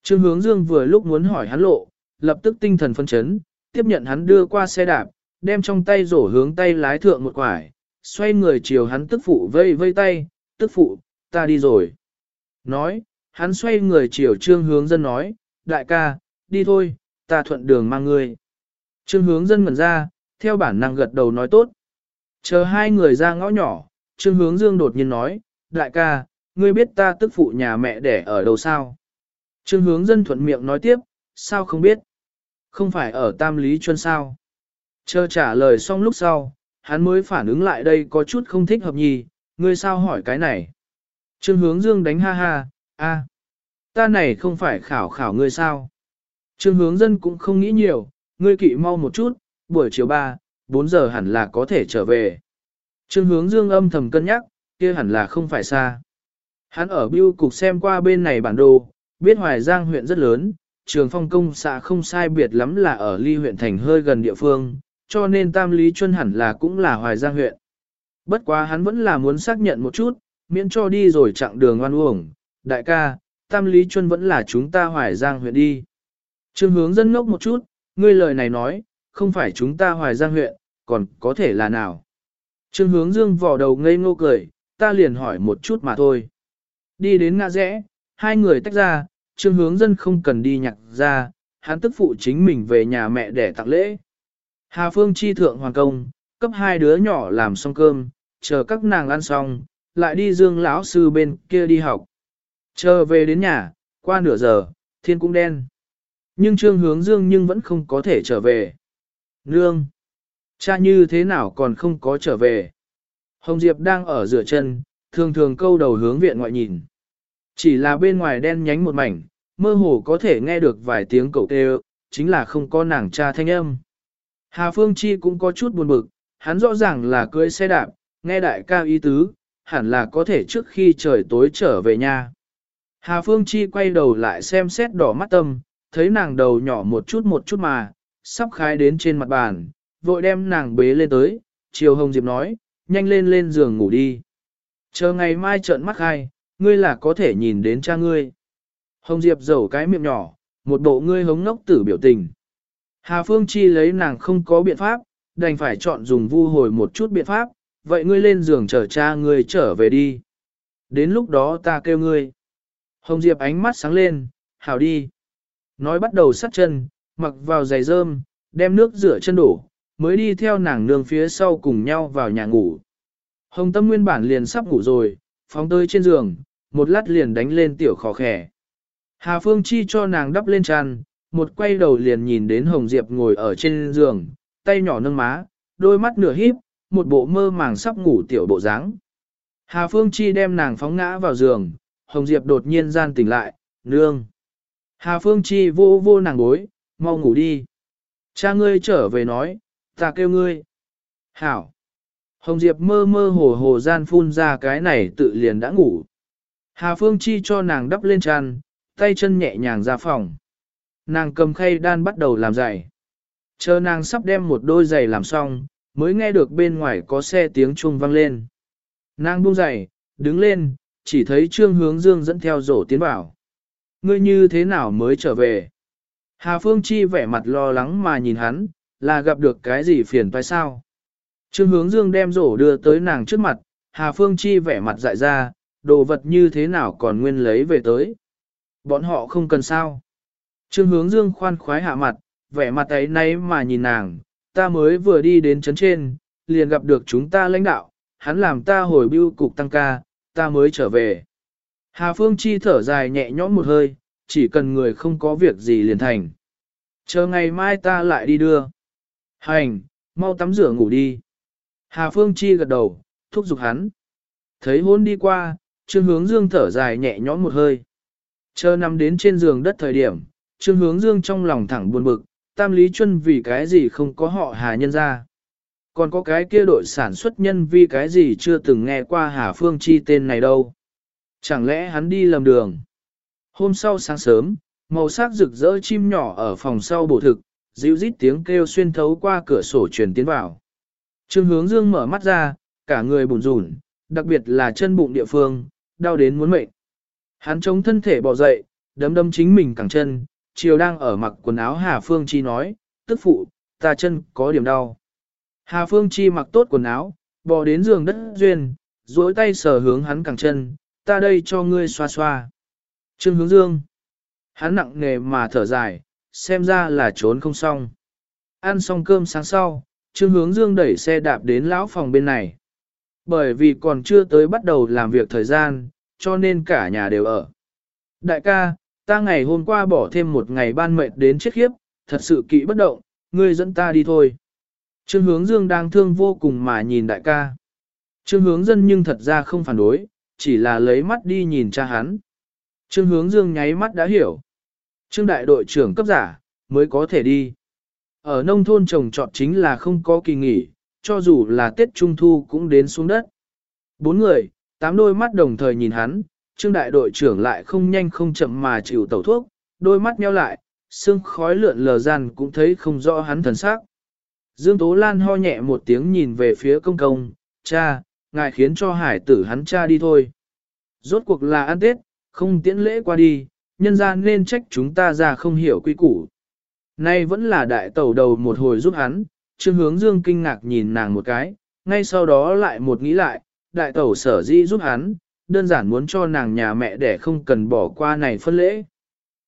Speaker 1: Trương hướng dương vừa lúc muốn hỏi hắn lộ, lập tức tinh thần phân chấn, tiếp nhận hắn đưa qua xe đạp, đem trong tay rổ hướng tay lái thượng một quải, xoay người chiều hắn tức phụ vây vây tay, tức phụ, ta đi rồi. Nói, hắn xoay người chiều trương hướng dân nói, đại ca, đi thôi, ta thuận đường mang ngươi. Trương hướng dân ngẩn ra, theo bản năng gật đầu nói tốt. Chờ hai người ra ngõ nhỏ, trương hướng dương đột nhiên nói, đại ca, ngươi biết ta tức phụ nhà mẹ đẻ ở đâu sao? Trương hướng dân thuận miệng nói tiếp, sao không biết? Không phải ở Tam Lý Chuân sao? Chờ trả lời xong lúc sau, hắn mới phản ứng lại đây có chút không thích hợp nhì, ngươi sao hỏi cái này? Trương hướng dương đánh ha ha, a, ta này không phải khảo khảo ngươi sao? Trương hướng dân cũng không nghĩ nhiều, ngươi kỵ mau một chút, buổi chiều 3, 4 giờ hẳn là có thể trở về. Trương hướng dương âm thầm cân nhắc, kia hẳn là không phải xa. Hắn ở biêu cục xem qua bên này bản đồ, biết Hoài Giang huyện rất lớn, trường phong công xã không sai biệt lắm là ở ly huyện thành hơi gần địa phương, cho nên Tam Lý Chuân hẳn là cũng là Hoài Giang huyện. Bất quá hắn vẫn là muốn xác nhận một chút, miễn cho đi rồi chặng đường oan uổng. Đại ca, Tam Lý Chuân vẫn là chúng ta Hoài Giang huyện đi. Trương hướng dân ngốc một chút, ngươi lời này nói, không phải chúng ta Hoài Giang huyện, còn có thể là nào. Trương hướng dương vò đầu ngây ngô cười, ta liền hỏi một chút mà thôi. Đi đến ngã rẽ, hai người tách ra, trương hướng dân không cần đi nhặt ra, hắn tức phụ chính mình về nhà mẹ để tặng lễ. Hà Phương chi thượng hoàng công, cấp hai đứa nhỏ làm xong cơm, chờ các nàng ăn xong, lại đi dương lão sư bên kia đi học. Chờ về đến nhà, qua nửa giờ, thiên cũng đen. Nhưng trương hướng dương nhưng vẫn không có thể trở về. Nương! Cha như thế nào còn không có trở về? Hồng Diệp đang ở rửa chân, thường thường câu đầu hướng viện ngoại nhìn. Chỉ là bên ngoài đen nhánh một mảnh, mơ hồ có thể nghe được vài tiếng cậu kêu, chính là không có nàng cha thanh âm. Hà Phương Chi cũng có chút buồn bực, hắn rõ ràng là cưới xe đạp, nghe đại ca ý tứ, hẳn là có thể trước khi trời tối trở về nhà. Hà Phương Chi quay đầu lại xem xét đỏ mắt tâm, thấy nàng đầu nhỏ một chút một chút mà, sắp khai đến trên mặt bàn, vội đem nàng bế lên tới, Triều Hồng Diệp nói, nhanh lên lên giường ngủ đi. Chờ ngày mai trợn mắt hai, ngươi là có thể nhìn đến cha ngươi. Hồng Diệp giở cái miệng nhỏ, một bộ ngươi hống ngốc tử biểu tình. Hà Phương Chi lấy nàng không có biện pháp, đành phải chọn dùng vu hồi một chút biện pháp, vậy ngươi lên giường chờ cha ngươi trở về đi. Đến lúc đó ta kêu ngươi. Hồng Diệp ánh mắt sáng lên, hảo đi. Nói bắt đầu sắt chân, mặc vào giày rơm, đem nước rửa chân đổ, mới đi theo nàng nương phía sau cùng nhau vào nhà ngủ. Hồng Tâm nguyên bản liền sắp ngủ rồi, phóng tới trên giường, một lát liền đánh lên tiểu khó khẻ. Hà Phương Chi cho nàng đắp lên tràn, một quay đầu liền nhìn đến Hồng Diệp ngồi ở trên giường, tay nhỏ nâng má, đôi mắt nửa híp, một bộ mơ màng sắp ngủ tiểu bộ dáng. Hà Phương Chi đem nàng phóng ngã vào giường, Hồng Diệp đột nhiên gian tỉnh lại, nương. Hà Phương Chi vô vô nàng bối, mau ngủ đi. Cha ngươi trở về nói, ta kêu ngươi. Hảo. Hồng Diệp mơ mơ hồ hồ gian phun ra cái này tự liền đã ngủ. Hà Phương Chi cho nàng đắp lên tràn, tay chân nhẹ nhàng ra phòng. Nàng cầm khay đan bắt đầu làm giày. Chờ nàng sắp đem một đôi giày làm xong, mới nghe được bên ngoài có xe tiếng chuông vang lên. Nàng buông giày, đứng lên, chỉ thấy Trương Hướng Dương dẫn theo rổ tiến vào. Ngươi như thế nào mới trở về? Hà Phương Chi vẻ mặt lo lắng mà nhìn hắn, là gặp được cái gì phiền phải sao? Trương hướng dương đem rổ đưa tới nàng trước mặt, Hà Phương Chi vẻ mặt dại ra, đồ vật như thế nào còn nguyên lấy về tới. Bọn họ không cần sao. Trương hướng dương khoan khoái hạ mặt, vẻ mặt ấy nay mà nhìn nàng, ta mới vừa đi đến chấn trên, liền gặp được chúng ta lãnh đạo, hắn làm ta hồi bưu cục tăng ca, ta mới trở về. Hà Phương Chi thở dài nhẹ nhõm một hơi, chỉ cần người không có việc gì liền thành. Chờ ngày mai ta lại đi đưa. Hành, mau tắm rửa ngủ đi. Hà Phương Chi gật đầu, thúc giục hắn. Thấy hôn đi qua, Trương Hướng Dương thở dài nhẹ nhõm một hơi. Chờ nằm đến trên giường đất thời điểm, Trương Hướng Dương trong lòng thẳng buồn bực, Tam Lý Chuân vì cái gì không có họ Hà nhân ra. Còn có cái kia đội sản xuất nhân vì cái gì chưa từng nghe qua Hà Phương Chi tên này đâu. Chẳng lẽ hắn đi lầm đường. Hôm sau sáng sớm, màu sắc rực rỡ chim nhỏ ở phòng sau bổ thực, dịu rít tiếng kêu xuyên thấu qua cửa sổ truyền tiến vào. Trương hướng dương mở mắt ra, cả người bùn rùn, đặc biệt là chân bụng địa phương, đau đến muốn mệnh. Hắn chống thân thể bò dậy, đấm đấm chính mình cẳng chân, chiều đang ở mặc quần áo Hà Phương Chi nói, tức phụ, ta chân có điểm đau. Hà Phương Chi mặc tốt quần áo, bò đến giường đất duyên, duỗi tay sờ hướng hắn cẳng chân, ta đây cho ngươi xoa xoa. Trương hướng dương. Hắn nặng nề mà thở dài, xem ra là trốn không xong. Ăn xong cơm sáng sau, Trương hướng dương đẩy xe đạp đến lão phòng bên này. Bởi vì còn chưa tới bắt đầu làm việc thời gian, cho nên cả nhà đều ở. Đại ca, ta ngày hôm qua bỏ thêm một ngày ban mệt đến chết khiếp, thật sự kỵ bất động, ngươi dẫn ta đi thôi. Trương hướng dương đang thương vô cùng mà nhìn đại ca. Trương hướng dân nhưng thật ra không phản đối, chỉ là lấy mắt đi nhìn cha hắn. Trương hướng dương nháy mắt đã hiểu. Trương đại đội trưởng cấp giả, mới có thể đi. Ở nông thôn trồng trọt chính là không có kỳ nghỉ, cho dù là Tết Trung Thu cũng đến xuống đất. Bốn người, tám đôi mắt đồng thời nhìn hắn, trương đại đội trưởng lại không nhanh không chậm mà chịu tẩu thuốc, đôi mắt nheo lại, xương khói lượn lờ gian cũng thấy không rõ hắn thần sắc. Dương Tố Lan ho nhẹ một tiếng nhìn về phía công công, cha, ngài khiến cho hải tử hắn cha đi thôi. Rốt cuộc là ăn Tết, không tiễn lễ qua đi, nhân ra nên trách chúng ta ra không hiểu quy củ. Nay vẫn là đại tẩu đầu một hồi giúp hắn, Trương Hướng Dương kinh ngạc nhìn nàng một cái, ngay sau đó lại một nghĩ lại, đại tẩu sở di giúp hắn, đơn giản muốn cho nàng nhà mẹ để không cần bỏ qua này phân lễ.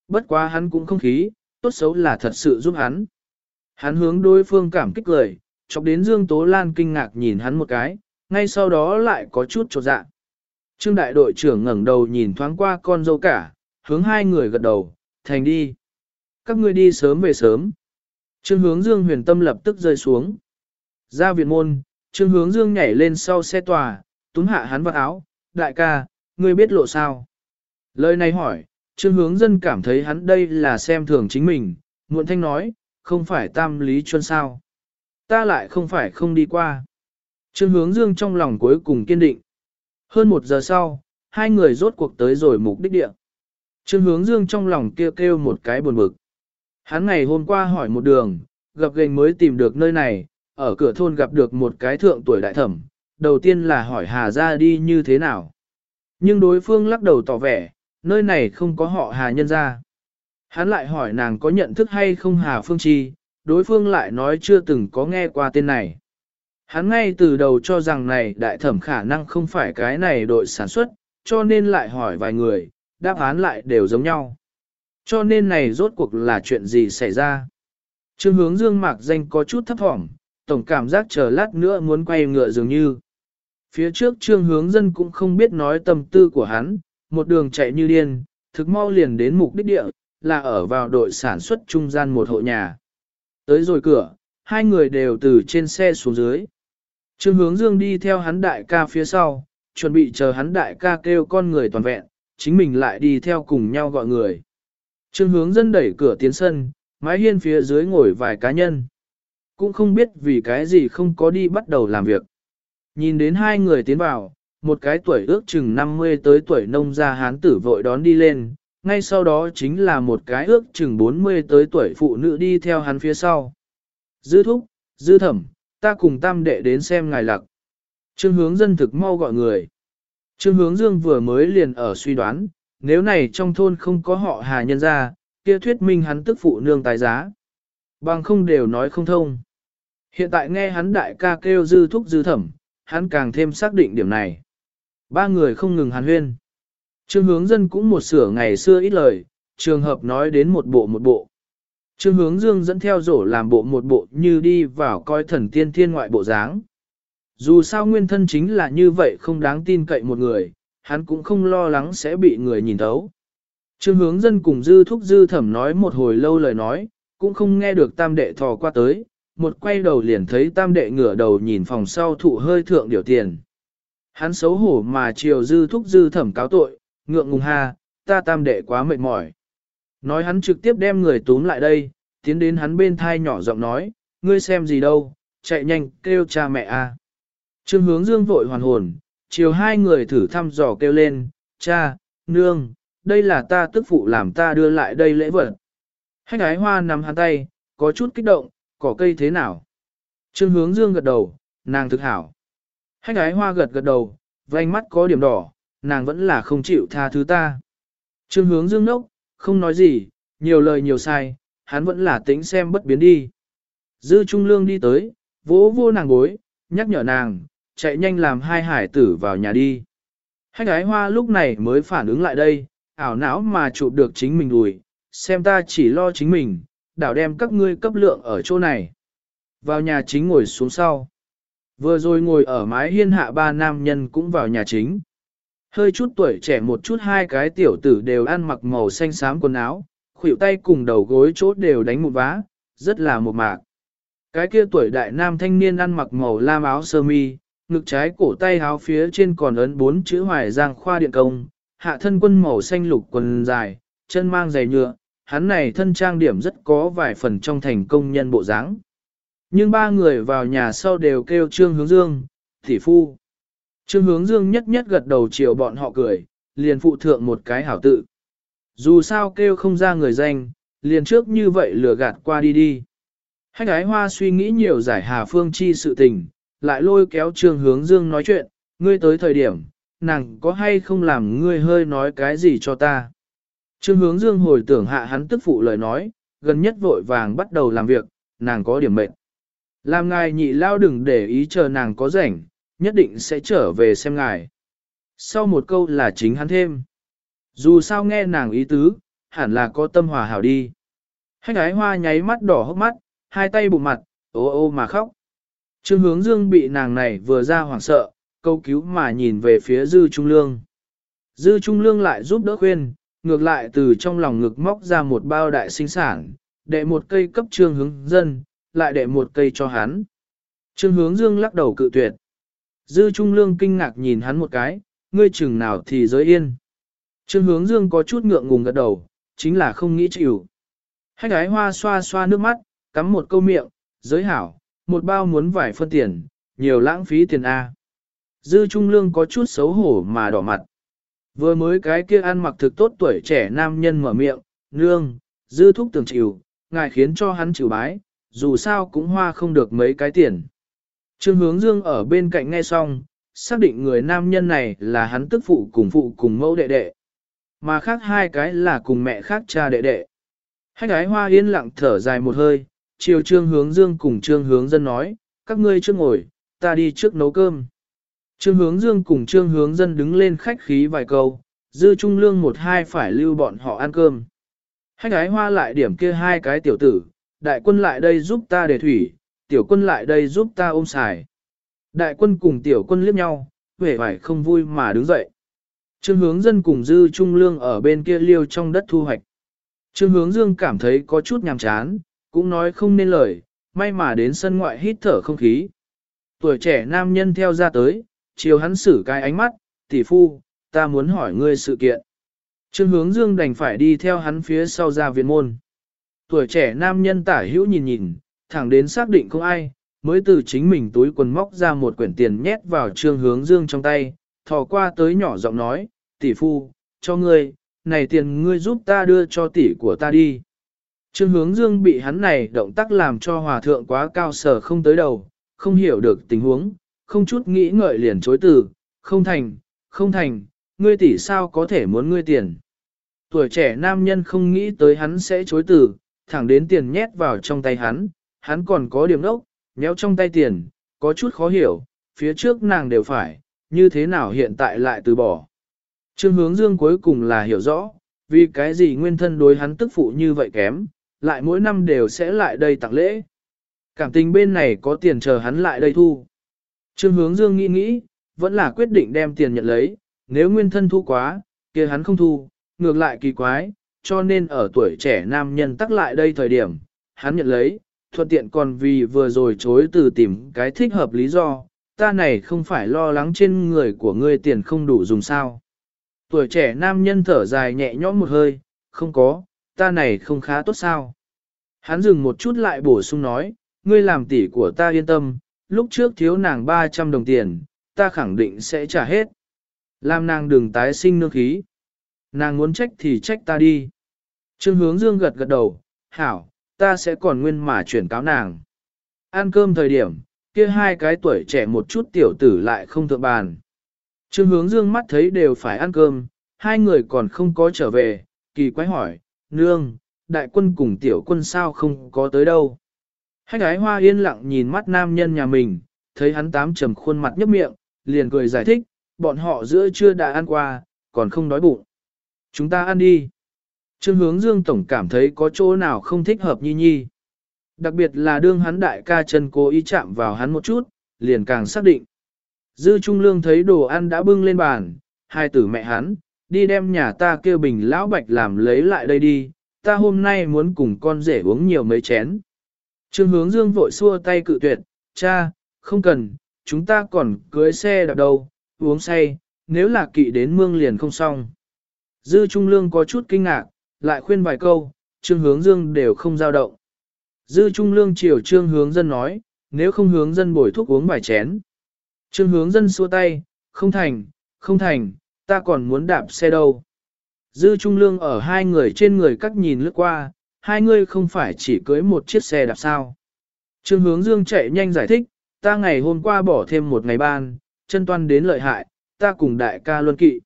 Speaker 1: Bất quá hắn cũng không khí, tốt xấu là thật sự giúp hắn. Hắn hướng đối phương cảm kích lời, chọc đến Dương Tố Lan kinh ngạc nhìn hắn một cái, ngay sau đó lại có chút trột dạ. Trương đại đội trưởng ngẩng đầu nhìn thoáng qua con dâu cả, hướng hai người gật đầu, thành đi. Các ngươi đi sớm về sớm. Trương hướng Dương huyền tâm lập tức rơi xuống. Ra viện môn, Trương hướng Dương nhảy lên sau xe tòa, túm hạ hắn vào áo, đại ca, ngươi biết lộ sao? Lời này hỏi, Trương hướng dân cảm thấy hắn đây là xem thường chính mình, muộn thanh nói, không phải tam lý chuân sao. Ta lại không phải không đi qua. Trương hướng dương trong lòng cuối cùng kiên định. Hơn một giờ sau, hai người rốt cuộc tới rồi mục đích địa. Trương hướng dương trong lòng kêu kêu một cái buồn bực. Hắn ngày hôm qua hỏi một đường, gặp gành mới tìm được nơi này, ở cửa thôn gặp được một cái thượng tuổi đại thẩm, đầu tiên là hỏi Hà ra đi như thế nào. Nhưng đối phương lắc đầu tỏ vẻ, nơi này không có họ Hà nhân ra. Hắn lại hỏi nàng có nhận thức hay không Hà Phương Chi, đối phương lại nói chưa từng có nghe qua tên này. Hắn ngay từ đầu cho rằng này đại thẩm khả năng không phải cái này đội sản xuất, cho nên lại hỏi vài người, đáp án lại đều giống nhau. Cho nên này rốt cuộc là chuyện gì xảy ra. Trương hướng dương mạc danh có chút thấp thỏm, tổng cảm giác chờ lát nữa muốn quay ngựa dường như. Phía trước trương hướng dân cũng không biết nói tâm tư của hắn, một đường chạy như điên, thực mau liền đến mục đích địa, là ở vào đội sản xuất trung gian một hộ nhà. Tới rồi cửa, hai người đều từ trên xe xuống dưới. Trương hướng dương đi theo hắn đại ca phía sau, chuẩn bị chờ hắn đại ca kêu con người toàn vẹn, chính mình lại đi theo cùng nhau gọi người. Trương hướng dân đẩy cửa tiến sân, mái hiên phía dưới ngồi vài cá nhân. Cũng không biết vì cái gì không có đi bắt đầu làm việc. Nhìn đến hai người tiến vào, một cái tuổi ước chừng 50 tới tuổi nông gia hán tử vội đón đi lên, ngay sau đó chính là một cái ước chừng 40 tới tuổi phụ nữ đi theo hắn phía sau. Dư thúc, dư thẩm, ta cùng tam đệ đến xem ngài lặc. Trương hướng dân thực mau gọi người. Trương hướng dương vừa mới liền ở suy đoán, nếu này trong thôn không có họ hà nhân ra, kia thuyết minh hắn tức phụ nương tài giá. Bằng không đều nói không thông. Hiện tại nghe hắn đại ca kêu dư thúc dư thẩm, hắn càng thêm xác định điểm này. Ba người không ngừng hàn huyên. Trương hướng dân cũng một sửa ngày xưa ít lời, trường hợp nói đến một bộ một bộ. Trương hướng dương dẫn theo rổ làm bộ một bộ như đi vào coi thần tiên thiên ngoại bộ dáng. Dù sao nguyên thân chính là như vậy không đáng tin cậy một người, hắn cũng không lo lắng sẽ bị người nhìn thấu. Trương hướng dân cùng dư thúc dư thẩm nói một hồi lâu lời nói, cũng không nghe được tam đệ thò qua tới, một quay đầu liền thấy tam đệ ngửa đầu nhìn phòng sau thụ hơi thượng điều tiền. Hắn xấu hổ mà chiều dư thúc dư thẩm cáo tội, ngượng ngùng ha, ta tam đệ quá mệt mỏi. Nói hắn trực tiếp đem người túm lại đây, tiến đến hắn bên thai nhỏ giọng nói, ngươi xem gì đâu, chạy nhanh, kêu cha mẹ a. Trương hướng dương vội hoàn hồn, chiều hai người thử thăm dò kêu lên, cha, nương, đây là ta tức phụ làm ta đưa lại đây lễ vật. Hách ái hoa nắm hắn tay, có chút kích động, cỏ cây thế nào? Trương hướng dương gật đầu, nàng thực hảo. Hách ái hoa gật gật đầu, vành mắt có điểm đỏ, nàng vẫn là không chịu tha thứ ta. Trương hướng dương nốc, không nói gì, nhiều lời nhiều sai, hắn vẫn là tính xem bất biến đi. Dư Trung Lương đi tới, vỗ vô nàng gối, nhắc nhở nàng, chạy nhanh làm hai hải tử vào nhà đi. Hai gái hoa lúc này mới phản ứng lại đây, ảo não mà chụp được chính mình đùi, xem ta chỉ lo chính mình, đảo đem các ngươi cấp lượng ở chỗ này. Vào nhà chính ngồi xuống sau. Vừa rồi ngồi ở mái hiên hạ ba nam nhân cũng vào nhà chính. Hơi chút tuổi trẻ một chút hai cái tiểu tử đều ăn mặc màu xanh xám quần áo, khuỷu tay cùng đầu gối chốt đều đánh một vá, rất là một mạc. Cái kia tuổi đại nam thanh niên ăn mặc màu lam áo sơ mi, ngực trái cổ tay háo phía trên còn ấn bốn chữ hoài giang khoa điện công, hạ thân quân màu xanh lục quần dài, chân mang giày nhựa, hắn này thân trang điểm rất có vài phần trong thành công nhân bộ dáng. Nhưng ba người vào nhà sau đều kêu Trương Hướng Dương, thị phu. Trương Hướng Dương nhất nhất gật đầu chiều bọn họ cười, liền phụ thượng một cái hảo tự. Dù sao kêu không ra người danh, liền trước như vậy lừa gạt qua đi đi. Hách ái hoa suy nghĩ nhiều giải Hà Phương Chi sự tình, lại lôi kéo Trương Hướng Dương nói chuyện, ngươi tới thời điểm, nàng có hay không làm ngươi hơi nói cái gì cho ta. Trương Hướng Dương hồi tưởng hạ hắn tức phụ lời nói, gần nhất vội vàng bắt đầu làm việc, nàng có điểm mệnh. Làm ngài nhị lao đừng để ý chờ nàng có rảnh, nhất định sẽ trở về xem ngài. Sau một câu là chính hắn thêm. Dù sao nghe nàng ý tứ, hẳn là có tâm hòa hảo đi. Hách ái hoa nháy mắt đỏ hốc mắt, hai tay bụng mặt, ô ô mà khóc. Trương hướng dương bị nàng này vừa ra hoảng sợ, câu cứu mà nhìn về phía dư trung lương. Dư trung lương lại giúp đỡ khuyên, ngược lại từ trong lòng ngực móc ra một bao đại sinh sản, đệ một cây cấp trương hướng dân, lại đệ một cây cho hắn. Trương hướng dương lắc đầu cự tuyệt. Dư trung lương kinh ngạc nhìn hắn một cái, ngươi chừng nào thì giới yên. Trương hướng dương có chút ngượng ngùng gật đầu, chính là không nghĩ chịu. Hách ái hoa xoa xoa nước mắt, cắm một câu miệng, giới hảo, một bao muốn vải phân tiền, nhiều lãng phí tiền A. Dư Trung Lương có chút xấu hổ mà đỏ mặt. Vừa mới cái kia ăn mặc thực tốt tuổi trẻ nam nhân mở miệng, nương, dư thúc tưởng chịu, ngài khiến cho hắn chịu bái, dù sao cũng hoa không được mấy cái tiền. Trương hướng dương ở bên cạnh nghe xong, xác định người nam nhân này là hắn tức phụ cùng phụ cùng mẫu đệ đệ. Mà khác hai cái là cùng mẹ khác cha đệ đệ. Hai gái hoa yên lặng thở dài một hơi, chiều trương hướng dương cùng trương hướng dân nói, các ngươi trước ngồi, ta đi trước nấu cơm. Trương hướng dương cùng trương hướng dân đứng lên khách khí vài câu, dư trung lương một hai phải lưu bọn họ ăn cơm. Hai gái hoa lại điểm kia hai cái tiểu tử, đại quân lại đây giúp ta để thủy, tiểu quân lại đây giúp ta ôm xài. Đại quân cùng tiểu quân liếc nhau, vẻ vải không vui mà đứng dậy. Trương hướng dân cùng dư trung lương ở bên kia liêu trong đất thu hoạch. Trương hướng dương cảm thấy có chút nhàm chán, cũng nói không nên lời, may mà đến sân ngoại hít thở không khí. Tuổi trẻ nam nhân theo ra tới, chiều hắn xử cái ánh mắt, tỷ phu, ta muốn hỏi ngươi sự kiện. Trương hướng dương đành phải đi theo hắn phía sau ra viện môn. Tuổi trẻ nam nhân tả hữu nhìn nhìn, thẳng đến xác định không ai, mới từ chính mình túi quần móc ra một quyển tiền nhét vào trương hướng dương trong tay, thò qua tới nhỏ giọng nói, tỷ phu, cho ngươi, này tiền ngươi giúp ta đưa cho tỷ của ta đi. Trương hướng dương bị hắn này động tác làm cho hòa thượng quá cao sở không tới đầu, không hiểu được tình huống, không chút nghĩ ngợi liền chối từ, không thành, không thành, ngươi tỷ sao có thể muốn ngươi tiền. Tuổi trẻ nam nhân không nghĩ tới hắn sẽ chối từ, thẳng đến tiền nhét vào trong tay hắn, hắn còn có điểm đốc, nhéo trong tay tiền, có chút khó hiểu, phía trước nàng đều phải, như thế nào hiện tại lại từ bỏ. Trương hướng dương cuối cùng là hiểu rõ, vì cái gì nguyên thân đối hắn tức phụ như vậy kém, lại mỗi năm đều sẽ lại đây tặng lễ. Cảm tình bên này có tiền chờ hắn lại đây thu. Trương hướng dương nghĩ nghĩ, vẫn là quyết định đem tiền nhận lấy, nếu nguyên thân thu quá, kia hắn không thu, ngược lại kỳ quái, cho nên ở tuổi trẻ nam nhân tắc lại đây thời điểm, hắn nhận lấy, thuận tiện còn vì vừa rồi chối từ tìm cái thích hợp lý do, ta này không phải lo lắng trên người của ngươi tiền không đủ dùng sao. Tuổi trẻ nam nhân thở dài nhẹ nhõm một hơi, không có, ta này không khá tốt sao. Hắn dừng một chút lại bổ sung nói, ngươi làm tỷ của ta yên tâm, lúc trước thiếu nàng 300 đồng tiền, ta khẳng định sẽ trả hết. Làm nàng đừng tái sinh nương khí. Nàng muốn trách thì trách ta đi. Trương hướng dương gật gật đầu, hảo, ta sẽ còn nguyên mà chuyển cáo nàng. Ăn cơm thời điểm, kia hai cái tuổi trẻ một chút tiểu tử lại không thượng bàn. Trương hướng dương mắt thấy đều phải ăn cơm, hai người còn không có trở về, kỳ quái hỏi, nương, đại quân cùng tiểu quân sao không có tới đâu. Hách ái hoa yên lặng nhìn mắt nam nhân nhà mình, thấy hắn tám trầm khuôn mặt nhấp miệng, liền cười giải thích, bọn họ giữa trưa đã ăn qua, còn không đói bụng. Chúng ta ăn đi. Trương hướng dương tổng cảm thấy có chỗ nào không thích hợp nhi nhi. Đặc biệt là đương hắn đại ca chân cố ý chạm vào hắn một chút, liền càng xác định. Dư Trung Lương thấy đồ ăn đã bưng lên bàn, hai tử mẹ hắn, đi đem nhà ta kêu bình lão bạch làm lấy lại đây đi, ta hôm nay muốn cùng con rể uống nhiều mấy chén. Trương hướng dương vội xua tay cự tuyệt, cha, không cần, chúng ta còn cưới xe đạp đâu, uống say, nếu là kỵ đến mương liền không xong. Dư Trung Lương có chút kinh ngạc, lại khuyên vài câu, Trương hướng dương đều không giao động. Dư Trung Lương chiều Trương hướng dân nói, nếu không hướng dân bồi thuốc uống vài chén. Trương hướng dân xua tay, không thành, không thành, ta còn muốn đạp xe đâu. Dư Trung Lương ở hai người trên người cắt nhìn lướt qua, hai người không phải chỉ cưới một chiếc xe đạp sao. Trương hướng dương chạy nhanh giải thích, ta ngày hôm qua bỏ thêm một ngày ban, chân toan đến lợi hại, ta cùng đại ca luân kỵ.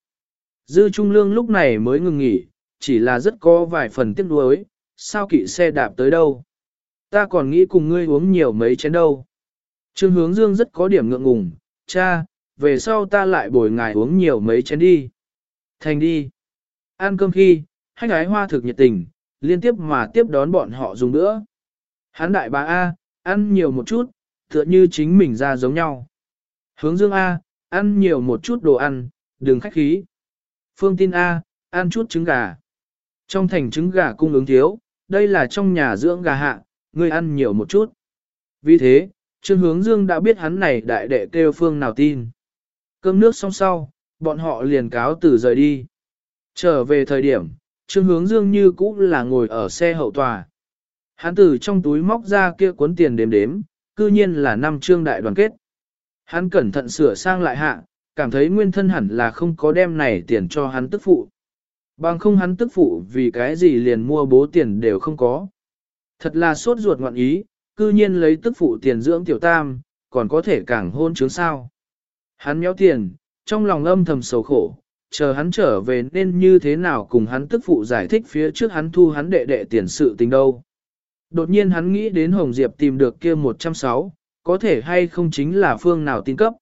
Speaker 1: Dư Trung Lương lúc này mới ngừng nghỉ, chỉ là rất có vài phần tiếc nuối, sao kỵ xe đạp tới đâu. Ta còn nghĩ cùng ngươi uống nhiều mấy chén đâu. Trương hướng dương rất có điểm ngượng ngùng, cha, về sau ta lại bồi ngài uống nhiều mấy chén đi. Thành đi. Ăn cơm khi, hách ái hoa thực nhiệt tình, liên tiếp mà tiếp đón bọn họ dùng nữa. Hán đại bà A, ăn nhiều một chút, tựa như chính mình ra giống nhau. Hướng dương A, ăn nhiều một chút đồ ăn, đừng khách khí. Phương tin A, ăn chút trứng gà. Trong thành trứng gà cung ứng thiếu, đây là trong nhà dưỡng gà hạ, ngươi ăn nhiều một chút. Vì thế, Trương Hướng Dương đã biết hắn này đại đệ kêu phương nào tin. Cơm nước xong sau, bọn họ liền cáo từ rời đi. Trở về thời điểm, Trương Hướng Dương như cũ là ngồi ở xe hậu tòa. Hắn từ trong túi móc ra kia cuốn tiền đếm đếm, cư nhiên là năm trương đại đoàn kết. Hắn cẩn thận sửa sang lại hạ, cảm thấy nguyên thân hẳn là không có đem này tiền cho hắn tức phụ. Bằng không hắn tức phụ vì cái gì liền mua bố tiền đều không có. Thật là sốt ruột ngoạn ý, cư nhiên lấy tức phụ tiền dưỡng tiểu tam, còn có thể càng hôn chứng sao. Hắn méo tiền, trong lòng âm thầm sầu khổ, chờ hắn trở về nên như thế nào cùng hắn tức phụ giải thích phía trước hắn thu hắn đệ đệ tiền sự tình đâu. Đột nhiên hắn nghĩ đến Hồng Diệp tìm được kia 106, có thể hay không chính là phương nào tin cấp.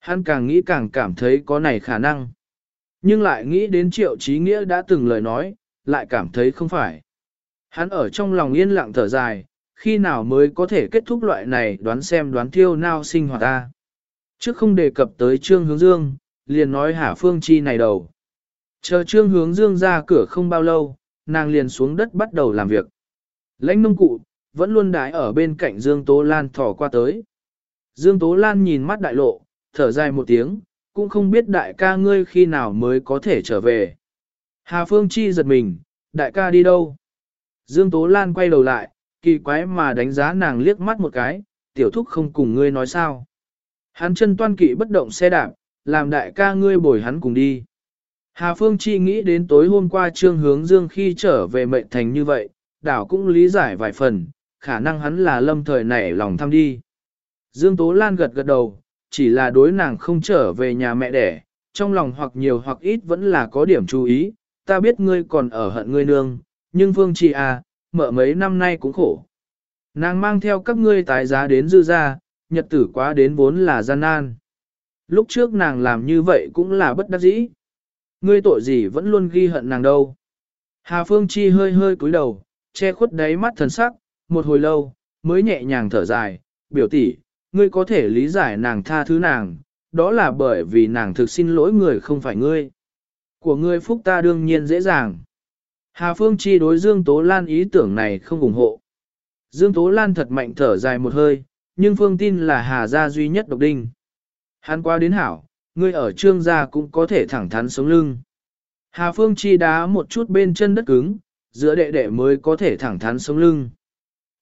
Speaker 1: Hắn càng nghĩ càng cảm thấy có này khả năng. Nhưng lại nghĩ đến triệu trí nghĩa đã từng lời nói, lại cảm thấy không phải. Hắn ở trong lòng yên lặng thở dài, khi nào mới có thể kết thúc loại này đoán xem đoán thiêu nao sinh hoạt ta. Trước không đề cập tới Trương Hướng Dương, liền nói Hà Phương Chi này đầu. Chờ Trương Hướng Dương ra cửa không bao lâu, nàng liền xuống đất bắt đầu làm việc. Lãnh nông cụ, vẫn luôn đái ở bên cạnh Dương Tố Lan thỏ qua tới. Dương Tố Lan nhìn mắt đại lộ, thở dài một tiếng, cũng không biết đại ca ngươi khi nào mới có thể trở về. Hà Phương Chi giật mình, đại ca đi đâu? Dương Tố Lan quay đầu lại, kỳ quái mà đánh giá nàng liếc mắt một cái, tiểu thúc không cùng ngươi nói sao. Hắn chân toan kỵ bất động xe đạp, làm đại ca ngươi bồi hắn cùng đi. Hà Phương Chi nghĩ đến tối hôm qua trương hướng dương khi trở về mệnh thành như vậy, đảo cũng lý giải vài phần, khả năng hắn là lâm thời nảy lòng thăm đi. Dương Tố Lan gật gật đầu, chỉ là đối nàng không trở về nhà mẹ đẻ, trong lòng hoặc nhiều hoặc ít vẫn là có điểm chú ý, ta biết ngươi còn ở hận ngươi nương, nhưng Phương Chi à, mợ mấy năm nay cũng khổ. Nàng mang theo các ngươi tái giá đến dư gia, nhật tử quá đến vốn là gian nan. Lúc trước nàng làm như vậy cũng là bất đắc dĩ. Ngươi tội gì vẫn luôn ghi hận nàng đâu. Hà Phương Chi hơi hơi cúi đầu, che khuất đáy mắt thần sắc, một hồi lâu, mới nhẹ nhàng thở dài, biểu tỷ, ngươi có thể lý giải nàng tha thứ nàng, đó là bởi vì nàng thực xin lỗi người không phải ngươi. Của ngươi phúc ta đương nhiên dễ dàng. Hà Phương Chi đối Dương Tố Lan ý tưởng này không ủng hộ. Dương Tố Lan thật mạnh thở dài một hơi, nhưng Phương tin là Hà gia duy nhất độc đinh. Hắn qua đến hảo, ngươi ở trương gia cũng có thể thẳng thắn sống lưng. Hà Phương Chi đá một chút bên chân đất cứng, giữa đệ đệ mới có thể thẳng thắn sống lưng.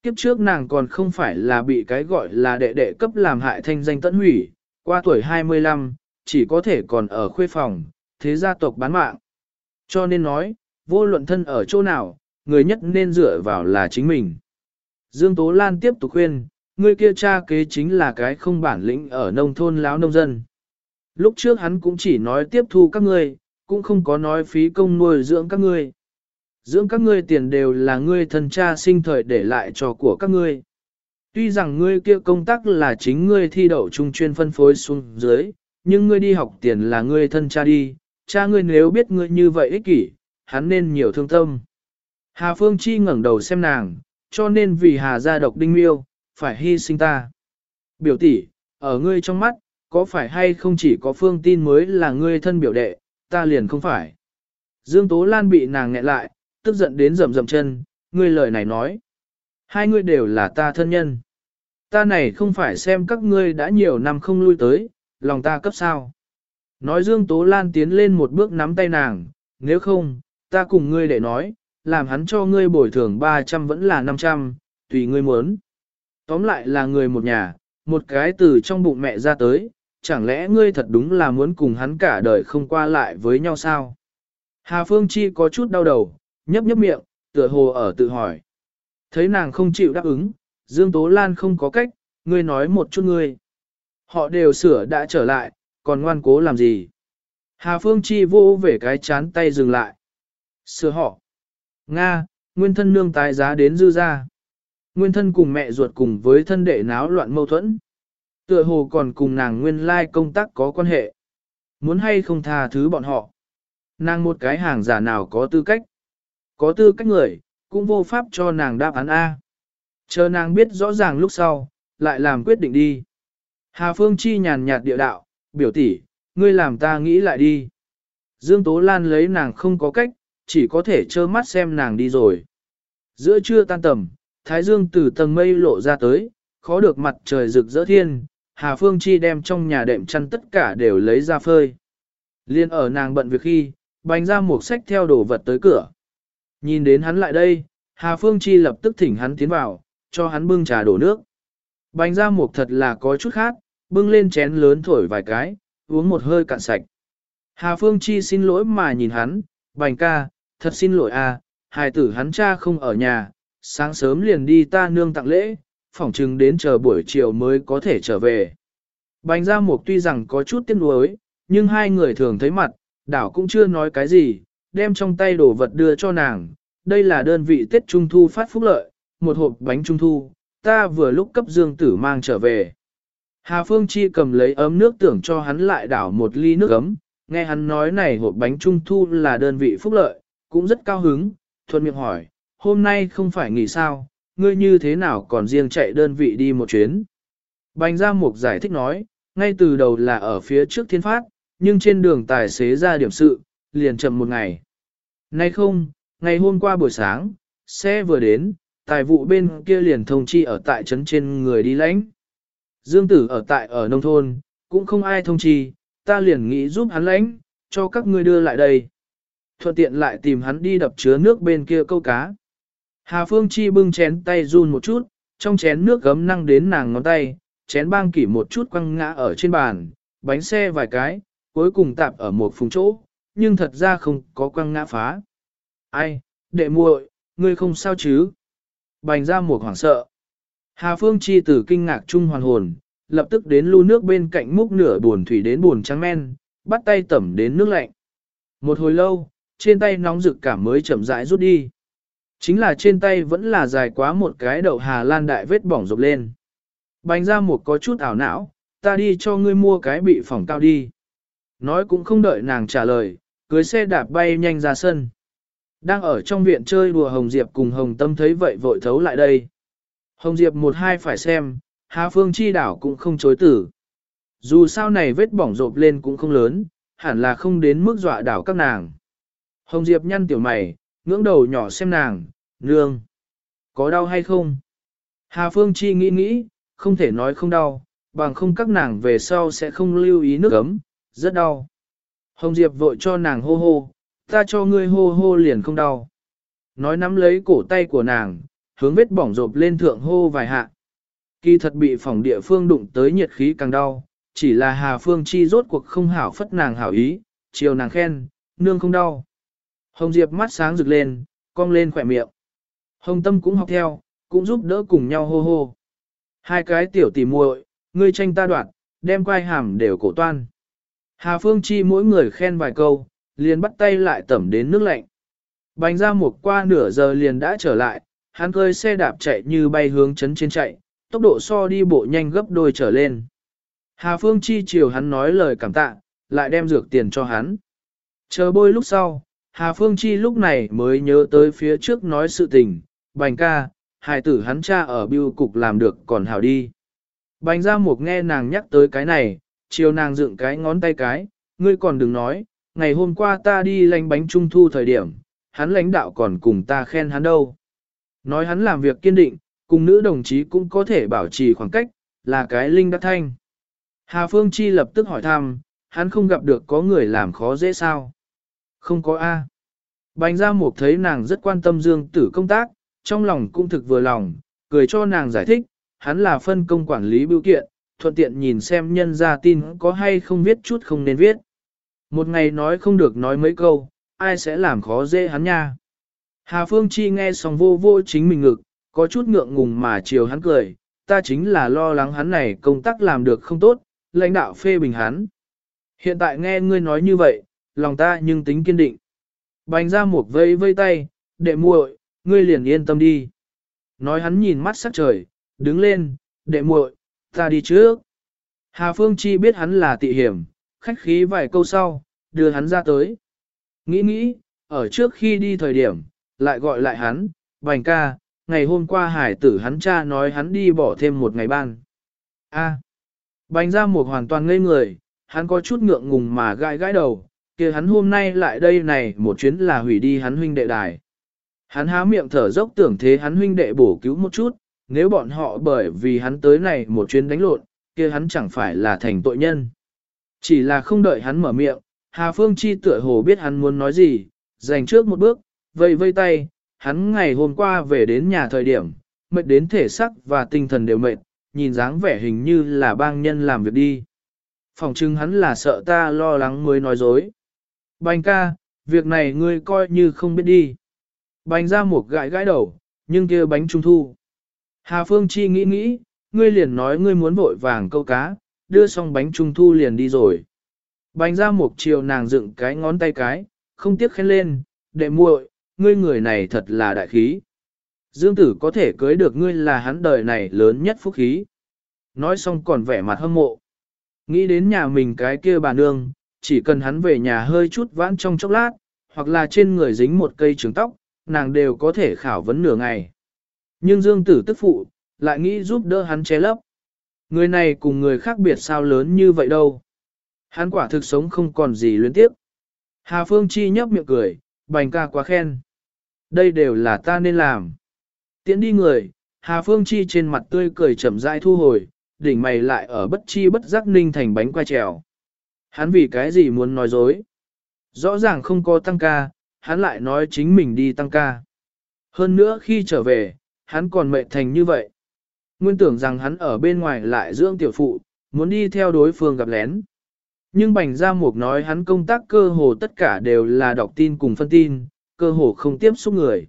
Speaker 1: Kiếp trước nàng còn không phải là bị cái gọi là đệ đệ cấp làm hại thanh danh tận hủy, qua tuổi 25, chỉ có thể còn ở khuê phòng, thế gia tộc bán mạng. Cho nên nói, vô luận thân ở chỗ nào, người nhất nên dựa vào là chính mình. Dương Tố Lan tiếp tục khuyên, người kia cha kế chính là cái không bản lĩnh ở nông thôn láo nông dân. Lúc trước hắn cũng chỉ nói tiếp thu các ngươi, cũng không có nói phí công nuôi dưỡng các ngươi. Dưỡng các ngươi tiền đều là ngươi thân cha sinh thời để lại cho của các ngươi. Tuy rằng ngươi kia công tác là chính ngươi thi đậu trung chuyên phân phối xuống dưới, nhưng ngươi đi học tiền là ngươi thân cha đi, cha ngươi nếu biết ngươi như vậy ích kỷ, hắn nên nhiều thương tâm. Hà Phương Chi ngẩng đầu xem nàng, cho nên vì Hà gia độc đinh miêu, phải hy sinh ta. Biểu tỷ, ở ngươi trong mắt, có phải hay không chỉ có Phương tin mới là ngươi thân biểu đệ, ta liền không phải. Dương Tố Lan bị nàng nghẹn lại, tức giận đến rầm rầm chân, ngươi lời này nói. Hai ngươi đều là ta thân nhân. Ta này không phải xem các ngươi đã nhiều năm không lui tới, lòng ta cấp sao. Nói Dương Tố Lan tiến lên một bước nắm tay nàng, nếu không, ta cùng ngươi để nói, làm hắn cho ngươi bồi thường 300 vẫn là 500, tùy ngươi muốn. Tóm lại là người một nhà, một cái từ trong bụng mẹ ra tới, chẳng lẽ ngươi thật đúng là muốn cùng hắn cả đời không qua lại với nhau sao? Hà Phương Chi có chút đau đầu, nhấp nhấp miệng, tựa hồ ở tự hỏi. Thấy nàng không chịu đáp ứng, Dương Tố Lan không có cách, ngươi nói một chút ngươi. Họ đều sửa đã trở lại, còn ngoan cố làm gì? Hà Phương Chi vô về cái chán tay dừng lại. Sửa họ. Nga, nguyên thân nương tái giá đến dư ra. Nguyên thân cùng mẹ ruột cùng với thân đệ náo loạn mâu thuẫn. Tựa hồ còn cùng nàng nguyên lai công tác có quan hệ. Muốn hay không tha thứ bọn họ. Nàng một cái hàng giả nào có tư cách. Có tư cách người, cũng vô pháp cho nàng đáp án A. Chờ nàng biết rõ ràng lúc sau, lại làm quyết định đi. Hà Phương Chi nhàn nhạt địa đạo, biểu tỷ, ngươi làm ta nghĩ lại đi. Dương Tố Lan lấy nàng không có cách, chỉ có thể trơ mắt xem nàng đi rồi. Giữa trưa tan tầm, Thái Dương từ tầng mây lộ ra tới, khó được mặt trời rực rỡ thiên, Hà Phương Chi đem trong nhà đệm chăn tất cả đều lấy ra phơi. Liên ở nàng bận việc khi, bánh ra một sách theo đồ vật tới cửa. Nhìn đến hắn lại đây, Hà Phương Chi lập tức thỉnh hắn tiến vào, cho hắn bưng trà đổ nước. Bánh ra một thật là có chút khác, bưng lên chén lớn thổi vài cái, uống một hơi cạn sạch. Hà Phương Chi xin lỗi mà nhìn hắn, bành ca, thật xin lỗi à, hài tử hắn cha không ở nhà, sáng sớm liền đi ta nương tặng lễ, phỏng chừng đến chờ buổi chiều mới có thể trở về. Bành ra mục tuy rằng có chút tiếc nuối, nhưng hai người thường thấy mặt, đảo cũng chưa nói cái gì, đem trong tay đồ vật đưa cho nàng. Đây là đơn vị Tết Trung Thu phát phúc lợi, một hộp bánh Trung Thu, ta vừa lúc cấp dương tử mang trở về. Hà Phương Chi cầm lấy ấm nước tưởng cho hắn lại đảo một ly nước ấm, nghe hắn nói này hộp bánh Trung Thu là đơn vị phúc lợi, cũng rất cao hứng, thuận miệng hỏi, hôm nay không phải nghỉ sao, ngươi như thế nào còn riêng chạy đơn vị đi một chuyến. Bành Gia Mục giải thích nói, ngay từ đầu là ở phía trước thiên phát, nhưng trên đường tài xế ra điểm sự, liền chậm một ngày. Nay không, ngày hôm qua buổi sáng, xe vừa đến, tài vụ bên kia liền thông chi ở tại trấn trên người đi lãnh. Dương tử ở tại ở nông thôn, cũng không ai thông chi, ta liền nghĩ giúp hắn lãnh, cho các ngươi đưa lại đây. Thuận tiện lại tìm hắn đi đập chứa nước bên kia câu cá. Hà Phương Chi bưng chén tay run một chút, trong chén nước gấm năng đến nàng ngón tay, chén bang kỷ một chút quăng ngã ở trên bàn, bánh xe vài cái, cuối cùng tạp ở một phùng chỗ, nhưng thật ra không có quăng ngã phá. Ai, đệ muội, ngươi không sao chứ? Bành ra một hoảng sợ. Hà Phương Chi từ kinh ngạc trung hoàn hồn, lập tức đến lưu nước bên cạnh múc nửa buồn thủy đến buồn trắng men, bắt tay tẩm đến nước lạnh. Một hồi lâu, trên tay nóng rực cảm mới chậm rãi rút đi. Chính là trên tay vẫn là dài quá một cái đậu Hà Lan đại vết bỏng rộp lên. Bành ra một có chút ảo não, ta đi cho ngươi mua cái bị phỏng cao đi. Nói cũng không đợi nàng trả lời, cưới xe đạp bay nhanh ra sân. Đang ở trong viện chơi đùa Hồng Diệp cùng Hồng Tâm thấy vậy vội thấu lại đây. Hồng Diệp một hai phải xem, Hà Phương chi đảo cũng không chối tử. Dù sao này vết bỏng rộp lên cũng không lớn, hẳn là không đến mức dọa đảo các nàng. Hồng Diệp nhăn tiểu mày, ngưỡng đầu nhỏ xem nàng, nương. Có đau hay không? Hà Phương Chi nghĩ nghĩ, không thể nói không đau, bằng không các nàng về sau sẽ không lưu ý nước ấm, rất đau. Hồng Diệp vội cho nàng hô hô, ta cho ngươi hô hô liền không đau. Nói nắm lấy cổ tay của nàng, hướng vết bỏng rộp lên thượng hô vài hạ. Kỳ thật bị phòng địa phương đụng tới nhiệt khí càng đau, chỉ là Hà Phương Chi rốt cuộc không hảo phất nàng hảo ý, chiều nàng khen, nương không đau. Hồng Diệp mắt sáng rực lên, cong lên khỏe miệng. Hồng Tâm cũng học theo, cũng giúp đỡ cùng nhau hô hô. Hai cái tiểu tỉ muội, ngươi tranh ta đoạn, đem quai hàm đều cổ toan. Hà Phương Chi mỗi người khen vài câu, liền bắt tay lại tẩm đến nước lạnh. Bánh ra một qua nửa giờ liền đã trở lại, hắn cơi xe đạp chạy như bay hướng chấn trên chạy, tốc độ so đi bộ nhanh gấp đôi trở lên. Hà Phương Chi chiều hắn nói lời cảm tạ, lại đem dược tiền cho hắn. Chờ bôi lúc sau, Hà Phương Chi lúc này mới nhớ tới phía trước nói sự tình, bành ca, hài tử hắn cha ở biêu cục làm được còn hảo đi. Bành ra một nghe nàng nhắc tới cái này, chiều nàng dựng cái ngón tay cái, ngươi còn đừng nói, ngày hôm qua ta đi lánh bánh trung thu thời điểm, hắn lãnh đạo còn cùng ta khen hắn đâu. Nói hắn làm việc kiên định, cùng nữ đồng chí cũng có thể bảo trì khoảng cách, là cái linh đắc thanh. Hà Phương Chi lập tức hỏi thăm, hắn không gặp được có người làm khó dễ sao. Không có A. Bánh ra một thấy nàng rất quan tâm dương tử công tác, trong lòng cũng thực vừa lòng, cười cho nàng giải thích, hắn là phân công quản lý biểu kiện, thuận tiện nhìn xem nhân ra tin có hay không viết chút không nên viết. Một ngày nói không được nói mấy câu, ai sẽ làm khó dễ hắn nha. Hà Phương Chi nghe xong vô vô chính mình ngực, có chút ngượng ngùng mà chiều hắn cười, ta chính là lo lắng hắn này công tác làm được không tốt, lãnh đạo phê bình hắn. Hiện tại nghe ngươi nói như vậy, lòng ta nhưng tính kiên định. Bành ra một vây vây tay, đệ muội, ngươi liền yên tâm đi. Nói hắn nhìn mắt sắc trời, đứng lên, đệ muội, ta đi trước. Hà Phương Chi biết hắn là tị hiểm, khách khí vài câu sau, đưa hắn ra tới. Nghĩ nghĩ, ở trước khi đi thời điểm, lại gọi lại hắn, bành ca, ngày hôm qua hải tử hắn cha nói hắn đi bỏ thêm một ngày ban. A. bành ra một hoàn toàn ngây người, hắn có chút ngượng ngùng mà gãi gãi đầu, kia hắn hôm nay lại đây này một chuyến là hủy đi hắn huynh đệ đài. Hắn há miệng thở dốc tưởng thế hắn huynh đệ bổ cứu một chút, nếu bọn họ bởi vì hắn tới này một chuyến đánh lộn, kia hắn chẳng phải là thành tội nhân. Chỉ là không đợi hắn mở miệng, Hà Phương Chi tựa hồ biết hắn muốn nói gì, dành trước một bước, vây vây tay, hắn ngày hôm qua về đến nhà thời điểm, mệt đến thể sắc và tinh thần đều mệt, nhìn dáng vẻ hình như là bang nhân làm việc đi. Phòng trưng hắn là sợ ta lo lắng mới nói dối. Bành ca, việc này ngươi coi như không biết đi. Bành ra một gãi gãi đầu, nhưng kia bánh trung thu. Hà Phương Chi nghĩ nghĩ, ngươi liền nói ngươi muốn vội vàng câu cá, đưa xong bánh trung thu liền đi rồi. Bành ra một chiều nàng dựng cái ngón tay cái, không tiếc khen lên, đệ muội, ngươi người này thật là đại khí. Dương tử có thể cưới được ngươi là hắn đời này lớn nhất phúc khí. Nói xong còn vẻ mặt hâm mộ. Nghĩ đến nhà mình cái kia bà nương, chỉ cần hắn về nhà hơi chút vãn trong chốc lát, hoặc là trên người dính một cây trường tóc, nàng đều có thể khảo vấn nửa ngày. Nhưng Dương tử tức phụ, lại nghĩ giúp đỡ hắn che lấp. Người này cùng người khác biệt sao lớn như vậy đâu. Hắn quả thực sống không còn gì luyến tiếp. Hà Phương Chi nhấp miệng cười, bành ca quá khen. Đây đều là ta nên làm. tiễn đi người, Hà Phương Chi trên mặt tươi cười chậm rãi thu hồi, đỉnh mày lại ở bất chi bất giác ninh thành bánh quay trèo. Hắn vì cái gì muốn nói dối? Rõ ràng không có tăng ca, hắn lại nói chính mình đi tăng ca. Hơn nữa khi trở về, hắn còn mệt thành như vậy. Nguyên tưởng rằng hắn ở bên ngoài lại dưỡng tiểu phụ, muốn đi theo đối phương gặp lén. Nhưng Bành Gia Mục nói hắn công tác cơ hồ tất cả đều là đọc tin cùng phân tin, cơ hồ không tiếp xúc người.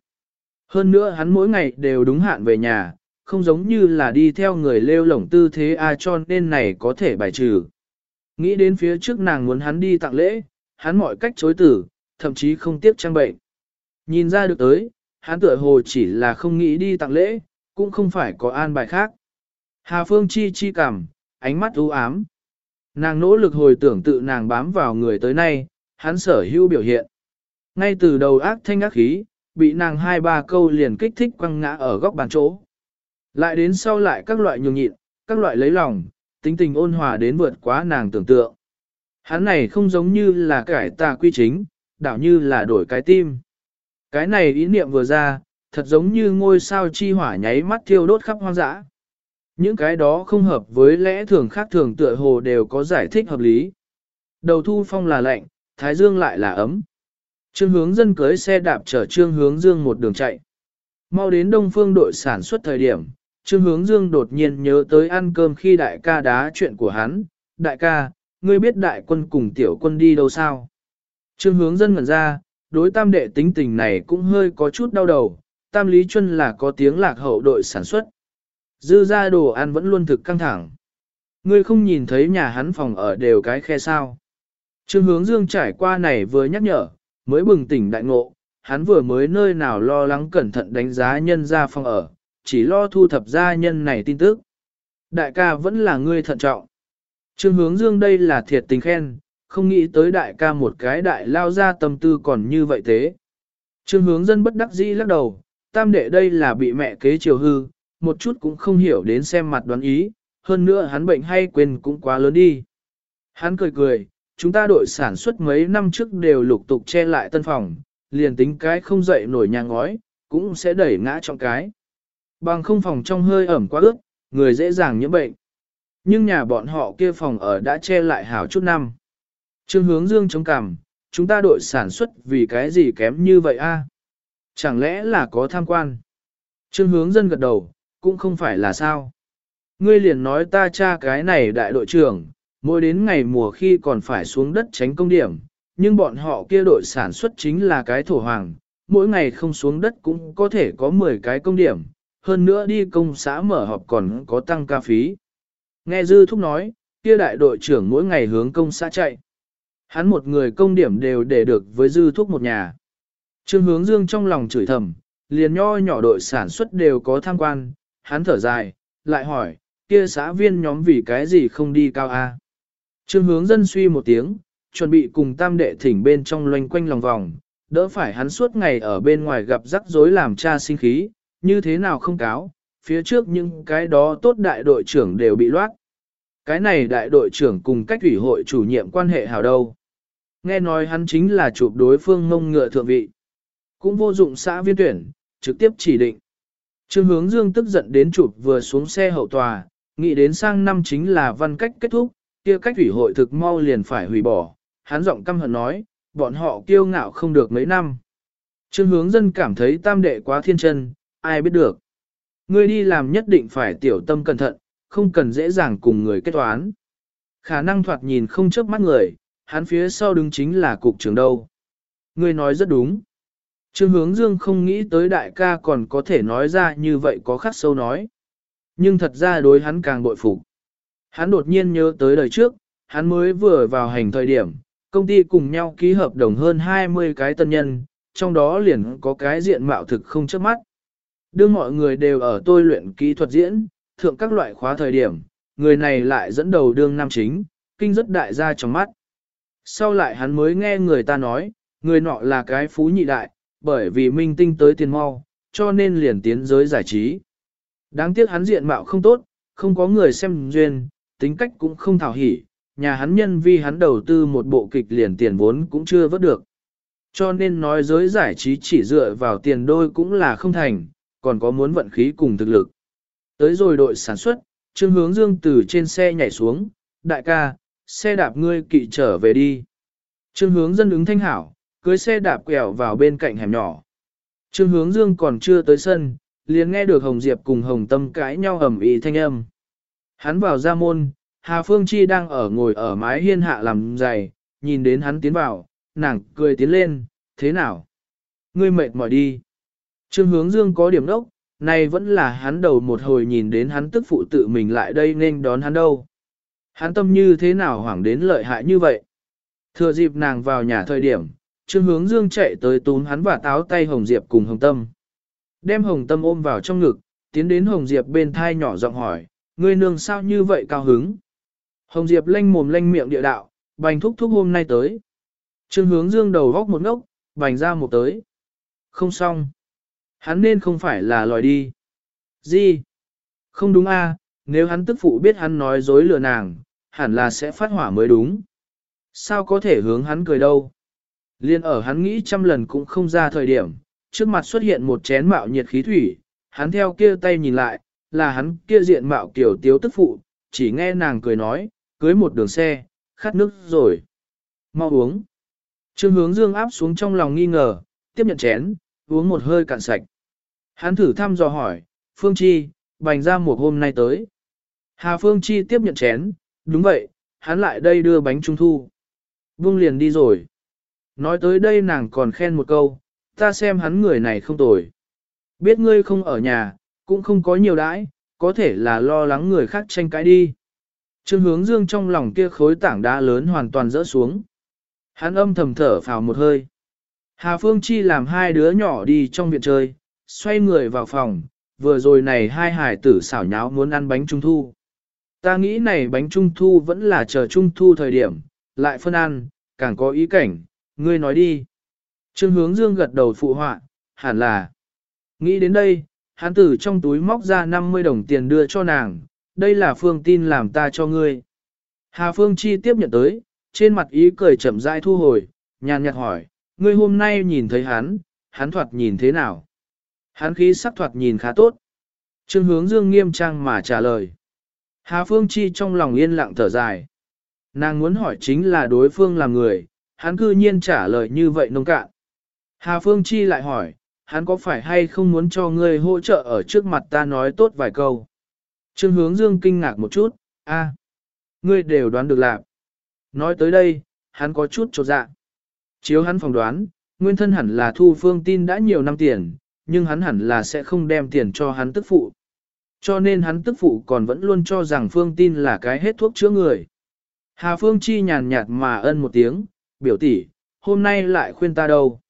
Speaker 1: Hơn nữa hắn mỗi ngày đều đúng hạn về nhà, không giống như là đi theo người lêu lổng tư thế a cho nên này có thể bài trừ. Nghĩ đến phía trước nàng muốn hắn đi tặng lễ, hắn mọi cách chối tử, thậm chí không tiếp trang bệnh. Nhìn ra được tới, hắn tựa hồ chỉ là không nghĩ đi tặng lễ, cũng không phải có an bài khác. Hà Phương chi chi cảm, ánh mắt u ám. Nàng nỗ lực hồi tưởng tự nàng bám vào người tới nay, hắn sở hữu biểu hiện. Ngay từ đầu ác thanh ác khí, bị nàng hai ba câu liền kích thích quăng ngã ở góc bàn chỗ. Lại đến sau lại các loại nhường nhịn, các loại lấy lòng, tính tình ôn hòa đến vượt quá nàng tưởng tượng. Hắn này không giống như là cải tà quy chính, đảo như là đổi cái tim. Cái này ý niệm vừa ra, thật giống như ngôi sao chi hỏa nháy mắt thiêu đốt khắp hoang dã. Những cái đó không hợp với lẽ thường khác thường tựa hồ đều có giải thích hợp lý. Đầu thu phong là lạnh, thái dương lại là ấm. Trương hướng dân cưới xe đạp chở trương hướng dương một đường chạy. Mau đến đông phương đội sản xuất thời điểm, trương hướng dương đột nhiên nhớ tới ăn cơm khi đại ca đá chuyện của hắn. Đại ca, ngươi biết đại quân cùng tiểu quân đi đâu sao? Trương hướng dân ngẩn ra, đối tam đệ tính tình này cũng hơi có chút đau đầu. Tam Lý Chuân là có tiếng lạc hậu đội sản xuất. Dư ra đồ ăn vẫn luôn thực căng thẳng. Ngươi không nhìn thấy nhà hắn phòng ở đều cái khe sao. Trương hướng dương trải qua này vừa nhắc nhở, mới bừng tỉnh đại ngộ, hắn vừa mới nơi nào lo lắng cẩn thận đánh giá nhân ra phòng ở, chỉ lo thu thập gia nhân này tin tức. Đại ca vẫn là ngươi thận trọng. Trương hướng dương đây là thiệt tình khen, không nghĩ tới đại ca một cái đại lao ra tâm tư còn như vậy thế. Trương hướng dân bất đắc dĩ lắc đầu, tam đệ đây là bị mẹ kế chiều hư, một chút cũng không hiểu đến xem mặt đoán ý, hơn nữa hắn bệnh hay quên cũng quá lớn đi. Hắn cười cười, chúng ta đội sản xuất mấy năm trước đều lục tục che lại tân phòng, liền tính cái không dậy nổi nhà ngói, cũng sẽ đẩy ngã trong cái. Bằng không phòng trong hơi ẩm quá ướt, người dễ dàng nhiễm bệnh. Nhưng nhà bọn họ kia phòng ở đã che lại hảo chút năm. Trương hướng dương chống cằm, chúng ta đội sản xuất vì cái gì kém như vậy a? Chẳng lẽ là có tham quan? Trương hướng dân gật đầu, cũng không phải là sao. Ngươi liền nói ta cha cái này đại đội trưởng, mỗi đến ngày mùa khi còn phải xuống đất tránh công điểm, nhưng bọn họ kia đội sản xuất chính là cái thổ hoàng, mỗi ngày không xuống đất cũng có thể có 10 cái công điểm, hơn nữa đi công xã mở họp còn có tăng ca phí. Nghe Dư Thúc nói, kia đại đội trưởng mỗi ngày hướng công xã chạy. Hắn một người công điểm đều để được với Dư Thúc một nhà. Trương hướng dương trong lòng chửi thầm, liền nho nhỏ đội sản xuất đều có tham quan, hắn thở dài, lại hỏi, kia xã viên nhóm vì cái gì không đi cao A. Trương hướng dân suy một tiếng, chuẩn bị cùng tam đệ thỉnh bên trong loanh quanh lòng vòng, đỡ phải hắn suốt ngày ở bên ngoài gặp rắc rối làm cha sinh khí, như thế nào không cáo, phía trước những cái đó tốt đại đội trưởng đều bị loát. Cái này đại đội trưởng cùng cách ủy hội chủ nhiệm quan hệ hảo đâu. Nghe nói hắn chính là chụp đối phương ngông ngựa thượng vị. Cũng vô dụng xã viên tuyển, trực tiếp chỉ định. Trương hướng dương tức giận đến chụp vừa xuống xe hậu tòa, nghĩ đến sang năm chính là văn cách kết thúc, kia cách ủy hội thực mau liền phải hủy bỏ. Hắn giọng căm hận nói, bọn họ kiêu ngạo không được mấy năm. Trương hướng dân cảm thấy tam đệ quá thiên chân, ai biết được. Ngươi đi làm nhất định phải tiểu tâm cẩn thận, không cần dễ dàng cùng người kết toán. Khả năng thoạt nhìn không chớp mắt người, hắn phía sau đứng chính là cục trưởng đâu. Ngươi nói rất đúng. Trương hướng dương không nghĩ tới đại ca còn có thể nói ra như vậy có khắc sâu nói. Nhưng thật ra đối hắn càng bội phục. Hắn đột nhiên nhớ tới đời trước, hắn mới vừa vào hành thời điểm, công ty cùng nhau ký hợp đồng hơn 20 cái tân nhân, trong đó liền có cái diện mạo thực không chớp mắt. Đương mọi người đều ở tôi luyện kỹ thuật diễn, thượng các loại khóa thời điểm, người này lại dẫn đầu đương nam chính, kinh rất đại gia trong mắt. Sau lại hắn mới nghe người ta nói, người nọ là cái phú nhị đại, bởi vì minh tinh tới tiền mau, cho nên liền tiến giới giải trí. Đáng tiếc hắn diện mạo không tốt, không có người xem duyên, tính cách cũng không thảo hỉ, nhà hắn nhân vì hắn đầu tư một bộ kịch liền tiền vốn cũng chưa vớt được. Cho nên nói giới giải trí chỉ dựa vào tiền đôi cũng là không thành, còn có muốn vận khí cùng thực lực. Tới rồi đội sản xuất, Trương Hướng Dương từ trên xe nhảy xuống, đại ca, xe đạp ngươi kỵ trở về đi. Trương Hướng dân ứng thanh hảo, cưới xe đạp quẹo vào bên cạnh hẻm nhỏ. Trương Hướng Dương còn chưa tới sân, liền nghe được Hồng Diệp cùng Hồng Tâm cãi nhau ầm ĩ thanh âm. Hắn vào ra môn, Hà Phương Chi đang ở ngồi ở mái hiên hạ làm giày, nhìn đến hắn tiến vào, nàng cười tiến lên, thế nào? Ngươi mệt mỏi đi. Trương hướng dương có điểm đốc, này vẫn là hắn đầu một hồi nhìn đến hắn tức phụ tự mình lại đây nên đón hắn đâu. Hắn tâm như thế nào hoảng đến lợi hại như vậy. Thừa dịp nàng vào nhà thời điểm, Trương hướng dương chạy tới túm hắn và táo tay Hồng Diệp cùng Hồng Tâm. Đem Hồng Tâm ôm vào trong ngực, tiến đến Hồng Diệp bên thai nhỏ giọng hỏi, ngươi nương sao như vậy cao hứng. Hồng Diệp lanh mồm lanh miệng địa đạo, bành thúc thúc hôm nay tới. Trương hướng dương đầu góc một ngốc, bành ra một tới. Không xong. Hắn nên không phải là lòi đi. Gì? Không đúng a, nếu hắn tức phụ biết hắn nói dối lừa nàng, hẳn là sẽ phát hỏa mới đúng. Sao có thể hướng hắn cười đâu? Liên ở hắn nghĩ trăm lần cũng không ra thời điểm, trước mặt xuất hiện một chén mạo nhiệt khí thủy, hắn theo kia tay nhìn lại, là hắn kia diện mạo kiểu tiếu tức phụ, chỉ nghe nàng cười nói, cưới một đường xe, khát nước rồi. Mau uống. Trương hướng dương áp xuống trong lòng nghi ngờ, tiếp nhận chén, uống một hơi cạn sạch. Hắn thử thăm dò hỏi, Phương Chi, bành ra một hôm nay tới. Hà Phương Chi tiếp nhận chén, đúng vậy, hắn lại đây đưa bánh trung thu. Vương liền đi rồi. Nói tới đây nàng còn khen một câu, ta xem hắn người này không tồi. Biết ngươi không ở nhà, cũng không có nhiều đãi, có thể là lo lắng người khác tranh cãi đi. Trương hướng dương trong lòng kia khối tảng đá lớn hoàn toàn rỡ xuống. Hắn âm thầm thở phào một hơi. Hà Phương Chi làm hai đứa nhỏ đi trong viện chơi, xoay người vào phòng, vừa rồi này hai hải tử xảo nháo muốn ăn bánh trung thu. Ta nghĩ này bánh trung thu vẫn là chờ trung thu thời điểm, lại phân ăn, càng có ý cảnh, ngươi nói đi. Trương hướng dương gật đầu phụ họa, hẳn là. Nghĩ đến đây, hắn tử trong túi móc ra 50 đồng tiền đưa cho nàng, đây là phương tin làm ta cho ngươi. Hà Phương Chi tiếp nhận tới, trên mặt ý cười chậm rãi thu hồi, nhàn nhạt hỏi, ngươi hôm nay nhìn thấy hắn, hắn thoạt nhìn thế nào? Hắn khí sắc thoạt nhìn khá tốt. Trương hướng dương nghiêm trang mà trả lời. Hà Phương Chi trong lòng yên lặng thở dài. Nàng muốn hỏi chính là đối phương là người, hắn cư nhiên trả lời như vậy nông cạn. Hà Phương Chi lại hỏi, hắn có phải hay không muốn cho ngươi hỗ trợ ở trước mặt ta nói tốt vài câu. Trương hướng dương kinh ngạc một chút, a, ngươi đều đoán được lạc. Nói tới đây, hắn có chút trột dạ. Chiếu hắn phỏng đoán, nguyên thân hẳn là thu phương tin đã nhiều năm tiền, nhưng hắn hẳn là sẽ không đem tiền cho hắn tức phụ. Cho nên hắn tức phụ còn vẫn luôn cho rằng phương tin là cái hết thuốc chữa người. Hà Phương Chi nhàn nhạt mà ân một tiếng, biểu tỷ, hôm nay lại khuyên ta đâu.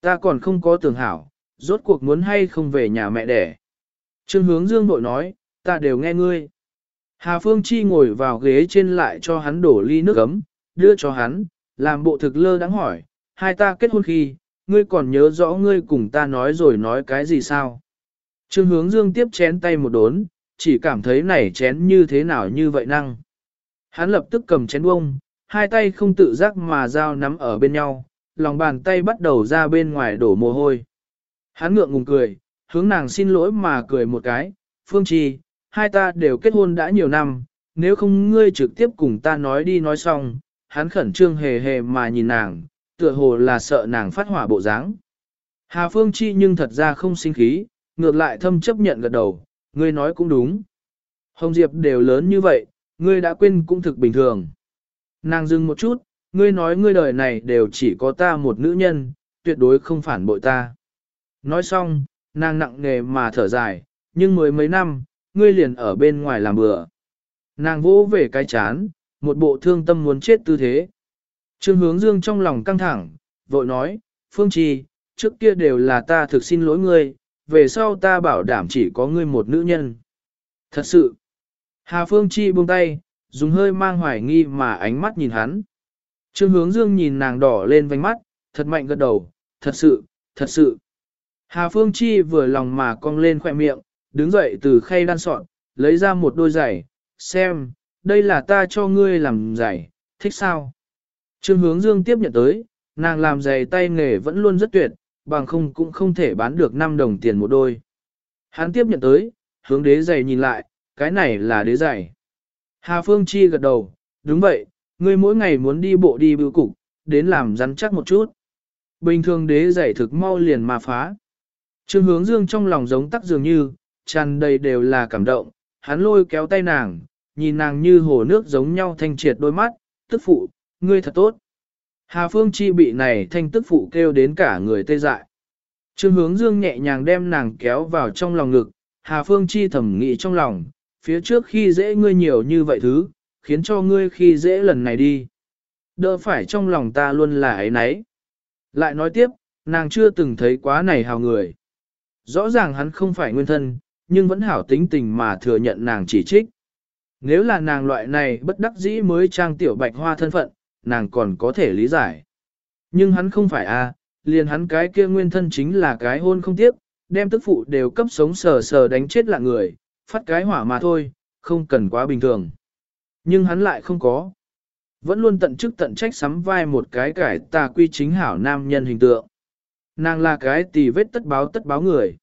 Speaker 1: Ta còn không có tưởng hảo, rốt cuộc muốn hay không về nhà mẹ đẻ. Trương hướng dương bội nói, ta đều nghe ngươi. Hà Phương Chi ngồi vào ghế trên lại cho hắn đổ ly nước ấm, đưa cho hắn, làm bộ thực lơ đáng hỏi, hai ta kết hôn khi, ngươi còn nhớ rõ ngươi cùng ta nói rồi nói cái gì sao? Trương hướng dương tiếp chén tay một đốn, chỉ cảm thấy này chén như thế nào như vậy năng. Hắn lập tức cầm chén bông, hai tay không tự giác mà dao nắm ở bên nhau, lòng bàn tay bắt đầu ra bên ngoài đổ mồ hôi. Hắn ngượng ngùng cười, hướng nàng xin lỗi mà cười một cái, Phương trì hai ta đều kết hôn đã nhiều năm, nếu không ngươi trực tiếp cùng ta nói đi nói xong, hắn khẩn trương hề hề mà nhìn nàng, tựa hồ là sợ nàng phát hỏa bộ dáng. Hà Phương Chi nhưng thật ra không sinh khí, ngược lại thâm chấp nhận gật đầu, ngươi nói cũng đúng. Hồng Diệp đều lớn như vậy, ngươi đã quên cũng thực bình thường. Nàng dừng một chút, ngươi nói ngươi đời này đều chỉ có ta một nữ nhân, tuyệt đối không phản bội ta. Nói xong, nàng nặng nề mà thở dài, nhưng mới mấy năm, ngươi liền ở bên ngoài làm bừa. Nàng vỗ về cái chán, một bộ thương tâm muốn chết tư thế. Trương hướng dương trong lòng căng thẳng, vội nói, Phương Trì, trước kia đều là ta thực xin lỗi ngươi, về sau ta bảo đảm chỉ có ngươi một nữ nhân. Thật sự, Hà Phương Chi buông tay, dùng hơi mang hoài nghi mà ánh mắt nhìn hắn. Trương hướng dương nhìn nàng đỏ lên vành mắt, thật mạnh gật đầu, thật sự, thật sự. Hà Phương Chi vừa lòng mà cong lên khỏe miệng, đứng dậy từ khay đan sọn, lấy ra một đôi giày, xem, đây là ta cho ngươi làm giày, thích sao? Trương hướng dương tiếp nhận tới, nàng làm giày tay nghề vẫn luôn rất tuyệt, bằng không cũng không thể bán được 5 đồng tiền một đôi. Hắn tiếp nhận tới, hướng đế giày nhìn lại, cái này là đế giày. Hà Phương Chi gật đầu, đúng vậy, ngươi mỗi ngày muốn đi bộ đi bưu cục, đến làm rắn chắc một chút. Bình thường đế giày thực mau liền mà phá. Trương hướng dương trong lòng giống tắc dường như, tràn đầy đều là cảm động, hắn lôi kéo tay nàng, nhìn nàng như hồ nước giống nhau thanh triệt đôi mắt, tức phụ, ngươi thật tốt. Hà Phương Chi bị này thanh tức phụ kêu đến cả người tê dại. Trương hướng dương nhẹ nhàng đem nàng kéo vào trong lòng ngực, Hà Phương Chi thầm nghĩ trong lòng, phía trước khi dễ ngươi nhiều như vậy thứ, khiến cho ngươi khi dễ lần này đi. Đỡ phải trong lòng ta luôn là ấy nấy. Lại nói tiếp, nàng chưa từng thấy quá này hào người. Rõ ràng hắn không phải nguyên thân, nhưng vẫn hảo tính tình mà thừa nhận nàng chỉ trích. Nếu là nàng loại này bất đắc dĩ mới trang tiểu bạch hoa thân phận, nàng còn có thể lý giải. Nhưng hắn không phải a, liền hắn cái kia nguyên thân chính là cái hôn không tiếp, đem tức phụ đều cấp sống sờ sờ đánh chết là người, phát cái hỏa mà thôi, không cần quá bình thường. Nhưng hắn lại không có. Vẫn luôn tận chức tận trách sắm vai một cái cải tà quy chính hảo nam nhân hình tượng. Nàng là cái tì vết tất báo tất báo người.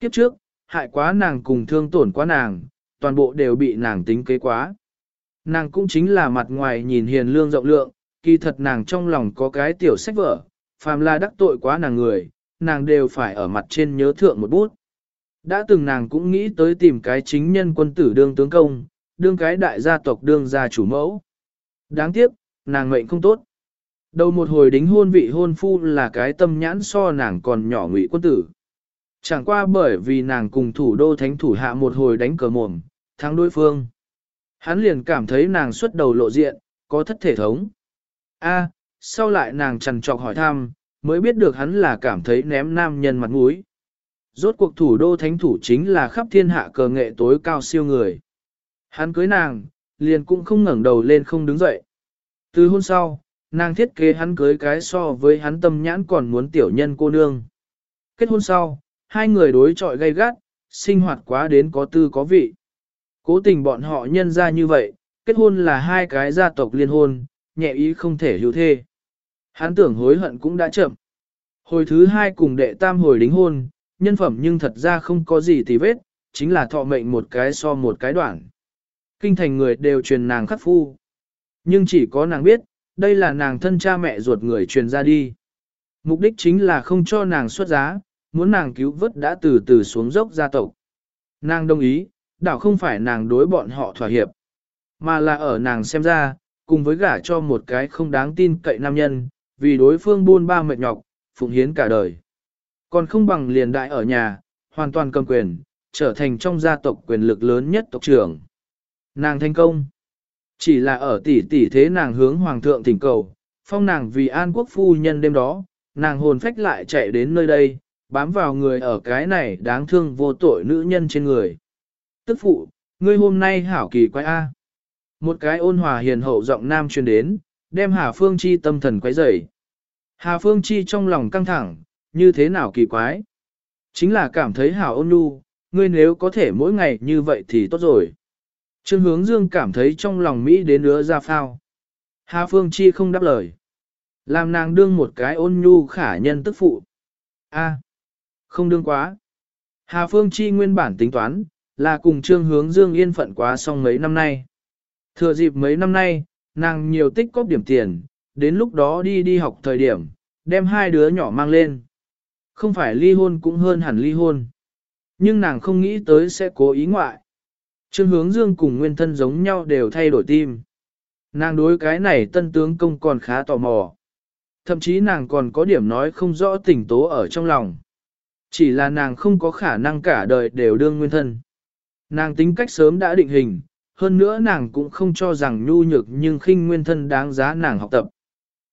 Speaker 1: Kiếp trước, hại quá nàng cùng thương tổn quá nàng, toàn bộ đều bị nàng tính kế quá. Nàng cũng chính là mặt ngoài nhìn hiền lương rộng lượng, kỳ thật nàng trong lòng có cái tiểu sách vở, phàm là đắc tội quá nàng người, nàng đều phải ở mặt trên nhớ thượng một bút. Đã từng nàng cũng nghĩ tới tìm cái chính nhân quân tử đương tướng công, đương cái đại gia tộc đương gia chủ mẫu. Đáng tiếc, nàng mệnh không tốt. Đầu một hồi đính hôn vị hôn phu là cái tâm nhãn so nàng còn nhỏ ngụy quân tử. Chẳng qua bởi vì nàng cùng thủ đô thánh thủ hạ một hồi đánh cờ mồm, thắng đối phương. Hắn liền cảm thấy nàng xuất đầu lộ diện, có thất thể thống. A, sau lại nàng trằn trọc hỏi thăm, mới biết được hắn là cảm thấy ném nam nhân mặt mũi. Rốt cuộc thủ đô thánh thủ chính là khắp thiên hạ cờ nghệ tối cao siêu người. Hắn cưới nàng, liền cũng không ngẩng đầu lên không đứng dậy. Từ hôn sau, nàng thiết kế hắn cưới cái so với hắn tâm nhãn còn muốn tiểu nhân cô nương. Kết hôn sau, hai người đối chọi gay gắt, sinh hoạt quá đến có tư có vị. Cố tình bọn họ nhân ra như vậy, kết hôn là hai cái gia tộc liên hôn, nhẹ ý không thể hữu thê. Hắn tưởng hối hận cũng đã chậm. Hồi thứ hai cùng đệ tam hồi đính hôn, nhân phẩm nhưng thật ra không có gì tì vết, chính là thọ mệnh một cái so một cái đoạn. Kinh thành người đều truyền nàng khắc phu. Nhưng chỉ có nàng biết, đây là nàng thân cha mẹ ruột người truyền ra đi. Mục đích chính là không cho nàng xuất giá, muốn nàng cứu vớt đã từ từ xuống dốc gia tộc. Nàng đồng ý, đảo không phải nàng đối bọn họ thỏa hiệp, mà là ở nàng xem ra, cùng với gả cho một cái không đáng tin cậy nam nhân, vì đối phương buôn ba mệt nhọc, phụng hiến cả đời. Còn không bằng liền đại ở nhà, hoàn toàn cầm quyền, trở thành trong gia tộc quyền lực lớn nhất tộc trưởng. Nàng thành công. Chỉ là ở tỷ tỷ thế nàng hướng hoàng thượng thỉnh cầu, phong nàng vì an quốc phu nhân đêm đó, nàng hồn phách lại chạy đến nơi đây, bám vào người ở cái này đáng thương vô tội nữ nhân trên người. Tức phụ, ngươi hôm nay hảo kỳ quái A. Một cái ôn hòa hiền hậu giọng nam truyền đến, đem Hà Phương Chi tâm thần quấy rầy. Hà Phương Chi trong lòng căng thẳng, như thế nào kỳ quái. Chính là cảm thấy hảo ôn nhu, ngươi nếu có thể mỗi ngày như vậy thì tốt rồi. Trương hướng dương cảm thấy trong lòng Mỹ đến nữa ra phao. Hà Phương Chi không đáp lời. Làm nàng đương một cái ôn nhu khả nhân tức phụ. A, không đương quá. Hà Phương Chi nguyên bản tính toán, là cùng Trương hướng dương yên phận quá xong mấy năm nay. Thừa dịp mấy năm nay, nàng nhiều tích cóp điểm tiền, đến lúc đó đi đi học thời điểm, đem hai đứa nhỏ mang lên. Không phải ly hôn cũng hơn hẳn ly hôn. Nhưng nàng không nghĩ tới sẽ cố ý ngoại. Trương hướng dương cùng nguyên thân giống nhau đều thay đổi tim. Nàng đối cái này tân tướng công còn khá tò mò. Thậm chí nàng còn có điểm nói không rõ tình tố ở trong lòng. Chỉ là nàng không có khả năng cả đời đều đương nguyên thân. Nàng tính cách sớm đã định hình, hơn nữa nàng cũng không cho rằng nhu nhược nhưng khinh nguyên thân đáng giá nàng học tập.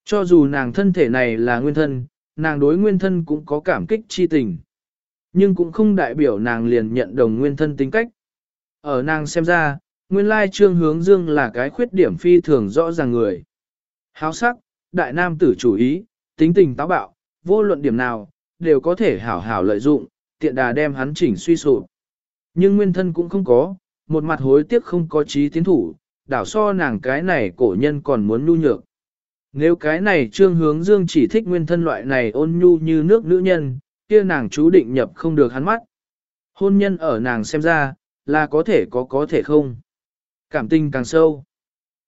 Speaker 1: Cho dù nàng thân thể này là nguyên thân, nàng đối nguyên thân cũng có cảm kích chi tình. Nhưng cũng không đại biểu nàng liền nhận đồng nguyên thân tính cách. Ở nàng xem ra, nguyên lai trương hướng dương là cái khuyết điểm phi thường rõ ràng người. Háo sắc, đại nam tử chủ ý, tính tình táo bạo, vô luận điểm nào, đều có thể hảo hảo lợi dụng, tiện đà đem hắn chỉnh suy sụp. Nhưng nguyên thân cũng không có, một mặt hối tiếc không có trí tiến thủ, đảo so nàng cái này cổ nhân còn muốn nhu nhược. Nếu cái này trương hướng dương chỉ thích nguyên thân loại này ôn nhu như nước nữ nhân, kia nàng chú định nhập không được hắn mắt. Hôn nhân ở nàng xem ra, là có thể có có thể không. Cảm tình càng sâu.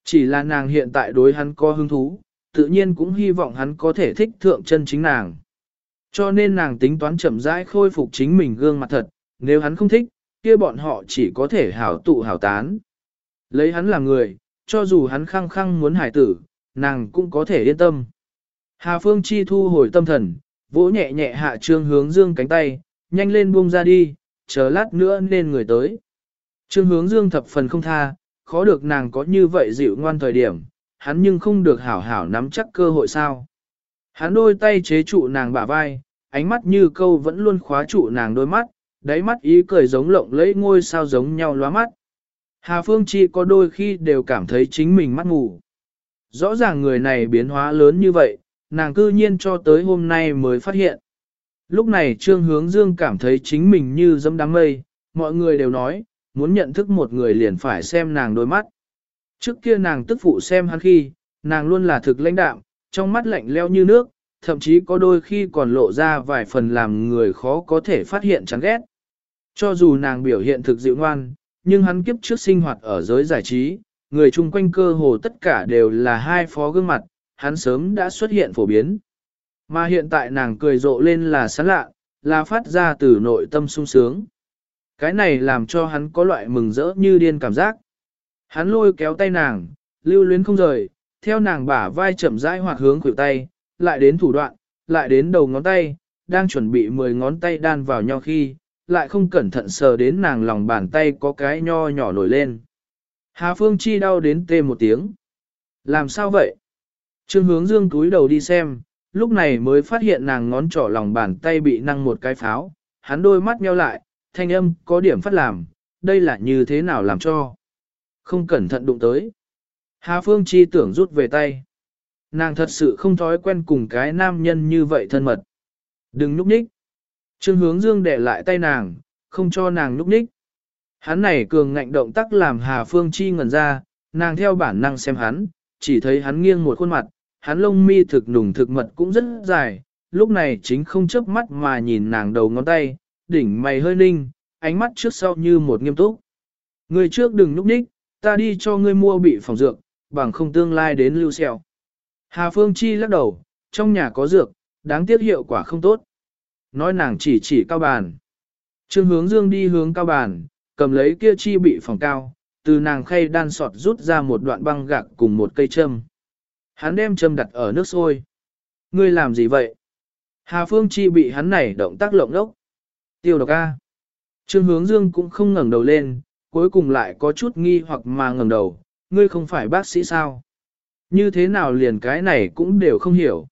Speaker 1: Chỉ là nàng hiện tại đối hắn có hứng thú, tự nhiên cũng hy vọng hắn có thể thích thượng chân chính nàng. Cho nên nàng tính toán chậm rãi khôi phục chính mình gương mặt thật, nếu hắn không thích, kia bọn họ chỉ có thể hảo tụ hảo tán. Lấy hắn làm người, cho dù hắn khăng khăng muốn hải tử, nàng cũng có thể yên tâm. Hà Phương Chi thu hồi tâm thần, vỗ nhẹ nhẹ hạ trương hướng dương cánh tay, nhanh lên buông ra đi, chờ lát nữa nên người tới. Trương hướng dương thập phần không tha, khó được nàng có như vậy dịu ngoan thời điểm, hắn nhưng không được hảo hảo nắm chắc cơ hội sao. Hắn đôi tay chế trụ nàng bả vai, ánh mắt như câu vẫn luôn khóa trụ nàng đôi mắt, đáy mắt ý cười giống lộng lẫy ngôi sao giống nhau lóa mắt. Hà Phương Chi có đôi khi đều cảm thấy chính mình mắt ngủ. Rõ ràng người này biến hóa lớn như vậy, nàng cư nhiên cho tới hôm nay mới phát hiện. Lúc này Trương Hướng Dương cảm thấy chính mình như dẫm đám mây, mọi người đều nói, muốn nhận thức một người liền phải xem nàng đôi mắt. Trước kia nàng tức phụ xem hắn khi, nàng luôn là thực lãnh đạm, trong mắt lạnh leo như nước, thậm chí có đôi khi còn lộ ra vài phần làm người khó có thể phát hiện chán ghét. Cho dù nàng biểu hiện thực dịu ngoan, nhưng hắn kiếp trước sinh hoạt ở giới giải trí, người chung quanh cơ hồ tất cả đều là hai phó gương mặt, hắn sớm đã xuất hiện phổ biến. Mà hiện tại nàng cười rộ lên là sán lạ, là phát ra từ nội tâm sung sướng. Cái này làm cho hắn có loại mừng rỡ như điên cảm giác. Hắn lôi kéo tay nàng, lưu luyến không rời, theo nàng bả vai chậm rãi hoặc hướng khuỷu tay, lại đến thủ đoạn, lại đến đầu ngón tay, đang chuẩn bị 10 ngón tay đan vào nhau khi, lại không cẩn thận sờ đến nàng lòng bàn tay có cái nho nhỏ nổi lên. Hà Phương Chi đau đến tê một tiếng. Làm sao vậy? Trương hướng dương túi đầu đi xem, lúc này mới phát hiện nàng ngón trỏ lòng bàn tay bị năng một cái pháo, hắn đôi mắt nheo lại, thanh âm có điểm phát làm, đây là như thế nào làm cho. Không cẩn thận đụng tới. Hà Phương Chi tưởng rút về tay. Nàng thật sự không thói quen cùng cái nam nhân như vậy thân mật. Đừng núp nhích. Trương hướng dương để lại tay nàng, không cho nàng núp ních. Hắn này cường ngạnh động tác làm Hà Phương Chi ngẩn ra, nàng theo bản năng xem hắn, chỉ thấy hắn nghiêng một khuôn mặt, hắn lông mi thực nùng thực mật cũng rất dài, lúc này chính không chớp mắt mà nhìn nàng đầu ngón tay, đỉnh mày hơi ninh, ánh mắt trước sau như một nghiêm túc. Người trước đừng núp ních, ta đi cho ngươi mua bị phòng dược, bằng không tương lai đến lưu xeo. Hà Phương Chi lắc đầu, trong nhà có dược, đáng tiếc hiệu quả không tốt. Nói nàng chỉ chỉ cao bàn. Trương hướng dương đi hướng cao bàn, cầm lấy kia chi bị phòng cao, từ nàng khay đan sọt rút ra một đoạn băng gạc cùng một cây châm. Hắn đem châm đặt ở nước sôi. Ngươi làm gì vậy? Hà Phương Chi bị hắn này động tác lộng lốc. Tiêu độc A. Trương hướng dương cũng không ngẩng đầu lên, cuối cùng lại có chút nghi hoặc mà ngẩng đầu. Ngươi không phải bác sĩ sao? Như thế nào liền cái này cũng đều không hiểu.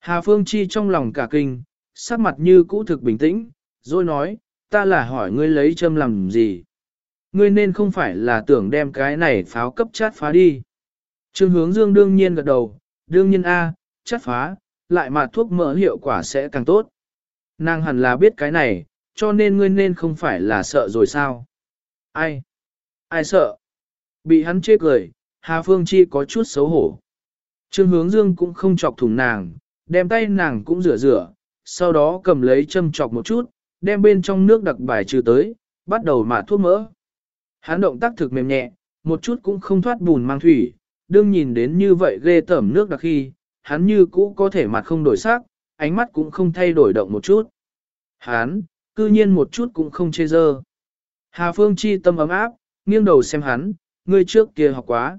Speaker 1: Hà Phương Chi trong lòng cả kinh, sắc mặt như cũ thực bình tĩnh, rồi nói, ta là hỏi ngươi lấy châm làm gì? Ngươi nên không phải là tưởng đem cái này pháo cấp chát phá đi. Trương hướng dương đương nhiên gật đầu, đương nhiên A, chát phá, lại mà thuốc mỡ hiệu quả sẽ càng tốt. Nàng hẳn là biết cái này, cho nên ngươi nên không phải là sợ rồi sao? Ai? Ai sợ? Bị hắn chê cười, Hà Phương Chi có chút xấu hổ. Trương hướng dương cũng không chọc thủng nàng, đem tay nàng cũng rửa rửa, sau đó cầm lấy châm chọc một chút, đem bên trong nước đặc bài trừ tới, bắt đầu mà thuốc mỡ. Hắn động tác thực mềm nhẹ, một chút cũng không thoát bùn mang thủy, đương nhìn đến như vậy ghê tẩm nước đặc khi, hắn như cũ có thể mặt không đổi sắc, ánh mắt cũng không thay đổi động một chút. Hắn, cư nhiên một chút cũng không chê dơ. Hà Phương chi tâm ấm áp, nghiêng đầu xem hắn, ngươi trước kia học quá.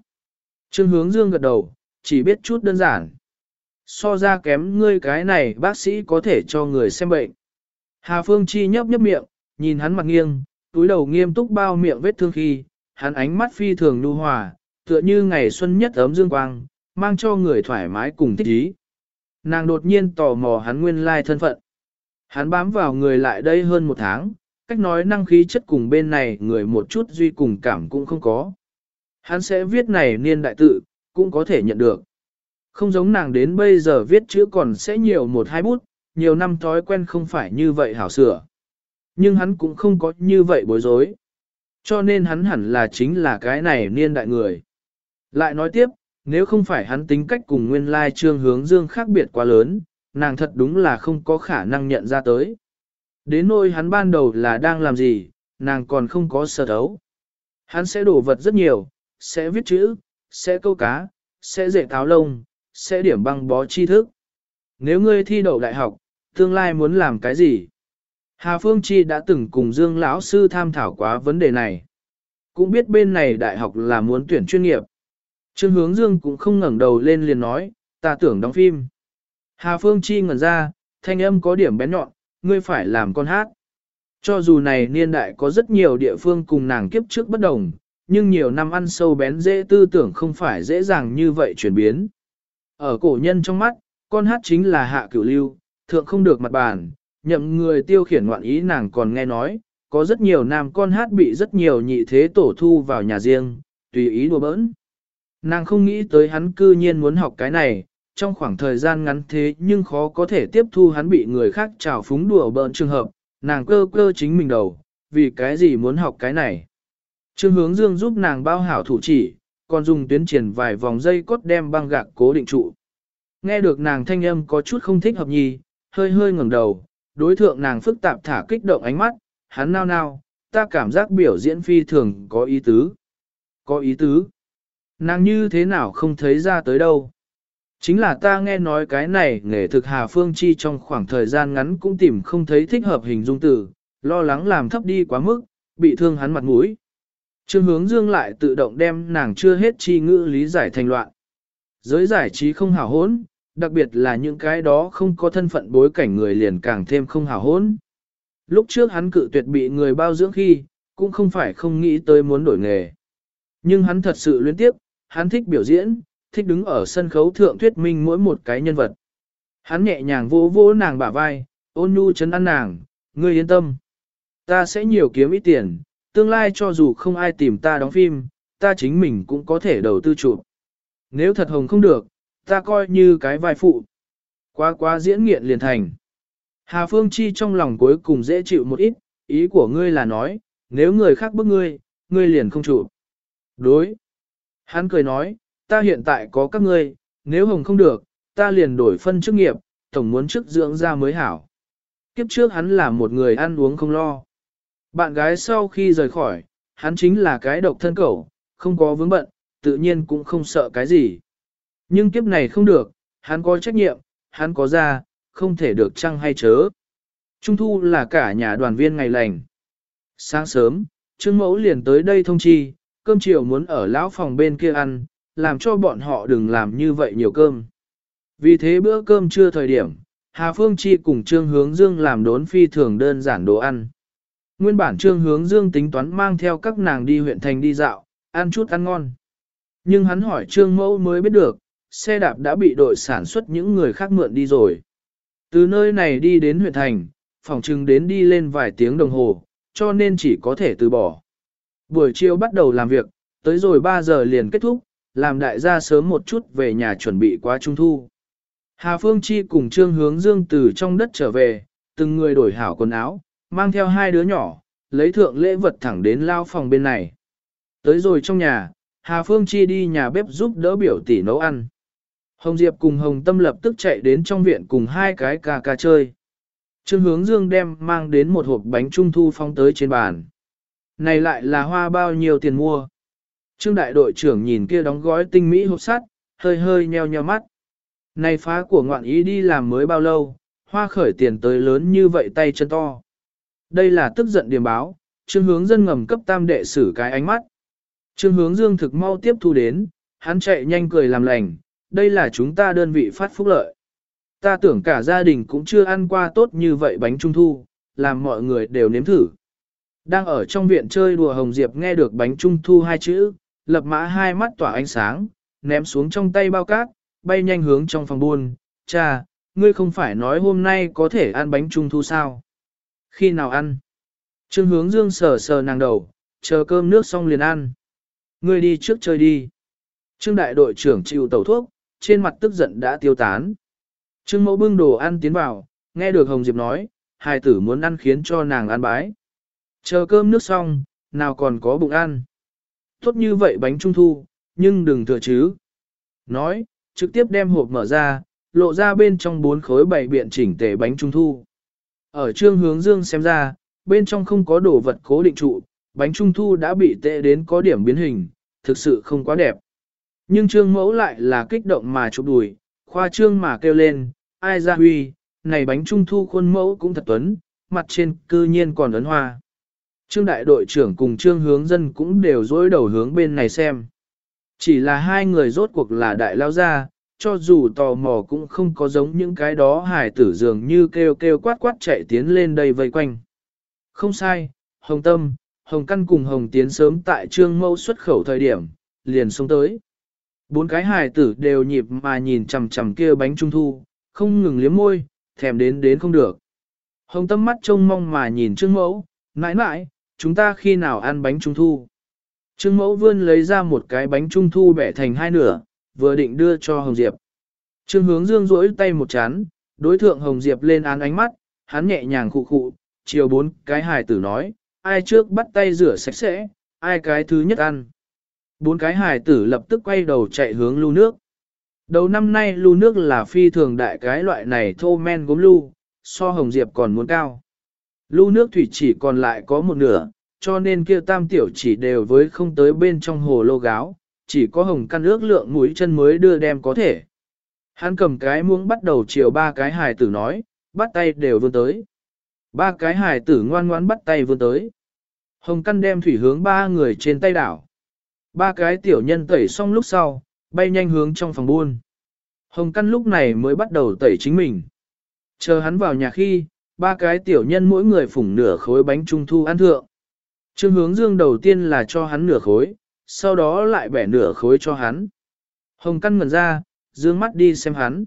Speaker 1: Trương hướng dương gật đầu, chỉ biết chút đơn giản. So ra kém ngươi cái này bác sĩ có thể cho người xem bệnh. Hà Phương Chi nhấp nhấp miệng, nhìn hắn mặt nghiêng, túi đầu nghiêm túc bao miệng vết thương khi, hắn ánh mắt phi thường nhu hòa, tựa như ngày xuân nhất ấm dương quang, mang cho người thoải mái cùng thích ý. Nàng đột nhiên tò mò hắn nguyên lai thân phận. Hắn bám vào người lại đây hơn một tháng, cách nói năng khí chất cùng bên này người một chút duy cùng cảm cũng không có. Hắn sẽ viết này niên đại tự, cũng có thể nhận được. Không giống nàng đến bây giờ viết chữ còn sẽ nhiều một hai bút, nhiều năm thói quen không phải như vậy hảo sửa. Nhưng hắn cũng không có như vậy bối rối. Cho nên hắn hẳn là chính là cái này niên đại người. Lại nói tiếp, nếu không phải hắn tính cách cùng nguyên lai trương hướng dương khác biệt quá lớn, nàng thật đúng là không có khả năng nhận ra tới. Đến nỗi hắn ban đầu là đang làm gì, nàng còn không có sở đấu. Hắn sẽ đổ vật rất nhiều, sẽ viết chữ, sẽ câu cá, sẽ dễ tháo lông, sẽ điểm băng bó tri thức. Nếu ngươi thi đậu đại học, tương lai muốn làm cái gì? Hà Phương Chi đã từng cùng Dương lão sư tham thảo quá vấn đề này. Cũng biết bên này đại học là muốn tuyển chuyên nghiệp. Trương Hướng Dương cũng không ngẩng đầu lên liền nói, ta tưởng đóng phim. Hà Phương Chi ngẩn ra, thanh âm có điểm bén nhọn, ngươi phải làm con hát. Cho dù này niên đại có rất nhiều địa phương cùng nàng kiếp trước bất đồng, nhưng nhiều năm ăn sâu bén dễ tư tưởng không phải dễ dàng như vậy chuyển biến. Ở cổ nhân trong mắt, con hát chính là hạ cửu lưu, thượng không được mặt bàn, nhậm người tiêu khiển ngoạn ý nàng còn nghe nói, có rất nhiều nam con hát bị rất nhiều nhị thế tổ thu vào nhà riêng, tùy ý đùa bỡn. Nàng không nghĩ tới hắn cư nhiên muốn học cái này, trong khoảng thời gian ngắn thế nhưng khó có thể tiếp thu hắn bị người khác trào phúng đùa bỡn trường hợp, nàng cơ cơ chính mình đầu, vì cái gì muốn học cái này. Trương hướng dương giúp nàng bao hảo thủ chỉ, còn dùng tuyến triển vài vòng dây cốt đem băng gạc cố định trụ. Nghe được nàng thanh âm có chút không thích hợp nhì, hơi hơi ngẩng đầu, đối thượng nàng phức tạp thả kích động ánh mắt, hắn nao nao, ta cảm giác biểu diễn phi thường có ý tứ. Có ý tứ. Nàng như thế nào không thấy ra tới đâu. Chính là ta nghe nói cái này nghề thực Hà Phương Chi trong khoảng thời gian ngắn cũng tìm không thấy thích hợp hình dung từ, lo lắng làm thấp đi quá mức, bị thương hắn mặt mũi. Trương hướng dương lại tự động đem nàng chưa hết chi ngữ lý giải thành loạn. Giới giải trí không hào hốn, đặc biệt là những cái đó không có thân phận bối cảnh người liền càng thêm không hào hốn. Lúc trước hắn cự tuyệt bị người bao dưỡng khi, cũng không phải không nghĩ tới muốn đổi nghề. Nhưng hắn thật sự luyến tiếp, hắn thích biểu diễn, thích đứng ở sân khấu thượng thuyết minh mỗi một cái nhân vật. Hắn nhẹ nhàng vỗ vỗ nàng bả vai, ôn nhu chấn an nàng, ngươi yên tâm. Ta sẽ nhiều kiếm ít tiền, tương lai cho dù không ai tìm ta đóng phim, ta chính mình cũng có thể đầu tư chụp. Nếu thật hồng không được, ta coi như cái vai phụ. Quá quá diễn nghiện liền thành. Hà Phương Chi trong lòng cuối cùng dễ chịu một ít, ý của ngươi là nói, nếu người khác bức ngươi, ngươi liền không chụp. Đối. Hắn cười nói, ta hiện tại có các ngươi, nếu hồng không được, ta liền đổi phân chức nghiệp, tổng muốn chức dưỡng ra mới hảo. Kiếp trước hắn là một người ăn uống không lo. Bạn gái sau khi rời khỏi, hắn chính là cái độc thân cẩu, không có vướng bận, tự nhiên cũng không sợ cái gì. Nhưng kiếp này không được, hắn có trách nhiệm, hắn có ra, không thể được chăng hay chớ. Trung thu là cả nhà đoàn viên ngày lành. Sáng sớm, Trương Mẫu liền tới đây thông chi, cơm chiều muốn ở lão phòng bên kia ăn, làm cho bọn họ đừng làm như vậy nhiều cơm. Vì thế bữa cơm trưa thời điểm, Hà Phương Chi cùng Trương Hướng Dương làm đốn phi thường đơn giản đồ ăn. Nguyên bản Trương Hướng Dương tính toán mang theo các nàng đi huyện thành đi dạo, ăn chút ăn ngon. Nhưng hắn hỏi Trương Mẫu mới biết được, xe đạp đã bị đội sản xuất những người khác mượn đi rồi. Từ nơi này đi đến huyện thành, phòng trưng đến đi lên vài tiếng đồng hồ, cho nên chỉ có thể từ bỏ. Buổi chiều bắt đầu làm việc, tới rồi 3 giờ liền kết thúc, làm đại gia sớm một chút về nhà chuẩn bị qua trung thu. Hà Phương Chi cùng Trương Hướng Dương từ trong đất trở về, từng người đổi hảo quần áo, mang theo hai đứa nhỏ, lấy thượng lễ vật thẳng đến lao phòng bên này. Tới rồi trong nhà, Hà Phương Chi đi nhà bếp giúp đỡ biểu tỷ nấu ăn. Hồng Diệp cùng Hồng Tâm lập tức chạy đến trong viện cùng hai cái ca ca chơi. Trương Hướng Dương đem mang đến một hộp bánh trung thu phong tới trên bàn. Này lại là hoa bao nhiêu tiền mua. Trương đại đội trưởng nhìn kia đóng gói tinh mỹ hộp sắt, hơi hơi nheo nheo mắt. Này phá của ngoạn ý đi làm mới bao lâu, hoa khởi tiền tới lớn như vậy tay chân to. Đây là tức giận điểm báo, Trương Hướng dân ngầm cấp tam đệ xử cái ánh mắt. Trương Hướng Dương thực mau tiếp thu đến, hắn chạy nhanh cười làm lành, đây là chúng ta đơn vị phát phúc lợi. Ta tưởng cả gia đình cũng chưa ăn qua tốt như vậy bánh trung thu, làm mọi người đều nếm thử. Đang ở trong viện chơi đùa Hồng Diệp nghe được bánh trung thu hai chữ, lập mã hai mắt tỏa ánh sáng, ném xuống trong tay bao cát, bay nhanh hướng trong phòng buôn. Cha, ngươi không phải nói hôm nay có thể ăn bánh trung thu sao? Khi nào ăn? Trương hướng dương sờ sờ nàng đầu, chờ cơm nước xong liền ăn. Ngươi đi trước chơi đi. Trương đại đội trưởng chịu tẩu thuốc, trên mặt tức giận đã tiêu tán. Trương mẫu bưng đồ ăn tiến vào, nghe được Hồng Diệp nói, hài tử muốn ăn khiến cho nàng ăn bái. Chờ cơm nước xong, nào còn có bụng ăn. Tốt như vậy bánh trung thu, nhưng đừng thừa chứ. Nói, trực tiếp đem hộp mở ra, lộ ra bên trong bốn khối bảy biện chỉnh tề bánh trung thu. Ở trương hướng dương xem ra, bên trong không có đồ vật cố định trụ, bánh trung thu đã bị tệ đến có điểm biến hình, thực sự không quá đẹp. Nhưng trương mẫu lại là kích động mà chụp đùi, khoa trương mà kêu lên, ai ra huy, này bánh trung thu khuôn mẫu cũng thật tuấn, mặt trên cư nhiên còn ấn hoa. Trương đại đội trưởng cùng trương hướng dân cũng đều dối đầu hướng bên này xem. Chỉ là hai người rốt cuộc là đại lao gia, cho dù tò mò cũng không có giống những cái đó hải tử dường như kêu kêu quát quát chạy tiến lên đây vây quanh. Không sai, Hồng Tâm, Hồng Căn cùng Hồng Tiến sớm tại trương mẫu xuất khẩu thời điểm, liền xuống tới. Bốn cái hải tử đều nhịp mà nhìn chằm chằm kia bánh trung thu, không ngừng liếm môi, thèm đến đến không được. Hồng Tâm mắt trông mong mà nhìn trương mẫu, mãi mãi, chúng ta khi nào ăn bánh trung thu. Trương mẫu vươn lấy ra một cái bánh trung thu bẻ thành hai nửa, vừa định đưa cho Hồng Diệp. Trương hướng dương rỗi tay một chán, đối thượng Hồng Diệp lên án ánh mắt, hắn nhẹ nhàng khụ khụ, chiều bốn cái hài tử nói, ai trước bắt tay rửa sạch sẽ, ai cái thứ nhất ăn. Bốn cái hài tử lập tức quay đầu chạy hướng lưu nước. Đầu năm nay lưu nước là phi thường đại cái loại này thô men gốm lưu, so Hồng Diệp còn muốn cao. Lưu nước thủy chỉ còn lại có một nửa, cho nên kia tam tiểu chỉ đều với không tới bên trong hồ lô gáo, chỉ có hồng căn ước lượng mũi chân mới đưa đem có thể. Hắn cầm cái muỗng bắt đầu chiều ba cái hài tử nói, bắt tay đều vươn tới. Ba cái hài tử ngoan ngoãn bắt tay vươn tới. Hồng căn đem thủy hướng ba người trên tay đảo. Ba cái tiểu nhân tẩy xong lúc sau, bay nhanh hướng trong phòng buôn. Hồng căn lúc này mới bắt đầu tẩy chính mình. Chờ hắn vào nhà khi, ba cái tiểu nhân mỗi người phủng nửa khối bánh trung thu ăn thượng. Trương hướng dương đầu tiên là cho hắn nửa khối, sau đó lại bẻ nửa khối cho hắn. Hồng căn ngẩn ra, dương mắt đi xem hắn.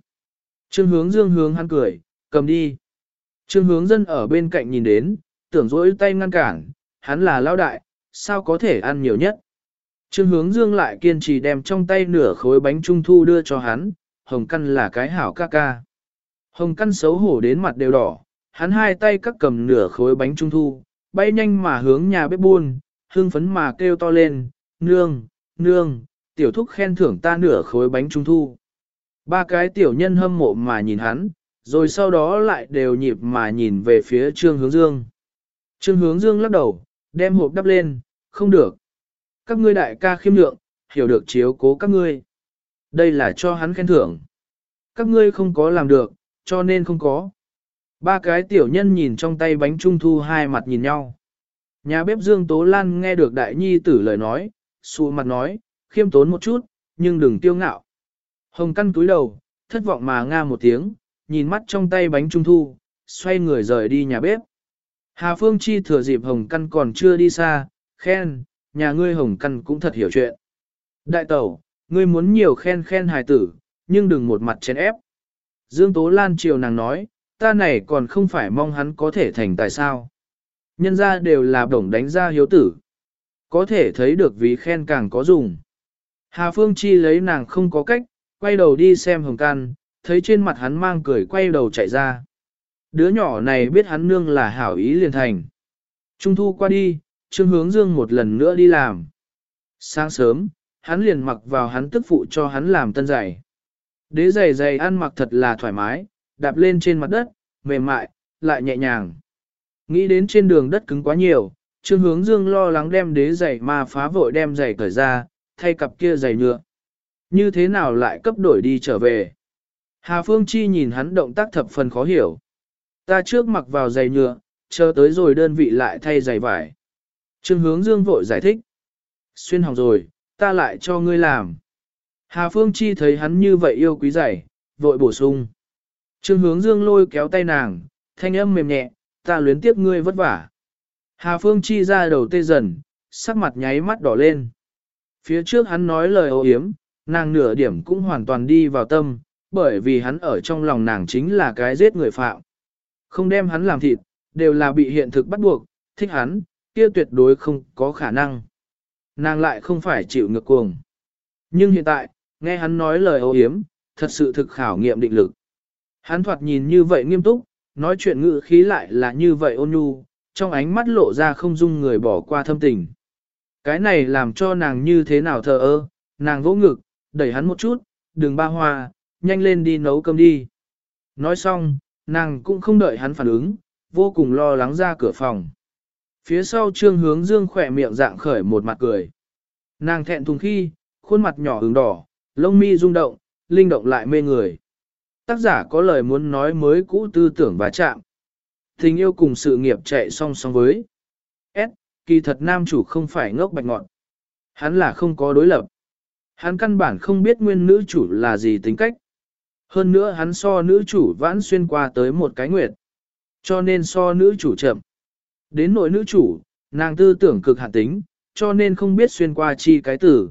Speaker 1: Trương hướng dương hướng hắn cười, cầm đi. Trương hướng dân ở bên cạnh nhìn đến, tưởng dỗi tay ngăn cản, hắn là lao đại, sao có thể ăn nhiều nhất. Trương hướng dương lại kiên trì đem trong tay nửa khối bánh trung thu đưa cho hắn, hồng căn là cái hảo ca ca. Hồng căn xấu hổ đến mặt đều đỏ, hắn hai tay cắt cầm nửa khối bánh trung thu, bay nhanh mà hướng nhà bếp buôn, hương phấn mà kêu to lên, nương, nương, tiểu thúc khen thưởng ta nửa khối bánh trung thu. Ba cái tiểu nhân hâm mộ mà nhìn hắn, rồi sau đó lại đều nhịp mà nhìn về phía Trương Hướng Dương. Trương Hướng Dương lắc đầu, đem hộp đắp lên, không được. Các ngươi đại ca khiêm lượng, hiểu được chiếu cố các ngươi. Đây là cho hắn khen thưởng. Các ngươi không có làm được, cho nên không có. Ba cái tiểu nhân nhìn trong tay bánh trung thu hai mặt nhìn nhau. Nhà bếp Dương Tố Lan nghe được đại nhi tử lời nói, xù mặt nói, khiêm tốn một chút, nhưng đừng tiêu ngạo. Hồng căn túi đầu, thất vọng mà nga một tiếng, nhìn mắt trong tay bánh trung thu, xoay người rời đi nhà bếp. Hà Phương Chi thừa dịp Hồng căn còn chưa đi xa, khen, nhà ngươi Hồng căn cũng thật hiểu chuyện. Đại tẩu, ngươi muốn nhiều khen khen hài tử, nhưng đừng một mặt chén ép. Dương Tố Lan chiều nàng nói, ta này còn không phải mong hắn có thể thành tài sao. Nhân ra đều là đồng đánh ra hiếu tử. Có thể thấy được ví khen càng có dùng. Hà Phương Chi lấy nàng không có cách, quay đầu đi xem hồng can, thấy trên mặt hắn mang cười quay đầu chạy ra. Đứa nhỏ này biết hắn nương là hảo ý liền thành. Trung thu qua đi, Trương Hướng Dương một lần nữa đi làm. Sáng sớm, hắn liền mặc vào hắn tức phụ cho hắn làm tân giày. Đế giày giày ăn mặc thật là thoải mái, đạp lên trên mặt đất, mềm mại, lại nhẹ nhàng. Nghĩ đến trên đường đất cứng quá nhiều, Trương Hướng Dương lo lắng đem đế giày mà phá vội đem giày cởi ra, thay cặp kia giày nhựa. Như thế nào lại cấp đổi đi trở về? Hà Phương Chi nhìn hắn động tác thập phần khó hiểu. Ta trước mặc vào giày nhựa, chờ tới rồi đơn vị lại thay giày vải. Trương Hướng Dương vội giải thích. Xuyên hỏng rồi, ta lại cho ngươi làm. Hà Phương Chi thấy hắn như vậy yêu quý giày, vội bổ sung. Trương Hướng Dương lôi kéo tay nàng, thanh âm mềm nhẹ, ta luyến tiếp ngươi vất vả. Hà Phương Chi ra đầu tê dần, sắc mặt nháy mắt đỏ lên. Phía trước hắn nói lời ô hiếm, nàng nửa điểm cũng hoàn toàn đi vào tâm, bởi vì hắn ở trong lòng nàng chính là cái giết người phạm. Không đem hắn làm thịt, đều là bị hiện thực bắt buộc, thích hắn, kia tuyệt đối không có khả năng. Nàng lại không phải chịu ngược cuồng. Nhưng hiện tại, nghe hắn nói lời ô hiếm, thật sự thực khảo nghiệm định lực. Hắn thoạt nhìn như vậy nghiêm túc, nói chuyện ngữ khí lại là như vậy ôn nhu, trong ánh mắt lộ ra không dung người bỏ qua thâm tình. Cái này làm cho nàng như thế nào thờ ơ, nàng vỗ ngực, đẩy hắn một chút, đừng ba hoa, nhanh lên đi nấu cơm đi. Nói xong, nàng cũng không đợi hắn phản ứng, vô cùng lo lắng ra cửa phòng. Phía sau trương hướng dương khỏe miệng dạng khởi một mặt cười. Nàng thẹn thùng khi, khuôn mặt nhỏ hướng đỏ, lông mi rung động, linh động lại mê người. Tác giả có lời muốn nói mới cũ tư tưởng và chạm. Tình yêu cùng sự nghiệp chạy song song với. S. Kỳ thật nam chủ không phải ngốc bạch ngọn. Hắn là không có đối lập. Hắn căn bản không biết nguyên nữ chủ là gì tính cách. Hơn nữa hắn so nữ chủ vãn xuyên qua tới một cái nguyệt. Cho nên so nữ chủ chậm. Đến nội nữ chủ, nàng tư tưởng cực hạn tính, cho nên không biết xuyên qua chi cái tử.